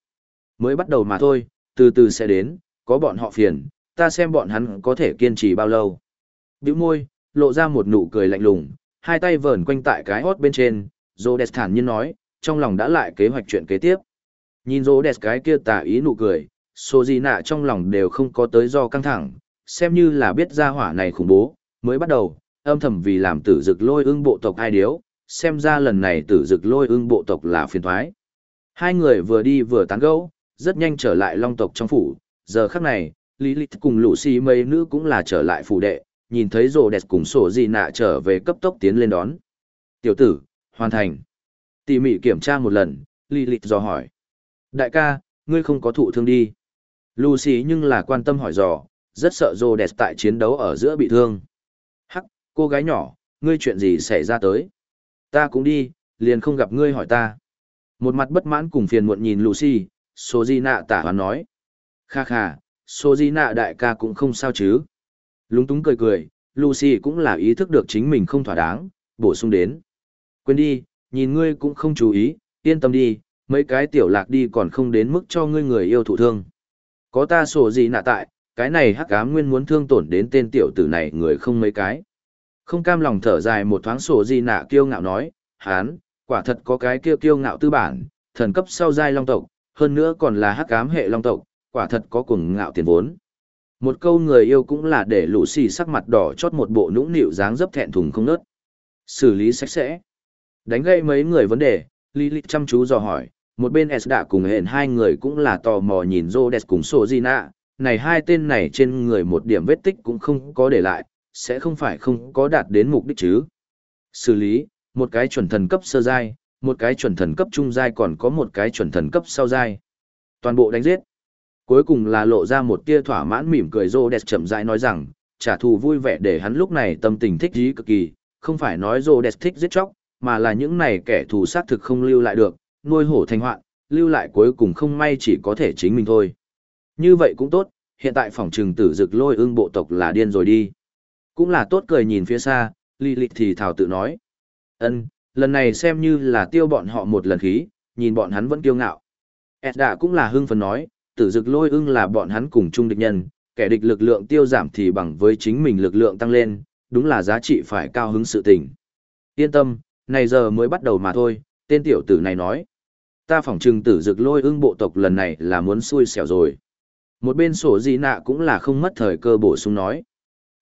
Mới bắt đầu mà thôi, từ từ sẽ đến, có bọn họ phiền, ta xem bọn hắn có thể kiên trì bao lâu. Biểu môi, lộ ra một nụ cười lạnh lùng, hai tay vờn quanh tại cái hót bên trên, Rhodes thản nhiên nói, trong lòng đã lại kế hoạch chuyện kế tiếp. Nhìn Rhodes cái kia tà ý nụ cười, số gì nạ trong lòng đều không có tới do căng thẳng, xem như là biết ra hỏa này khủng bố, mới bắt đầu, âm thầm vì làm tử dực lôi ưng bộ tộc ai điếu, xem ra lần này tử dực lôi ưng bộ tộc là phiền thoái. Hai người vừa đi vừa tán gẫu, rất nhanh trở lại long tộc trong phủ, giờ khắc này, Lý Lịch cùng lũ xì mấy nữ cũng là trở lại phủ đệ, nhìn thấy rồ đẹp cùng sổ gì nạ trở về cấp tốc tiến lên đón. Tiểu tử, hoàn thành. Tỉ mỉ kiểm tra một lần, Lý Lịch dò hỏi. Đại ca, ngươi không có thụ thương đi. Lucy nhưng là quan tâm hỏi dò, rất sợ rô đẹp tại chiến đấu ở giữa bị thương. Hắc, cô gái nhỏ, ngươi chuyện gì xảy ra tới? Ta cũng đi, liền không gặp ngươi hỏi ta. Một mặt bất mãn cùng phiền muộn nhìn Lucy, Sô Di Nạ tả hoán nói. Kha kha, Sô Di Nạ đại ca cũng không sao chứ. Lúng túng cười cười, Lucy cũng là ý thức được chính mình không thỏa đáng, bổ sung đến. Quên đi, nhìn ngươi cũng không chú ý, yên tâm đi, mấy cái tiểu lạc đi còn không đến mức cho ngươi người yêu thụ thương. Có ta sổ gì nạ tại, cái này hắc ám nguyên muốn thương tổn đến tên tiểu tử này người không mấy cái. Không cam lòng thở dài một thoáng sổ gì nạ kiêu ngạo nói, hán, quả thật có cái kia kiêu ngạo tư bản, thần cấp sau giai long tộc, hơn nữa còn là hắc ám hệ long tộc, quả thật có cùng ngạo tiền vốn. Một câu người yêu cũng là để lũ xì sắc mặt đỏ chót một bộ nũng nịu dáng dấp thẹn thùng không nớt. Xử lý sạch sẽ. Đánh gây mấy người vấn đề, Lilith chăm chú dò hỏi, một bên S đã cùng hẹn hai người cũng là tò mò nhìn Rhodes cùng Sojina, này hai tên này trên người một điểm vết tích cũng không có để lại, sẽ không phải không có đạt đến mục đích chứ. Xử lý, một cái chuẩn thần cấp sơ giai, một cái chuẩn thần cấp trung giai còn có một cái chuẩn thần cấp sau giai. Toàn bộ đánh giết. Cuối cùng là lộ ra một tia thỏa mãn mỉm cười Rhodes chậm rãi nói rằng, trả thù vui vẻ để hắn lúc này tâm tình thích dí cực kỳ, không phải nói Rhodes thích giết chóc, mà là những này kẻ thù sát thực không lưu lại được, nuôi hổ thành hoạn, lưu lại cuối cùng không may chỉ có thể chính mình thôi. Như vậy cũng tốt, hiện tại phòng trừng tử dực lôi ưng bộ tộc là điên rồi đi. Cũng là tốt cười nhìn phía xa, ly Lịch thì thảo tự nói. ân lần này xem như là tiêu bọn họ một lần khí, nhìn bọn hắn vẫn kiêu ngạo. Edda cũng là hưng phấn nói, tử dực lôi ưng là bọn hắn cùng chung địch nhân, kẻ địch lực lượng tiêu giảm thì bằng với chính mình lực lượng tăng lên, đúng là giá trị phải cao hứng sự tình. Yên tâm, này giờ mới bắt đầu mà thôi, tên tiểu tử này nói. Ta phỏng chừng tử dực lôi ưng bộ tộc lần này là muốn xui xẻo rồi. Một bên sổ di nạ cũng là không mất thời cơ bổ sung nói.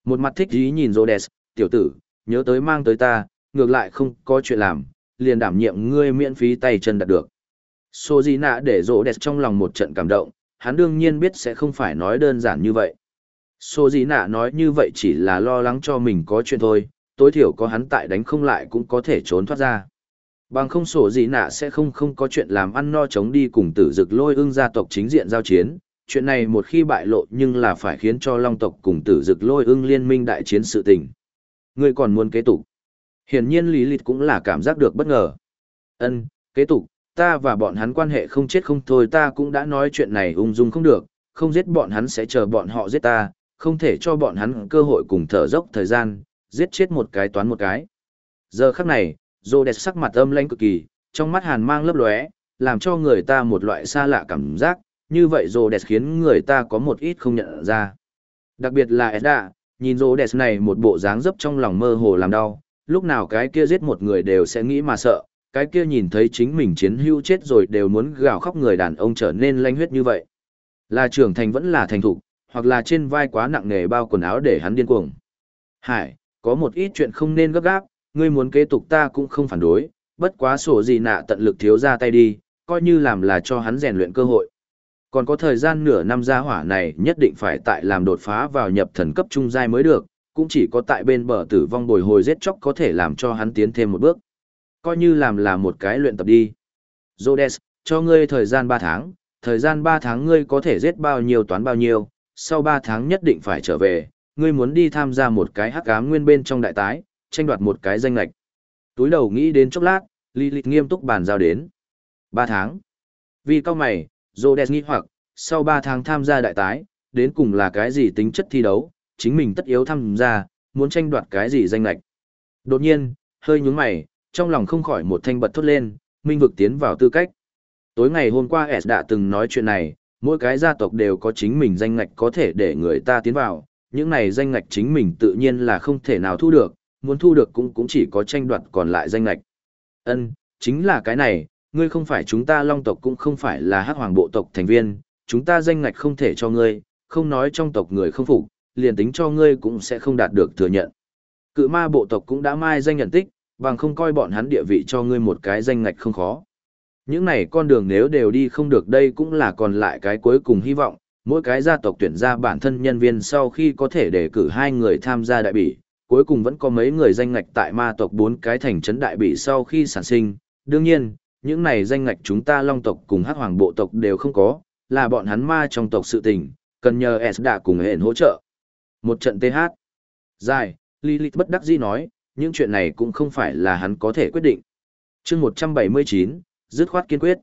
Một mặt thích ý nhìn Rhodes, tiểu tử, nhớ tới mang tới ta, ngược lại không có chuyện làm, liền đảm nhiệm ngươi miễn phí tay chân đặt được. Sổ di nạ để Rhodes trong lòng một trận cảm động, hắn đương nhiên biết sẽ không phải nói đơn giản như vậy. Sổ di nạ nói như vậy chỉ là lo lắng cho mình có chuyện thôi, tối thiểu có hắn tại đánh không lại cũng có thể trốn thoát ra. Bằng không sổ gì nạ sẽ không không có chuyện làm ăn no chống đi cùng tử dực lôi ưng gia tộc chính diện giao chiến. Chuyện này một khi bại lộ nhưng là phải khiến cho long tộc cùng tử dực lôi ưng liên minh đại chiến sự tình. Ngươi còn muốn kế tục. Hiển nhiên Lý Lịch cũng là cảm giác được bất ngờ. Ân, kế tục, ta và bọn hắn quan hệ không chết không thôi ta cũng đã nói chuyện này ung dung không được, không giết bọn hắn sẽ chờ bọn họ giết ta, không thể cho bọn hắn cơ hội cùng thở dốc thời gian, giết chết một cái toán một cái. Giờ khắc này, Rô đẹp sắc mặt âm lanh cực kỳ, trong mắt hàn mang lấp lóe, làm cho người ta một loại xa lạ cảm giác, như vậy Rô đẹp khiến người ta có một ít không nhận ra. Đặc biệt là Edda, nhìn Rô đẹp này một bộ dáng dấp trong lòng mơ hồ làm đau, lúc nào cái kia giết một người đều sẽ nghĩ mà sợ, cái kia nhìn thấy chính mình chiến hưu chết rồi đều muốn gào khóc người đàn ông trở nên lanh huyết như vậy. Là trưởng thành vẫn là thành thục, hoặc là trên vai quá nặng nề bao quần áo để hắn điên cuồng. Hải, có một ít chuyện không nên gấp gáp, ngươi muốn kế tục ta cũng không phản đối, bất quá sổ gì nạ tận lực thiếu ra tay đi, coi như làm là cho hắn rèn luyện cơ hội. Còn có thời gian nửa năm gia hỏa này nhất định phải tại làm đột phá vào nhập thần cấp trung giai mới được, cũng chỉ có tại bên bờ tử vong bồi hồi giết chóc có thể làm cho hắn tiến thêm một bước. Coi như làm là một cái luyện tập đi. Rhodes, cho ngươi thời gian 3 tháng, thời gian 3 tháng ngươi có thể giết bao nhiêu toán bao nhiêu, sau 3 tháng nhất định phải trở về, ngươi muốn đi tham gia một cái hắc ám nguyên bên trong đại tái, tranh đoạt một cái danh lệch. Túi đầu nghĩ đến chốc lát, Lilith nghiêm túc bàn giao đến. Ba tháng. Vì cao mày, Rhodes nghĩ hoặc, sau ba tháng tham gia đại tái, đến cùng là cái gì tính chất thi đấu, chính mình tất yếu tham gia, muốn tranh đoạt cái gì danh lệch. Đột nhiên, hơi nhướng mày, trong lòng không khỏi một thanh bật thốt lên, minh vực tiến vào tư cách. Tối ngày hôm qua S đã từng nói chuyện này, mỗi cái gia tộc đều có chính mình danh ngạch có thể để người ta tiến vào, những này danh ngạch chính mình tự nhiên là không thể nào thu được, muốn thu được cũng cũng chỉ có tranh đoạt còn lại danh lệch. Ân, chính là cái này, ngươi không phải chúng ta long tộc cũng không phải là hắc hoàng bộ tộc thành viên, chúng ta danh ngạch không thể cho ngươi, không nói trong tộc người không phục, liền tính cho ngươi cũng sẽ không đạt được thừa nhận. Cự ma bộ tộc cũng đã mai danh nhận tích, bằng không coi bọn hắn địa vị cho ngươi một cái danh ngạch không khó. Những này con đường nếu đều đi không được đây cũng là còn lại cái cuối cùng hy vọng, mỗi cái gia tộc tuyển ra bản thân nhân viên sau khi có thể đề cử hai người tham gia đại bỉ, cuối cùng vẫn có mấy người danh ngạch tại ma tộc bốn cái thành trấn đại bị sau khi sản sinh. Đương nhiên, những này danh ngạch chúng ta long tộc cùng hắc hoàng bộ tộc đều không có, là bọn hắn ma trong tộc sự tình, cần nhờ S đã cùng hẹn hỗ trợ. Một trận TH. Dài, Lilith bất đắc dĩ nói, những chuyện này cũng không phải là hắn có thể quyết định. chương 179, dứt khoát kiên quyết.